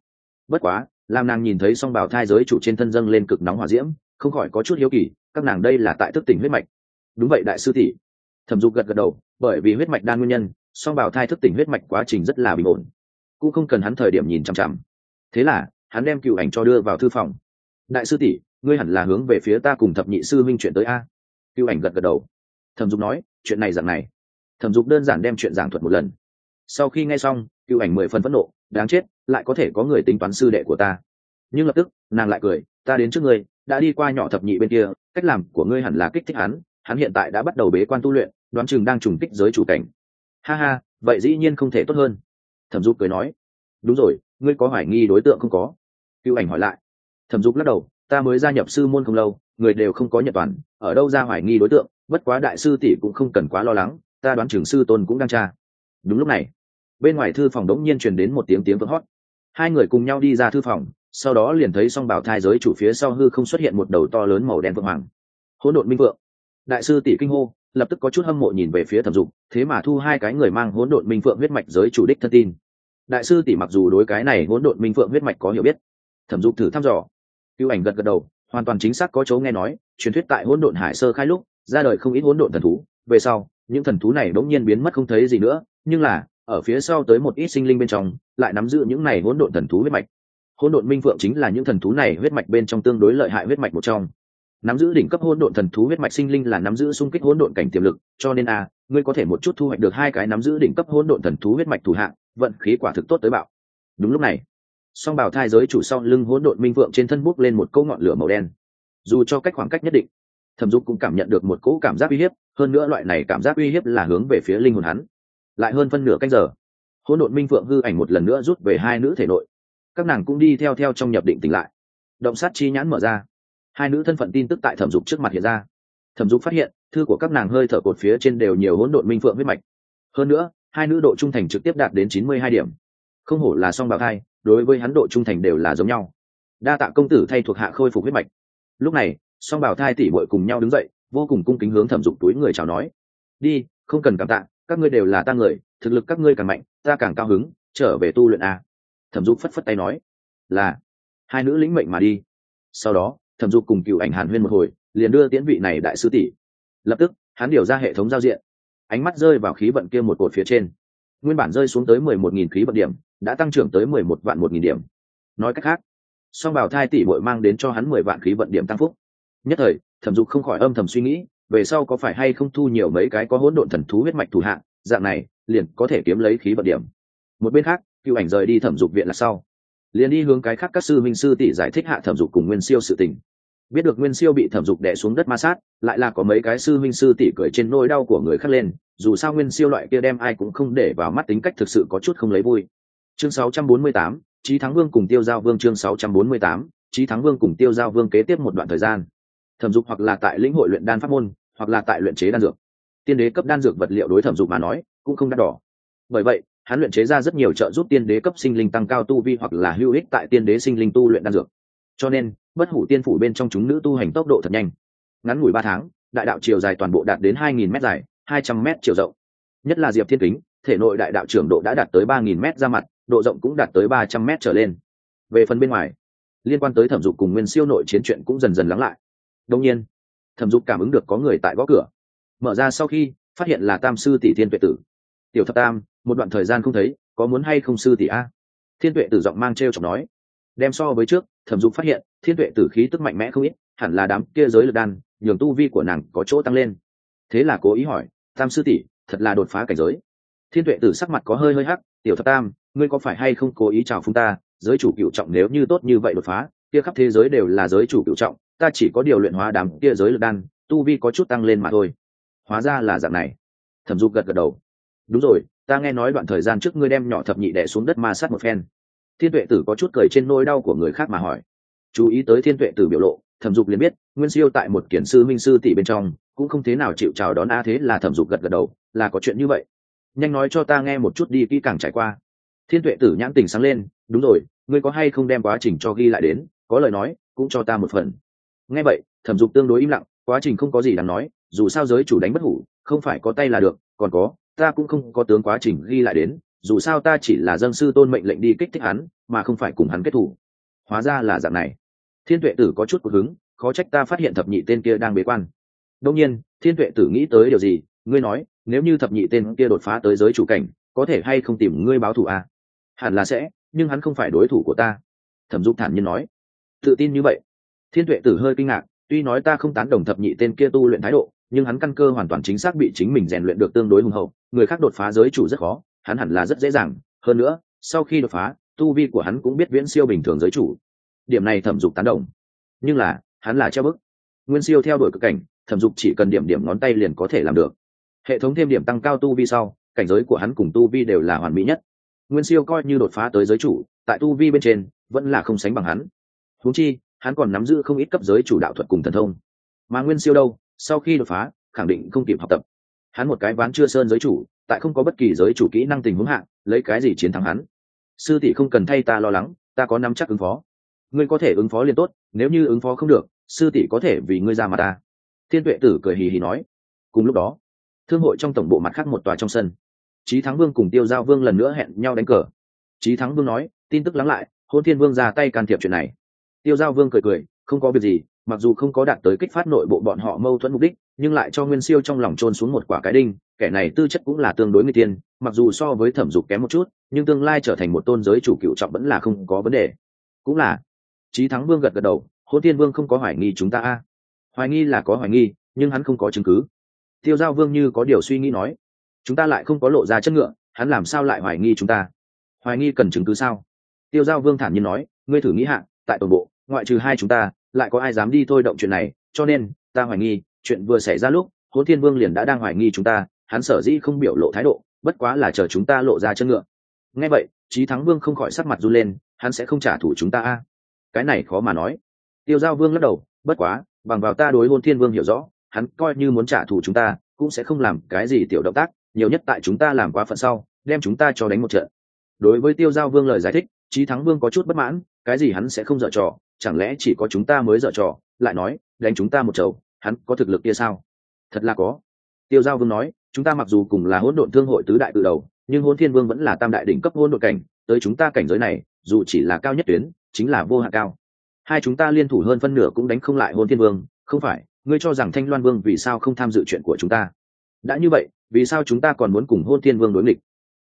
bất quá, làm nàng nhìn thấy song bảo thai giới chủ trên thân dâng lên cực nóng hỏa diễm, không khỏi có chút hiếu kỳ, các nàng đây là tại thức tỉnh huyết mạch. Đúng vậy đại sư tỷ. Thẩm dục gật gật đầu, bởi vì huyết mạch đan nguyên nhân, song bảo thai thức tỉnh huyết mạch quá trình rất là bình ổn. Cũng không cần hắn thời điểm nhìn chằm chằm. Thế là, hắn đem cựu ảnh cho đưa vào thư phòng. Đại sư tỷ, ngươi hẳn là hướng về phía ta cùng thập nhị sư minh chuyện tới a. Cựu ảnh gật gật đầu. Thẩm dục nói, chuyện này dạng này thẩm dục đơn giản đem chuyện giảng thuật một lần. Sau khi nghe xong cựu ảnh mười phần phẫn nộ, đáng chết, lại có thể có người tính toán sư đệ của ta. Nhưng lập tức, nàng lại cười, ta đến trước ngươi, đã đi qua nhỏ thập nhị bên kia, cách làm của ngươi hẳn là kích thích hắn hắn hiện tại đã bắt đầu bế quan tu luyện, đoán chừng đang trùng kích giới chủ cảnh. Ha ha, vậy dĩ nhiên không thể tốt hơn. Thẩm dục cười nói. Đúng rồi, ngươi có hoài nghi đối tượng không có? Cựu ảnh hỏi lại. Thẩm dục lắc đầu, ta mới gia nhập sư môn không lâu, người đều không có nhật toàn, ở đâu ra hoài nghi đối tượng, bất quá đại sư tỷ cũng không cần quá lo lắng ta đoán trưởng sư tôn cũng đang tra. Đúng lúc này, bên ngoài thư phòng đống nhiên truyền đến một tiếng tiếng vỡ hót. Hai người cùng nhau đi ra thư phòng, sau đó liền thấy song bảo thai giới chủ phía sau hư không xuất hiện một đầu to lớn màu đen vượng hoàng. Hỗn độn minh vượng. Đại sư tỷ kinh hô, lập tức có chút hâm mộ nhìn về phía thẩm dục, thế mà thu hai cái người mang hỗn độn minh phượng huyết mạch giới chủ đích thân tin. Đại sư tỷ mặc dù đối cái này hỗn độn minh phượng huyết mạch có hiểu biết, thẩm dục thử thăm dò. Cưu ảnh gật gật đầu, hoàn toàn chính xác có chỗ nghe nói, truyền thuyết tại hỗn độn hải sơ khai lúc, ra đời không ít hỗn độn thần thú, về sau những thần thú này đống nhiên biến mất không thấy gì nữa, nhưng là, ở phía sau tới một ít sinh linh bên trong, lại nắm giữ những này hỗn độn thần thú huyết mạch. Hỗn độn minh phượng chính là những thần thú này huyết mạch bên trong tương đối lợi hại huyết mạch một trong. Nắm giữ đỉnh cấp hỗn độn thần thú huyết mạch sinh linh là nắm giữ xung kích hỗn độn cảnh tiềm lực, cho nên a ngươi có thể một chút thu hoạch được hai cái nắm giữ đỉnh cấp hỗn độn thần thú huyết mạch thủ hạng, vận khí quả thực tốt tới bạo. Đúng lúc này, song bảo thai giới chủ sau lưng hỗn độn minh vượng trên thân bút lên một câu ngọn lửa màu đen. Dù cho cách khoảng cách nhất định thẩm dục cũng cảm nhận được một cỗ cảm giác uy hiếp, hơn nữa loại này cảm giác uy hiếp là hướng về phía linh hồn hắn. Lại hơn phân nửa canh giờ, hỗn độn minh phượng hư ảnh một lần nữa rút về hai nữ thể nội. Các nàng cũng đi theo theo trong nhập định tỉnh lại. Động sát chi nhãn mở ra. Hai nữ thân phận tin tức tại thẩm dục trước mặt hiện ra. Thẩm dục phát hiện, thư của các nàng hơi thở cột phía trên đều nhiều hỗn độn minh phượng huyết mạch. Hơn nữa, hai nữ độ trung thành trực tiếp đạt đến chín mươi hai điểm. Không hổ là song bạc hai đối với hắn độ trung thành đều là giống nhau. Đa tạ công tử thay thuộc hạ khôi phục huyết mạch. Lúc này song Bảo thai tỷ bội cùng nhau đứng dậy, vô cùng cung kính hướng thẩm dục túi người chào nói. Đi, không cần cảm tạ, các ngươi đều là ta người, thực lực các ngươi càng mạnh, ta càng cao hứng, trở về tu luyện a. Thẩm dục phất phất tay nói. Là. Hai nữ lĩnh mệnh mà đi. Sau đó, thẩm dục cùng cựu ảnh hàn huyên một hồi, liền đưa tiễn vị này đại sư tỷ. Lập tức, hắn điều ra hệ thống giao diện. Ánh mắt rơi vào khí vận kia một cột phía trên. Nguyên bản rơi xuống tới mười một nghìn khí vận điểm, đã tăng trưởng tới mười một vạn một nghìn điểm. Nói cách khác, song bảo thai tỷ bội mang đến cho hắn mười vạn khí vận điểm tăng phúc nhất thời thẩm dục không khỏi âm thầm suy nghĩ về sau có phải hay không thu nhiều mấy cái có hỗn độn thần thú huyết mạch thủ hạng dạng này liền có thể kiếm lấy khí vận điểm. Một bên khác cựu ảnh rời đi thẩm dục viện là sau. Liền đi hướng cái khác các sư minh sư tỷ giải thích hạ thẩm dục cùng nguyên siêu sự tình. Biết được nguyên siêu bị thẩm dục đẻ xuống đất ma sát lại là có mấy cái sư minh sư tỷ cười trên nỗi đau của người khác lên dù sao nguyên siêu loại kia đem ai cũng không để vào mắt tính cách thực sự có chút không lấy vui. Chương 648, trí thắng vương cùng tiêu giao vương chương 648, trí thắng vương cùng tiêu giao vương kế tiếp một đoạn thời gian thẩm dục hoặc là tại lĩnh hội luyện đan pháp môn, hoặc là tại luyện chế đan dược. Tiên đế cấp đan dược vật liệu đối thẩm dục mà nói, cũng không đắt đỏ. Bởi vậy, hắn luyện chế ra rất nhiều trợ giúp tiên đế cấp sinh linh tăng cao tu vi hoặc là hữu ích tại tiên đế sinh linh tu luyện đan dược. Cho nên, bất hủ tiên phủ bên trong chúng nữ tu hành tốc độ thật nhanh. Ngắn ngủi ba tháng, đại đạo chiều dài toàn bộ đạt đến hai nghìn m dài, hai trăm m chiều rộng. Nhất là diệp thiên kính, thể nội đại đạo trưởng độ đã đạt tới ba nghìn m ra mặt, độ rộng cũng đạt tới ba trăm m trở lên. Về phần bên ngoài, liên quan tới thẩm dục cùng nguyên siêu nội chiến chuyện cũng dần dần lắng lại đông nhiên, thẩm dục cảm ứng được có người tại gõ cửa. Mở ra sau khi, phát hiện là tam sư tỷ thiên tuệ tử. Tiểu thập tam, một đoạn thời gian không thấy, có muốn hay không sư tỷ a? Thiên tuệ tử giọng mang t r e o chọc nói. Đem so với trước, thẩm dục phát hiện, thiên tuệ tử khí tức mạnh mẽ không ít, hẳn là đám kia giới lực đan, nhường tu vi của nàng có chỗ tăng lên. Thế là cố ý hỏi, tam sư tỷ, thật là đột phá cảnh giới? Thiên tuệ tử sắc mặt có hơi hơi hắc, tiểu thập tam, ngươi có phải hay không cố ý chào phúng ta? Giới chủ cựu trọng nếu như tốt như vậy đột phá, kia khắp thế giới đều là giới chủ cựu trọng ta chỉ có điều luyện hóa đám kia giới lực đan, tu vi có chút tăng lên mà thôi. Hóa ra là dạng này. Thẩm dục gật gật đầu. Đúng rồi, ta nghe nói đoạn thời gian trước ngươi đem nhỏ thập nhị đẻ xuống đất ma sát một phen. Thiên tuệ tử có chút cười trên nôi đau của người khác mà hỏi. Chú ý tới thiên tuệ tử biểu lộ, thẩm dục liền biết, nguyên siêu tại một kiển sư minh sư tỷ bên trong, cũng không thế nào chịu chào đón a thế là thẩm dục gật gật đầu, là có chuyện như vậy. Nhanh nói cho ta nghe một chút đi kỹ càng trải qua. Thiên tuệ tử nhãn tình sáng lên, đúng rồi, ngươi có hay không đem quá trình cho ghi lại đến, có lời nói, cũng cho ta một phần nghe vậy, thẩm dục tương đối im lặng, quá trình không có gì đáng nói, dù sao giới chủ đánh bất hủ, không phải có tay là được, còn có, ta cũng không có tướng quá trình ghi lại đến, dù sao ta chỉ là dân sư tôn mệnh lệnh đi kích thích hắn, mà không phải cùng hắn kết thủ. Hóa ra là dạng này. Thiên tuệ tử có chút cuộc hứng, khó trách ta phát hiện thập nhị tên kia đang bế quan. Đông nhiên, thiên tuệ tử nghĩ tới điều gì, ngươi nói, nếu như thập nhị tên kia đột phá tới giới chủ cảnh, có thể hay không tìm ngươi báo thù à? hẳn là sẽ, nhưng hắn không phải đối thủ của ta. Thẩm dục thản nhiên nói. Tự tin như vậy thiên tuệ tử hơi kinh ngạc, tuy nói ta không tán đồng thập nhị tên kia tu luyện thái độ, nhưng hắn căn cơ hoàn toàn chính xác bị chính mình rèn luyện được tương đối hùng hậu, người khác đột phá giới chủ rất khó, hắn hẳn là rất dễ dàng. Hơn nữa, sau khi đột phá, tu vi của hắn cũng biết viễn siêu bình thường giới chủ. Điểm này thẩm dục tán đồng. Nhưng là, hắn là treo bức. Nguyên siêu theo đuổi cực cảnh, thẩm dục chỉ cần điểm điểm ngón tay liền có thể làm được. Hệ thống thêm điểm tăng cao tu vi sau, cảnh giới của hắn cùng tu vi đều là hoàn mỹ nhất. Nguyên siêu coi như đột phá tới giới chủ, tại tu vi bên trên, vẫn là không sánh bằng hắn. Huống chi hắn còn nắm giữ không ít cấp giới chủ đạo thuật cùng thần thông. Mà nguyên siêu đâu, sau khi đột phá, khẳng định không kịp học tập. Hắn một cái ván chưa sơn giới chủ, tại không có bất kỳ giới chủ kỹ năng tình huống hạng lấy cái gì chiến thắng hắn? Sư tỷ không cần thay ta lo lắng, ta có nắm chắc ứng phó. Ngươi có thể ứng phó liền tốt, nếu như ứng phó không được, sư tỷ có thể vì ngươi ra mà ta. Thiên tuệ tử cười hì hì nói. Cùng lúc đó, thương hội trong tổng bộ mặt khác một tòa trong sân. Trí thắng vương cùng tiêu giao vương lần nữa hẹn nhau đánh cờ. Trí thắng vương nói, tin tức lắng lại, hôn thiên vương ra tay can thiệp chuyện này tiêu giao vương cười cười, không có việc gì, mặc dù không có đạt tới kích phát nội bộ bọn họ mâu thuẫn mục đích, nhưng lại cho nguyên siêu trong lòng trôn xuống một quả cái đinh, kẻ này tư chất cũng là tương đối người tiên, mặc dù so với thẩm dục kém một chút, nhưng tương lai trở thành một tôn giới chủ cựu trọng vẫn là không có vấn đề. Cũng là trí thắng vương gật gật đầu hôn tiên vương không có hoài nghi chúng ta a. Hoài nghi là có hoài nghi, nhưng hắn không có chứng cứ. Tiêu giao vương như có điều suy nghĩ nói, chúng ta lại không có lộ ra chất ngựa, hắn làm sao lại hoài nghi chúng ta? Hoài nghi cần chứng cứ sao? Tiêu giao vương thản nhiên nói, ngươi thử nghĩ hạn tại toàn bộ ngoại trừ hai chúng ta, lại có ai dám đi thôi động chuyện này, cho nên, ta hoài nghi, chuyện vừa xảy ra lúc hôn thiên vương liền đã đang hoài nghi chúng ta, hắn sở dĩ không biểu lộ thái độ, bất quá là chờ chúng ta lộ ra chân ngựa. Nghe vậy trí thắng vương không khỏi sắc mặt run lên, hắn sẽ không trả thù chúng ta a? Cái này khó mà nói. Tiêu giao vương lắc đầu, bất quá, bằng vào ta đối hôn thiên vương hiểu rõ, hắn coi như muốn trả thù chúng ta, cũng sẽ không làm cái gì tiểu động tác, nhiều nhất tại chúng ta làm quá phận sau, đem chúng ta cho đánh một trận. Đối với tiêu giao vương lời giải thích trí thắng vương có chút bất mãn, cái gì hắn sẽ không dở trò chẳng lẽ chỉ có chúng ta mới dở trò? Lại nói, đánh chúng ta một chầu, hắn có thực lực kia sao? Thật là có. Tiêu giao vương nói, chúng ta mặc dù cùng là hỗn độn thương hội tứ đại tự đầu, nhưng hôn thiên vương vẫn là tam đại đỉnh cấp hỗn độn cảnh, tới chúng ta cảnh giới này, dù chỉ là cao nhất tuyến, chính là vô hạn cao. Hai chúng ta liên thủ hơn phân nửa cũng đánh không lại hôn thiên vương, không phải, ngươi cho rằng thanh loan vương vì sao không tham dự chuyện của chúng ta? Đã như vậy, vì sao chúng ta còn muốn cùng hôn thiên vương đối nghịch?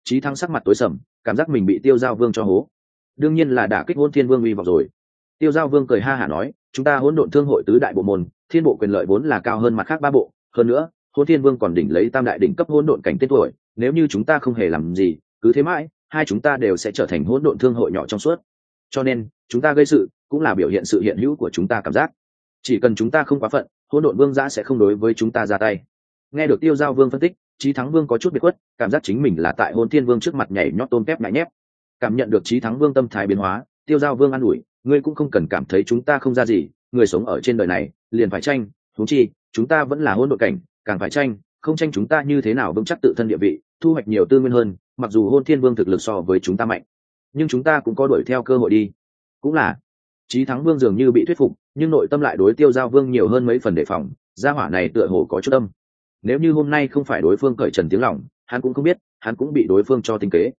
Trí thắng sắc mặt tối sầm, cảm giác mình bị tiêu giao vương cho hố. Đương nhiên là đả kích hôn thiên vương uy vọng rồi tiêu giao vương cười ha hả nói, chúng ta hỗn độn thương hội tứ đại bộ môn, thiên bộ quyền lợi vốn là cao hơn mặt khác ba bộ, hơn nữa hôn thiên vương còn đỉnh lấy tam đại đỉnh cấp hỗn độn cảnh tên tuổi, nếu như chúng ta không hề làm gì, cứ thế mãi, hai chúng ta đều sẽ trở thành hỗn độn thương hội nhỏ trong suốt. Cho nên, chúng ta gây sự, cũng là biểu hiện sự hiện hữu của chúng ta cảm giác. Chỉ cần chúng ta không quá phận, hỗn độn vương giã sẽ không đối với chúng ta ra tay. Nghe được tiêu giao vương phân tích trí thắng vương có chút biệt khuất, cảm giác chính mình là tại hôn thiên vương trước mặt nhảy nhót tôn kép ngại nhép. Cảm nhận được trí thắng vương tâm thái biến hóa, tiêu giao vương an ủi ngươi cũng không cần cảm thấy chúng ta không ra gì, người sống ở trên đời này, liền phải tranh thú chi, chúng ta vẫn là hôn đội cảnh, càng phải tranh, không tranh chúng ta như thế nào vững chắc tự thân địa vị, thu hoạch nhiều tư nguyên hơn, mặc dù hôn thiên vương thực lực so với chúng ta mạnh, nhưng chúng ta cũng có đuổi theo cơ hội đi. Cũng là, trí thắng vương dường như bị thuyết phục, nhưng nội tâm lại đối tiêu giao vương nhiều hơn mấy phần đề phòng, gia hỏa này tựa hồ có chút tâm nếu như hôm nay không phải đối phương cởi trần tiếng lòng, hắn cũng không biết, hắn cũng bị đối phương cho tinh kế.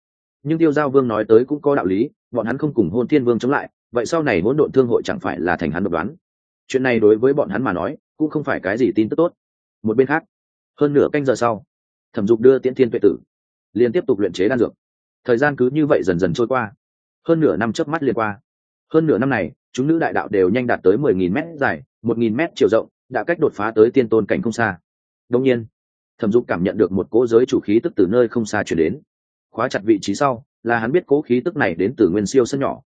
Nhưng tiêu giao vương nói tới cũng có đạo lý, bọn hắn không cùng hôn thiên vương chống lại vậy sau này hỗn độn thương hội chẳng phải là thành hắn độc đoán? Chuyện này đối với bọn hắn mà nói, cũng không phải cái gì tin tức tốt. Một bên khác, hơn nửa canh giờ sau, thẩm dục đưa tiễn thiên tuệ tử, liên tiếp tục luyện chế đan dược. Thời gian cứ như vậy dần dần trôi qua. Hơn nửa năm trước mắt liền qua. Hơn nửa năm này, chúng nữ đại đạo đều nhanh đạt tới mười nghìn m dài, một nghìn m chiều rộng, đã cách đột phá tới tiên tôn cảnh không xa. Đông nhiên, thẩm dục cảm nhận được một cỗ giới chủ khí tức từ nơi không xa chuyển đến. Khóa chặt vị trí sau, là hắn biết cỗ khí tức này đến từ nguyên siêu sân nhỏ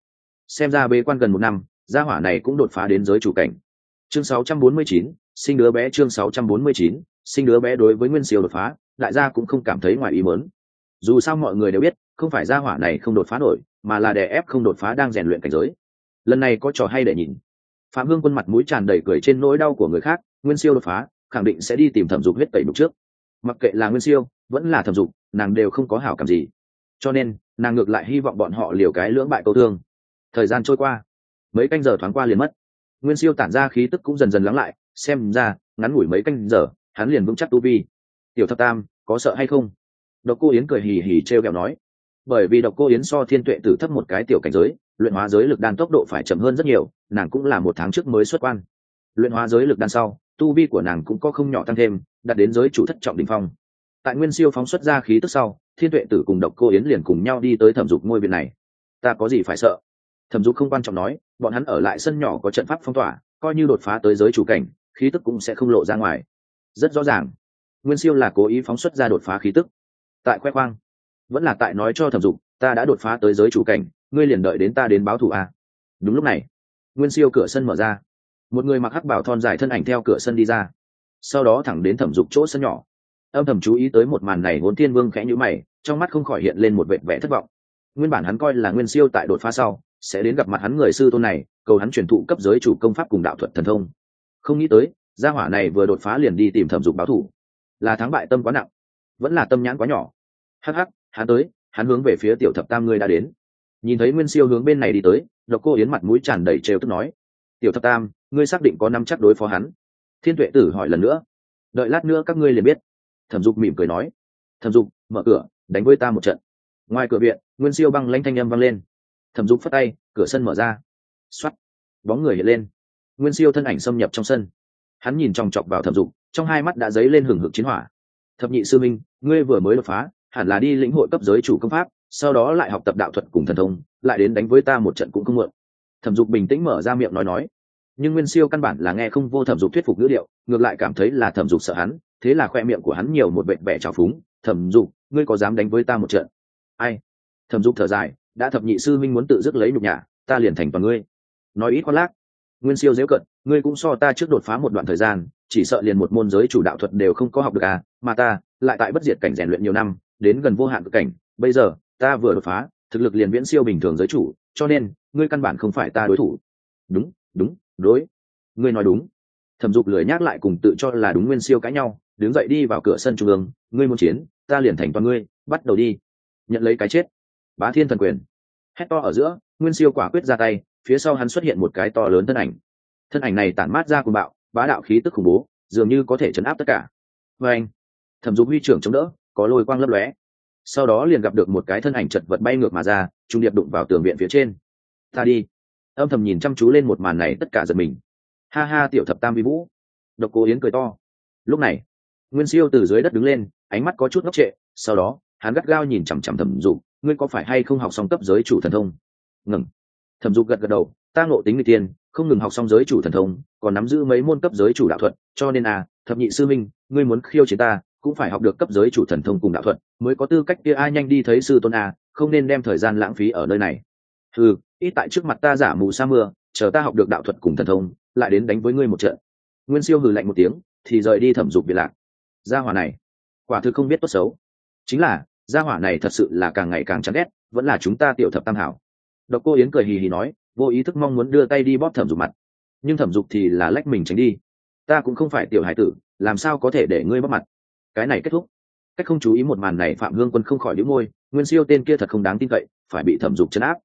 xem ra bế quan gần một năm gia hỏa này cũng đột phá đến giới chủ cảnh. Chương 649, sinh đứa bé chương 649, sinh đứa bé đối với nguyên siêu đột phá đại gia cũng không cảm thấy ngoài ý mớn dù sao mọi người đều biết không phải gia hỏa này không đột phá nổi mà là đè ép không đột phá đang rèn luyện cảnh giới. Lần này có trò hay để nhìn. Phạm hương quân mặt mũi tràn đầy cười trên nỗi đau của người khác nguyên siêu đột phá khẳng định sẽ đi tìm thẩm dục huyết tẩy đục trước. Mặc kệ là nguyên siêu vẫn là thẩm dục nàng đều không có hảo cảm gì. Cho nên nàng ngược lại hy vọng bọn họ liều cái lưỡng bại câu thương thời gian trôi qua, mấy canh giờ thoáng qua liền mất. Nguyên siêu tản ra khí tức cũng dần dần lắng lại, xem ra, ngắn ngủi mấy canh giờ, hắn liền vững chắc tu vi. Tiểu thập tam, có sợ hay không? Độc cô yến cười hì hì t r e o kẹo nói. Bởi vì độc cô yến so thiên tuệ tử thấp một cái tiểu cảnh giới, luyện hóa giới lực đan tốc độ phải chậm hơn rất nhiều, nàng cũng là một tháng trước mới xuất quan. Luyện hóa giới lực đan sau, tu vi của nàng cũng có không nhỏ tăng thêm đặt đến giới chủ thất trọng đình phong. Tại nguyên siêu phóng xuất ra khí tức sau, thiên tuệ tử cùng độc cô yến liền cùng nhau đi tới thẩm dục ngôi viện này. Ta có gì phải sợ? Thẩm dục không quan trọng nói, bọn hắn ở lại sân nhỏ có trận pháp phong tỏa, coi như đột phá tới giới chủ cảnh, khí tức cũng sẽ không lộ ra ngoài. Rất rõ ràng, nguyên siêu là cố ý phóng xuất ra đột phá khí tức. Tại khoe khoang, vẫn là tại nói cho thẩm dục ta đã đột phá tới giới chủ cảnh, ngươi liền đợi đến ta đến báo thù a à. đúng lúc này, nguyên siêu cửa sân mở ra. Một người mặc hắc bảo thon dài thân ảnh theo cửa sân đi ra. Sau đó thẳng đến thẩm dục chỗ sân nhỏ. Âm thầm chú ý tới một màn này ngốn thiên vương khẽ nhữ mày, trong mắt không khỏi hiện lên một vệ vẽ thất vọng. Nguyên bản hắn coi là nguyên siêu tại đột phá sau sẽ đến gặp mặt hắn người sư tôn này, cầu hắn truyền thụ cấp giới chủ công pháp cùng đạo thuật thần thông. Không nghĩ tới, gia hỏa này vừa đột phá liền đi tìm thẩm dục báo thủ. Là thắng bại tâm quá nặng, vẫn là tâm nhãn quá nhỏ. Hắc hắc, hắn tới, hắn hướng về phía tiểu thập tam ngươi đã đến. Nhìn thấy nguyên siêu hướng bên này đi tới, độc cô yến mặt mũi tràn đầy trêu tức nói, tiểu thập tam, ngươi xác định có năm chắc đối phó hắn? Thiên tuệ tử hỏi lần nữa, đợi lát nữa các ngươi liền biết. Thẩm dục mỉm cười nói, thẩm dục, mở cửa, đánh với ta một trận. Ngoài cửa viện, nguyên siêu băng lanh thanh â m vang lên thẩm dục phất tay, cửa sân mở ra. X o á t bóng người hiện lên. Nguyên siêu thân ảnh xâm nhập trong sân. Hắn nhìn chòng chọc vào thẩm dục trong hai mắt đã dấy lên hừng hực chiến hỏa. Thập nhị sư minh, ngươi vừa mới đột phá, hẳn là đi lĩnh hội cấp giới chủ công pháp, sau đó lại học tập đạo thuật cùng thần thông, lại đến đánh với ta một trận cũng không mượn thẩm dục bình tĩnh mở ra miệng nói nói. Nhưng nguyên siêu căn bản là nghe không vô thẩm dục thuyết phục ngữ điệu, ngược lại cảm thấy là thẩm dục sợ hắn, thế là khoe miệng của hắn nhiều một vệ vẻ trào phúng. Thẩm dục ngươi có dám đánh với ta một trận? Ai? Thẩm dục thở dài đã thập nhị sư minh muốn tự dứt lấy nhục nhã, ta liền thành toàn ngươi. Nói ít khoác lác, nguyên siêu dễ cận, ngươi cũng so ta trước đột phá một đoạn thời gian, chỉ sợ liền một môn giới chủ đạo thuật đều không có học được à mà ta lại tại bất diệt cảnh rèn luyện nhiều năm, đến gần vô hạn cực cảnh, bây giờ, ta vừa đột phá, thực lực liền viễn siêu bình thường giới chủ, cho nên, ngươi căn bản không phải ta đối thủ. Đúng đúng, đối. Ngươi nói đúng. Thẩm dục lười nhắc lại cùng tự cho là đúng nguyên siêu cãi nhau, đứng dậy đi vào cửa sân trung ương, ngươi muốn chiến, ta liền thành toàn ngươi, bắt đầu đi. Nhận lấy cái chết bá thiên thần quyền. Hét to ở giữa, nguyên siêu quả quyết ra tay, phía sau hắn xuất hiện một cái to lớn thân ảnh. Thân ảnh này tản mát ra cùng bạo, bá đạo khí tức khủng bố, dường như có thể chấn áp tất cả. Vê anh thẩm dục huy trưởng chống đỡ, có lôi quang lấp lóe. Sau đó liền gặp được một cái thân ảnh chật vật bay ngược mà ra, trung điệp đụng vào tường viện phía trên. Ta đi. Âm thầm nhìn chăm chú lên một màn này, tất cả giật mình. Ha ha, tiểu thập tam vi vũ. Độc cố yến cười to. Lúc này, nguyên siêu từ dưới đất đứng lên, ánh mắt có chút ngốc trệ, sau đó, hắn gắt gao nhìn chằm chằm thẩm dục ngươi có phải hay không học xong cấp giới chủ thần thông? Ngừng. Thẩm dục gật gật đầu, ta ngộ tính người tiên, không ngừng học xong giới chủ thần thông, còn nắm giữ mấy môn cấp giới chủ đạo thuật, cho nên à thập nhị sư minh, ngươi muốn khiêu chiến ta, cũng phải học được cấp giới chủ thần thông cùng đạo thuật, mới có tư cách kia ai nhanh đi thấy sư tôn à không nên đem thời gian lãng phí ở nơi này. Ừ ít tại trước mặt ta giả mù sa mưa, chờ ta học được đạo thuật cùng thần thông, lại đến đánh với ngươi một trận. Nguyên siêu hừ lạnh một tiếng, thì rời đi thẩm dục biệt lạc. Gia hỏa này, quả thực không biết tốt xấu. Chính là gia hỏa này thật sự là càng ngày càng chán ghét, vẫn là chúng ta tiểu thập tam hảo. Độc cô yến cười hì hì nói, vô ý thức mong muốn đưa tay đi bóp thẩm dục mặt. Nhưng thẩm dục thì là lách mình tránh đi. Ta cũng không phải tiểu hải tử, làm sao có thể để ngươi bóp mặt? Cái này kết thúc. Cách không chú ý một màn này phạm hương quân không khỏi đĩu môi, nguyên siêu tên kia thật không đáng tin cậy, phải bị thẩm dục chấn áp.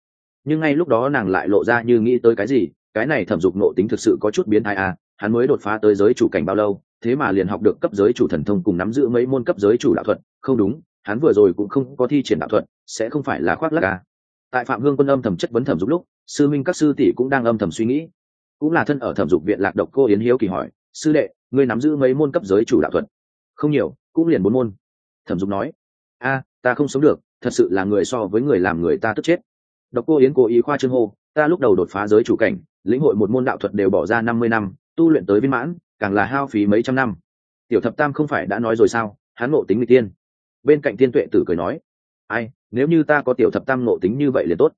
Nhưng ngay lúc đó nàng lại lộ ra như nghĩ tới cái gì, cái này thẩm dục nộ tính thực sự có chút biến thái à hắn mới đột phá tới giới chủ cảnh bao lâu, thế mà liền học được cấp giới chủ thần thông cùng nắm giữ mấy môn cấp giới chủ đạo thuật, không đúng hắn vừa rồi cũng không có thi triển đạo thuật, sẽ không phải là khoác lắc à. Tại phạm hương quân âm thầm chất vấn thẩm dục lúc, sư minh các sư tỷ cũng đang âm thầm suy nghĩ. Cũng là thân ở thẩm dục viện lạc độc cô yến hiếu kỳ hỏi, sư đệ, ngươi nắm giữ mấy môn cấp giới chủ đạo thuật? Không nhiều, cũng liền bốn môn. Thẩm dục nói, a, ta không sống được, thật sự là người so với người làm người ta tức chết. Độc cô yến cố ý khoa trương hô, ta lúc đầu đột phá giới chủ cảnh, lĩnh hội một môn đạo thuật đều bỏ ra năm mươi năm, tu luyện tới viên mãn, càng là hao phí mấy trăm năm. Tiểu thập tam không phải đã nói rồi sao? Hắn ngộ tính người tiên bên cạnh tiên tuệ tử cười nói, ai, nếu như ta có tiểu thập tam ngộ tính như vậy liền tốt.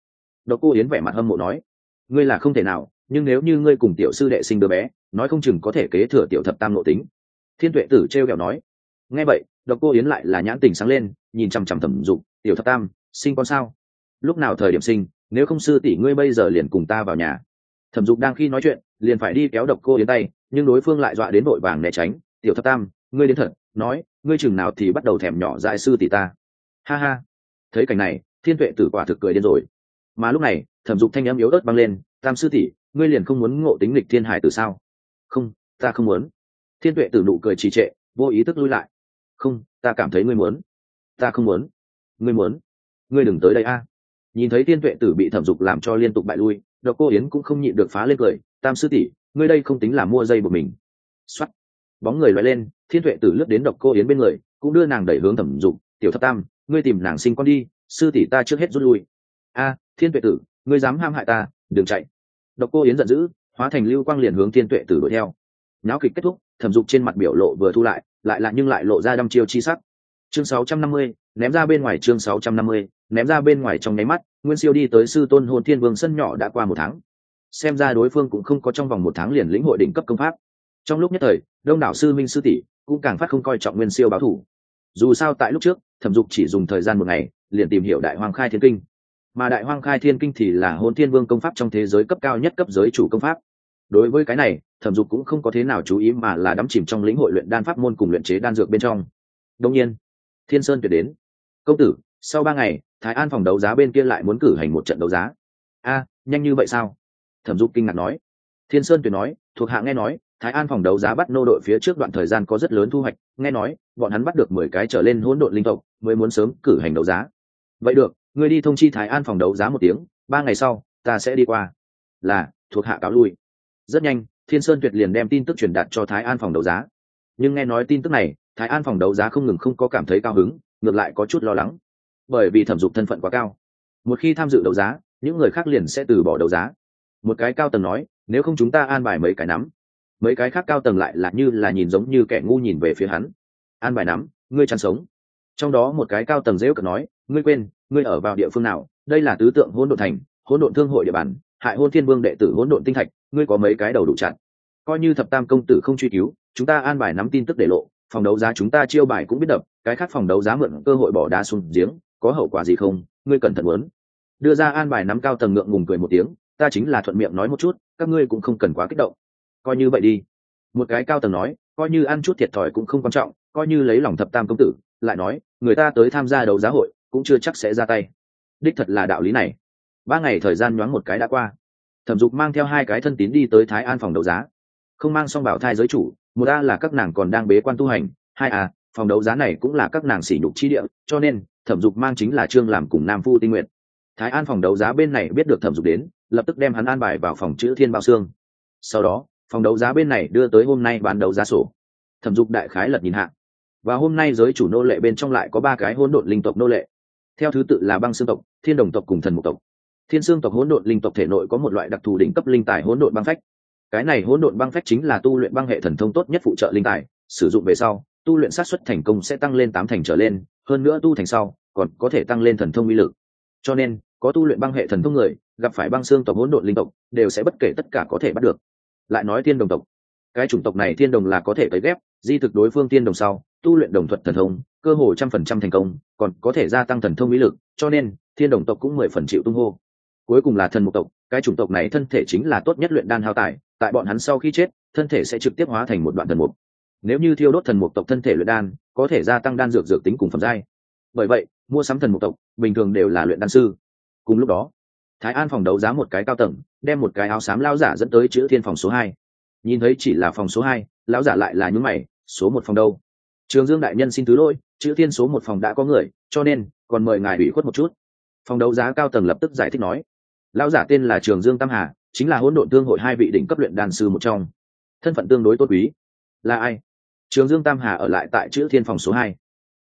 Độc cô yến vẻ mặt hâm mộ nói, ngươi là không thể nào, nhưng nếu như ngươi cùng tiểu sư đệ sinh đứa bé, nói không chừng có thể kế thừa tiểu thập tam ngộ tính. Thiên tuệ tử t r kẹo nói, nghe vậy, độc cô yến lại là nhãn tình sáng lên, nhìn chằm chằm thẩm dục, tiểu thập tam, sinh con sao? Lúc nào thời điểm sinh, nếu không sư tỷ ngươi bây giờ liền cùng ta vào nhà. Thẩm dục đang khi nói chuyện, liền phải đi kéo độc cô yến tay, nhưng đối phương lại dọa đến vội vàng né tránh, tiểu thập tam, ngươi đến thật, nói ngươi chừng nào thì bắt đầu thèm nhỏ dại sư tỷ ta. Ha ha. Thấy cảnh này, thiên tuệ tử quả thực cười điên rồi. Mà lúc này, thẩm dục thanh âm yếu ớt băng lên, tam sư tỷ, ngươi liền không muốn ngộ tính lịch thiên hải từ sao? Không, ta không muốn. Thiên tuệ tử nụ cười trì trệ, vô ý thức lui lại. Không, ta cảm thấy ngươi muốn. Ta không muốn. Ngươi muốn? Ngươi đừng tới đây a. Nhìn thấy thiên tuệ tử bị thẩm dục làm cho liên tục bại lui, độc cô yến cũng không nhịn được phá lên cười. Tam sư tỷ, ngươi đây không tính là mua dây của mình. Xuất bóng người loại lên thiên tuệ tử lướt đến độc cô yến bên người cũng đưa nàng đẩy hướng thẩm dục tiểu thập tam ngươi tìm nàng sinh con đi sư tỷ ta trước hết rút lui. A thiên tuệ tử ngươi dám ham hại ta đừng chạy. Độc cô yến giận dữ hóa thành lưu quang liền hướng thiên tuệ tử đuổi theo. Náo kịch kết thúc thẩm dục trên mặt biểu lộ vừa thu lại lại là nhưng lại lộ ra đăm chiêu chi sắc. Chương 650, ném ra bên ngoài chương 650, ném ra bên ngoài trong nháy mắt nguyên siêu đi tới sư tôn hồn thiên vương sân nhỏ đã qua một tháng. Xem ra đối phương cũng không có trong vòng một tháng liền lĩnh hội đỉnh cấp công pháp trong lúc nhất thời, đông đảo sư minh sư tỷ cũng càng phát không coi trọng nguyên siêu báo thủ. Dù sao tại lúc trước, thẩm dục chỉ dùng thời gian một ngày, liền tìm hiểu đại hoàng khai thiên kinh. Mà đại hoàng khai thiên kinh thì là hôn thiên vương công pháp trong thế giới cấp cao nhất cấp giới chủ công pháp. Đối với cái này, thẩm dục cũng không có thế nào chú ý mà là đắm chìm trong lĩnh hội luyện đan pháp môn cùng luyện chế đan dược bên trong. Đông nhiên, thiên sơn tuyệt đến. Công tử, sau ba ngày, thái an phòng đấu giá bên kia lại muốn cử hành một trận đấu giá. A, nhanh như vậy sao? Thẩm dục kinh ngạc nói. Thiên sơn tuyệt nói, thuộc hạ nghe nói thái an phòng đấu giá bắt nô đội phía trước đoạn thời gian có rất lớn thu hoạch, nghe nói, bọn hắn bắt được mười cái trở lên hỗn độn linh tộc, mới muốn sớm cử hành đấu giá. Vậy được, ngươi đi thông chi thái an phòng đấu giá một tiếng, ba ngày sau, ta sẽ đi qua. Là, thuộc hạ cáo lui. Rất nhanh, thiên sơn tuyệt liền đem tin tức truyền đạt cho thái an phòng đấu giá. Nhưng nghe nói tin tức này, thái an phòng đấu giá không ngừng không có cảm thấy cao hứng, ngược lại có chút lo lắng. Bởi vì thẩm dục thân phận quá cao. Một khi tham dự đấu giá, những người khác liền sẽ từ bỏ đấu giá. Một cái cao tầng nói, nếu không chúng ta an bài mấy cái nắm mấy cái khác cao tầng lại là như là nhìn giống như kẻ ngu nhìn về phía hắn. An bài nắm, ngươi chăn sống. Trong đó một cái cao tầng dễ cận nói, ngươi quên, ngươi ở vào địa phương nào, đây là tứ tượng hỗn độn thành, hỗn độn thương hội địa bàn, hại hôn thiên vương đệ tử hỗn độn tinh thạch, ngươi có mấy cái đầu đủ chặn. Coi như thập tam công tử không truy cứu, chúng ta an bài nắm tin tức để lộ, phòng đấu giá chúng ta chiêu bài cũng biết đập, cái khác phòng đấu giá mượn cơ hội bỏ đá xuống giếng, có hậu quả gì không, ngươi cẩn thận muốn. Đưa ra an bài nắm cao tầng ngượng ngùng cười một tiếng, ta chính là thuận miệng nói một chút, các ngươi cũng không cần quá kích động coi như vậy đi. Một cái cao tầng nói, coi như ăn chút thiệt thòi cũng không quan trọng, coi như lấy lòng thập tam công tử, lại nói, người ta tới tham gia đấu giá hội, cũng chưa chắc sẽ ra tay. Đích thật là đạo lý này. Ba ngày thời gian nhoáng một cái đã qua. Thẩm dục mang theo hai cái thân tín đi tới thái an phòng đấu giá. Không mang xong bảo thai giới chủ, một a là các nàng còn đang bế quan tu hành, hai a, phòng đấu giá này cũng là các nàng sỉ nhục chi địa, cho nên, thẩm dục mang chính là trương làm cùng nam phu tinh nguyện thái an phòng đấu giá bên này biết được thẩm dục đến, lập tức đem hắn an bài vào phòng chữ thiên bao xương. Sau đó phòng đấu giá bên này đưa tới hôm nay bán đấu giá sổ. Thẩm dục đại khái lật nhìn hạ. Và hôm nay giới chủ nô lệ bên trong lại có ba cái hỗn độn linh tộc nô lệ. Theo thứ tự là băng xương tộc, thiên đồng tộc cùng thần mục tộc. Thiên xương tộc hỗn độn linh tộc thể nội có một loại đặc thù đỉnh cấp linh tài hỗn độn băng phách. Cái này hỗn độn băng phách chính là tu luyện băng hệ thần thông tốt nhất phụ trợ linh tài, sử dụng về sau, tu luyện sát xuất thành công sẽ tăng lên tám thành trở lên, hơn nữa tu thành sau, còn có thể tăng lên thần thông uy lực. Cho nên, có tu luyện băng hệ thần thông người, gặp phải băng xương tộc hỗn độn linh tộc, đều sẽ bất kể tất cả có thể bắt được lại nói thiên đồng tộc. Cái chủng tộc này thiên đồng là có thể cấy ghép, di thực đối phương thiên đồng sau, tu luyện đồng thuận thần thông, cơ hồ trăm phần trăm thành công, còn có thể gia tăng thần thông mỹ lực, cho nên, thiên đồng tộc cũng mười phần chịu tung hô. Cuối cùng là thần mục tộc, cái chủng tộc này thân thể chính là tốt nhất luyện đan hao tài, tại bọn hắn sau khi chết, thân thể sẽ trực tiếp hóa thành một đoạn thần mục. Nếu như thiêu đốt thần mục tộc thân thể luyện đan, có thể gia tăng đan dược dược tính cùng phẩm giai. Bởi vậy, mua sắm thần mục tộc, bình thường đều là luyện đan sư. Cùng lúc đó, thái an phòng đấu giá một cái cao tầng đem một cái áo xám lão giả dẫn tới chữ thiên phòng số hai. Nhìn thấy chỉ là phòng số hai, lão giả lại là nhún mày, số một phòng đâu? Trường dương đại nhân xin thứ lỗi, chữ thiên số một phòng đã có người, cho nên, còn mời ngài ủy khuất một chút. Phòng đấu giá cao tầng lập tức giải thích nói. Lão giả tên là trường dương tam hà, chính là hỗn độn tương hội hai vị đỉnh cấp luyện đàn sư một trong. Thân phận tương đối tốt quý. Là ai? Trường dương tam hà ở lại tại chữ thiên phòng số hai.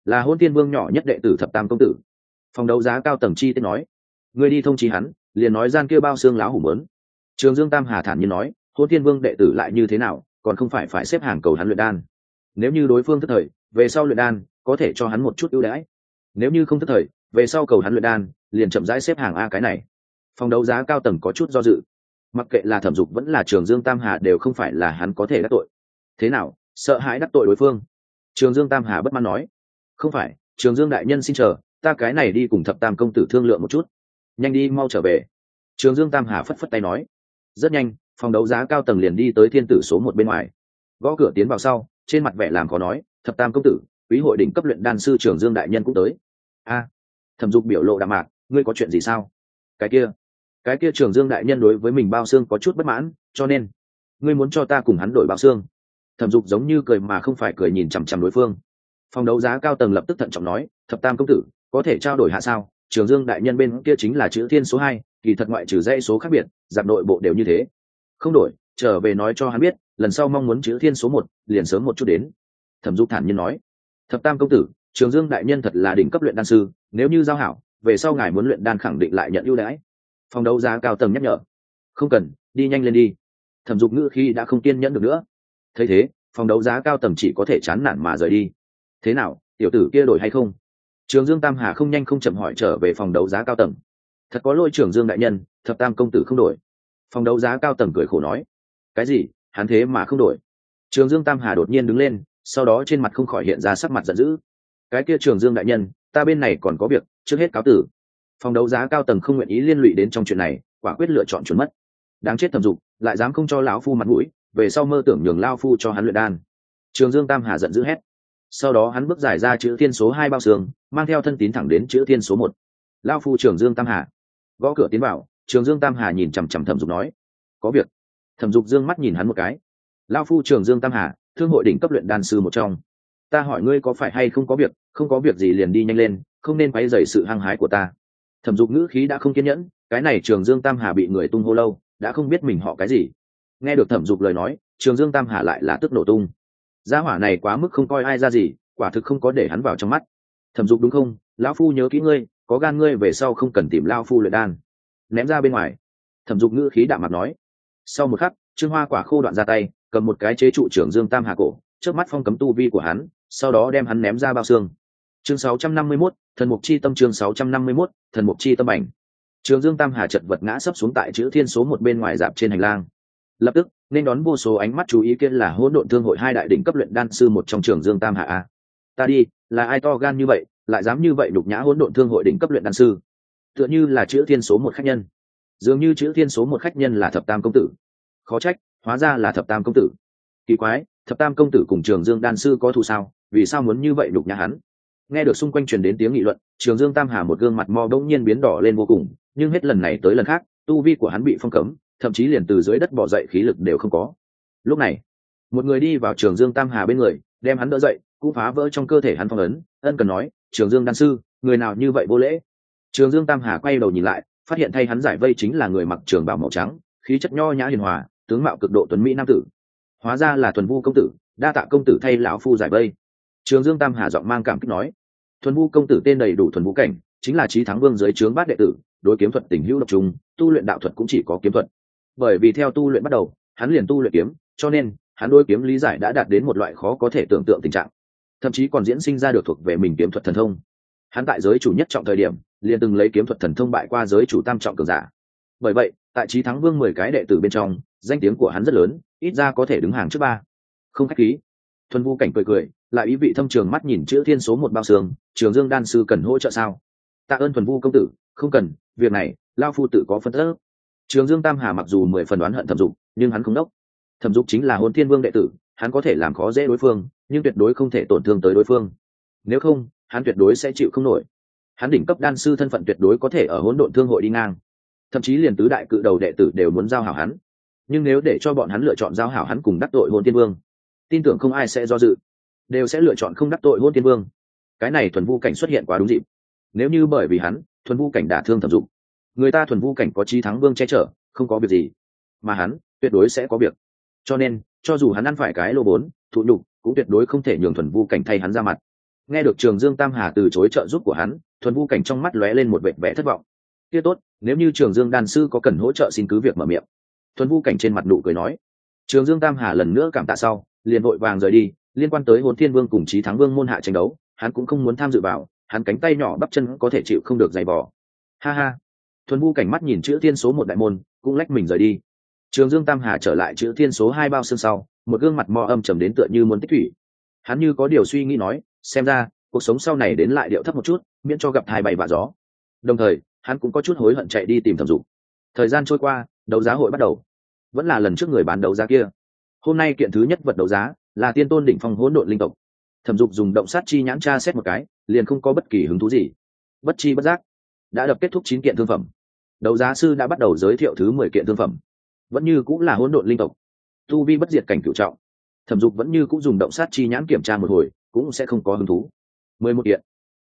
Là hôn tiên vương nhỏ nhất đệ tử thập tam công tử. Phòng đấu giá cao tầng chi tiết nói. Người đi thông chí hắn liền nói gian kia bao xương láo hủ mớn. Trường dương tam hà thản nhiên nói hôn thiên vương đệ tử lại như thế nào, còn không phải phải xếp hàng cầu hắn luyện đan. Nếu như đối phương thất thời, về sau luyện đan, có thể cho hắn một chút ưu đãi. Nếu như không thất thời, về sau cầu hắn luyện đan, liền chậm rãi xếp hàng a cái này. Phòng đấu giá cao tầng có chút do dự. Mặc kệ là thẩm dục vẫn là trường dương tam hà đều không phải là hắn có thể đắc tội. Thế nào, sợ hãi đắc tội đối phương? Trường dương tam hà bất mãn nói. Không phải, trường dương đại nhân xin chờ, ta cái này đi cùng thập tam công tử thương lượng một chút nhanh đi, mau trở về. Trường dương tam hà phất phất tay nói. Rất nhanh, phòng đấu giá cao tầng liền đi tới thiên tử số một bên ngoài. Gõ cửa tiến vào sau, trên mặt vẻ làm khó nói, thập tam công tử, quý hội đỉnh cấp luyện đan sư trường dương đại nhân cũng tới. A, thẩm dục biểu lộ đạm mạc, ngươi có chuyện gì sao? Cái kia cái kia trường dương đại nhân đối với mình bao xương có chút bất mãn, cho nên, ngươi muốn cho ta cùng hắn đổi bao xương? Thẩm dục giống như cười mà không phải cười nhìn chằm chằm đối phương. Phòng đấu giá cao tầng lập tức thận trọng nói, thập tam công tử, có thể trao đổi hạ sao? Trường dương đại nhân bên kia chính là chữ thiên số hai, kỳ thật ngoại trừ dãy số khác biệt, giặc nội bộ đều như thế. Không đổi, trở về nói cho hắn biết, lần sau mong muốn chữ thiên số một, liền sớm một chút đến. Thẩm dục thản nhiên nói. Thập tam công tử, trường dương đại nhân thật là đỉnh cấp luyện đan sư, nếu như giao hảo, về sau ngài muốn luyện đan khẳng định lại nhận ưu đãi. Phòng đấu giá cao tầng nhắc nhở. Không cần, đi nhanh lên đi. Thẩm dục ngữ khi đã không kiên nhẫn được nữa. Thấy thế, phòng đấu giá cao tầng chỉ có thể chán nản mà rời đi. Thế nào, tiểu tử kia đổi hay không? Trường dương tam hà không nhanh không chậm hỏi trở về phòng đấu giá cao tầng. Thật có lỗi trường dương đại nhân, thập tam công tử không đổi. Phòng đấu giá cao tầng cười khổ nói. Cái gì? Hắn thế mà không đổi. Trường dương tam hà đột nhiên đứng lên, sau đó trên mặt không khỏi hiện ra sắc mặt giận dữ. Cái kia trường dương đại nhân, ta bên này còn có việc, trước hết cáo tử. Phòng đấu giá cao tầng không nguyện ý liên lụy đến trong chuyện này, quả quyết lựa chọn chuẩn mất. Đáng chết thẩm dục, lại dám không cho lão phu mặt mũi, về sau mơ tưởng nhường lao phu cho hắn luyện đan. Trường dương tam hà giận dữ hét sau đó hắn bước giải ra chữ thiên số hai bao xương, mang theo thân tín thẳng đến chữ thiên số một. Lao phu trường dương tam hà. Gõ cửa tiến vào, trường dương tam hà nhìn chằm chằm thẩm dục nói, có việc. Thẩm dục dương mắt nhìn hắn một cái. Lao phu trường dương tam hà, thương hội đỉnh cấp luyện đan sư một trong. Ta hỏi ngươi có phải hay không có việc, không có việc gì liền đi nhanh lên, không nên quay dày sự hăng hái của ta. Thẩm dục ngữ khí đã không kiên nhẫn, cái này trường dương tam hà bị người tung hô lâu, đã không biết mình họ cái gì. Nghe được thẩm dục lời nói, trường dương tam hà lại là tức nổ tung gia hỏa này quá mức không coi ai ra gì quả thực không có để hắn vào trong mắt. Thẩm dục đúng không? Lão phu nhớ kỹ ngươi có gan ngươi về sau không cần tìm lao phu luyện đan. Ném ra bên ngoài. Thẩm dục ngữ khí đạm mặt nói. Sau một khắc trương hoa quả khô đoạn ra tay cầm một cái chế trụ trưởng dương tam hà cổ trước mắt phong cấm tu vi của hắn sau đó đem hắn ném ra bao xương. Chương 651, thần mục chi tâm chương 651, thần mục chi tâm ảnh. Trường dương tam hà chật vật ngã sấp xuống tại chữ thiên số một bên ngoài dạp trên hành lang. Lập tức nên đón vô số ánh mắt chú ý kia là hỗn độn thương hội hai đại đỉnh cấp luyện đan sư một trong trường dương tam Hạ a. Ta đi, là ai to gan như vậy, lại dám như vậy đục nhã hỗn độn thương hội đỉnh cấp luyện đan sư? Tựa như là chữ thiên số một khách nhân. Dường như chữ thiên số một khách nhân là thập tam công tử. Khó trách, hóa ra là thập tam công tử. Kỳ quái, thập tam công tử cùng trường dương đan sư có thù sao? Vì sao muốn như vậy đục nhã hắn? Nghe được xung quanh truyền đến tiếng nghị luận, trường dương tam hà một gương mặt mo đông nhiên biến đỏ lên vô cùng, nhưng hết lần này tới lần khác, tu vi của hắn bị phong cấm thậm chí liền từ dưới đất bỏ dậy khí lực đều không có. Lúc này, một người đi vào trường dương tam hà bên người, đem hắn đỡ dậy, cũng phá vỡ trong cơ thể hắn phong ấn, ân cần nói, trường dương đan sư, người nào như vậy vô lễ? Trường dương tam hà quay đầu nhìn lại, phát hiện thay hắn giải vây chính là người mặc trường bảo màu trắng, khí chất nho nhã hiền hòa, tướng mạo cực độ tuấn mỹ nam tử. Hóa ra là thuần vu công tử, đa tạ công tử thay lão phu giải vây. Trường dương tam hà giọng mang cảm kích nói, thuần vu công tử tên đầy đủ thuần vũ cảnh, chính là trí thắng vương dưới trướng bát đệ tử, đối kiếm thuật tình hữu độc trung, tu luyện đạo thuật cũng chỉ có kiếm thuật bởi vì theo tu luyện bắt đầu, hắn liền tu luyện kiếm, cho nên, hắn đôi kiếm lý giải đã đạt đến một loại khó có thể tưởng tượng tình trạng. Thậm chí còn diễn sinh ra được thuộc về mình kiếm thuật thần thông. Hắn tại giới chủ nhất trọng thời điểm, liền từng lấy kiếm thuật thần thông bại qua giới chủ tam trọng cường giả. Bởi vậy, tại trí thắng vương mười cái đệ tử bên trong, danh tiếng của hắn rất lớn, ít ra có thể đứng hàng trước ba. Không khách khí. Thuần vu cảnh cười cười, lại ý vị thâm trường mắt nhìn chữ thiên số một bao xương, trường dương đan sư cần hỗ trợ sao? Tạ ơn thuần vu công tử, không cần, việc này, lao phu tự có phân tích trường dương tam hà mặc dù mười phần đoán hận thẩm dục, nhưng hắn không đốc. Thẩm dục chính là hôn thiên vương đệ tử, hắn có thể làm khó dễ đối phương, nhưng tuyệt đối không thể tổn thương tới đối phương. Nếu không, hắn tuyệt đối sẽ chịu không nổi. Hắn đỉnh cấp đan sư thân phận tuyệt đối có thể ở hỗn độn thương hội đi ngang. Thậm chí liền tứ đại cự đầu đệ tử đều muốn giao hảo hắn. Nhưng nếu để cho bọn hắn lựa chọn giao hảo hắn cùng đắc tội hôn thiên vương, tin tưởng không ai sẽ do dự. Đều sẽ lựa chọn không đắc tội hôn thiên vương. Cái này thuần vu cảnh xuất hiện quá đúng dịp. Nếu như bởi vì hắn, thuần vu cảnh đả thương thẩm Dục người ta thuần vu cảnh có trí thắng vương che chở, không có việc gì. Mà hắn, tuyệt đối sẽ có việc. Cho nên, cho dù hắn ăn phải cái lô bốn, thụ nhục, cũng tuyệt đối không thể nhường thuần vu cảnh thay hắn ra mặt. Nghe được trường dương tam hà từ chối trợ giúp của hắn, thuần vu cảnh trong mắt lóe lên một vệ vẽ thất vọng. Kia tốt, nếu như trường dương đan sư có cần hỗ trợ xin cứ việc mở miệng. Thuần vu cảnh trên mặt nụ cười nói. Trường dương tam hà lần nữa cảm tạ sau, liền vội vàng rời đi, liên quan tới hồn thiên vương cùng trí thắng vương môn hạ tranh đấu, hắn cũng không muốn tham dự vào, hắn cánh tay nhỏ bắp chân có thể chịu không được giày vò. Ha ha thuần vu cảnh mắt nhìn chữ thiên số một đại môn, cũng lách mình rời đi. Trường dương tam hà trở lại chữ thiên số hai bao xương sau, một gương mặt mò âm trầm đến tựa như muốn tích thủy. Hắn như có điều suy nghĩ nói, xem ra, cuộc sống sau này đến lại điệu thấp một chút, miễn cho gặp hai bảy và gió. Đồng thời, hắn cũng có chút hối hận chạy đi tìm thẩm dục. Thời gian trôi qua, đấu giá hội bắt đầu. Vẫn là lần trước người bán đấu giá kia. Hôm nay kiện thứ nhất vật đấu giá là tiên tôn đỉnh phong hỗn độn linh tộc. Thẩm dục dùng động sát chi nhãn tra xét một cái, liền không có bất kỳ hứng thú gì. Bất chi bất giác, đã đập kết thúc chín kiện thương phẩm đấu giá sư đã bắt đầu giới thiệu thứ mười kiện thương phẩm. Vẫn như cũng là hỗn độn linh tộc. Tu vi bất diệt cảnh cựu trọng. Thẩm dục vẫn như cũng dùng động sát chi nhãn kiểm tra một hồi, cũng sẽ không có hứng thú. Mười một kiện.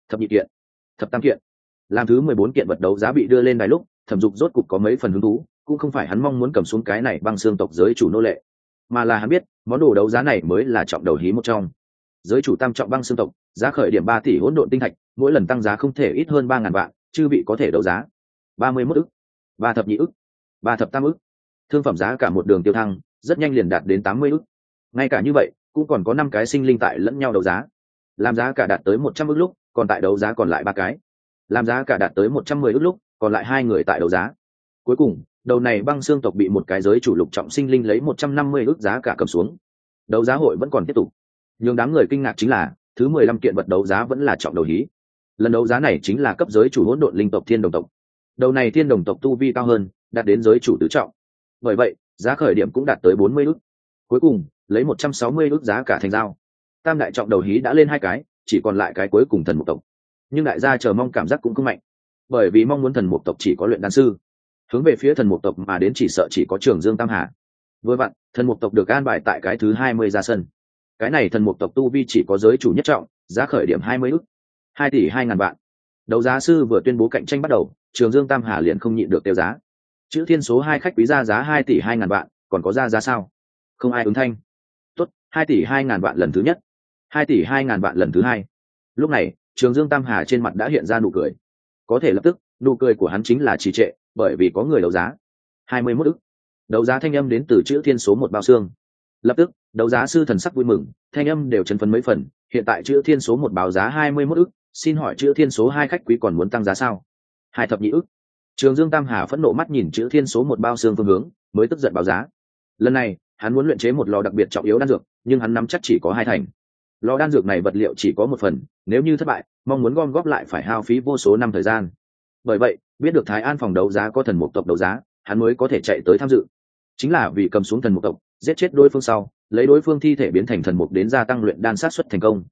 Thập nhị kiện. Thập tam kiện. Làm thứ mười bốn kiện vật đấu giá bị đưa lên đài lúc, thẩm dục rốt cục có mấy phần hứng thú, cũng không phải hắn mong muốn cầm xuống cái này băng xương tộc giới chủ nô lệ. Mà là hắn biết, món đồ đấu giá này mới là trọng đầu hí một trong. Giới chủ tam trọng băng xương tộc, giá khởi điểm ba tỷ hỗn độn tinh thạch, mỗi lần tăng giá không thể ít hơn ba ngàn vạn, chư vị có thể đấu giá ba mươi mốt ức, ba thập nhị ức, ba thập tam ức. Thương phẩm giá cả một đường tiêu thăng, rất nhanh liền đạt đến tám mươi ức. Ngay cả như vậy, cũng còn có năm cái sinh linh tại lẫn nhau đấu giá. Làm giá cả đạt tới một trăm ức lúc, còn tại đấu giá còn lại ba cái. Làm giá cả đạt tới một trăm mười ức lúc, còn lại hai người tại đấu giá. Cuối cùng, đầu này băng xương tộc bị một cái giới chủ lục trọng sinh linh lấy một trăm năm mươi ức giá cả cầm xuống. Đấu giá hội vẫn còn tiếp tục. Nhưng đám người kinh ngạc chính là, thứ mười lăm kiện vật đấu giá vẫn là trọng đầu hí. Lần đấu giá này chính là cấp giới chủ hỗn độn linh tộc thiên đồng tộc đầu này thiên đồng tộc tu vi cao hơn, đạt đến giới chủ tứ trọng. Bởi vậy, giá khởi điểm cũng đạt tới bốn mươi lút. cuối cùng, lấy một trăm sáu mươi lút giá cả thành giao. Tam đại trọng đầu hí đã lên hai cái, chỉ còn lại cái cuối cùng thần mục tộc. Nhưng đại gia chờ mong cảm giác cũng không mạnh, bởi vì mong muốn thần mục tộc chỉ có luyện đan sư. Hướng về phía thần mục tộc mà đến chỉ sợ chỉ có trường dương tam hà. Vừa vặn, thần mục tộc được an bài tại cái thứ hai mươi ra sân. Cái này thần mục tộc tu vi chỉ có giới chủ nhất trọng, giá khởi điểm hai mươi ức. Hai tỷ hai ngàn vạn đấu giá sư vừa tuyên bố cạnh tranh bắt đầu, trường dương tam hà liền không nhịn được tiêu giá. Chữ thiên số hai khách quý ra giá hai tỷ hai ngàn vạn, còn có ra giá sao? Không ai ứng thanh. Tốt, hai tỷ hai ngàn vạn lần thứ nhất. Hai tỷ hai ngàn vạn lần thứ hai. Lúc này, trường dương tam hà trên mặt đã hiện ra nụ cười. Có thể lập tức, nụ cười của hắn chính là trì trệ, bởi vì có người đấu giá. Hai mươi mốt ức. Đấu giá thanh âm đến từ chữ thiên số một bao xương. Lập tức, đấu giá sư thần sắc vui mừng, thanh âm đều chấn phấn mấy phần, hiện tại chữ thiên số một báo giá hai mươi mốt ức xin hỏi chữ thiên số hai khách quý còn muốn tăng giá sao? Hai thập nhị ức. Trường dương tam hà phẫn nộ mắt nhìn chữ thiên số một bao xương phương hướng, mới tức giận báo giá. Lần này, hắn muốn luyện chế một lò đặc biệt trọng yếu đan dược, nhưng hắn nắm chắc chỉ có hai thành. Lò đan dược này vật liệu chỉ có một phần, nếu như thất bại, mong muốn gom góp lại phải hao phí vô số năm thời gian. Bởi vậy, biết được thái an phòng đấu giá có thần mục tộc đấu giá, hắn mới có thể chạy tới tham dự. Chính là vì cầm xuống thần mục tộc, giết chết đối phương sau, lấy đối phương thi thể biến thành thần mục đến gia tăng luyện đan sát xuất thành công.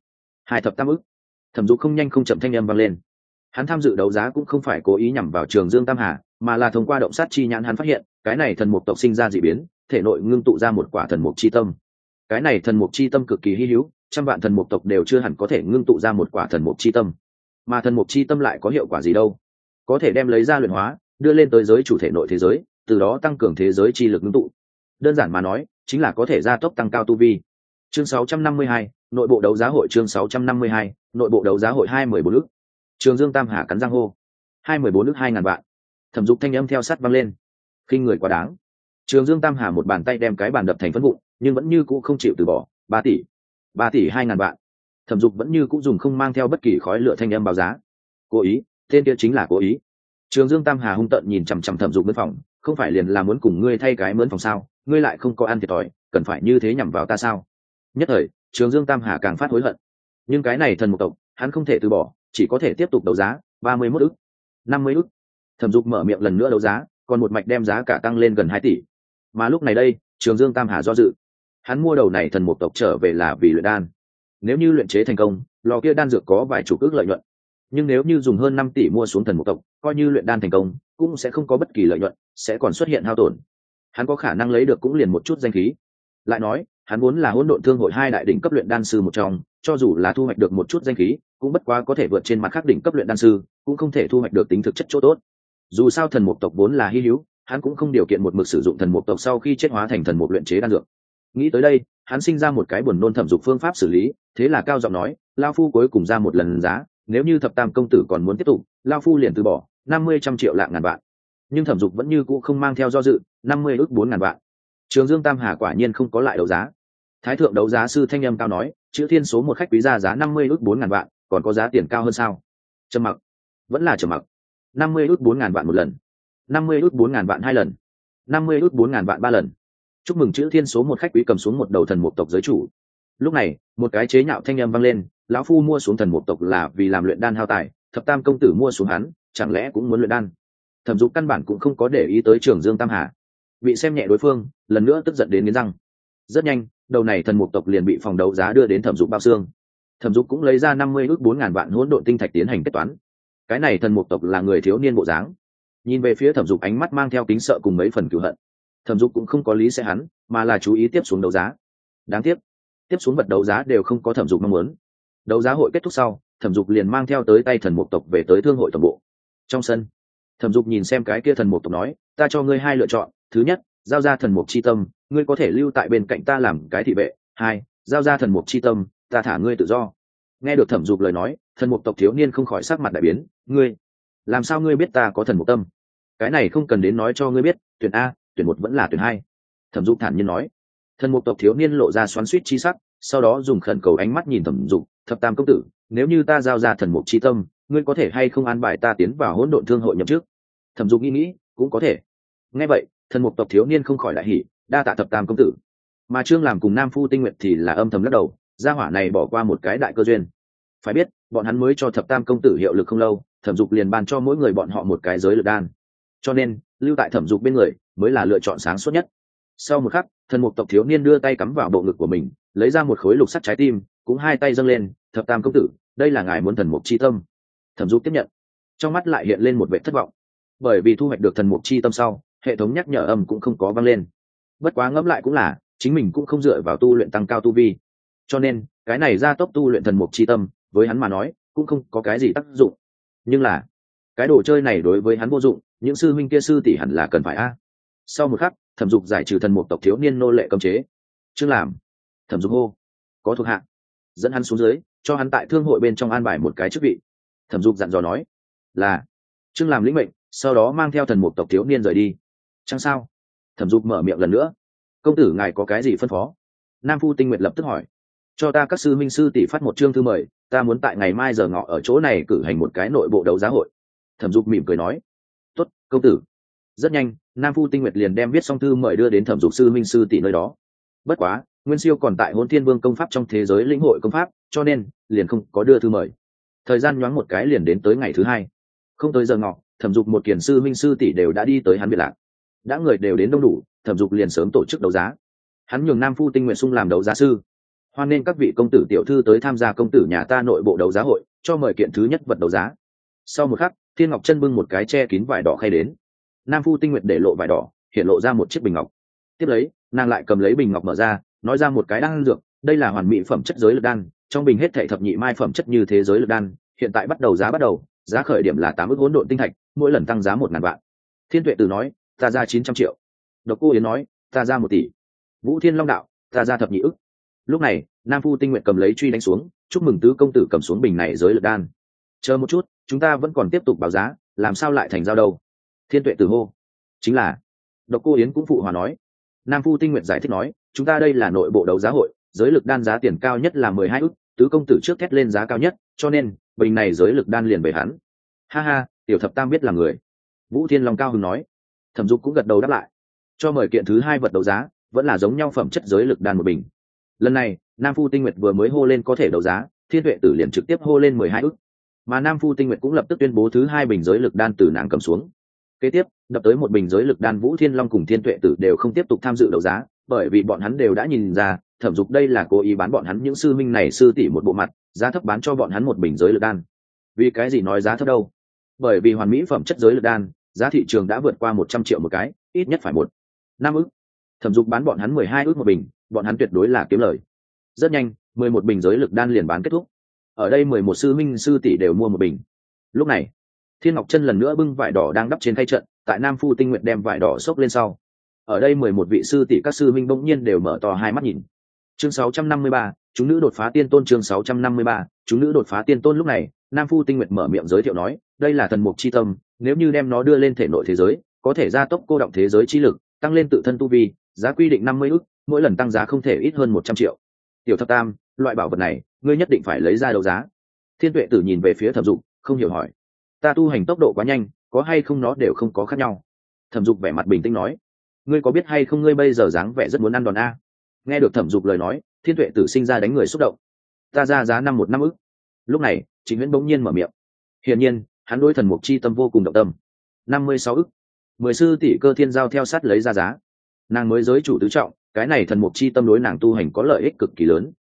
Hai thập tam ức thẩm dục không nhanh không chậm thanh âm vang lên. Hắn tham dự đấu giá cũng không phải cố ý nhằm vào trường dương tam hà mà là thông qua động sát chi nhãn hắn phát hiện cái này thần mục tộc sinh ra d ị biến thể nội ngưng tụ ra một quả thần mục chi tâm. Cái này thần mục chi tâm cực kỳ hy hữu trăm vạn thần mục tộc đều chưa hẳn có thể ngưng tụ ra một quả thần mục chi tâm. Mà thần mục chi tâm lại có hiệu quả gì đâu? Có thể đem lấy ra luyện hóa đưa lên tới giới chủ thể nội thế giới từ đó tăng cường thế giới chi lực ngưng tụ. Đơn giản mà nói chính là có thể gia tốc tăng cao tu vi. Chương 652, nội bộ đấu giá hội chương 652, nội bộ đấu giá hội hai mười bốn trường dương tam hà cắn răng hô. hai mười bốn hai ngàn vạn. Thẩm dục thanh âm theo sát văng lên. Khinh người quá đáng. Trường dương tam hà một bàn tay đem cái bàn đập thành phân vụn nhưng vẫn như cũ không chịu từ bỏ. Ba tỷ. Ba tỷ hai ngàn vạn. Thẩm dục vẫn như cũ dùng không mang theo bất kỳ khói lửa thanh âm báo giá. Cố ý. Tên kia chính là cố ý. Trường dương tam hà hung tợn nhìn chằm chằm thẩm dục mướn phòng. Không phải liền là muốn cùng ngươi thay cái mướn phòng sao? Ngươi lại không có ăn thiệt thòi. Cần phải như thế nhằm vào ta sao? Nhất thời trường dương tam hà càng phát hối hận. Nhưng cái này thần mục tộc, hắn không thể từ bỏ, chỉ có thể tiếp tục đấu giá, ba mươi mốt ức. năm mươi ức. Thẩm dục mở miệng lần nữa đấu giá, còn một mạch đem giá cả tăng lên gần hai tỷ. Mà lúc này đây, trường dương tam hà do dự. Hắn mua đầu này thần mục tộc trở về là vì luyện đan. Nếu như luyện chế thành công, lò kia đan dược có vài chủ ước lợi nhuận. Nhưng nếu như dùng hơn năm tỷ mua xuống thần mục tộc, coi như luyện đan thành công, cũng sẽ không có bất kỳ lợi nhuận, sẽ còn xuất hiện hao tổn. Hắn có khả năng lấy được cũng liền một chút danh khí. Lại nói hắn muốn là hỗn độn thương hội hai đại đỉnh cấp luyện đan sư một trong, cho dù là thu hoạch được một chút danh khí, cũng bất quá có thể vượt trên mặt khác đỉnh cấp luyện đan sư, cũng không thể thu hoạch được tính thực chất chỗ tốt. Dù sao thần mục tộc vốn là hy hữu, hắn cũng không điều kiện một mực sử dụng thần mục tộc sau khi chết hóa thành thần mục luyện chế đan dược. Nghĩ tới đây, hắn sinh ra một cái buồn nôn thẩm dục phương pháp xử lý, thế là cao giọng nói, lao phu cuối cùng ra một lần giá, nếu như thập tam công tử còn muốn tiếp tục, lao phu liền từ bỏ, năm mươi trăm triệu lạng ngàn vạn. Nhưng thẩm dục vẫn như cũ không mang theo do dự, năm mươi ước bốn ngàn vạn trường dương tam hà quả nhiên không có lại đấu giá. Thái thượng đấu giá sư thanh âm cao nói, chữ thiên số một khách quý ra giá năm mươi ước bốn ngàn vạn, còn có giá tiền cao hơn sao? Trầm mặc. Vẫn là trầm mặc. năm mươi ước bốn ngàn vạn một lần. năm mươi ước bốn ngàn vạn hai lần. năm mươi ước bốn ngàn vạn ba lần. Chúc mừng chữ thiên số một khách quý cầm xuống một đầu thần một tộc giới chủ. Lúc này, một cái chế nhạo thanh âm vang lên, lão phu mua xuống thần một tộc là vì làm luyện đan hao tài, thập tam công tử mua xuống hắn, chẳng lẽ cũng muốn luyện đan? Thẩm dục căn bản cũng không có để ý tới trường dương tam hà bị xem nhẹ đối phương, lần nữa tức giận đến nghiến răng. Rất nhanh, đầu này thần mục tộc liền bị phòng đấu giá đưa đến thẩm dục bao xương. Thẩm dục cũng lấy ra năm mươi ước bốn ngàn vạn hỗn độn tinh thạch tiến hành kết toán. Cái này thần mục tộc là người thiếu niên bộ dáng. Nhìn về phía thẩm dục ánh mắt mang theo kính sợ cùng mấy phần cửu hận. Thẩm dục cũng không có lý sẽ hắn, mà là chú ý tiếp xuống đấu giá. Đáng tiếc, tiếp xuống vật đấu giá đều không có thẩm dục mong muốn. Đấu giá hội kết thúc sau, thẩm dục liền mang theo tới tay thần mục tộc về tới thương hội tổng bộ. Trong sân, thẩm dục nhìn xem cái kia thần mục tộc nói, ta cho ngươi hai lựa chọn thứ nhất, giao ra thần mục c h i tâm, ngươi có thể lưu tại bên cạnh ta làm cái thị vệ. Hai, giao ra thần mục c h i tâm, ta thả ngươi tự do. Nghe được thẩm dục lời nói, thần mục tộc thiếu niên không khỏi sắc mặt đại biến. Ngươi, làm sao ngươi biết ta có thần mục tâm? Cái này không cần đến nói cho ngươi biết, tuyển a, tuyển một vẫn là tuyển hai. Thẩm dục thản nhiên nói. Thần mục tộc thiếu niên lộ ra xoắn suýt chi sắc, sau đó dùng khẩn cầu ánh mắt nhìn thẩm dục, thập tam công tử, nếu như ta giao ra thần mục c tâm, ngươi có thể hay không an bài ta tiến vào hỗn độn thương hội nhậm trước thẩm dục nghĩ nghĩ, cũng có thể. Nghe vậy thần mục tộc thiếu niên không khỏi đại hỉ, đa tạ thập tam công tử. Mà trương làm cùng nam phu tinh nguyện thì là âm thầm lắc đầu, gia hỏa này bỏ qua một cái đại cơ duyên. Phải biết, bọn hắn mới cho thập tam công tử hiệu lực không lâu, thẩm dục liền ban cho mỗi người bọn họ một cái giới lực đan. Cho nên, lưu tại thẩm dục bên người mới là lựa chọn sáng suốt nhất. Sau một khắc, thần mục tộc thiếu niên đưa tay cắm vào bộ ngực của mình, lấy ra một khối lục sắt trái tim, cũng hai tay dâng lên, thập tam công tử, đây là ngài muốn thần mục chi tâm. Thẩm dục tiếp nhận. Trong mắt lại hiện lên một vệ thất vọng. Bởi vì thu hoạch được thần mục chi tâm sau hệ thống nhắc nhở âm cũng không có vang lên. Bất quá ngẫm lại cũng là, chính mình cũng không dựa vào tu luyện tăng cao tu vi. Cho nên, cái này gia tốc tu luyện thần mục chi tâm, với hắn mà nói, cũng không có cái gì tác dụng. Nhưng là, cái đồ chơi này đối với hắn vô dụng, những sư huynh kia sư tỷ hẳn là cần phải a. Sau một khắc, thẩm dục giải trừ thần mục tộc thiếu niên nô lệ cấm chế. Chương làm, thẩm dục hô, có thuộc hạ. Dẫn hắn xuống dưới, cho hắn tại thương hội bên trong an bài một cái chức vị. Thẩm dục dặn dò nói, là, chương làm lĩnh mệnh, sau đó mang theo thần mục tộc thiếu niên rời đi chẳng sao. Thẩm dục mở miệng lần nữa. Công tử ngài có cái gì phân phó? Nam phu tinh nguyệt lập tức hỏi. Cho ta các sư minh sư tỷ phát một chương thư mời ta muốn tại ngày mai giờ ngọ ở chỗ này cử hành một cái nội bộ đấu giá hội. Thẩm dục mỉm cười nói. Tốt, công tử. Rất nhanh nam phu tinh nguyệt liền đem viết xong thư mời đưa đến thẩm dục sư minh sư tỷ nơi đó. Bất quá nguyên siêu còn tại hôn thiên vương công pháp trong thế giới lĩnh hội công pháp cho nên liền không có đưa thư mời. Thời gian nhoáng một cái liền đến tới ngày thứ hai. Không tới giờ ngọ thẩm dục một kiển sư minh sư tỷ đều đã đi tới hắn biệt lạc đã người đều đến đông đủ, thẩm dục liền sớm tổ chức đấu giá. Hắn nhường nam phu tinh nguyện sung làm đấu giá sư. Hoan nên các vị công tử tiểu thư tới tham gia công tử nhà ta nội bộ đấu giá hội, cho mời kiện thứ nhất vật đấu giá. Sau một khắc, thiên ngọc chân bưng một cái che kín vải đỏ khay đến. Nam phu tinh nguyện để lộ vải đỏ, hiện lộ ra một chiếc bình ngọc. Tiếp lấy, nàng lại cầm lấy bình ngọc mở ra, nói ra một cái đan dược, đây là hoàn mỹ phẩm chất giới lực đan, trong bình hết thể thập nhị mai phẩm chất như thế giới lực đan, hiện tại bắt đầu giá bắt đầu, giá khởi điểm là tám ước hỗn độn tinh thạch, mỗi lần tăng giá một ngàn vạn. Thiên tuệ từ nói ta ra chín trăm triệu. Độc cô yến nói, ta ra một tỷ. Vũ thiên long đạo, ta ra thập nhị ức. Lúc này, nam phu tinh nguyện cầm lấy truy đánh xuống, chúc mừng tứ công tử cầm xuống bình này giới lực đan. Chờ một chút, chúng ta vẫn còn tiếp tục báo giá, làm sao lại thành giao đâu? Thiên tuệ từ hô. Chính là, độc cô yến cũng phụ hòa nói. Nam phu tinh nguyện giải thích nói, chúng ta đây là nội bộ đấu giá hội, giới lực đan giá tiền cao nhất là mười hai ức, tứ công tử trước thét lên giá cao nhất, cho nên, bình này giới lực đan liền về hắn. Ha ha, tiểu thập tam biết là người. Vũ thiên long cao hưng nói thẩm dục cũng gật đầu đáp lại. Cho mời kiện thứ hai vật đấu giá, vẫn là giống nhau phẩm chất giới lực đan một bình. Lần này, nam phu tinh nguyệt vừa mới hô lên có thể đấu giá, thiên tuệ tử liền trực tiếp hô lên mười hai ức. Mà nam phu tinh nguyệt cũng lập tức tuyên bố thứ hai bình giới lực đan từ nàng cầm xuống. Kế tiếp, đập tới một bình giới lực đan vũ thiên long cùng thiên tuệ tử đều không tiếp tục tham dự đấu giá, bởi vì bọn hắn đều đã nhìn ra, thẩm dục đây là cố ý bán bọn hắn những sư minh này sư tỷ một bộ mặt, giá thấp bán cho bọn hắn một bình giới lực đan. Vì cái gì nói giá thấp đâu? Bởi vì hoàn mỹ phẩm chất giới lực đan giá thị trường đã vượt qua một trăm triệu một cái, ít nhất phải một, năm ức. Thẩm dục bán bọn hắn mười hai ức một bình, bọn hắn tuyệt đối là kiếm lời. Rất nhanh, mười một bình giới lực đan liền bán kết thúc. Ở đây mười một sư minh sư tỷ đều mua một bình. Lúc này, thiên ngọc chân lần nữa bưng vải đỏ đang đắp trên khay trận, tại nam phu tinh nguyện đem vải đỏ xốc lên sau. Ở đây mười một vị sư tỷ các sư minh bỗng nhiên đều mở to hai mắt nhìn. Chương sáu trăm năm mươi ba, chúng nữ đột phá tiên tôn chương sáu trăm năm mươi ba, chúng nữ đột phá tiên tôn lúc này, nam phu tinh nguyện mở miệng giới thiệu nói, đây là thần mục chi tâm nếu như đem nó đưa lên thể nội thế giới, có thể gia tốc cô động thế giới chi lực, tăng lên tự thân tu vi, giá quy định năm mươi ức, mỗi lần tăng giá không thể ít hơn một trăm triệu. Tiểu thập tam, loại bảo vật này, ngươi nhất định phải lấy ra đấu giá. Thiên tuệ tử nhìn về phía thẩm dục, không hiểu hỏi. Ta tu hành tốc độ quá nhanh, có hay không nó đều không có khác nhau. Thẩm dục vẻ mặt bình tĩnh nói. Ngươi có biết hay không ngươi bây giờ dáng vẻ rất muốn ăn đòn a? Nghe được thẩm dục lời nói, thiên tuệ tử sinh ra đánh người xúc động. Ta ra giá năm một năm ức. Lúc này chính nguyễn bỗng nhiên mở miệng. Hiển nhiên hắn đối thần mục chi tâm vô cùng động tâm. Năm mươi sáu ức. Mười sư tỷ cơ thiên giao theo sát lấy ra giá. Nàng mới giới chủ tứ trọng, cái này thần mục chi tâm đối nàng tu hành có lợi ích cực kỳ lớn.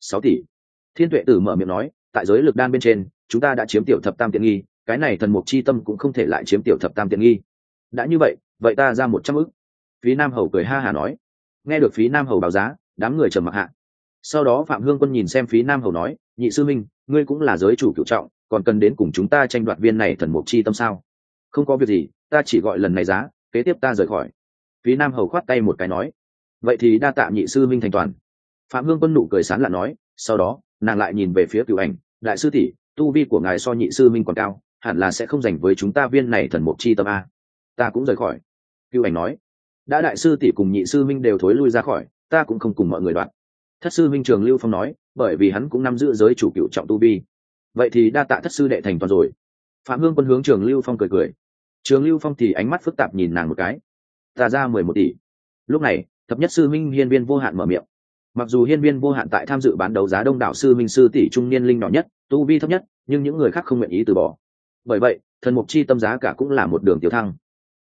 Sáu tỷ. Thiên tuệ tử mở miệng nói, tại giới lực đan bên trên, chúng ta đã chiếm tiểu thập tam tiện nghi, cái này thần mục chi tâm cũng không thể lại chiếm tiểu thập tam tiện nghi. Đã như vậy vậy ta ra một trăm ức. Phí nam hầu cười ha hà nói. Nghe được phí nam hầu báo giá, đám người trầm mặc hạ. Sau đó phạm hương quân nhìn xem phí nam hầu nói, nhị sư minh, ngươi cũng là giới chủ cựu trọng còn cần đến cùng chúng ta tranh đoạt viên này thần mục chi tâm sao? Không có việc gì, ta chỉ gọi lần này giá, kế tiếp ta rời khỏi. Phí nam hầu khoát tay một cái nói. Vậy thì đa tạ nhị sư minh thành toàn. Phạm hương quân nụ cười sán lạ nói, sau đó, nàng lại nhìn về phía cựu ảnh, đại sư tỷ, tu vi của ngài so nhị sư minh còn cao, hẳn là sẽ không dành với chúng ta viên này thần mục chi tâm a. Ta cũng rời khỏi. Cựu ảnh nói. Đã đại sư tỷ cùng nhị sư minh đều thối lui ra khỏi, ta cũng không cùng mọi người đoạn. Thất sư minh trường lưu phong nói, bởi vì hắn cũng nắm giữ giới chủ cựu trọng tu vi vậy thì đa tạ thất sư đệ thành toàn rồi. Phạm hương quân hướng trường lưu phong cười cười. Trường lưu phong thì ánh mắt phức tạp nhìn nàng một cái. Ta ra mười một tỷ. Lúc này, thập nhất sư minh hiên viên vô hạn mở miệng. Mặc dù hiên viên vô hạn tại tham dự bán đấu giá đông đảo sư minh sư tỷ trung niên linh nhỏ nhất, tu vi thấp nhất, nhưng những người khác không nguyện ý từ bỏ. Bởi vậy, thần mục chi tâm giá cả cũng là một đường tiểu thăng.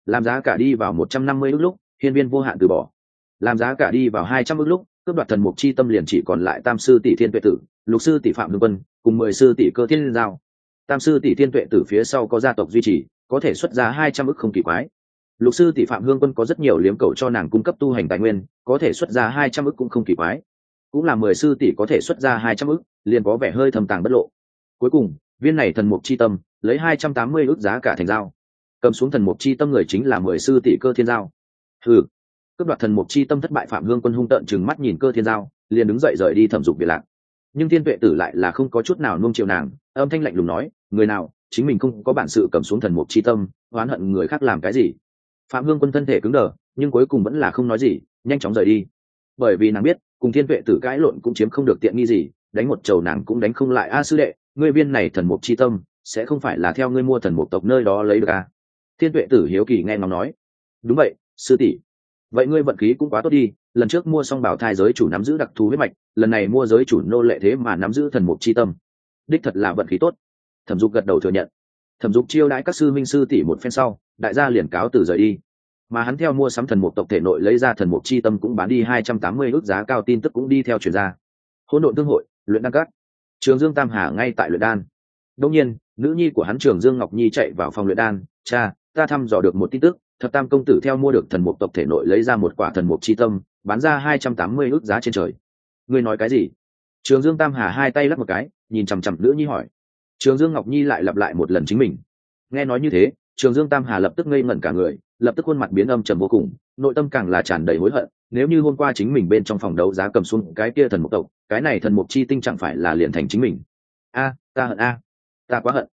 Làm giá cả đi vào một trăm năm mươi ước lúc, hiên viên vô hạn từ bỏ. Làm giá cả đi vào hai trăm ước lúc cướp đoạt thần mục chi tâm liền chỉ còn lại tam sư tỷ thiên tuệ tử lục sư tỷ phạm hương quân cùng mười sư tỷ cơ thiên liên giao. Tam sư tỷ thiên tuệ tử phía sau có gia tộc duy trì có thể xuất ra hai trăm ức không kỳ quái. Lục sư tỷ phạm hương quân có rất nhiều liếm cầu cho nàng cung cấp tu hành tài nguyên có thể xuất ra hai trăm ức cũng không kỳ quái. Cũng là mười sư tỷ có thể xuất ra hai trăm ức, liền có vẻ hơi thầm tàng bất lộ. Cuối cùng viên này thần mục chi tâm lấy hai trăm tám mươi ức giá cả thành giao. Cầm xuống thần mục chi tâm người chính là mười sư tỷ cơ thiên giao. Ừ cướp đoạt thần mục chi tâm thất bại phạm hương quân hung tợn chừng mắt nhìn cơ thiên giao, liền đứng dậy rời đi thẩm dục biệt lạc. Nhưng thiên tuệ tử lại là không có chút nào nung chiều nàng, âm thanh lạnh lùng nói, người nào, chính mình không có bản sự cầm xuống thần mục chi tâm, oán hận người khác làm cái gì? Phạm hương quân thân thể cứng đờ, nhưng cuối cùng vẫn là không nói gì, nhanh chóng rời đi. Bởi vì nàng biết, cùng thiên tuệ tử cãi lộn cũng chiếm không được tiện nghi gì, đánh một chầu nàng cũng đánh không lại. A sư đệ, ngươi viên này thần mục chi tâm, sẽ không phải là theo ngươi mua thần mục tộc nơi đó lấy được à? thiên tuệ tử hiếu kỳ nghe ngóng nói. Đúng vậy, sư tỷ vậy ngươi vận khí cũng quá tốt đi, lần trước mua xong bảo thai giới chủ nắm giữ đặc thù huyết mạch, lần này mua giới chủ nô lệ thế mà nắm giữ thần mục chi tâm. Đích thật là vận khí tốt. Thẩm dục gật đầu thừa nhận. Thẩm dục chiêu đãi các sư minh sư tỷ một phen sau, đại gia liền cáo từ rời đi. Mà hắn theo mua sắm thần mục tộc thể nội lấy ra thần mục chi tâm cũng bán đi hai trăm tám mươi ước giá cao tin tức cũng đi theo chuyển ra. Hỗn độn tương hội, luyện đan cát trường dương tam hà ngay tại luyện đan. Đông nhiên, nữ nhi của hắn trường dương ngọc nhi chạy vào phòng luyện đan. Cha, ta thăm dò được một tin tức thập tam công tử theo mua được thần mục tộc thể nội lấy ra một quả thần mục chi tâm, bán ra hai trăm tám mươi ước giá trên trời. Ngươi nói cái gì? Trường dương tam hà hai tay lắp một cái, nhìn chằm chằm nữ nhi hỏi. Trường dương ngọc nhi lại lặp lại một lần chính mình. Nghe nói như thế, trường dương tam hà lập tức ngây ngẩn cả người, lập tức khuôn mặt biến âm trầm vô cùng, nội tâm càng là tràn đầy hối hận, nếu như hôm qua chính mình bên trong phòng đấu giá cầm xuống cái kia thần mục tộc, cái này thần mục chi tinh chẳng phải là liền thành chính mình. A, ta hận a. Ta quá hận.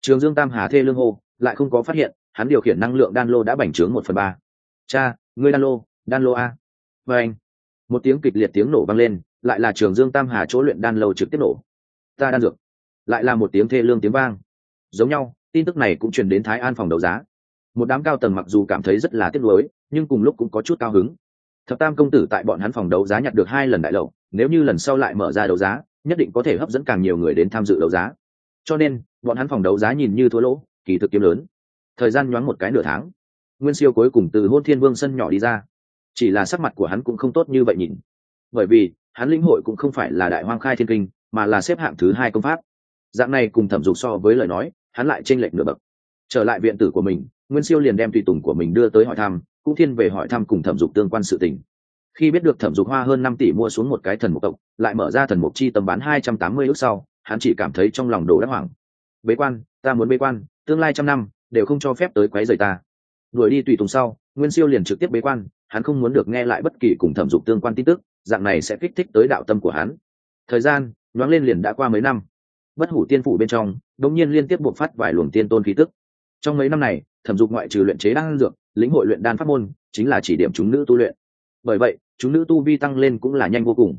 Trường dương tam hà thê lương hô, lại không có phát hiện hắn điều khiển năng lượng đan lô đã bành trướng một phần ba. Cha, ngươi đan lô đan lô a. Và anh, một tiếng kịch liệt tiếng nổ vang lên, lại là trường dương tam hà chỗ luyện đan lô trực tiếp nổ. Ta đan dược. Lại là một tiếng thê lương tiếng vang. Giống nhau, tin tức này cũng truyền đến thái an phòng đấu giá. Một đám cao tầng mặc dù cảm thấy rất là tiếc nuối, nhưng cùng lúc cũng có chút cao hứng. Thập tam công tử tại bọn hắn phòng đấu giá nhặt được hai lần đại lậu, nếu như lần sau lại mở ra đấu giá, nhất định có thể hấp dẫn càng nhiều người đến tham dự đấu giá. Cho nên, bọn hắn phòng đấu giá nhìn như thua lỗ, kỳ thực kiếm lớn thời gian nhoáng một cái nửa tháng. Nguyên siêu cuối cùng từ hôn thiên vương sân nhỏ đi ra. Chỉ là sắc mặt của hắn cũng không tốt như vậy nhìn. Bởi vì, hắn lĩnh hội cũng không phải là đại hoang khai thiên kinh, mà là xếp hạng thứ hai công pháp. Dạng này cùng thẩm dục so với lời nói, hắn lại tranh lệch nửa bậc. Trở lại viện tử của mình, nguyên siêu liền đem tùy tùng của mình đưa tới hỏi thăm, cũng thiên về hỏi thăm cùng thẩm dục tương quan sự tình. Khi biết được thẩm dục hoa hơn năm tỷ mua xuống một cái thần mục tộc, lại mở ra thần mục chi tầm bán hai trăm tám mươi ước sau, hắn chỉ cảm thấy trong lòng đồ đắc hoảng. Bế quan, ta muốn bế quan, tương lai trăm năm đều không cho phép tới quấy rầy ta. Đuổi đi tùy tùng sau, nguyên siêu liền trực tiếp bế quan, hắn không muốn được nghe lại bất kỳ cùng thẩm dục tương quan tin tức, dạng này sẽ kích thích tới đạo tâm của hắn. Thời gian, nhoáng lên liền đã qua mấy năm. Bất hủ tiên phủ bên trong, đống nhiên liên tiếp buộc phát vài luồng tiên tôn khí tức. Trong mấy năm này, thẩm dục ngoại trừ luyện chế đan dược, lĩnh hội luyện đan pháp môn, chính là chỉ điểm chúng nữ tu luyện. Bởi vậy, chúng nữ tu vi tăng lên cũng là nhanh vô cùng.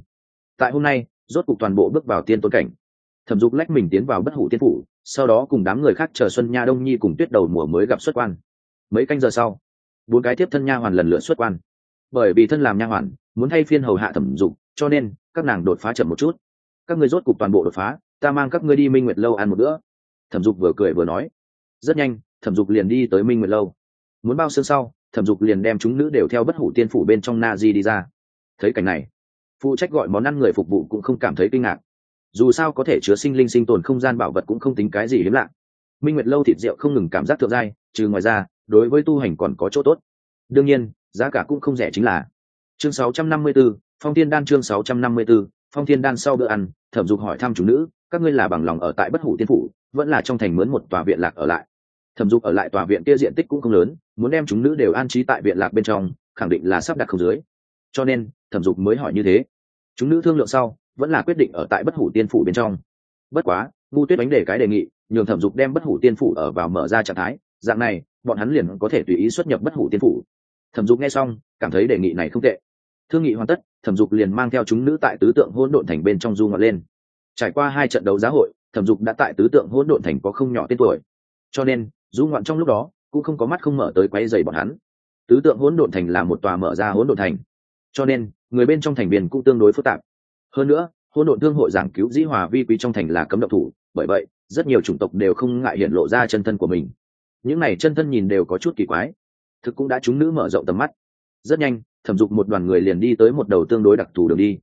Tại hôm nay, rốt cục toàn bộ bước vào tiên tôn cảnh. Thẩm dục lách mình tiến vào bất hủ tiên phủ sau đó cùng đám người khác chờ xuân nha đông nhi cùng tuyết đầu mùa mới gặp xuất quan. Mấy canh giờ sau, bốn cái tiếp thân nha hoàn lần lượt xuất quan. Bởi vì thân làm nha hoàn, muốn thay phiên hầu hạ thẩm dục, cho nên các nàng đột phá chậm một chút. Các người rốt cục toàn bộ đột phá, ta mang các ngươi đi minh nguyệt lâu ăn một bữa. Thẩm dục vừa cười vừa nói. Rất nhanh, thẩm dục liền đi tới minh nguyệt lâu. Muốn bao xương sau, thẩm dục liền đem chúng nữ đều theo bất hủ tiên phủ bên trong na di đi ra. Thấy cảnh này, phụ trách gọi món ăn người phục vụ cũng không cảm thấy kinh ngạc dù sao có thể chứa sinh linh sinh tồn không gian bảo vật cũng không tính cái gì hiếm lạ. Minh nguyệt lâu thịt rượu không ngừng cảm giác thượng giai trừ ngoài ra đối với tu hành còn có chỗ tốt. Đương nhiên giá cả cũng không rẻ chính là. Chương 654, phong thiên đan chương 654, phong thiên đan sau bữa ăn thẩm dục hỏi thăm chủ nữ các ngươi là bằng lòng ở tại bất hủ tiên phủ vẫn là trong thành mướn một tòa viện lạc ở lại. Thẩm dục ở lại tòa viện kia diện tích cũng không lớn muốn đem chúng nữ đều an trí tại viện lạc bên trong khẳng định là sắp đặt không dưới. Cho nên thẩm dục mới hỏi như thế. Chúng nữ thương lượng sau vẫn là quyết định ở tại bất hủ tiên phủ bên trong. Bất quá, ngu tuyết đánh đề cái đề nghị, nhường thẩm dục đem bất hủ tiên phủ ở vào mở ra trạng thái, dạng này, bọn hắn liền có thể tùy ý xuất nhập bất hủ tiên phủ. Thẩm dục nghe xong, cảm thấy đề nghị này không tệ. Thương nghị hoàn tất, thẩm dục liền mang theo chúng nữ tại tứ tượng hỗn độn thành bên trong du ngọt lên. Trải qua hai trận đấu giá hội, thẩm dục đã tại tứ tượng hỗn độn thành có không nhỏ tên tuổi. Cho nên, du ngoạn trong lúc đó, cũng không có mắt không mở tới quay dày bọn hắn. Tứ tượng hỗn độn thành là một tòa mở ra hỗn độn thành. Cho nên, người bên trong thành viên cũng tương đối phức tạp hơn nữa hôn độn thương hội giảng cứu dĩ hòa vi quý trong thành là cấm độc thủ, bởi vậy, rất nhiều chủng tộc đều không ngại hiện lộ ra chân thân của mình. Những này chân thân nhìn đều có chút kỳ quái. Thực cũng đã chúng nữ mở rộng tầm mắt. Rất nhanh, thẩm dục một đoàn người liền đi tới một đầu tương đối đặc thù đường đi.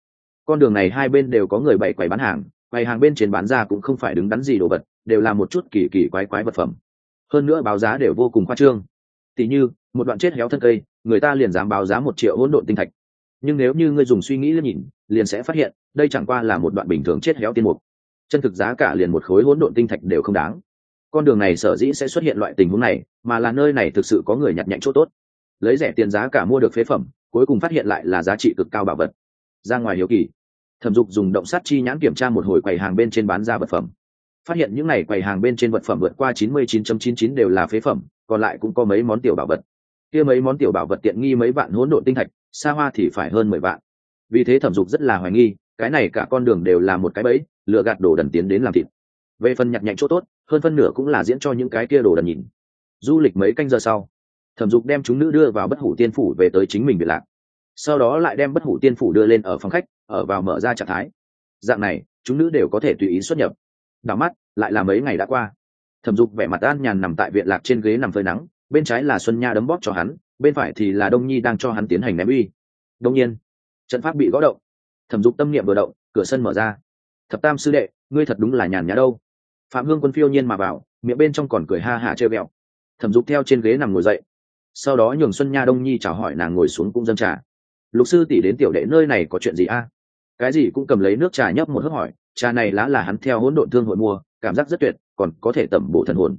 Con đường này hai bên đều có người bày quầy bán hàng, quầy hàng bên trên bán ra cũng không phải đứng đắn gì đồ vật, đều là một chút kỳ kỳ quái quái vật phẩm. Hơn nữa báo giá đều vô cùng khoa trương. Tỉ như, một đoạn chết héo thân cây, người ta liền dám báo giá một triệu hỗn độn tinh thạch nhưng nếu như ngươi dùng suy nghĩ lên nhìn, liền sẽ phát hiện, đây chẳng qua là một đoạn bình thường chết héo tiên mục. Chân thực giá cả liền một khối hỗn độn tinh thạch đều không đáng. Con đường này sở dĩ sẽ xuất hiện loại tình huống này, mà là nơi này thực sự có người nhặt nhạnh chỗ tốt. Lấy rẻ tiền giá cả mua được phế phẩm, cuối cùng phát hiện lại là giá trị cực cao bảo vật. Ra ngoài hiếu kỳ. Thẩm dục dùng động sát chi nhãn kiểm tra một hồi quầy hàng bên trên bán ra vật phẩm. Phát hiện những n à y quầy hàng bên trên vật phẩm vượt qua chín mươi chín chín chín đều là phế phẩm, còn lại cũng có mấy món tiểu bảo vật. Kia mấy món tiểu bảo vật tiện nghi mấy vạn hỗn độn tinh thạch xa hoa thì phải hơn mười vạn. Vì thế thẩm dục rất là hoài nghi, cái này cả con đường đều là một cái bẫy lựa gạt đồ đần tiến đến làm thịt. Về phần nhặt nhạnh chỗ tốt, hơn phân nửa cũng là diễn cho những cái kia đồ đần nhìn. Du lịch mấy canh giờ sau, thẩm dục đem chúng nữ đưa vào bất hủ tiên phủ về tới chính mình biệt lạc. Sau đó lại đem bất hủ tiên phủ đưa lên ở phòng khách, ở vào mở ra trạng thái. Dạng này, chúng nữ đều có thể tùy ý xuất nhập. Đảo mắt, lại là mấy ngày đã qua. Thẩm dục vẻ mặt an nhàn nằm tại viện lạc trên ghế nằm phơi nắng, bên trái là xuân nha đấm bóp cho hắn bên phải thì là đông nhi đang cho hắn tiến hành ném uy. Đông nhiên, trận pháp bị gõ động. Thẩm dục tâm niệm vừa động, cửa sân mở ra. Thập tam sư đệ, ngươi thật đúng là nhàn nhã đâu. Phạm hương quân phiêu nhiên mà vào, miệng bên trong còn cười ha hả chơi bẹo thẩm dục theo trên ghế nằm ngồi dậy. Sau đó nhường xuân nha đông nhi chào hỏi nàng ngồi xuống cũng dâng trà. Lục sư tỷ đến tiểu đệ nơi này có chuyện gì a? Cái gì cũng cầm lấy nước trà nhấp một hớp hỏi, trà này lá là hắn theo hỗn độn thương hội mua, cảm giác rất tuyệt, còn có thể tẩm bổ thần hồn.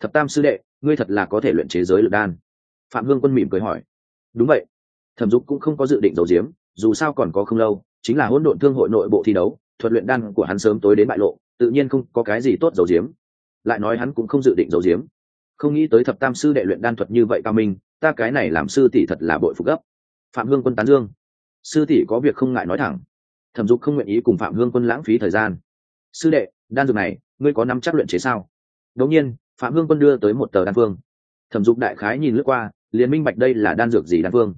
Thập tam sư đệ, ngươi thật là có thể luyện chế giới lực đan phạm hương quân mỉm cười hỏi. Đúng vậy. Thẩm dục cũng không có dự định giấu giếm, dù sao còn có không lâu, chính là hỗn độn thương hội nội bộ thi đấu, thuật luyện đan của hắn sớm tối đến bại lộ, tự nhiên không có cái gì tốt giấu giếm. Lại nói hắn cũng không dự định giấu giếm. Không nghĩ tới thập tam sư đệ luyện đan thuật như vậy cao minh, ta cái này làm sư tỷ thật là bội phục gấp. Phạm hương quân tán dương. Sư tỷ có việc không ngại nói thẳng. Thẩm dục không nguyện ý cùng phạm hương quân lãng phí thời gian. Sư đệ, đan dược này, ngươi có nắm chắc luyện chế sao? Đống nhiên, phạm hương quân đưa tới một tờ đan phương. Thẩm dục đại khái nhìn lướt qua liền minh bạch đây là đan dược gì đan vương.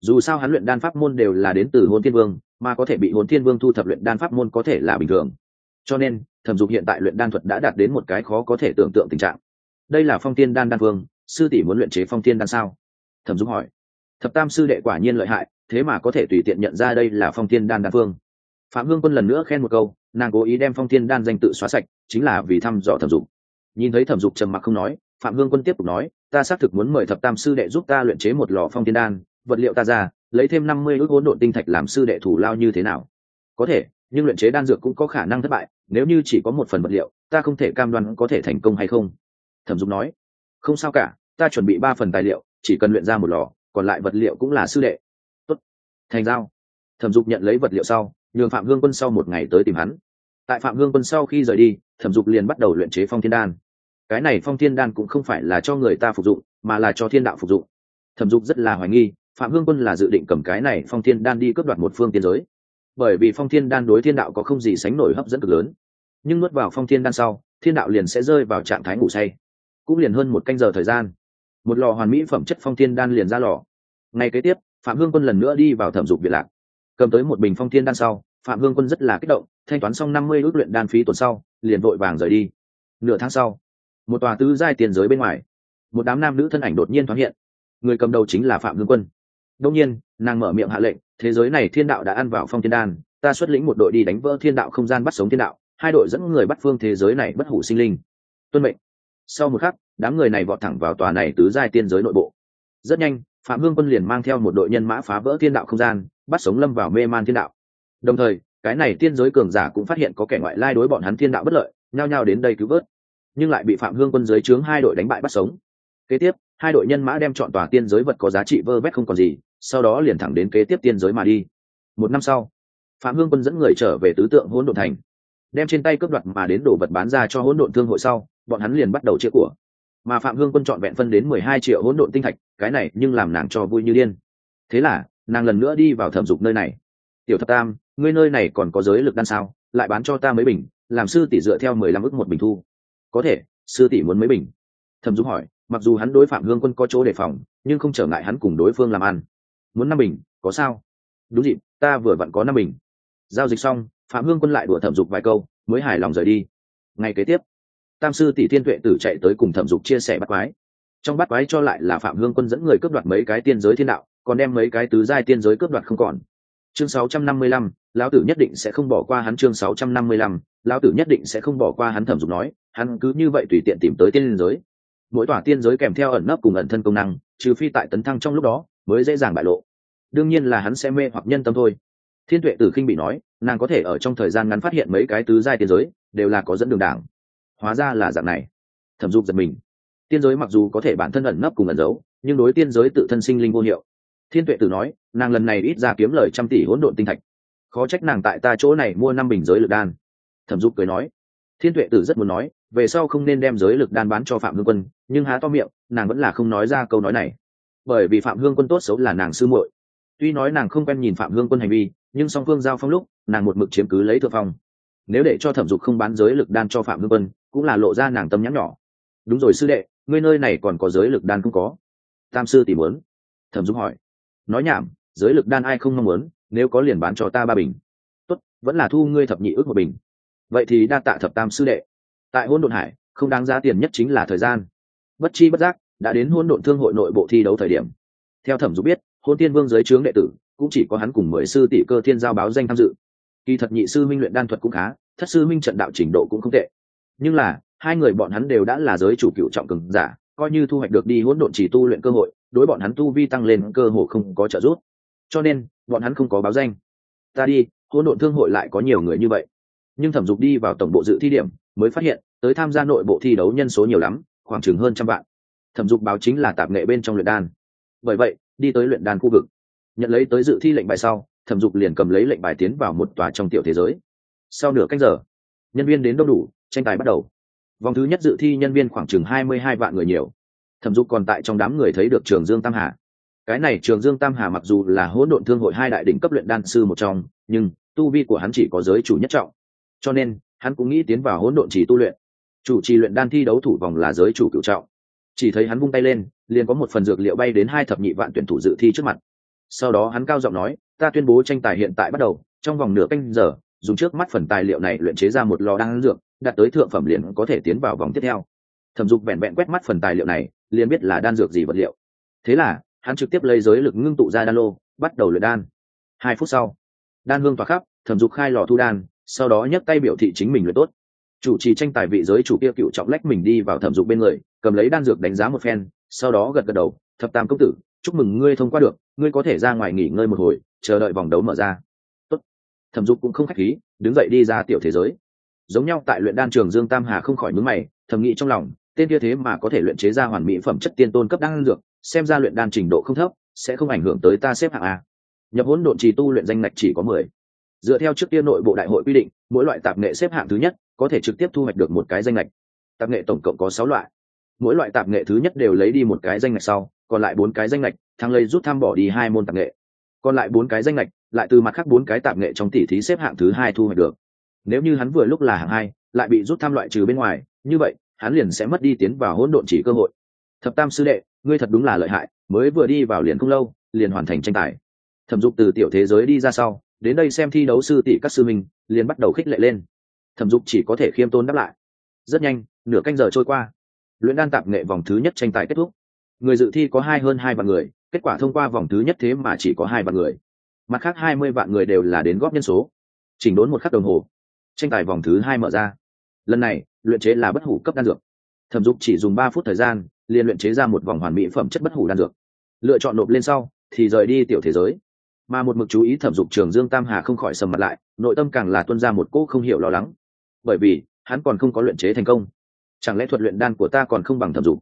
Dù sao hắn luyện đan pháp môn đều là đến từ hôn thiên vương, mà có thể bị hôn thiên vương thu thập luyện đan pháp môn có thể là bình thường. Cho nên, thẩm dục hiện tại luyện đan thuật đã đạt đến một cái khó có thể tưởng tượng tình trạng. Đây là phong tiên đan đan vương, sư tỷ muốn luyện chế phong tiên đan sao? Thẩm dục hỏi. Thập tam sư đệ quả nhiên lợi hại, thế mà có thể tùy tiện nhận ra đây là phong tiên đan đan vương. Phạm hương quân lần nữa khen một câu, nàng cố ý đem phong tiên đan danh tự xóa sạch, chính là vì thăm dò thẩm dục. Nhìn thấy thẩm dục trầm mặc không nói, phạm hương quân tiếp tục nói ta xác thực muốn mời thập tam sư đệ giúp ta luyện chế một lò phong tiên đan, vật liệu ta ra, lấy thêm năm mươi ước hỗn độn tinh thạch làm sư đệ thủ lao như thế nào? Có thể, nhưng luyện chế đan dược cũng có khả năng thất bại, nếu như chỉ có một phần vật liệu, ta không thể cam đoan có thể thành công hay không? Thẩm dục nói. Không sao cả, ta chuẩn bị ba phần tài liệu, chỉ cần luyện ra một lò, còn lại vật liệu cũng là sư đệ. Tốt. thành giao. Thẩm dục nhận lấy vật liệu sau, nhường phạm hương quân sau một ngày tới tìm hắn. Tại phạm hương quân sau khi rời đi, thẩm dục liền bắt đầu luyện chế phong thiên đan cái này phong thiên đan cũng không phải là cho người ta phục dụng, mà là cho thiên đạo phục dụng. Thẩm dục rất là hoài nghi, phạm hương quân là dự định cầm cái này phong thiên đan đi cướp đoạt một phương tiên giới. Bởi vì phong thiên đan đối thiên đạo có không gì sánh nổi hấp dẫn cực lớn. Nhưng nuốt vào phong thiên đan sau, thiên đạo liền sẽ rơi vào trạng thái ngủ say. Cũng liền hơn một canh giờ thời gian, một lò hoàn mỹ phẩm chất phong thiên đan liền ra lò. Ngay kế tiếp, phạm hương quân lần nữa đi vào thẩm dục biệt lạc. Cầm tới một bình phong thiên đan sau, phạm hương quân rất là kích động, thanh toán xong năm mươi ước luyện đan phí tuần sau, liền vội vàng rời đi. Nửa tháng sau một tòa tứ giai tiền giới bên ngoài. Một đám nam nữ thân ảnh đột nhiên thoáng hiện. Người cầm đầu chính là phạm ngưng quân. Đông nhiên, nàng mở miệng hạ lệnh, thế giới này thiên đạo đã ăn vào phong thiên đan, ta xuất lĩnh một đội đi đánh vỡ thiên đạo không gian bắt sống thiên đạo, hai đội dẫn người bắt phương thế giới này bất hủ sinh linh. Tuân mệnh. Sau một khắc, đám người này vọt thẳng vào tòa này tứ giai tiên giới nội bộ. Rất nhanh, phạm hương quân liền mang theo một đội nhân mã phá vỡ thiên đạo không gian, bắt sống lâm vào mê man thiên đạo. Đồng thời, cái này tiên giới cường giả cũng phát hiện có kẻ ngoại lai đối bọn hắn thiên đạo bất lợi, nhao nhao đến đây cứu vớt nhưng lại bị phạm hương quân dưới trướng hai đội đánh bại bắt sống. Kế tiếp, hai đội nhân mã đem chọn tòa tiên giới vật có giá trị vơ vét không còn gì, sau đó liền thẳng đến kế tiếp tiên giới mà đi. Một năm sau, phạm hương quân dẫn người trở về tứ tượng hỗn độn thành, đem trên tay cướp đoạt mà đến đồ vật bán ra cho hỗn độn thương hội sau, bọn hắn liền bắt đầu chia của. Mà phạm hương quân chọn vẹn phân đến mười hai triệu hỗn độn tinh thạch, cái này nhưng làm nàng cho vui như điên. Thế là, nàng lần nữa đi vào thẩm dục nơi này. Tiểu thập tam, ngươi nơi này còn có giới lực đan sao? Lại bán cho ta mấy bình, làm sư tỷ dựa theo mười lăm ức một bình thu có thể sư tỷ muốn mấy bình? Thẩm dục hỏi mặc dù hắn đối phạm hương quân có chỗ đề phòng nhưng không trở ngại hắn cùng đối phương làm ăn. Muốn năm bình có sao? Đúng dịp ta vừa vặn có năm bình. Giao dịch xong phạm hương quân lại đùa thẩm dục vài câu mới hài lòng rời đi. Ngày kế tiếp tam sư tỷ thiên tuệ tử chạy tới cùng thẩm dục chia sẻ bắt quái. Trong bắt quái cho lại là phạm hương quân dẫn người cướp đoạt mấy cái tiên giới thiên đạo còn đem mấy cái tứ giai tiên giới cướp đoạt không còn. Chương 655, lão tử nhất định sẽ không bỏ qua hắn. Chương 655, lão tử nhất định sẽ không bỏ qua hắn thẩm dục nói hắn cứ như vậy tùy tiện tìm tới tiên giới. Mỗi tòa tiên giới kèm theo ẩn nấp cùng ẩn thân công năng, trừ phi tại tấn thăng trong lúc đó, mới dễ dàng bại lộ. Đương nhiên là hắn sẽ mê hoặc nhân tâm thôi. Thiên tuệ tử khinh bị nói, nàng có thể ở trong thời gian ngắn phát hiện mấy cái tứ giai tiên giới, đều là có dẫn đường đảng. Hóa ra là dạng này. Thẩm dục giật mình. Tiên giới mặc dù có thể bản thân ẩn nấp cùng ẩn giấu, nhưng đối tiên giới tự thân sinh linh vô hiệu. Thiên tuệ tử nói, nàng lần này ít ra kiếm lời trăm tỷ hỗn độn tinh thạch. Khó trách nàng tại ta chỗ này mua năm bình giới lực đan. Thẩm dục cười nói thiên tuệ tử rất muốn nói, về sau không nên đem giới lực đan bán cho phạm hương quân, nhưng há to miệng, nàng vẫn là không nói ra câu nói này. Bởi vì phạm hương quân tốt xấu là nàng sư muội. Tuy nói nàng không quen nhìn phạm hương quân hành vi, nhưng song phương giao phong lúc, nàng một mực chiếm cứ lấy thượng phong. Nếu để cho thẩm dục không bán giới lực đan cho phạm hương quân, cũng là lộ ra nàng tâm nhắn nhỏ. Đúng rồi sư đệ, ngươi nơi này còn có giới lực đan không có? Tam sư tìm muốn. Thẩm dục hỏi. Nói nhảm, giới lực đan ai không mong muốn, nếu có liền bán cho ta ba bình. Tốt, vẫn là thu ngươi thập nhị ước một bình vậy thì đa tạ thập tam sư đệ. Tại hôn độn hải, không đáng giá tiền nhất chính là thời gian. Bất chi bất giác, đã đến hôn độn thương hội nội bộ thi đấu thời điểm. Theo thẩm dục biết hôn tiên vương giới trướng đệ tử, cũng chỉ có hắn cùng mười sư tỷ cơ thiên giao báo danh tham dự. Kỳ thật nhị sư minh luyện đan thuật cũng khá, thất sư minh trận đạo trình độ cũng không tệ. Nhưng là, hai người bọn hắn đều đã là giới chủ cựu trọng cường giả, coi như thu hoạch được đi hỗn độn chỉ tu luyện cơ hội, đối bọn hắn tu vi tăng lên cơ hội không có trợ giúp. Cho nên, bọn hắn không có báo danh. Ta đi, hỗn độn thương hội lại có nhiều người như vậy nhưng thẩm dục đi vào tổng bộ dự thi điểm, mới phát hiện, tới tham gia nội bộ thi đấu nhân số nhiều lắm, khoảng chừng hơn trăm vạn. Thẩm dục báo chính là tạp nghệ bên trong luyện đan. Bởi vậy, đi tới luyện đan khu vực. Nhận lấy tới dự thi lệnh bài sau, thẩm dục liền cầm lấy lệnh bài tiến vào một tòa trong tiểu thế giới. Sau nửa cách giờ, nhân viên đến đâu đủ, tranh tài bắt đầu. Vòng thứ nhất dự thi nhân viên khoảng chừng hai mươi hai vạn người nhiều. Thẩm dục còn tại trong đám người thấy được trường dương tam hà. Cái này trường dương tam hà mặc dù là hỗn độn thương hội hai đại đỉnh cấp luyện đan sư một trong, nhưng tu vi của hắn chỉ có giới chủ nhất trọng cho nên, hắn cũng nghĩ tiến vào hỗn độn chỉ tu luyện. Chủ trì luyện đan thi đấu thủ vòng là giới chủ cựu trọng. Chỉ thấy hắn vung tay lên, liền có một phần dược liệu bay đến hai thập nhị vạn tuyển thủ dự thi trước mặt. Sau đó hắn cao giọng nói, ta tuyên bố tranh tài hiện tại bắt đầu, trong vòng nửa canh giờ, dùng trước mắt phần tài liệu này luyện chế ra một lò đan dược, đạt tới thượng phẩm liền có thể tiến vào vòng tiếp theo. Thẩm dục vẹn vẹn quét mắt phần tài liệu này, liền biết là đan dược gì vật liệu. Thế là, hắn trực tiếp lấy giới lực ngưng tụ ra đan lô, bắt đầu luyện đan. Hai phút sau, đan hương tỏa khắp, thẩm dục khai lò thu đan sau đó nhấc tay biểu thị chính mình luyện tốt. Chủ trì tranh tài vị giới chủ kia cựu trọng lách mình đi vào thẩm dục bên người, cầm lấy đan dược đánh giá một phen, sau đó gật gật đầu, thập tam công tử, chúc mừng ngươi thông qua được, ngươi có thể ra ngoài nghỉ ngơi một hồi, chờ đợi vòng đấu mở ra. Tốt. thẩm dục cũng không khách khí, đứng dậy đi ra tiểu thế giới. Giống nhau tại luyện đan trường dương tam hà không khỏi mướn mày, thầm nghĩ trong lòng, tên kia thế mà có thể luyện chế ra hoàn mỹ phẩm chất tiên tôn cấp đan dược, xem ra luyện đan trình độ không thấp, sẽ không ảnh hưởng tới ta xếp hạng a. Nhập hỗn độn trì tu luyện danh ngạch chỉ có mười dựa theo trước tiên nội bộ đại hội quy định, mỗi loại tạp nghệ xếp hạng thứ nhất có thể trực tiếp thu hoạch được một cái danh lệch tạp nghệ tổng cộng có sáu loại. Mỗi loại tạp nghệ thứ nhất đều lấy đi một cái danh lệch sau, còn lại bốn cái danh lệch thắng lấy rút tham bỏ đi hai môn tạp nghệ. Còn lại bốn cái danh lệch lại từ mặt khác bốn cái tạp nghệ trong tỷ thí xếp hạng thứ hai thu hoạch được. Nếu như hắn vừa lúc là hạng hai, lại bị rút tham loại trừ bên ngoài, như vậy, hắn liền sẽ mất đi tiến vào hỗn độn chỉ cơ hội. Thập tam sư đệ, ngươi thật đúng là lợi hại, mới vừa đi vào liền không lâu, liền hoàn thành tranh tài. Thẩm dục từ tiểu thế giới đi ra sau đến đây xem thi đấu sư tỷ các sư mình liền bắt đầu khích lệ lên. Thẩm dục chỉ có thể khiêm tôn đáp lại. Rất nhanh, nửa canh giờ trôi qua. Luyện đan tạp nghệ vòng thứ nhất tranh tài kết thúc. Người dự thi có hai hơn hai vạn người, kết quả thông qua vòng thứ nhất thế mà chỉ có hai vạn người. Mặt khác hai mươi vạn người đều là đến góp nhân số. Chỉnh đốn một khắc đồng hồ. Tranh tài vòng thứ hai mở ra. Lần này, luyện chế là bất hủ cấp đan dược. Thẩm dục chỉ dùng ba phút thời gian, liền luyện chế ra một vòng hoàn mỹ phẩm chất bất hủ đan dược. Lựa chọn nộp lên sau, thì rời đi tiểu thế giới mà một mực chú ý thẩm dục trường dương tam hà không khỏi sầm mặt lại, nội tâm càng là tuân ra một cỗ không hiểu lo lắng. Bởi vì, hắn còn không có luyện chế thành công. Chẳng lẽ thuật luyện đan của ta còn không bằng thẩm dục?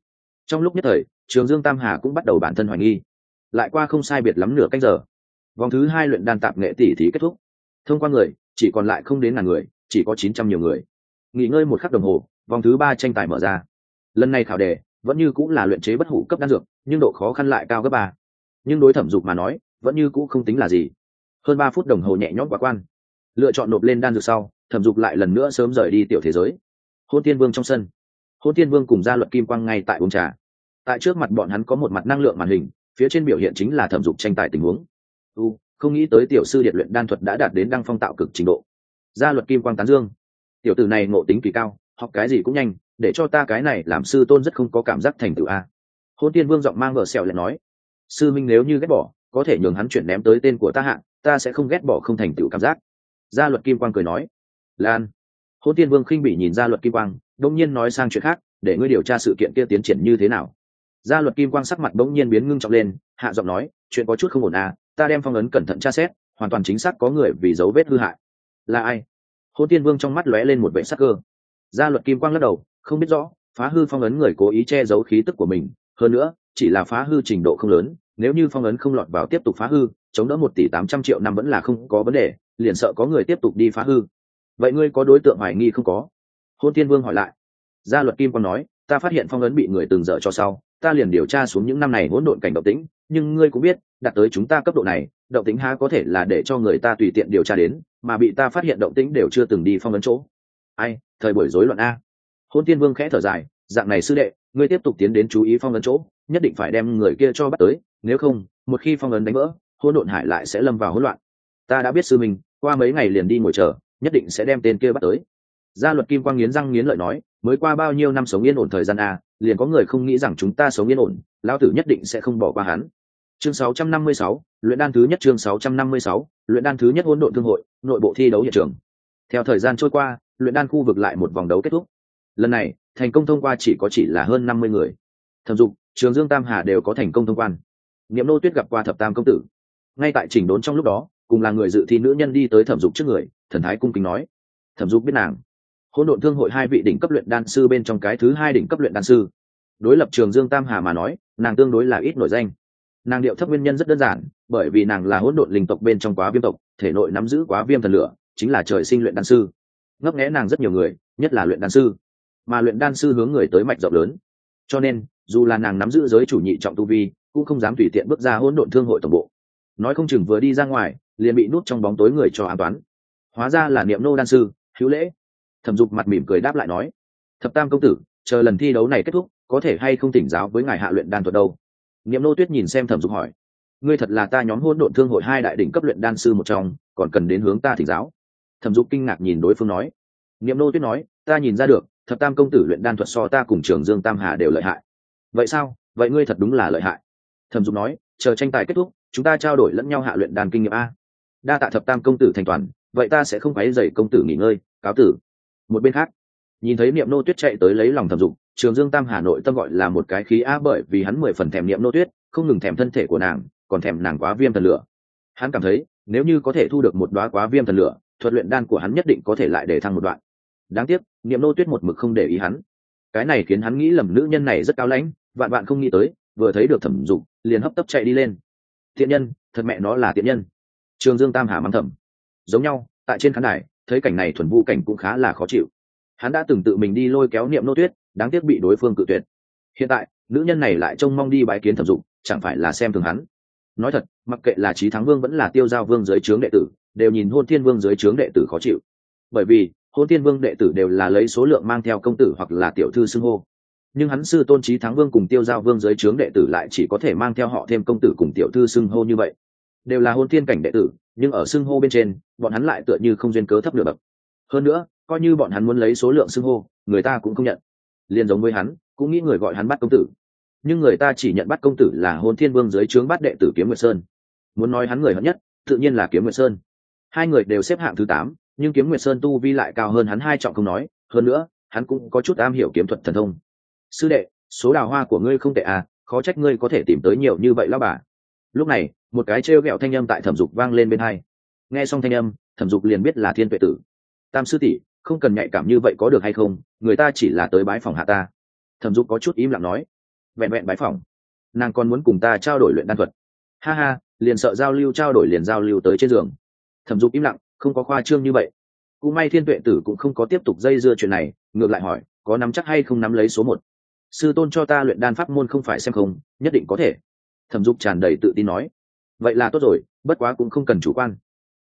Trong lúc nhất thời, trường dương tam hà cũng bắt đầu bản thân hoài nghi. Lại qua không sai biệt lắm nửa cách giờ, vòng thứ hai luyện đan tạp nghệ tỷ thí kết thúc. Thông qua người, chỉ còn lại không đến ngàn người, chỉ có chín trăm nhiều người. Nghỉ ngơi một khắc đồng hồ, vòng thứ ba tranh tài mở ra. Lần này khảo đề vẫn như cũng là luyện chế bất hủ cấp đan dược, nhưng độ khó khăn lại cao gấp ba. Nhưng đối thẩm dục mà nói vẫn như cũ không tính là gì. Hơn ba phút đồng hồ nhẹ nhõm quả quan. Lựa chọn nộp lên đan dược sau, thẩm dục lại lần nữa sớm rời đi tiểu thế giới. Hôn tiên vương trong sân. Hôn tiên vương cùng gia luật kim quang ngay tại uống trà. Tại trước mặt bọn hắn có một mặt năng lượng màn hình, phía trên biểu hiện chính là thẩm dục tranh tài tình huống. U, không nghĩ tới tiểu sư điện luyện đan thuật đã đạt đến đăng phong tạo cực trình độ. Gia luật kim quang tán dương. Tiểu tử này ngộ tính kỳ cao, học cái gì cũng nhanh, để cho ta cái này làm sư tôn rất không có cảm giác thành tựu a. Hôn tiên vương giọng mang vợ sẹo lại nói. Sư minh nếu như ghét bỏ có thể nhường hắn chuyển ném tới tên của ta hạng ta sẽ không ghét bỏ không thành tựu cảm giác. Gia luật kim quang cười nói. Lan. Hôn tiên vương khinh bị nhìn gia luật kim quang đông nhiên nói sang chuyện khác, để ngươi điều tra sự kiện kia tiến triển như thế nào? Gia luật kim quang sắc mặt bỗng nhiên biến ngưng trọng lên, hạ giọng nói, chuyện có chút không ổn à ta đem phong ấn cẩn thận tra xét, hoàn toàn chính xác có người vì dấu vết hư hại. Là ai? Hôn tiên vương trong mắt lóe lên một vệ sắc cơ. Gia luật kim quang lắc đầu, không biết rõ, phá hư phong ấn người cố ý che giấu khí tức của mình, hơn nữa, chỉ là phá hư trình độ không lớn nếu như phong ấn không lọt vào tiếp tục phá hư, chống đỡ một tỷ tám trăm triệu năm vẫn là không có vấn đề, liền sợ có người tiếp tục đi phá hư. Vậy ngươi có đối tượng hoài nghi không có? Hôn tiên vương hỏi lại. Gia luật kim còn nói, ta phát hiện phong ấn bị người từng dở cho sau, ta liền điều tra xuống những năm này hỗn độn cảnh động tĩnh, nhưng ngươi cũng biết, đạt tới chúng ta cấp độ này, động tính há có thể là để cho người ta tùy tiện điều tra đến, mà bị ta phát hiện động tĩnh đều chưa từng đi phong ấn chỗ. Ai, thời buổi rối loạn a. Hôn tiên vương khẽ thở dài, dạng này sư đệ, ngươi tiếp tục tiến đến chú ý phong ấn chỗ nhất định phải đem người kia cho bắt tới nếu không một khi phong ấn đánh vỡ hôn độn hải lại sẽ lâm vào hỗn loạn. Ta đã biết sư mình qua mấy ngày liền đi ngồi chờ nhất định sẽ đem tên kia bắt tới. Gia luật kim quang nghiến răng nghiến lợi nói mới qua bao nhiêu năm sống yên ổn thời gian à, liền có người không nghĩ rằng chúng ta sống yên ổn lão tử nhất định sẽ không bỏ qua hắn. Chương 656, luyện đan thứ nhất chương 656, luyện đan thứ nhất hỗn độn thương hội nội bộ thi đấu hiện trường. Theo thời gian trôi qua luyện đan khu vực lại một vòng đấu kết thúc. Lần này thành công thông qua chỉ có chỉ là hơn năm mươi người. Thẩm dục trường dương tam hà đều có thành công thông quan. Niệm nô tuyết gặp qua thập tam công tử. Ngay tại chỉnh đốn trong lúc đó, cùng là người dự thi nữ nhân đi tới thẩm dục trước người, thần thái cung kính nói, thẩm dục biết nàng. Hỗn độn thương hội hai vị đỉnh cấp luyện đan sư bên trong cái thứ hai đỉnh cấp luyện đan sư. Đối lập trường dương tam hà mà nói, nàng tương đối là ít nổi danh. Nàng điệu thấp nguyên nhân rất đơn giản, bởi vì nàng là hỗn độn linh tộc bên trong quá viêm tộc, thể nội nắm giữ quá viêm thần lửa, chính là trời sinh luyện đan sư. Ngấp nghẽ nàng rất nhiều người, nhất là luyện đan sư. Mà luyện đan sư hướng người tới mạch rộng lớn cho nên, dù là nàng nắm giữ giới chủ nhị trọng tu vi, cũng không dám tùy tiện bước ra hỗn độn thương hội tổng bộ. Nói không chừng vừa đi ra ngoài, liền bị nút trong bóng tối người cho an toán hóa ra là niệm nô đan sư, hữu lễ. Thẩm dục mặt mỉm cười đáp lại nói, thập tam công tử, chờ lần thi đấu này kết thúc, có thể hay không tỉnh giáo với ngài hạ luyện đan thuật đâu? Niệm nô tuyết nhìn xem thẩm dục hỏi, ngươi thật là ta nhóm hôn độn thương hội hai đại đỉnh cấp luyện đan sư một trong, còn cần đến hướng ta thỉnh giáo? Thẩm dục kinh ngạc nhìn đối phương nói. Niệm nô tuyết nói, ta nhìn ra được thập tam công tử luyện đan thuật so ta cùng trường dương tam hà đều lợi hại. Vậy sao? Vậy ngươi thật đúng là lợi hại. Thẩm dục nói, chờ tranh tài kết thúc, chúng ta trao đổi lẫn nhau hạ luyện đan kinh nghiệm a. Đa tạ thập tam công tử thành toàn, vậy ta sẽ không quấy dày công tử nghỉ ngơi, cáo tử. Một bên khác, nhìn thấy niệm nô tuyết chạy tới lấy lòng thẩm dục, trường dương tam hà nội tâm gọi là một cái khí a bởi vì hắn mười phần thèm niệm nô tuyết, không ngừng thèm thân thể của nàng, còn thèm nàng quá viêm thần lửa. Hắn cảm thấy, nếu như có thể thu được một đoá quá viêm thần lửa, thuật luyện đan của hắn nhất định có thể lại để thăng một đoạn đáng tiếc, niệm nô tuyết một mực không để ý hắn. Cái này khiến hắn nghĩ lầm nữ nhân này rất cao lãnh, vạn bạn không nghĩ tới, vừa thấy được thẩm dục, liền hấp tấp chạy đi lên. Thiện nhân, thật mẹ nó là thiện nhân. Trường dương tam hà mắng thẩm giống nhau, tại trên khán đài, thấy cảnh này thuần vũ cảnh cũng khá là khó chịu. Hắn đã từng tự mình đi lôi kéo niệm nô tuyết, đáng tiếc bị đối phương cự tuyệt. Hiện tại, nữ nhân này lại trông mong đi bái kiến thẩm dục, chẳng phải là xem thường hắn. Nói thật, mặc kệ là trí thắng vương vẫn là tiêu giao vương dưới trướng đệ tử, đều nhìn hôn thiên vương dưới trướng đệ tử khó chịu. Bởi vì hôn thiên vương đệ tử đều là lấy số lượng mang theo công tử hoặc là tiểu thư xưng hô. Nhưng hắn sư tôn trí thắng vương cùng tiêu giao vương dưới trướng đệ tử lại chỉ có thể mang theo họ thêm công tử cùng tiểu thư xưng hô như vậy. Đều là hôn thiên cảnh đệ tử, nhưng ở xưng hô bên trên, bọn hắn lại tựa như không duyên cớ thấp nửa bậc. Hơn nữa, coi như bọn hắn muốn lấy số lượng xưng hô, người ta cũng không nhận. Liền giống với hắn, cũng nghĩ người gọi hắn bắt công tử. Nhưng người ta chỉ nhận bắt công tử là hôn thiên vương dưới trướng bắt đệ tử kiếm nguyệt sơn. Muốn nói hắn người hận nhất, tự nhiên là kiếm nguyệt sơn. Hai người đều xếp hạng thứ tám nhưng kiếm nguyệt sơn tu vi lại cao hơn hắn hai trọng không nói, hơn nữa, hắn cũng có chút am hiểu kiếm thuật thần thông. Sư đệ, số đào hoa của ngươi không tệ à khó trách ngươi có thể tìm tới nhiều như vậy lao bà. Lúc này, một cái trêu ghẹo thanh âm tại thẩm dục vang lên bên hai. Nghe xong thanh âm, thẩm dục liền biết là thiên tuệ tử. Tam sư tỷ, không cần nhạy cảm như vậy có được hay không, người ta chỉ là tới bái phòng hạ ta. Thẩm dục có chút im lặng nói. Vẹn vẹn bái phòng. Nàng còn muốn cùng ta trao đổi luyện đan thuật. Ha ha, liền sợ giao lưu trao đổi liền giao lưu tới trên giường. Thẩm dục im lặng không có khoa trương như vậy. Cũng may thiên tuệ tử cũng không có tiếp tục dây dưa chuyện này, ngược lại hỏi, có nắm chắc hay không nắm lấy số một? Sư tôn cho ta luyện đan pháp môn không phải xem không, nhất định có thể. Thẩm dục tràn đầy tự tin nói. Vậy là tốt rồi, bất quá cũng không cần chủ quan.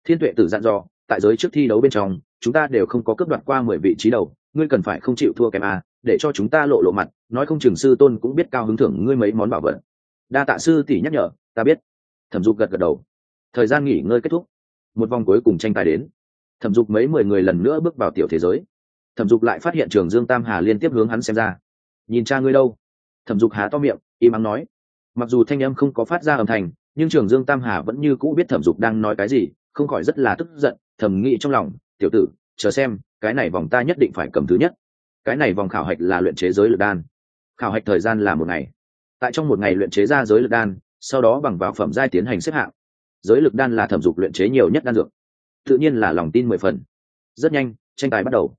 Thiên tuệ tử dặn dò, tại giới trước thi đấu bên trong, chúng ta đều không có cướp đoạt qua mười vị trí đầu, ngươi cần phải không chịu thua kém a để cho chúng ta lộ lộ mặt, nói không chừng sư tôn cũng biết cao hứng thưởng ngươi mấy món bảo vật. Đa tạ sư tỷ nhắc nhở, ta biết. Thẩm dục gật gật đầu. Thời gian nghỉ ngơi kết thúc một vòng cuối cùng tranh tài đến. Thẩm dục mấy mười người lần nữa bước vào tiểu thế giới. Thẩm dục lại phát hiện trường dương tam hà liên tiếp hướng hắn xem ra. Nhìn cha ngươi đâu? Thẩm dục há to miệng, im ắng nói. Mặc dù thanh âm không có phát ra âm thanh, nhưng trường dương tam hà vẫn như cũ biết thẩm dục đang nói cái gì, không khỏi rất là tức giận, thầm nghĩ trong lòng, tiểu tử, chờ xem, cái này vòng ta nhất định phải cầm thứ nhất. Cái này vòng khảo hạch là luyện chế giới lượt đan. Khảo hạch thời gian là một ngày. Tại trong một ngày luyện chế ra giới lượt đan, sau đó bằng vào phẩm giai tiến hành xếp hạng giới lực đan là thẩm dục luyện chế nhiều nhất đan dược. Tự nhiên là lòng tin mười phần. Rất nhanh, tranh tài bắt đầu.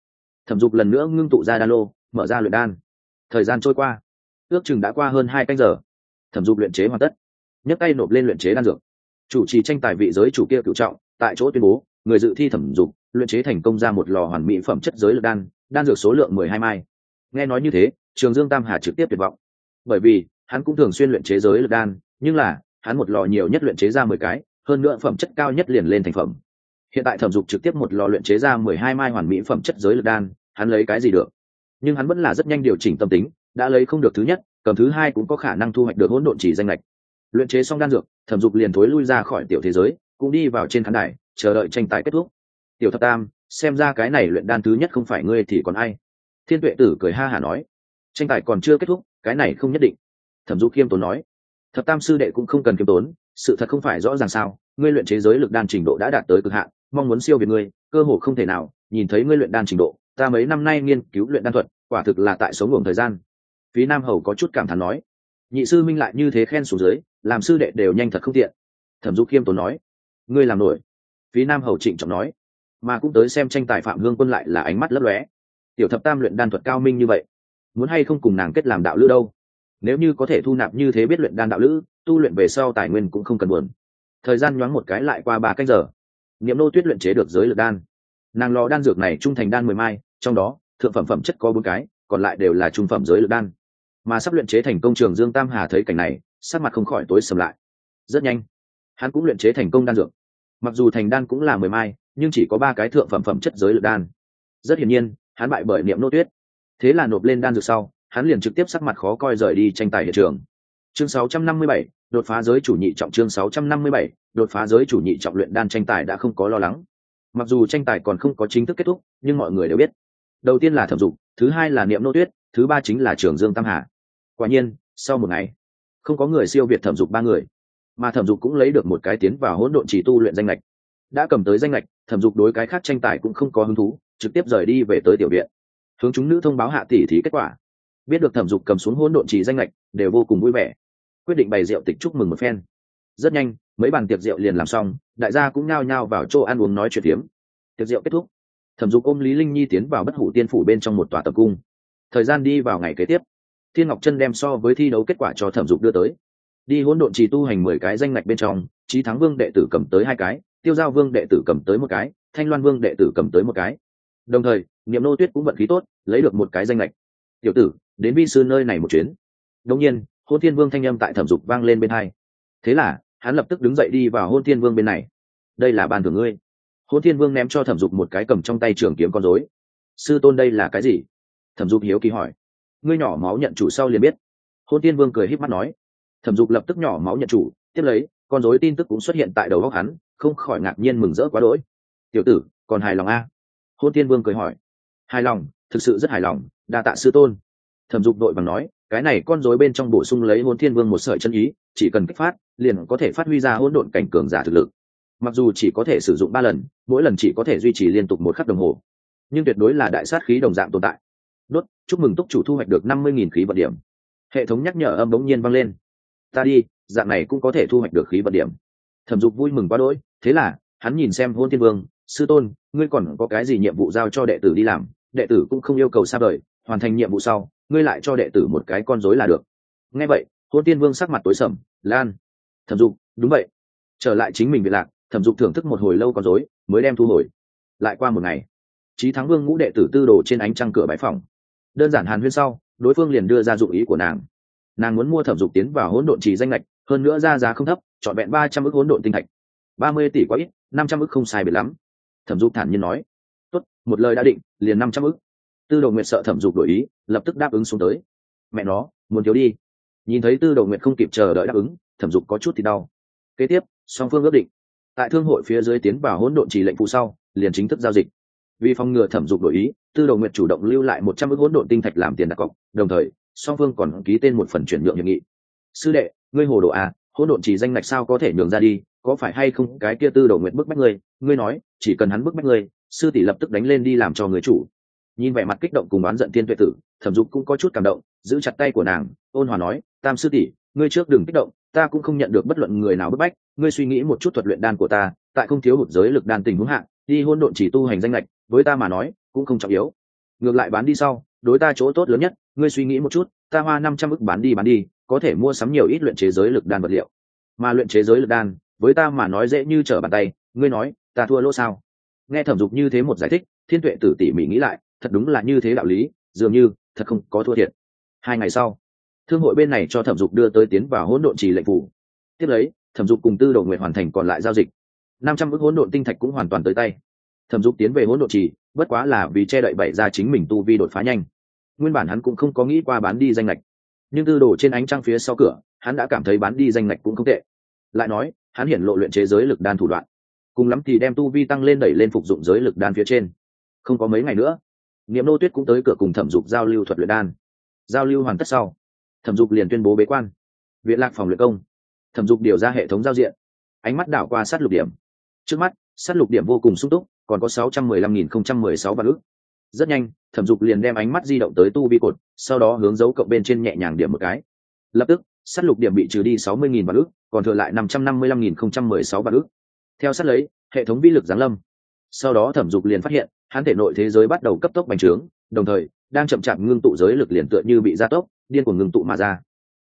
Thẩm dục lần nữa ngưng tụ ra đan lô, mở ra luyện đan. Thời gian trôi qua. Ước chừng đã qua hơn hai canh giờ. Thẩm dục luyện chế hoàn tất. Nhấc tay nộp lên luyện chế đan dược. Chủ trì tranh tài vị giới chủ kia cựu trọng, tại chỗ tuyên bố, người dự thi thẩm dục, luyện chế thành công ra một lò hoàn mỹ phẩm chất giới lực đan đan dược số lượng mười hai mai. Nghe nói như thế, trường dương tam hà trực tiếp tuyệt vọng. Bởi vì, hắn cũng thường xuyên luyện chế giới lực đan, nhưng là, hắn một lò nhiều nhất luyện chế ra mười cái hơn nữa phẩm chất cao nhất liền lên thành phẩm. Hiện tại thẩm dục trực tiếp một lò luyện chế ra mười hai mai hoàn mỹ phẩm chất giới lực đan, hắn lấy cái gì được? Nhưng hắn vẫn là rất nhanh điều chỉnh tâm tính, đã lấy không được thứ nhất, cầm thứ hai cũng có khả năng thu hoạch được hỗn độn chỉ danh lệch luyện chế xong đan dược, thẩm dục liền thối lui ra khỏi tiểu thế giới, cũng đi vào trên khán đài, chờ đợi tranh tài kết thúc. Tiểu thập tam, xem ra cái này luyện đan thứ nhất không phải ngươi thì còn ai? Thiên tuệ tử cười ha hả nói. Tranh tài còn chưa kết thúc, cái này không nhất định. Thẩm dục khiêm tốn nói. Thập tam sư đệ cũng không cần khiêm tốn sự thật không phải rõ ràng sao? Ngươi luyện chế giới lực đan trình độ đã đạt tới cực hạn, mong muốn siêu việt ngươi, cơ hồ không thể nào nhìn thấy ngươi luyện đan trình độ. Ta mấy năm nay nghiên cứu luyện đan thuật, quả thực là tại sống luồng thời gian. Phí nam hầu có chút cảm thán nói. Nhị sư minh lại như thế khen xuống dưới, làm sư đệ đều nhanh thật không tiện. Thẩm du khiêm tốn nói. Ngươi làm nổi. Phí nam hầu trịnh trọng nói. Mà cũng tới xem tranh tài phạm hương quân lại là ánh mắt lấp lóe. Tiểu thập tam luyện đan thuật cao minh như vậy, muốn hay không cùng nàng kết làm đạo lữ đâu? Nếu như có thể thu nạp như thế biết luyện đan đạo lữ tu luyện về sau tài nguyên cũng không cần buồn. Thời gian nhoáng một cái lại qua ba cách giờ. Niệm nô tuyết luyện chế được giới lực đan. Nàng lò đan dược này trung thành đan mười mai, trong đó, thượng phẩm phẩm chất có bốn cái, còn lại đều là trung phẩm giới lực đan. Mà sắp luyện chế thành công trường dương tam hà thấy cảnh này, sắc mặt không khỏi tối sầm lại. Rất nhanh, hắn cũng luyện chế thành công đan dược. Mặc dù thành đan cũng là mười mai, nhưng chỉ có ba cái thượng phẩm phẩm chất giới lực đan. Rất hiển nhiên, hắn bại bởi niệm nô tuyết. Thế là nộp lên đan dược sau, hắn liền trực tiếp sắc mặt khó coi rời đi tranh tài hiện trường chương 657, đột phá giới chủ nhị trọng chương 657, đột phá giới chủ nhị trọng luyện đan tranh tài đã không có lo lắng. Mặc dù tranh tài còn không có chính thức kết thúc nhưng mọi người đều biết. Đầu tiên là thẩm dục thứ hai là niệm nô tuyết thứ ba chính là trường dương tam hà. Quả nhiên sau một ngày không có người siêu việt thẩm dục ba người mà thẩm dục cũng lấy được một cái tiến vào hỗn độn chỉ tu luyện danh lệch đã cầm tới danh lệch thẩm dục đối cái khác tranh tài cũng không có hứng thú trực tiếp rời đi về tới tiểu viện. Hướng chúng nữ thông báo hạ tỷ thí kết quả. Biết được thẩm dục cầm xuống hỗn độn chỉ danh lệch đều vô cùng vui vẻ quyết định bày rượu tịch chúc mừng một phen. Rất nhanh, mấy bàn tiệc rượu liền làm xong, đại gia cũng nhao nhao vào chỗ ăn uống nói chuyện tiếm tiệc rượu kết thúc, thẩm dục ôm lý linh nhi tiến vào bất hủ tiên phủ bên trong một tòa tập cung. Thời gian đi vào ngày kế tiếp, thiên ngọc chân đem so với thi đấu kết quả cho thẩm dục đưa tới. Đi hỗn độn trì tu hành mười cái danh ngạch bên trong trí thắng vương đệ tử cầm tới hai cái, tiêu giao vương đệ tử cầm tới một cái, thanh loan vương đệ tử cầm tới một cái. Đồng thời, niệm nô tuyết cũng vận khí tốt, lấy được một cái danh lệch tiểu tử, đến vi sư nơi này một chuyến. Đông nhiên hôn thiên vương thanh â m tại thẩm dục vang lên bên hai. Thế là, hắn lập tức đứng dậy đi vào hôn thiên vương bên này. Đây là bàn thưởng ngươi. Hôn thiên vương ném cho thẩm dục một cái cầm trong tay trường kiếm con dối sư tôn đây là cái gì? Thẩm dục hiếu kỳ hỏi. Ngươi nhỏ máu nhận chủ sau liền biết. Hôn thiên vương cười h í p mắt nói. Thẩm dục lập tức nhỏ máu nhận chủ, tiếp lấy, con dối tin tức cũng xuất hiện tại đầu góc hắn, không khỏi ngạc nhiên mừng rỡ quá đỗi. Tiểu tử, còn hài lòng a hôn thiên vương cười hỏi. Hài lòng, thực sự rất hài lòng, đa tạ sư tôn thẩm dục đội bằng nói, cái này con rối bên trong bổ sung lấy hôn thiên vương một sợi chân ý, chỉ cần kích phát, liền có thể phát huy ra hỗn độn cảnh cường giả thực lực. Mặc dù chỉ có thể sử dụng ba lần, mỗi lần chỉ có thể duy trì liên tục một khắc đồng hồ, nhưng tuyệt đối là đại sát khí đồng dạng tồn tại. Đốt, chúc mừng túc chủ thu hoạch được năm mươi nghìn khí vận điểm. Hệ thống nhắc nhở âm bỗng nhiên vang lên. Ta đi, dạng này cũng có thể thu hoạch được khí vận điểm. Thẩm dục vui mừng quá đỗi, thế là, hắn nhìn xem hôn thiên vương, sư tôn, ngươi còn có cái gì nhiệm vụ giao cho đệ tử đi làm? Đệ tử cũng không yêu cầu xa vời, hoàn thành nhiệm vụ sau ngươi lại cho đệ tử một cái con rối là được. Nghe vậy hôn tiên vương sắc mặt tối sầm, lan, thẩm dục, đúng vậy. Trở lại chính mình bị lạc, thẩm dục thưởng thức một hồi lâu con rối, mới đem thu hồi. Lại qua một ngày trí thắng vương ngũ đệ tử tư đồ trên ánh trăng cửa bãi phòng. Đơn giản hàn huyên sau, đối phương liền đưa ra dụng ý của nàng. Nàng muốn mua thẩm dục tiến vào hỗn độn trì danh lệch, hơn nữa ra giá không thấp, trọn vẹn ba trăm ước hỗn độn tinh thạch. Ba mươi tỷ quá ít, năm trăm ước không sai biệt lắm. Thẩm dục thản nhiên nói, tốt, một lời đã định, liền năm trăm ước tư đồ nguyệt sợ thẩm dục đổi ý, lập tức đáp ứng xuống tới. Mẹ nó, muốn thiếu đi. Nhìn thấy tư đồ nguyệt không kịp chờ đợi đáp ứng, thẩm dục có chút thì đau. Kế tiếp, song phương ước định. Tại thương hội phía dưới tiến vào hỗn độn chỉ lệnh phụ sau, liền chính thức giao dịch. Vì phòng ngừa thẩm dục đổi ý, tư đồ nguyệt chủ động lưu lại một trăm ước hỗn độn tinh thạch làm tiền đặt cọc, đồng thời, song phương còn ký tên một phần chuyển nhượng hiệp nghị. Sư đệ, ngươi hồ đồ à hỗn độn chỉ danh ngạch sao có thể nhường ra đi, có phải hay không cái kia tư đồ nguyệt bức bách ngươi? Ngươi nói, chỉ cần hắn bức bách ngươi, sư tỷ lập tức đánh lên đi làm cho người chủ nhìn vẻ mặt kích động cùng oán giận tiên tuệ tử, thẩm dục cũng có chút cảm động, giữ chặt tay của nàng, ôn hòa nói, tam sư tỷ, ngươi trước đừng kích động, ta cũng không nhận được bất luận người nào bức bách, ngươi suy nghĩ một chút thuật luyện đan của ta, tại không thiếu hụt giới lực đan tình huống hạng đi hôn độn chỉ tu hành danh lệch với ta mà nói, cũng không trọng yếu. Ngược lại bán đi sau, đối ta chỗ tốt lớn nhất, ngươi suy nghĩ một chút, ta hoa năm trăm ức bán đi bán đi, có thể mua sắm nhiều ít luyện chế giới lực đan vật liệu. Mà luyện chế giới lực đan, với ta mà nói dễ như trở bàn tay, ngươi nói, ta thua lỗ sao? Nghe thẩm dục như thế một giải thích, thiên tuệ tử tỉ mỉ nghĩ lại thật đúng là như thế đạo lý, dường như thật không có thua thiệt. Hai ngày sau, thương hội bên này cho thẩm dục đưa tới tiến vào hỗn độn trì lệnh phủ. Tiếp lấy, thẩm dục cùng tư đồ nguyện hoàn thành còn lại giao dịch. Năm trăm ước hỗn độn tinh thạch cũng hoàn toàn tới tay. Thẩm dục tiến về hỗn độn trì, bất quá là vì che đậy bậy ra chính mình tu vi đột phá nhanh. Nguyên bản hắn cũng không có nghĩ qua bán đi danh lệch nhưng tư đồ trên ánh trăng phía sau cửa, hắn đã cảm thấy bán đi danh lệch cũng không tệ. Lại nói, hắn hiển lộ luyện chế giới lực đan thủ đoạn. Cùng lắm thì đem tu vi tăng lên đẩy lên phục dụng giới lực đan phía trên. Không có mấy ngày nữa niệm nô tuyết cũng tới cửa cùng thẩm dục giao lưu thuật luyện đan. Giao lưu hoàn tất sau, thẩm dục liền tuyên bố bế quan. Viện lạc phòng luyện công. Thẩm dục điều ra hệ thống giao diện. Ánh mắt đảo qua sát lục điểm. Trước mắt, sát lục điểm vô cùng sung túc, còn có sáu trăm mười lăm nghìn không trăm mười sáu vạn ước rất nhanh, thẩm dục liền đem ánh mắt di động tới tu vi cột, sau đó hướng dấu cộng bên trên nhẹ nhàng điểm một cái. Lập tức, sát lục điểm bị trừ đi sáu mươi nghìn vạn ước còn thừa lại năm trăm năm mươi lăm nghìn không trăm mười sáu vạn ước theo sát lấy, hệ thống vi lực giáng lâm. Sau đó thẩm dục liền phát hiện hắn thể nội thế giới bắt đầu cấp tốc bành trướng, đồng thời, đang chậm chạp ngưng tụ giới lực liền tựa như bị gia tốc, điên của ngưng tụ mà ra.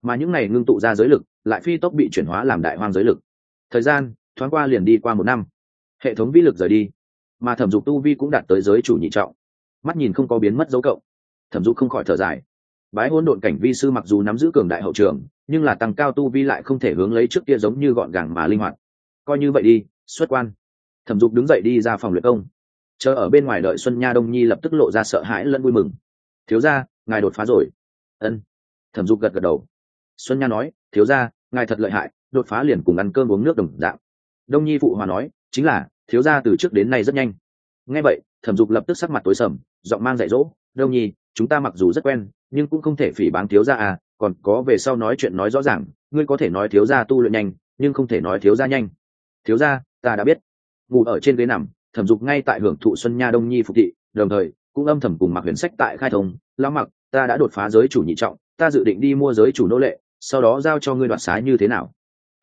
Mà những này ngưng tụ ra giới lực, lại phi tốc bị chuyển hóa làm đại hoang giới lực. Thời gian, thoáng qua liền đi qua một năm. Hệ thống vi lực rời đi. Mà thẩm dục tu vi cũng đạt tới giới chủ nhị trọng. Mắt nhìn không có biến mất dấu cộng. Thẩm dục không khỏi thở dài. Bái hôn độn cảnh vi sư mặc dù nắm giữ cường đại hậu trường, nhưng là tăng cao tu vi lại không thể hướng lấy trước kia giống như gọn gàng mà linh hoạt. Coi như vậy đi, xuất quan. Thẩm dục đứng dậy đi ra phòng luyện công chờ ở bên ngoài đợi xuân nha đông nhi lập tức lộ ra sợ hãi lẫn vui mừng. Thiếu ra ngài đột phá rồi. Ân. Thẩm dục gật gật đầu. Xuân nha nói, thiếu ra ngài thật lợi hại, đột phá liền cùng ăn cơm uống nước đồng dạng. Đông nhi phụ hòa nói, chính là, thiếu ra từ trước đến nay rất nhanh. Nghe vậy, thẩm dục lập tức sắc mặt tối sầm, giọng mang dạy dỗ, đông nhi, chúng ta mặc dù rất quen, nhưng cũng không thể phỉ báng thiếu ra à còn có về sau nói chuyện nói rõ ràng, ngươi có thể nói thiếu ra tu luyện nhanh, nhưng không thể nói thiếu ra nhanh. Thiếu ra ta đã biết. Ngủ ở trên ghế nằm thẩm dục ngay tại hưởng thụ xuân nha đông nhi phục thị, đồng thời, cũng âm thầm cùng mặc huyền sách tại khai thông, lão mặc ta đã đột phá giới chủ nhị trọng, ta dự định đi mua giới chủ nô lệ, sau đó giao cho ngươi đoạt xá như thế nào?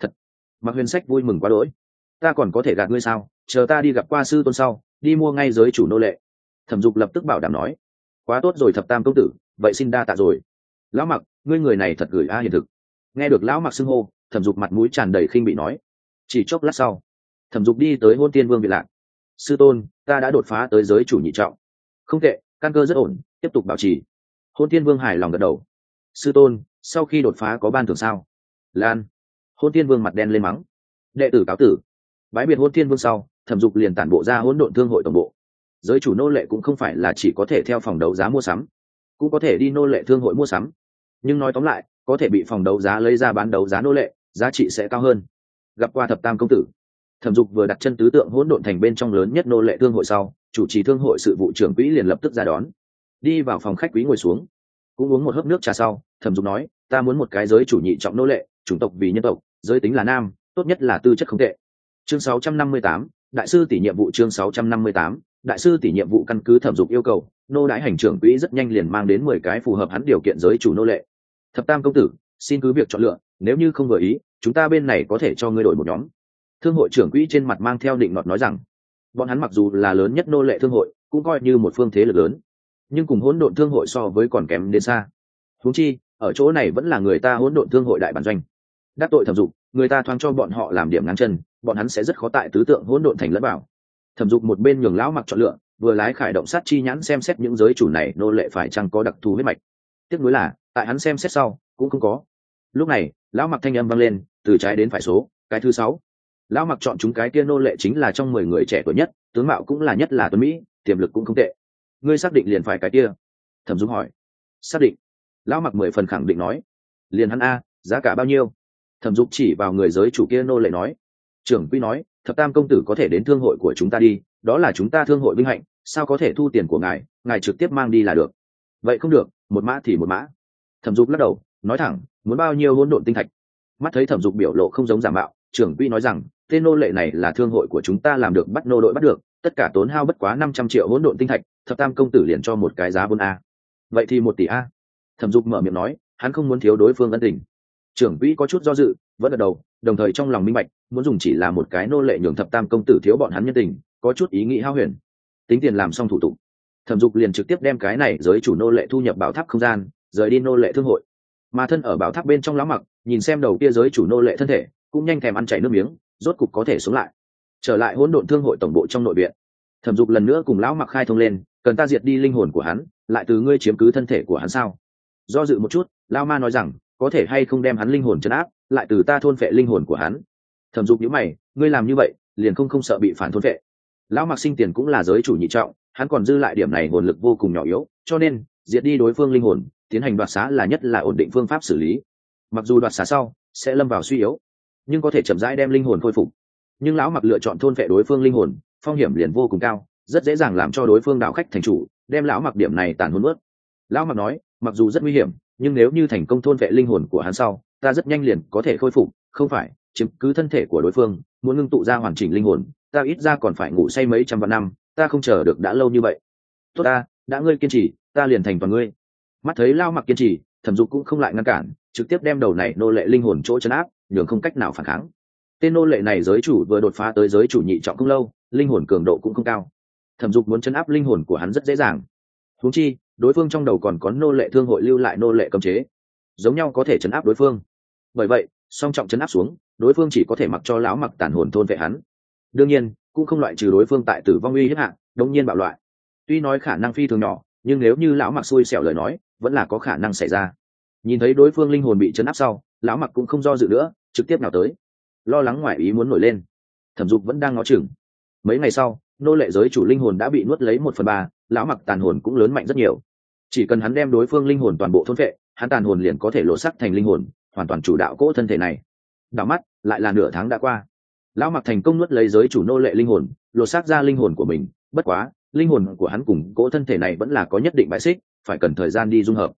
Thật. Mặc huyền sách vui mừng quá đỗi. Ta còn có thể gạt ngươi sao? Chờ ta đi gặp qua sư tôn sau, đi mua ngay giới chủ nô lệ. Thẩm dục lập tức bảo đảm nói. Quá tốt rồi, thập tam công tử, vậy xin đa tạ rồi. Lão mặc ngươi người này thật gửi a hiện thực. Nghe được lão mặc xưng hô, thẩm dục mặt mũi tràn đầy khinh bị nói. Chỉ chốc lát sau, thẩm dục đi tới hôn tiên vương việt lạc sư tôn, ta đã đột phá tới giới chủ nhị trọng. Không tệ, căn cơ rất ổn, tiếp tục bảo trì. Hôn Thiên vương hài lòng gật đầu. Sư tôn, sau khi đột phá có ban thưởng sao? Lan. Hôn Thiên vương mặt đen lên mắng. Đệ tử cáo tử. Bái biệt hôn Thiên vương sau, thẩm dục liền tản bộ ra hỗn độn thương hội tổng bộ. Giới chủ nô lệ cũng không phải là chỉ có thể theo phòng đấu giá mua sắm, cũng có thể đi nô lệ thương hội mua sắm. Nhưng nói tóm lại, có thể bị phòng đấu giá lấy ra bán đấu giá nô lệ, giá trị sẽ cao hơn. Gặp qua thập tam công tử thẩm dục vừa đặt chân tứ tượng hỗn độn thành bên trong lớn nhất nô lệ thương hội sau chủ trì thương hội sự vụ trưởng quỹ liền lập tức ra đón. Đi vào phòng khách quý ngồi xuống. Cũng uống một hớp nước trà sau thẩm dục nói ta muốn một cái giới chủ nhị trọng nô lệ chủng tộc vì nhân tộc giới tính là nam tốt nhất là tư chất không tệ. Chương 658, đại sư tỷ nhiệm vụ chương 658, đại sư tỷ nhiệm vụ căn cứ thẩm dục yêu cầu nô đái hành trưởng quỹ rất nhanh liền mang đến mười cái phù hợp hắn điều kiện giới chủ nô lệ. Thập tam công tử xin cứ việc chọn lựa nếu như không vừa ý chúng ta bên này có thể cho ngươi đổi một nhóm thương hội trưởng quỹ trên mặt mang theo định nọt nói rằng, bọn hắn mặc dù là lớn nhất nô lệ thương hội, cũng coi như một phương thế lực lớn, nhưng cùng hỗn độn thương hội so với còn kém đến xa. Húng chi, ở chỗ này vẫn là người ta hỗn độn thương hội đại bản doanh. Đắc tội thẩm dục, người ta thoáng cho bọn họ làm điểm ngắn chân, bọn hắn sẽ rất khó tại tứ tượng hỗn độn thành lẫn vào. Thẩm dục một bên nhường lão mặc chọn lựa, vừa lái khải động sát chi nhãn xem xét những giới chủ này nô lệ phải chăng có đặc thù huyết mạch. Tiếc nuối là, tại hắn xem xét sau, cũng không có. Lúc này, lão mặc thanh âm vang lên, từ trái đến phải số, cái thứ sáu lão mặc chọn chúng cái kia nô lệ chính là trong mười người trẻ tuổi nhất, tướng mạo cũng là nhất là tuấn mỹ, tiềm lực cũng không tệ. Ngươi xác định liền phải cái kia? Thẩm dung hỏi. Xác định. Lão mặc mười phần khẳng định nói. Liền hắn a, giá cả bao nhiêu? Thẩm dục chỉ vào người giới chủ kia nô lệ nói. Trưởng quy nói, thập tam công tử có thể đến thương hội của chúng ta đi, đó là chúng ta thương hội vinh hạnh, sao có thể thu tiền của ngài ngài trực tiếp mang đi là được. Vậy không được, một mã thì một mã. Thẩm dục lắc đầu, nói thẳng, muốn bao nhiêu hỗn độn tinh thạch? Mắt thấy thẩm dục biểu lộ không giống giả mạo, trưởng quy nói rằng tên nô lệ này là thương hội của chúng ta làm được, bắt nô đội bắt được, tất cả tốn hao bất quá năm trăm triệu hỗn độn tinh thạch, thập tam công tử liền cho một cái giá bốn a. Vậy thì một tỷ a. Thẩm dục mở miệng nói, hắn không muốn thiếu đối phương ân tình. Trưởng quỹ có chút do dự, vẫn ở đầu, đồng thời trong lòng minh bạch, muốn dùng chỉ là một cái nô lệ nhường thập tam công tử thiếu bọn hắn nhân tình, có chút ý nghĩ hao huyền. Tính tiền làm xong thủ tục, thẩm dục liền trực tiếp đem cái này giới chủ nô lệ thu nhập bảo tháp không gian, rời đi nô lệ thương hội. Mà thân ở bảo tháp bên trong lá mặc nhìn xem đầu kia giới chủ nô lệ thân thể, cũng nhanh thèm ăn chảy nước miếng rốt cục có thể xuống lại. Trở lại hỗn độn thương hội tổng bộ trong nội viện. Thẩm dục lần nữa cùng lão mặc khai thông lên, cần ta diệt đi linh hồn của hắn, lại từ ngươi chiếm cứ thân thể của hắn sao? Do dự một chút lao ma nói rằng, có thể hay không đem hắn linh hồn chấn áp, lại từ ta thôn phệ linh hồn của hắn. Thẩm dục nhữ mày, ngươi làm như vậy, liền không không sợ bị phản thôn phệ. Lão mặc sinh tiền cũng là giới chủ nhị trọng, hắn còn dư lại điểm này nguồn lực vô cùng nhỏ yếu, cho nên, diệt đi đối phương linh hồn, tiến hành đoạt xá là nhất là ổn định phương pháp xử lý. Mặc dù đoạt xá sau, sẽ lâm vào suy yếu nhưng có thể chậm rãi đem linh hồn khôi phục. Nhưng lão mặc lựa chọn thôn vệ đối phương linh hồn, phong hiểm liền vô cùng cao, rất dễ dàng làm cho đối phương đạo khách thành chủ, đem lão mặc điểm này tàn hôn ướt lão mặc nói, mặc dù rất nguy hiểm, nhưng nếu như thành công thôn vệ linh hồn của hắn sau, ta rất nhanh liền có thể khôi phục, không phải, chiếm cứ thân thể của đối phương, muốn ngưng tụ ra hoàn chỉnh linh hồn, ta ít ra còn phải ngủ say mấy trăm vạn năm, ta không chờ được đã lâu như vậy. Tốt ta, đã ngươi kiên trì, ta liền thành toàn ngươi. Mắt thấy lao mặc kiên trì, thẩm dục cũng không lại ngăn cản, trực tiếp đem đầu này nô lệ linh hồn chỗ chấn áp nhường không cách nào phản kháng. Tên nô lệ này giới chủ vừa đột phá tới giới chủ nhị trọng không lâu, linh hồn cường độ cũng không cao. Thẩm dục muốn chấn áp linh hồn của hắn rất dễ dàng. Huống chi, đối phương trong đầu còn có nô lệ thương hội lưu lại nô lệ cấm chế. Giống nhau có thể chấn áp đối phương. Bởi vậy, song trọng chấn áp xuống, đối phương chỉ có thể mặc cho lão mặc tàn hồn thôn vệ hắn. Đương nhiên, cũng không loại trừ đối phương tại tử vong uy hiếp hạn đống nhiên bạo loại. Tuy nói khả năng phi thường nhỏ, nhưng nếu như lão mặc xui xẻo lời nói, vẫn là có khả năng xảy ra. Nhìn thấy đối phương linh hồn bị chấn áp sau, lão mặc cũng không do dự nữa trực tiếp nào tới. Lo lắng ngoại ý muốn nổi lên. Thẩm dục vẫn đang ngó chừng. Mấy ngày sau, nô lệ giới chủ linh hồn đã bị nuốt lấy một phần ba, lão mặc tàn hồn cũng lớn mạnh rất nhiều. Chỉ cần hắn đem đối phương linh hồn toàn bộ thôn vệ hắn tàn hồn liền có thể lộ sắc thành linh hồn, hoàn toàn chủ đạo cỗ thân thể này. Đảo mắt, lại là nửa tháng đã qua. Lão mặc thành công nuốt lấy giới chủ nô lệ linh hồn lột xác ra linh hồn của mình. Bất quá, linh hồn của hắn cùng cỗ thân thể này vẫn là có nhất định bãi xích, phải cần thời gian đi dung hợp.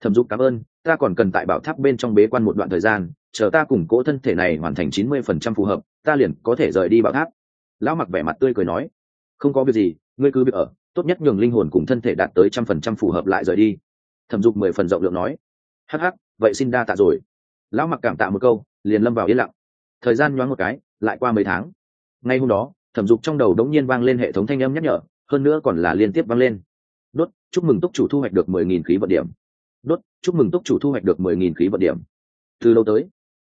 Thẩm dục cảm ơn, ta còn cần tại bảo tháp bên trong bế quan một đoạn thời gian chờ ta cùng cỗ thân thể này hoàn thành chín mươi phần trăm phù hợp, ta liền có thể rời đi bảo tháp. Lão mặc vẻ mặt tươi cười nói. Không có việc gì, ngươi cứ việc ở, tốt nhất nhường linh hồn cùng thân thể đạt tới trăm phần trăm phù hợp lại rời đi. Thẩm dục mười phần rộng lượng nói. Hh vậy xin đa tạ rồi. Lão mặc cảm tạ một câu, liền lâm vào yên lặng. Thời gian nhoáng một cái, lại qua mấy tháng. Ngay hôm đó, thẩm dục trong đầu đống nhiên vang lên hệ thống thanh âm nhắc nhở, hơn nữa còn là liên tiếp vang lên. Đốt, chúc mừng túc chủ thu hoạch được mười nghìn khí vận điểm. Đốt, chúc mừng túc chủ thu hoạch được mười nghìn khí vận điểm. Từ lâu tới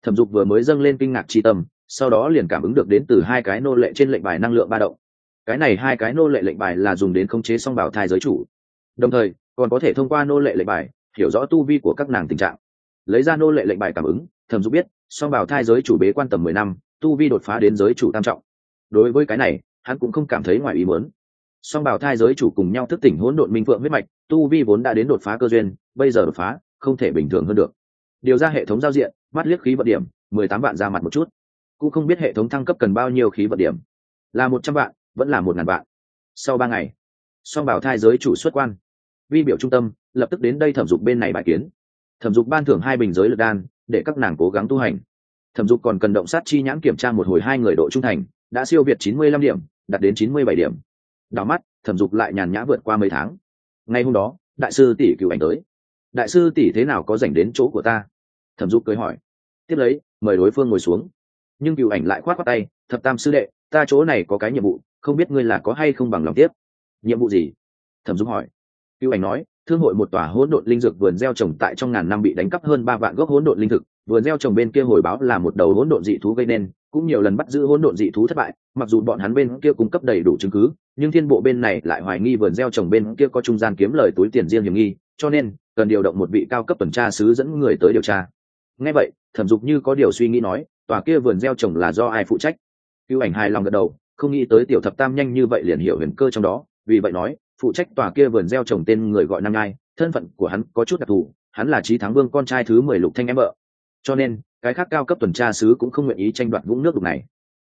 thẩm dục vừa mới dâng lên kinh ngạc tri tâm, sau đó liền cảm ứng được đến từ hai cái nô lệ trên lệnh bài năng lượng ba động. Cái này hai cái nô lệ lệnh bài là dùng đến khống chế song bảo thai giới chủ. Đồng thời, còn có thể thông qua nô lệ lệnh bài, hiểu rõ tu vi của các nàng tình trạng. Lấy ra nô lệ lệnh bài cảm ứng, thẩm dục biết, song bảo thai giới chủ bế quan tầm mười năm, tu vi đột phá đến giới chủ tam trọng. Đối với cái này, hắn cũng không cảm thấy ngoài ý muốn. Song bảo thai giới chủ cùng nhau thức tỉnh hỗn độn minh phượng huyết mạch, tu vi vốn đã đến đột phá cơ duyên, bây giờ đột phá, không thể bình thường hơn được. Điều ra hệ thống giao diện mắt liếc khí vận điểm, mười tám vạn ra mặt một chút. Cũng không biết hệ thống thăng cấp cần bao nhiêu khí vận điểm. Là một trăm vạn, vẫn là một ngàn vạn. Sau ba ngày, song bảo thai giới chủ xuất quan. Vi biểu trung tâm, lập tức đến đây thẩm dục bên này bài kiến. Thẩm dục ban thưởng hai bình giới lượt đan, để các nàng cố gắng tu hành. Thẩm dục còn cần động sát chi nhãn kiểm tra một hồi hai người độ trung thành, đã siêu việt chín mươi lăm điểm, đạt đến chín mươi bảy điểm. Đào mắt, thẩm dục lại nhàn nhã vượt qua mấy tháng. Ngay hôm đó, đại sư tỷ cựu ảnh tới. Đại sư tỷ thế nào có dành đến chỗ của ta? Thẩm dục cười hỏi, tiếp lấy, mời đối phương ngồi xuống. Nhưng cựu ảnh lại khoát khoát tay, thập tam sư đệ, ta chỗ này có cái nhiệm vụ, không biết ngươi là có hay không bằng lòng tiếp. Nhiệm vụ gì? Thẩm dục hỏi. Cựu ảnh nói, thương hội một tòa hỗn độn linh dược vườn gieo trồng tại trong ngàn năm bị đánh cắp hơn ba vạn gốc hỗn độn linh thực. Vườn gieo trồng bên kia hồi báo là một đầu hỗn độn dị thú gây nên, cũng nhiều lần bắt giữ hỗn độn dị thú thất bại. Mặc dù bọn hắn bên kia cung cấp đầy đủ chứng cứ, nhưng thiên bộ bên này lại hoài nghi vườn gieo trồng bên kia có trung gian kiếm lời túi tiền riêng hiểm nghi, cho nên cần điều động một vị cao cấp tuần tra sứ dẫn người tới điều tra nghe vậy thẩm dục như có điều suy nghĩ nói tòa kia vườn gieo trồng là do ai phụ trách? Cưu ảnh hài lòng gật đầu không nghĩ tới tiểu thập tam nhanh như vậy liền hiểu huyền cơ trong đó. Vì vậy nói phụ trách tòa kia vườn gieo trồng tên người gọi nam ngai thân phận của hắn có chút đặc thù hắn là trí thắng vương con trai thứ mười lục thanh em vợ. Cho nên cái khác cao cấp tuần tra sứ cũng không nguyện ý tranh đoạt vũng nước đục này.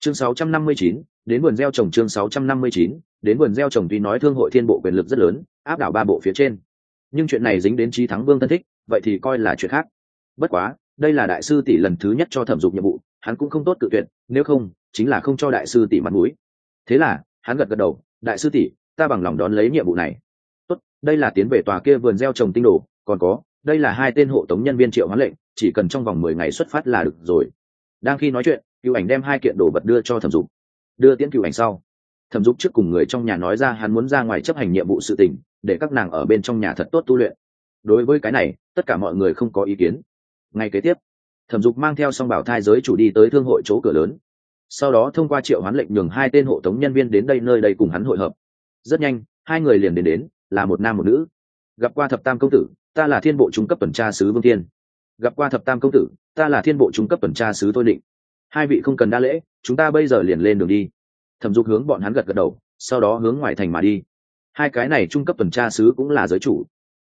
Chương 659, đến vườn gieo trồng chương 659, đến vườn gieo trồng tuy nói thương hội thiên bộ quyền lực rất lớn áp đảo ba bộ phía trên. Nhưng chuyện này dính đến trí thắng vương thân thích vậy thì coi là chuyện khác. Bất quá đây là đại sư tỷ lần thứ nhất cho thẩm dục nhiệm vụ, hắn cũng không tốt cự tuyệt, nếu không, chính là không cho đại sư tỷ mặt mũi. Thế là, hắn gật gật đầu, đại sư tỷ, ta bằng lòng đón lấy nhiệm vụ này. Tốt, đây là tiến về tòa kia vườn gieo trồng tinh đồ, còn có, đây là hai tên hộ tống nhân viên triệu hoán lệnh, chỉ cần trong vòng mười ngày xuất phát là được rồi. Đang khi nói chuyện cựu ảnh đem hai kiện đồ vật đưa cho thẩm dục. Đưa tiễn cựu ảnh sau. Thẩm dục trước cùng người trong nhà nói ra hắn muốn ra ngoài chấp hành nhiệm vụ sự tình, để các nàng ở bên trong nhà thật tốt tu luyện. Đối với cái này, tất cả mọi người không có ý kiến ngay kế tiếp, thẩm dục mang theo song bảo thai giới chủ đi tới thương hội chỗ cửa lớn. Sau đó thông qua triệu hoán lệnh nhường hai tên hộ tống nhân viên đến đây, nơi đây cùng hắn hội hợp. Rất nhanh, hai người liền đến đến, là một nam một nữ. Gặp qua thập tam công tử, ta là thiên bộ trung cấp tuần tra sứ vương tiên. gặp qua thập tam công tử, ta là thiên bộ trung cấp tuần tra sứ thôi định. Hai vị không cần đa lễ, chúng ta bây giờ liền lên đường đi. Thẩm dục hướng bọn hắn gật gật đầu, sau đó hướng ngoài thành mà đi. Hai cái này trung cấp tuần tra sứ cũng là giới chủ.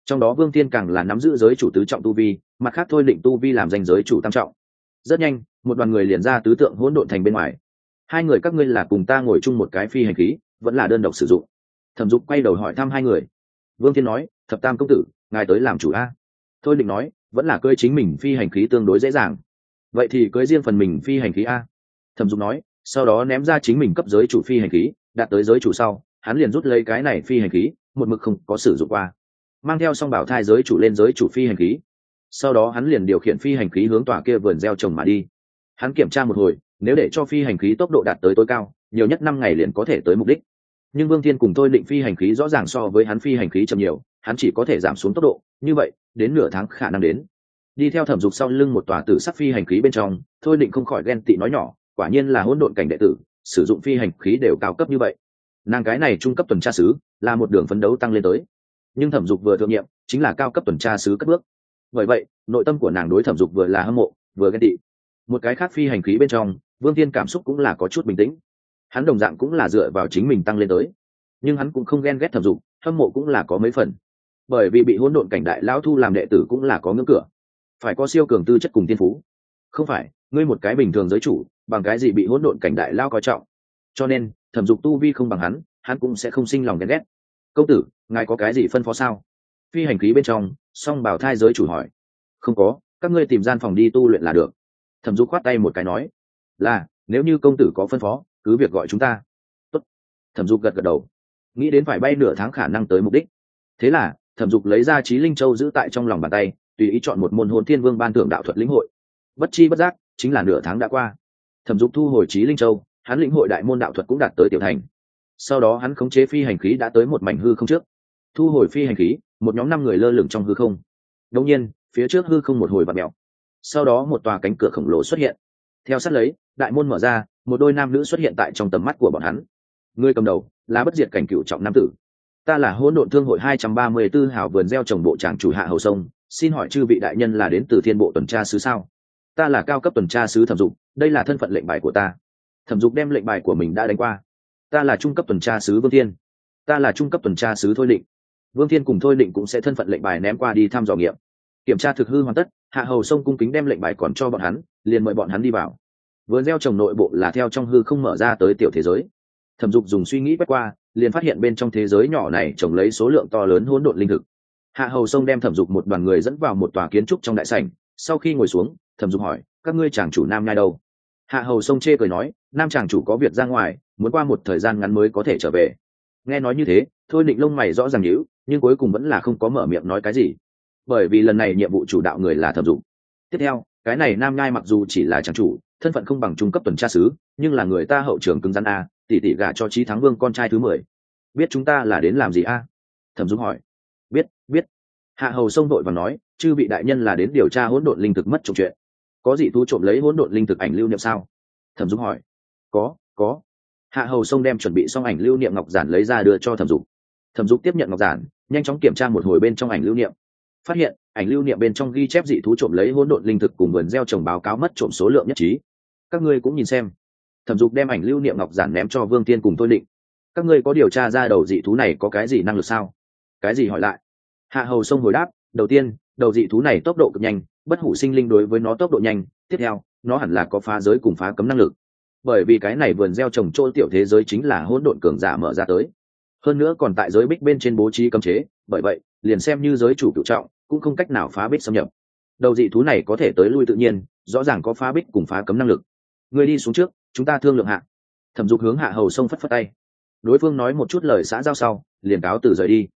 Trong đó vương tiên càng là nắm giữ giới chủ tứ trọng tu vi mặt khác thôi định tu vi làm danh giới chủ tam trọng. Rất nhanh, một đoàn người liền ra tứ tượng hỗn độn thành bên ngoài. Hai người các ngươi là cùng ta ngồi chung một cái phi hành khí, vẫn là đơn độc sử dụng. Thẩm dục quay đầu hỏi thăm hai người. Vương thiên nói, thập tam công tử, ngài tới làm chủ a? Thôi định nói, vẫn là cơi chính mình phi hành khí tương đối dễ dàng. Vậy thì cưới riêng phần mình phi hành khí a? Thẩm dục nói, sau đó ném ra chính mình cấp giới chủ phi hành khí, đạt tới giới chủ sau, hắn liền rút lấy cái này phi hành khí, một mực không có sử dụng qua. Mang theo xong bảo thai giới chủ lên giới chủ phi hành khí sau đó hắn liền điều khiển phi hành khí hướng tòa kia vườn gieo trồng mà đi. Hắn kiểm tra một hồi, nếu để cho phi hành khí tốc độ đạt tới tối cao, nhiều nhất năm ngày liền có thể tới mục đích. Nhưng vương thiên cùng tôi định phi hành khí rõ ràng so với hắn phi hành khí chậm nhiều, hắn chỉ có thể giảm xuống tốc độ. Như vậy, đến nửa tháng khả năng đến. Đi theo thẩm dục sau lưng một tòa tử sắc phi hành khí bên trong, thôi định không khỏi ghen tị nói nhỏ, quả nhiên là hỗn độn cảnh đệ tử, sử dụng phi hành khí đều cao cấp như vậy. Nàng cái này trung cấp tuần tra sứ, là một đường phấn đấu tăng lên tới. Nhưng thẩm dục vừa thượng nhiệm, chính là cao cấp tuần tra sứ cất bước bởi vậy, nội tâm của nàng đối thẩm dục vừa là hâm mộ, vừa ghen tị. Một cái khác phi hành khí bên trong, vương tiên cảm xúc cũng là có chút bình tĩnh. Hắn đồng dạng cũng là dựa vào chính mình tăng lên tới. Nhưng hắn cũng không ghen ghét thẩm dục, hâm mộ cũng là có mấy phần. Bởi vì bị hỗn độn cảnh đại lão thu làm đệ tử cũng là có ngưỡng cửa. Phải có siêu cường tư chất cùng tiên phú. Không phải, ngươi một cái bình thường giới chủ, bằng cái gì bị hỗn độn cảnh đại lao coi trọng? Cho nên, thẩm dục tu vi không bằng hắn hắn cũng sẽ không sinh lòng ghen ghét. Câu tử, ngài có cái gì phân phó sao? Phi hành khí bên trong song bảo thai giới chủ hỏi. Không có, các ngươi tìm gian phòng đi tu luyện là được. Thẩm dục khoát tay một cái nói. Là, nếu như công tử có phân phó, cứ việc gọi chúng ta. Tốt. thẩm dục gật gật đầu. Nghĩ đến phải bay nửa tháng khả năng tới mục đích. Thế là, thẩm dục lấy ra trí linh châu giữ tại trong lòng bàn tay, tùy ý chọn một môn hồn thiên vương ban thưởng đạo thuật lĩnh hội. Bất chi bất giác, chính là nửa tháng đã qua. Thẩm dục thu hồi trí linh châu, hắn lĩnh hội đại môn đạo thuật cũng đạt tới tiểu thành. Sau đó hắn khống chế phi hành khí đã tới một mảnh hư không trước thu hồi phi hành khí, một nhóm năm người lơ lửng trong hư không. Đông nhiên, phía trước hư không một hồi và mèo. Sau đó một tòa cánh cửa khổng lồ xuất hiện. Theo sát lấy, đại môn mở ra, một đôi nam nữ xuất hiện tại trong tầm mắt của bọn hắn. Người cầm đầu, là bất diệt cảnh cựu trọng nam tử. Ta là hỗn độn thương hội hai trăm ba mươi 234 hào vườn gieo trồng bộ tràng chủ hạ hầu sông, xin hỏi chư vị đại nhân là đến từ thiên bộ tuần tra sứ sao? Ta là cao cấp tuần tra sứ thẩm dục, đây là thân phận lệnh bài của ta. Thẩm dục đem lệnh bài của mình đã đánh qua. Ta là trung cấp tuần tra sứ vương thiên. Ta là trung cấp tuần tra sứ thôi định vương thiên cùng thôi định cũng sẽ thân phận lệnh bài ném qua đi thăm dò nghiệm. Kiểm tra thực hư hoàn tất, hạ hầu sông cung kính đem lệnh bài còn cho bọn hắn, liền mời bọn hắn đi vào. Vườn gieo trồng nội bộ là theo trong hư không mở ra tới tiểu thế giới. Thẩm dục dùng suy nghĩ quét qua, liền phát hiện bên trong thế giới nhỏ này trồng lấy số lượng to lớn hỗn độn linh thực. Hạ hầu sông đem thẩm dục một đoàn người dẫn vào một tòa kiến trúc trong đại sảnh. Sau khi ngồi xuống, thẩm dục hỏi, các ngươi chàng chủ nam nhai đâu? Hạ hầu sông chê cười nói, nam chàng chủ có việc ra ngoài, muốn qua một thời gian ngắn mới có thể trở về. Nghe nói như thế, thôi định lông mày rõ ràng nhữ nhưng cuối cùng vẫn là không có mở miệng nói cái gì, bởi vì lần này nhiệm vụ chủ đạo người là thẩm dụng tiếp theo, cái này nam nhai mặc dù chỉ là trang chủ, thân phận không bằng trung cấp tuần tra sứ, nhưng là người ta hậu trường cứng rắn a tỷ tỷ gả cho trí thắng vương con trai thứ mười. Biết chúng ta là đến làm gì a? Thẩm dung hỏi. Biết biết. Hạ hầu sông đội và nói, chư vị đại nhân là đến điều tra hỗn độn linh thực mất trộm chuyện. Có gì thu trộm lấy hỗn độn linh thực ảnh lưu niệm sao? Thẩm dung hỏi. Có có. Hạ hầu sông đem chuẩn bị xong ảnh lưu niệm ngọc giản lấy ra đưa cho thẩm dục thẩm dục tiếp nhận ngọc giản nhanh chóng kiểm tra một hồi bên trong ảnh lưu niệm. Phát hiện, ảnh lưu niệm bên trong ghi chép dị thú trộm lấy hỗn độn linh thực cùng vườn gieo trồng báo cáo mất trộm số lượng nhất trí. Các ngươi cũng nhìn xem. Thẩm dục đem ảnh lưu niệm ngọc giản ném cho vương tiên cùng tôi định. Các ngươi có điều tra ra đầu dị thú này có cái gì năng lực sao? Cái gì hỏi lại? Hạ hầu sông hồi đáp, đầu tiên, đầu dị thú này tốc độ cực nhanh, bất hủ sinh linh đối với nó tốc độ nhanh, tiếp theo, nó hẳn là có phá giới cùng phá cấm năng lực. Bởi vì cái này vườn gieo trồng chỗ tiểu thế giới chính là hỗn độn cường giả mở ra tới hơn nữa còn tại giới bích bên trên bố trí cấm chế, bởi vậy, liền xem như giới chủ cựu trọng, cũng không cách nào phá bích xâm nhập. Đầu dị thú này có thể tới lui tự nhiên, rõ ràng có phá bích cùng phá cấm năng lực. Người đi xuống trước, chúng ta thương lượng hạ. Thẩm dục hướng hạ hầu sông phất phất tay. Đối phương nói một chút lời xã giao sau, liền cáo từ rời đi.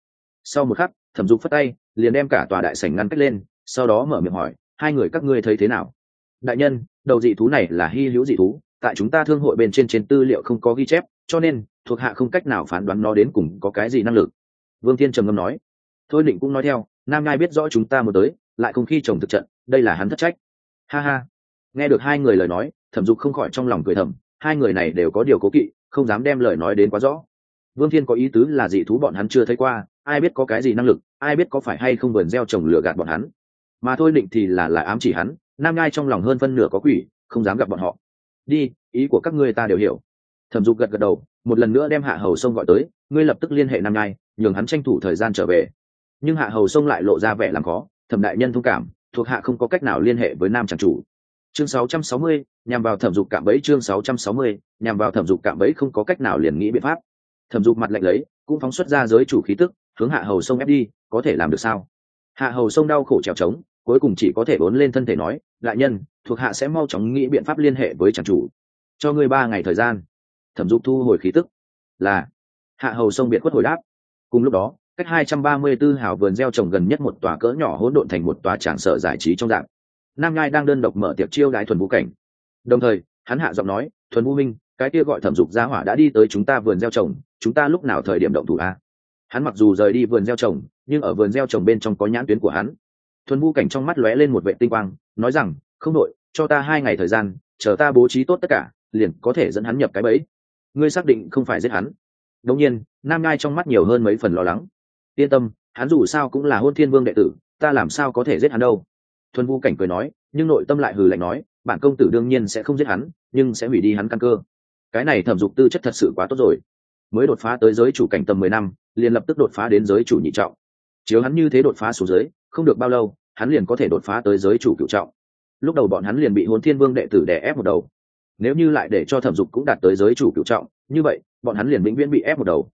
Sau một khắc, thẩm dục phất tay, liền đem cả tòa đại sảnh ngăn cách lên, sau đó mở miệng hỏi, hai người các ngươi thấy thế nào? Đại nhân, đầu dị thú này là hy hữu dị thú, tại chúng ta thương hội bên trên trên tư liệu không có ghi chép cho nên thuộc hạ không cách nào phán đoán nó đến cùng có cái gì năng lực. Vương thiên trầm ngâm nói, thôi định cũng nói theo, nam ngai biết rõ chúng ta mới tới, lại không khi chồng thực trận, đây là hắn thất trách. Ha ha. Nghe được hai người lời nói, thẩm dục không khỏi trong lòng cười thầm, hai người này đều có điều cố kỵ, không dám đem lời nói đến quá rõ. Vương thiên có ý tứ là dị thú bọn hắn chưa thấy qua, ai biết có cái gì năng lực, ai biết có phải hay không vườn gieo trồng lừa gạt bọn hắn. Mà thôi định thì là lại ám chỉ hắn, nam Ngai trong lòng hơn phân nửa có quỷ, không dám gặp bọn họ. Đi, ý của các ngươi ta đều hiểu thẩm dục gật gật đầu một lần nữa đem hạ hầu sông gọi tới ngươi lập tức liên hệ nam nhai nhường hắn tranh thủ thời gian trở về. Nhưng hạ hầu sông lại lộ ra vẻ làm khó thẩm đại nhân thông cảm thuộc hạ không có cách nào liên hệ với nam tràng chủ. Chương 660, nhằm vào thẩm dục cạm bẫy chương 660, nhằm vào thẩm dục cạm bẫy không có cách nào liền nghĩ biện pháp. Thẩm dục mặt lạnh lấy cũng phóng xuất ra giới chủ khí tức hướng hạ hầu sông ép đi có thể làm được sao? Hạ hầu sông đau khổ trèo trống cuối cùng chỉ có thể bốn lên thân thể nói đại nhân thuộc hạ sẽ mau chóng nghĩ biện pháp liên hệ với tràng chủ. Cho ngươi ba ngày thời gian thẩm dục thu hồi khí tức. Là, hạ hầu sông biệt khuất hồi đáp. Cùng lúc đó, cách 234 hào vườn gieo trồng gần nhất một tòa cỡ nhỏ hỗn độn thành một tòa tràng sở giải trí trong dạng. Nam ngai đang đơn độc mở tiệc chiêu đái thuần vũ cảnh. Đồng thời, hắn hạ giọng nói, thuần vũ minh, cái kia gọi thẩm dục gia hỏa đã đi tới chúng ta vườn gieo trồng, chúng ta lúc nào thời điểm động thủ a? Hắn mặc dù rời đi vườn gieo trồng, nhưng ở vườn gieo trồng bên trong có nhãn tuyến của hắn. Thuần vũ cảnh trong mắt lóe lên một vệ tinh quang, nói rằng, không đội cho ta hai ngày thời gian, chờ ta bố trí tốt tất cả, liền có thể dẫn hắn nhập cái bẫy ngươi xác định không phải giết hắn. Đống nhiên, nam ngai trong mắt nhiều hơn mấy phần lo lắng. Yên tâm, hắn dù sao cũng là hôn thiên vương đệ tử, ta làm sao có thể giết hắn đâu? Thuần Vu cảnh cười nói, nhưng nội tâm lại hừ lạnh nói, bản công tử đương nhiên sẽ không giết hắn, nhưng sẽ hủy đi hắn căn cơ. Cái này thẩm dục tư chất thật sự quá tốt rồi. Mới đột phá tới giới chủ cảnh tầm mười năm, liền lập tức đột phá đến giới chủ nhị trọng. Chiếu hắn như thế đột phá xuống giới không được bao lâu, hắn liền có thể đột phá tới giới chủ cựu trọng. Lúc đầu bọn hắn liền bị hôn thiên vương đệ tử đè ép một đầu nếu như lại để cho thẩm dục cũng đạt tới giới chủ cựu trọng, như vậy, bọn hắn liền vĩnh viễn bị ép một đầu.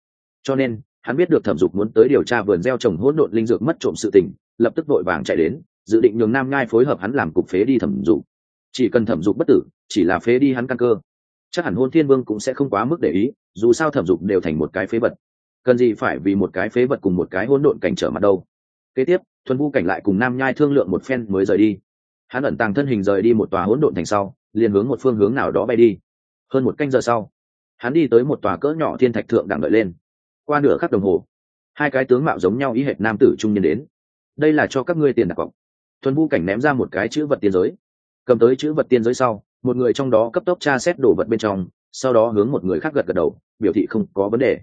Cho nên, hắn biết được thẩm dục muốn tới điều tra vườn gieo trồng hỗn độn linh dược mất trộm sự tình, lập tức vội vàng chạy đến, dự định nhường nam ngai phối hợp hắn làm cục phế đi thẩm dục. Chỉ cần thẩm dục bất tử, chỉ là phế đi hắn căn cơ, chắc hẳn hôn thiên vương cũng sẽ không quá mức để ý, dù sao thẩm dục đều thành một cái phế vật. Cần gì phải vì một cái phế vật cùng một cái hỗn độn cảnh trở mặt đâu. Kế tiếp, thuần vu cảnh lại cùng nam nhai thương lượng một phen mới rời đi. Hắn ẩn tàng thân hình rời đi một tòa hỗn độn thành sau liền hướng một phương hướng nào đó bay đi. Hơn một canh giờ sau, hắn đi tới một tòa cỡ nhỏ thiên thạch thượng đẳng đợi lên. Qua nửa khắc đồng hồ, hai cái tướng mạo giống nhau ý hệt nam tử trung nhân đến. Đây là cho các ngươi tiền đặt cọc. Thuần vu cảnh ném ra một cái chữ vật tiên giới. Cầm tới chữ vật tiên giới sau, một người trong đó cấp tốc tra xét đồ vật bên trong, sau đó hướng một người khác gật gật đầu, biểu thị không có vấn đề.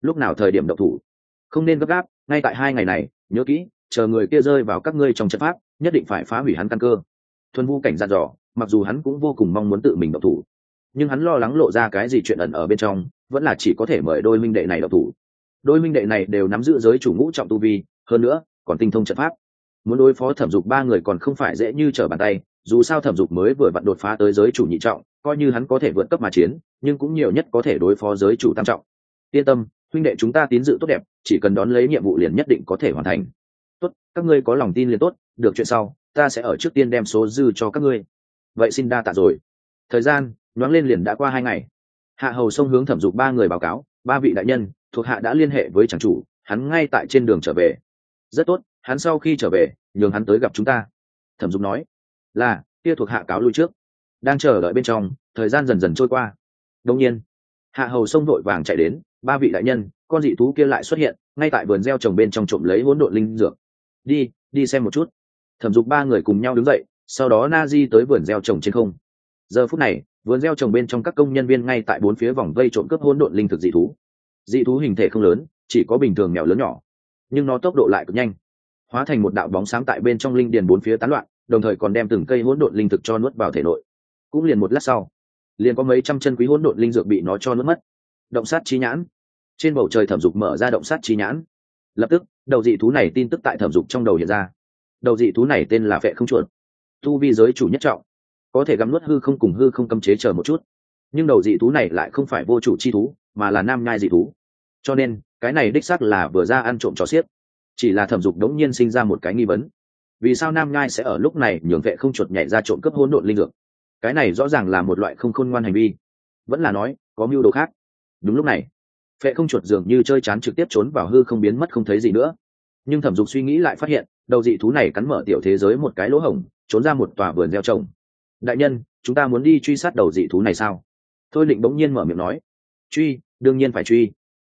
Lúc nào thời điểm độc thủ, không nên gấp gáp, ngay tại hai ngày này, nhớ kỹ, chờ người kia rơi vào các ngươi trong trận pháp, nhất định phải phá hủy hắn căn cơ. Thuần vu cảnh dặn dò mặc dù hắn cũng vô cùng mong muốn tự mình độc thủ, nhưng hắn lo lắng lộ ra cái gì chuyện ẩn ở bên trong, vẫn là chỉ có thể mời đôi minh đệ này độc thủ. Đôi minh đệ này đều nắm giữ giới chủ ngũ trọng tu vi, hơn nữa, còn tinh thông trận pháp. Muốn đối phó thẩm dục ba người còn không phải dễ như trở bàn tay, dù sao thẩm dục mới vừa vặn đột phá tới giới chủ nhị trọng, coi như hắn có thể vượt cấp mà chiến, nhưng cũng nhiều nhất có thể đối phó giới chủ tam trọng. Yên tâm, huynh đệ chúng ta tín dự tốt đẹp, chỉ cần đón lấy nhiệm vụ liền nhất định có thể hoàn thành. Tốt, các ngươi có lòng tin liền tốt, được chuyện sau, ta sẽ ở trước tiên đem số dư cho các ngươi vậy xin đa tạ rồi. Thời gian, nhoáng lên liền đã qua hai ngày. Hạ hầu sông hướng thẩm dục ba người báo cáo, ba vị đại nhân, thuộc hạ đã liên hệ với chàng chủ, hắn ngay tại trên đường trở về. Rất tốt, hắn sau khi trở về, nhường hắn tới gặp chúng ta. Thẩm dục nói, là, kia thuộc hạ cáo lui trước. Đang chờ đợi bên trong, thời gian dần dần trôi qua. Đông nhiên, hạ hầu sông vội vàng chạy đến, ba vị đại nhân, con dị thú kia lại xuất hiện, ngay tại vườn gieo trồng bên trong trộm lấy hỗn độn linh dược. Đi đi xem một chút. Thẩm dục ba người cùng nhau đứng dậy sau đó na di tới vườn gieo trồng trên không. Giờ phút này, vườn gieo trồng bên trong các công nhân viên ngay tại bốn phía vòng vây trộm cướp hỗn độn linh thực dị thú. Dị thú hình thể không lớn, chỉ có bình thường mèo lớn nhỏ, nhưng nó tốc độ lại cực nhanh, hóa thành một đạo bóng sáng tại bên trong linh điền bốn phía tán loạn, đồng thời còn đem từng cây hỗn độn linh thực cho nuốt vào thể nội. Cũng liền một lát sau, liền có mấy trăm chân quý hỗn độn linh dược bị nó cho nuốt mất. Động sát chi nhãn. Trên bầu trời thẩm dục mở ra động sát chi nhãn. Lập tức, đầu dị thú này tin tức tại thẩm dục trong đầu hiện ra. Đầu dị thú này tên là vệ không chuột tu vi giới chủ nhất trọng. Có thể gắm nuốt hư không cùng hư không cấm chế chờ một chút. Nhưng đầu dị thú này lại không phải vô chủ chi thú, mà là nam nhai dị thú. Cho nên, cái này đích xác là vừa ra ăn trộm trò xiết. Chỉ là thẩm dục đống nhiên sinh ra một cái nghi vấn. Vì sao nam nhai sẽ ở lúc này nhường vệ không chuột nhảy ra trộm cướp hỗn độn linh dược? Cái này rõ ràng là một loại không khôn ngoan hành vi. Vẫn là nói, có mưu đồ khác. Đúng lúc này, vệ không chuột dường như chơi chán trực tiếp trốn vào hư không biến mất không thấy gì nữa. Nhưng thẩm dục suy nghĩ lại phát hiện, đầu dị thú này cắn mở tiểu thế giới một cái lỗ hổng trốn ra một tòa vườn gieo trồng. Đại nhân, chúng ta muốn đi truy sát đầu dị thú này sao? Thôi định bỗng nhiên mở miệng nói. Truy, đương nhiên phải truy.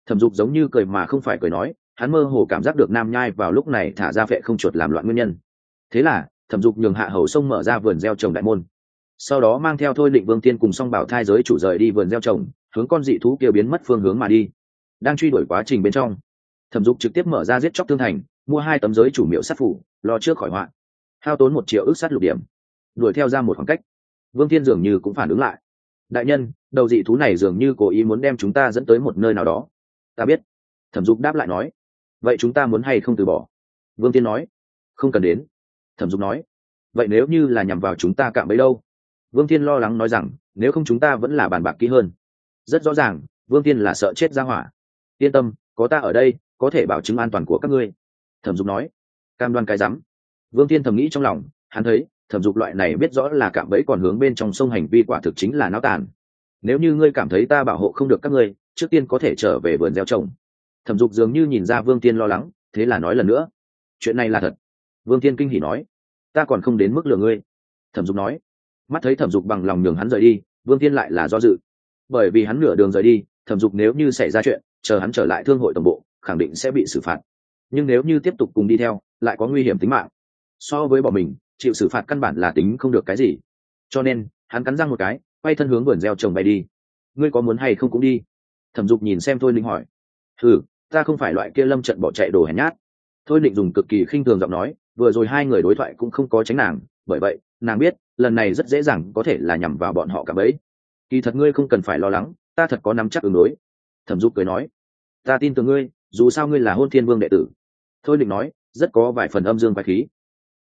Thẩm dục giống như cười mà không phải cười nói, hắn mơ hồ cảm giác được nam nhai vào lúc này thả ra vệ không chuột làm loạn nguyên nhân. Thế là, thẩm dục nhường hạ hầu sông mở ra vườn gieo trồng đại môn. Sau đó mang theo thôi định vương tiên cùng song bảo thai giới chủ rời đi vườn gieo trồng, hướng con dị thú kêu biến mất phương hướng mà đi. Đang truy đuổi quá trình bên trong, thẩm dục trực tiếp mở ra giết chóc thương thành, mua hai tấm giới chủ miệu sát phủ, lo trước khỏi họa hao tốn một triệu ước sát lục điểm. Đuổi theo ra một khoảng cách. Vương thiên dường như cũng phản ứng lại. Đại nhân, đầu dị thú này dường như cố ý muốn đem chúng ta dẫn tới một nơi nào đó. Ta biết. Thẩm dục đáp lại nói. Vậy chúng ta muốn hay không từ bỏ? Vương tiên nói. Không cần đến. Thẩm dục nói. Vậy nếu như là nhằm vào chúng ta cạm bấy đâu? Vương tiên lo lắng nói rằng, nếu không chúng ta vẫn là bàn bạc kỹ hơn. Rất rõ ràng, vương tiên là sợ chết ra hỏa. Yên tâm, có ta ở đây, có thể bảo chứng an toàn của các ngươi. Thẩm dục nói. Cam đoan cái rắm vương tiên thầm nghĩ trong lòng, hắn thấy, thẩm dục loại này biết rõ là cạm bẫy còn hướng bên trong sông hành vi quả thực chính là náo tàn. Nếu như ngươi cảm thấy ta bảo hộ không được các ngươi, trước tiên có thể trở về vườn gieo trồng. Thẩm dục dường như nhìn ra vương tiên lo lắng, thế là nói lần nữa. Chuyện này là thật. Vương tiên kinh hỉ nói. Ta còn không đến mức lừa ngươi. Thẩm dục nói. Mắt thấy thẩm dục bằng lòng nhường hắn rời đi, vương tiên lại là do dự. Bởi vì hắn nửa đường rời đi, thẩm dục nếu như xảy ra chuyện, chờ hắn trở lại thương hội tổng bộ, khẳng định sẽ bị xử phạt. Nhưng nếu như tiếp tục cùng đi theo, lại có nguy hiểm tính mạng so với bỏ mình, chịu xử phạt căn bản là tính không được cái gì. Cho nên, hắn cắn răng một cái, quay thân hướng vườn gieo trồng bay đi. Ngươi có muốn hay không cũng đi. Thẩm dục nhìn xem thôi linh hỏi. Ừ ta không phải loại kia lâm trận bỏ chạy đồ hèn nhát. Thôi định dùng cực kỳ khinh thường giọng nói, vừa rồi hai người đối thoại cũng không có tránh nàng, bởi vậy, nàng biết, lần này rất dễ dàng có thể là nhằm vào bọn họ cả bấy. Kỳ thật ngươi không cần phải lo lắng, ta thật có nắm chắc ứng đối. Thẩm dục cười nói. Ta tin tưởng ngươi, dù sao ngươi là hôn thiên vương đệ tử. Thôi định nói, rất có vài phần âm dương vài khí.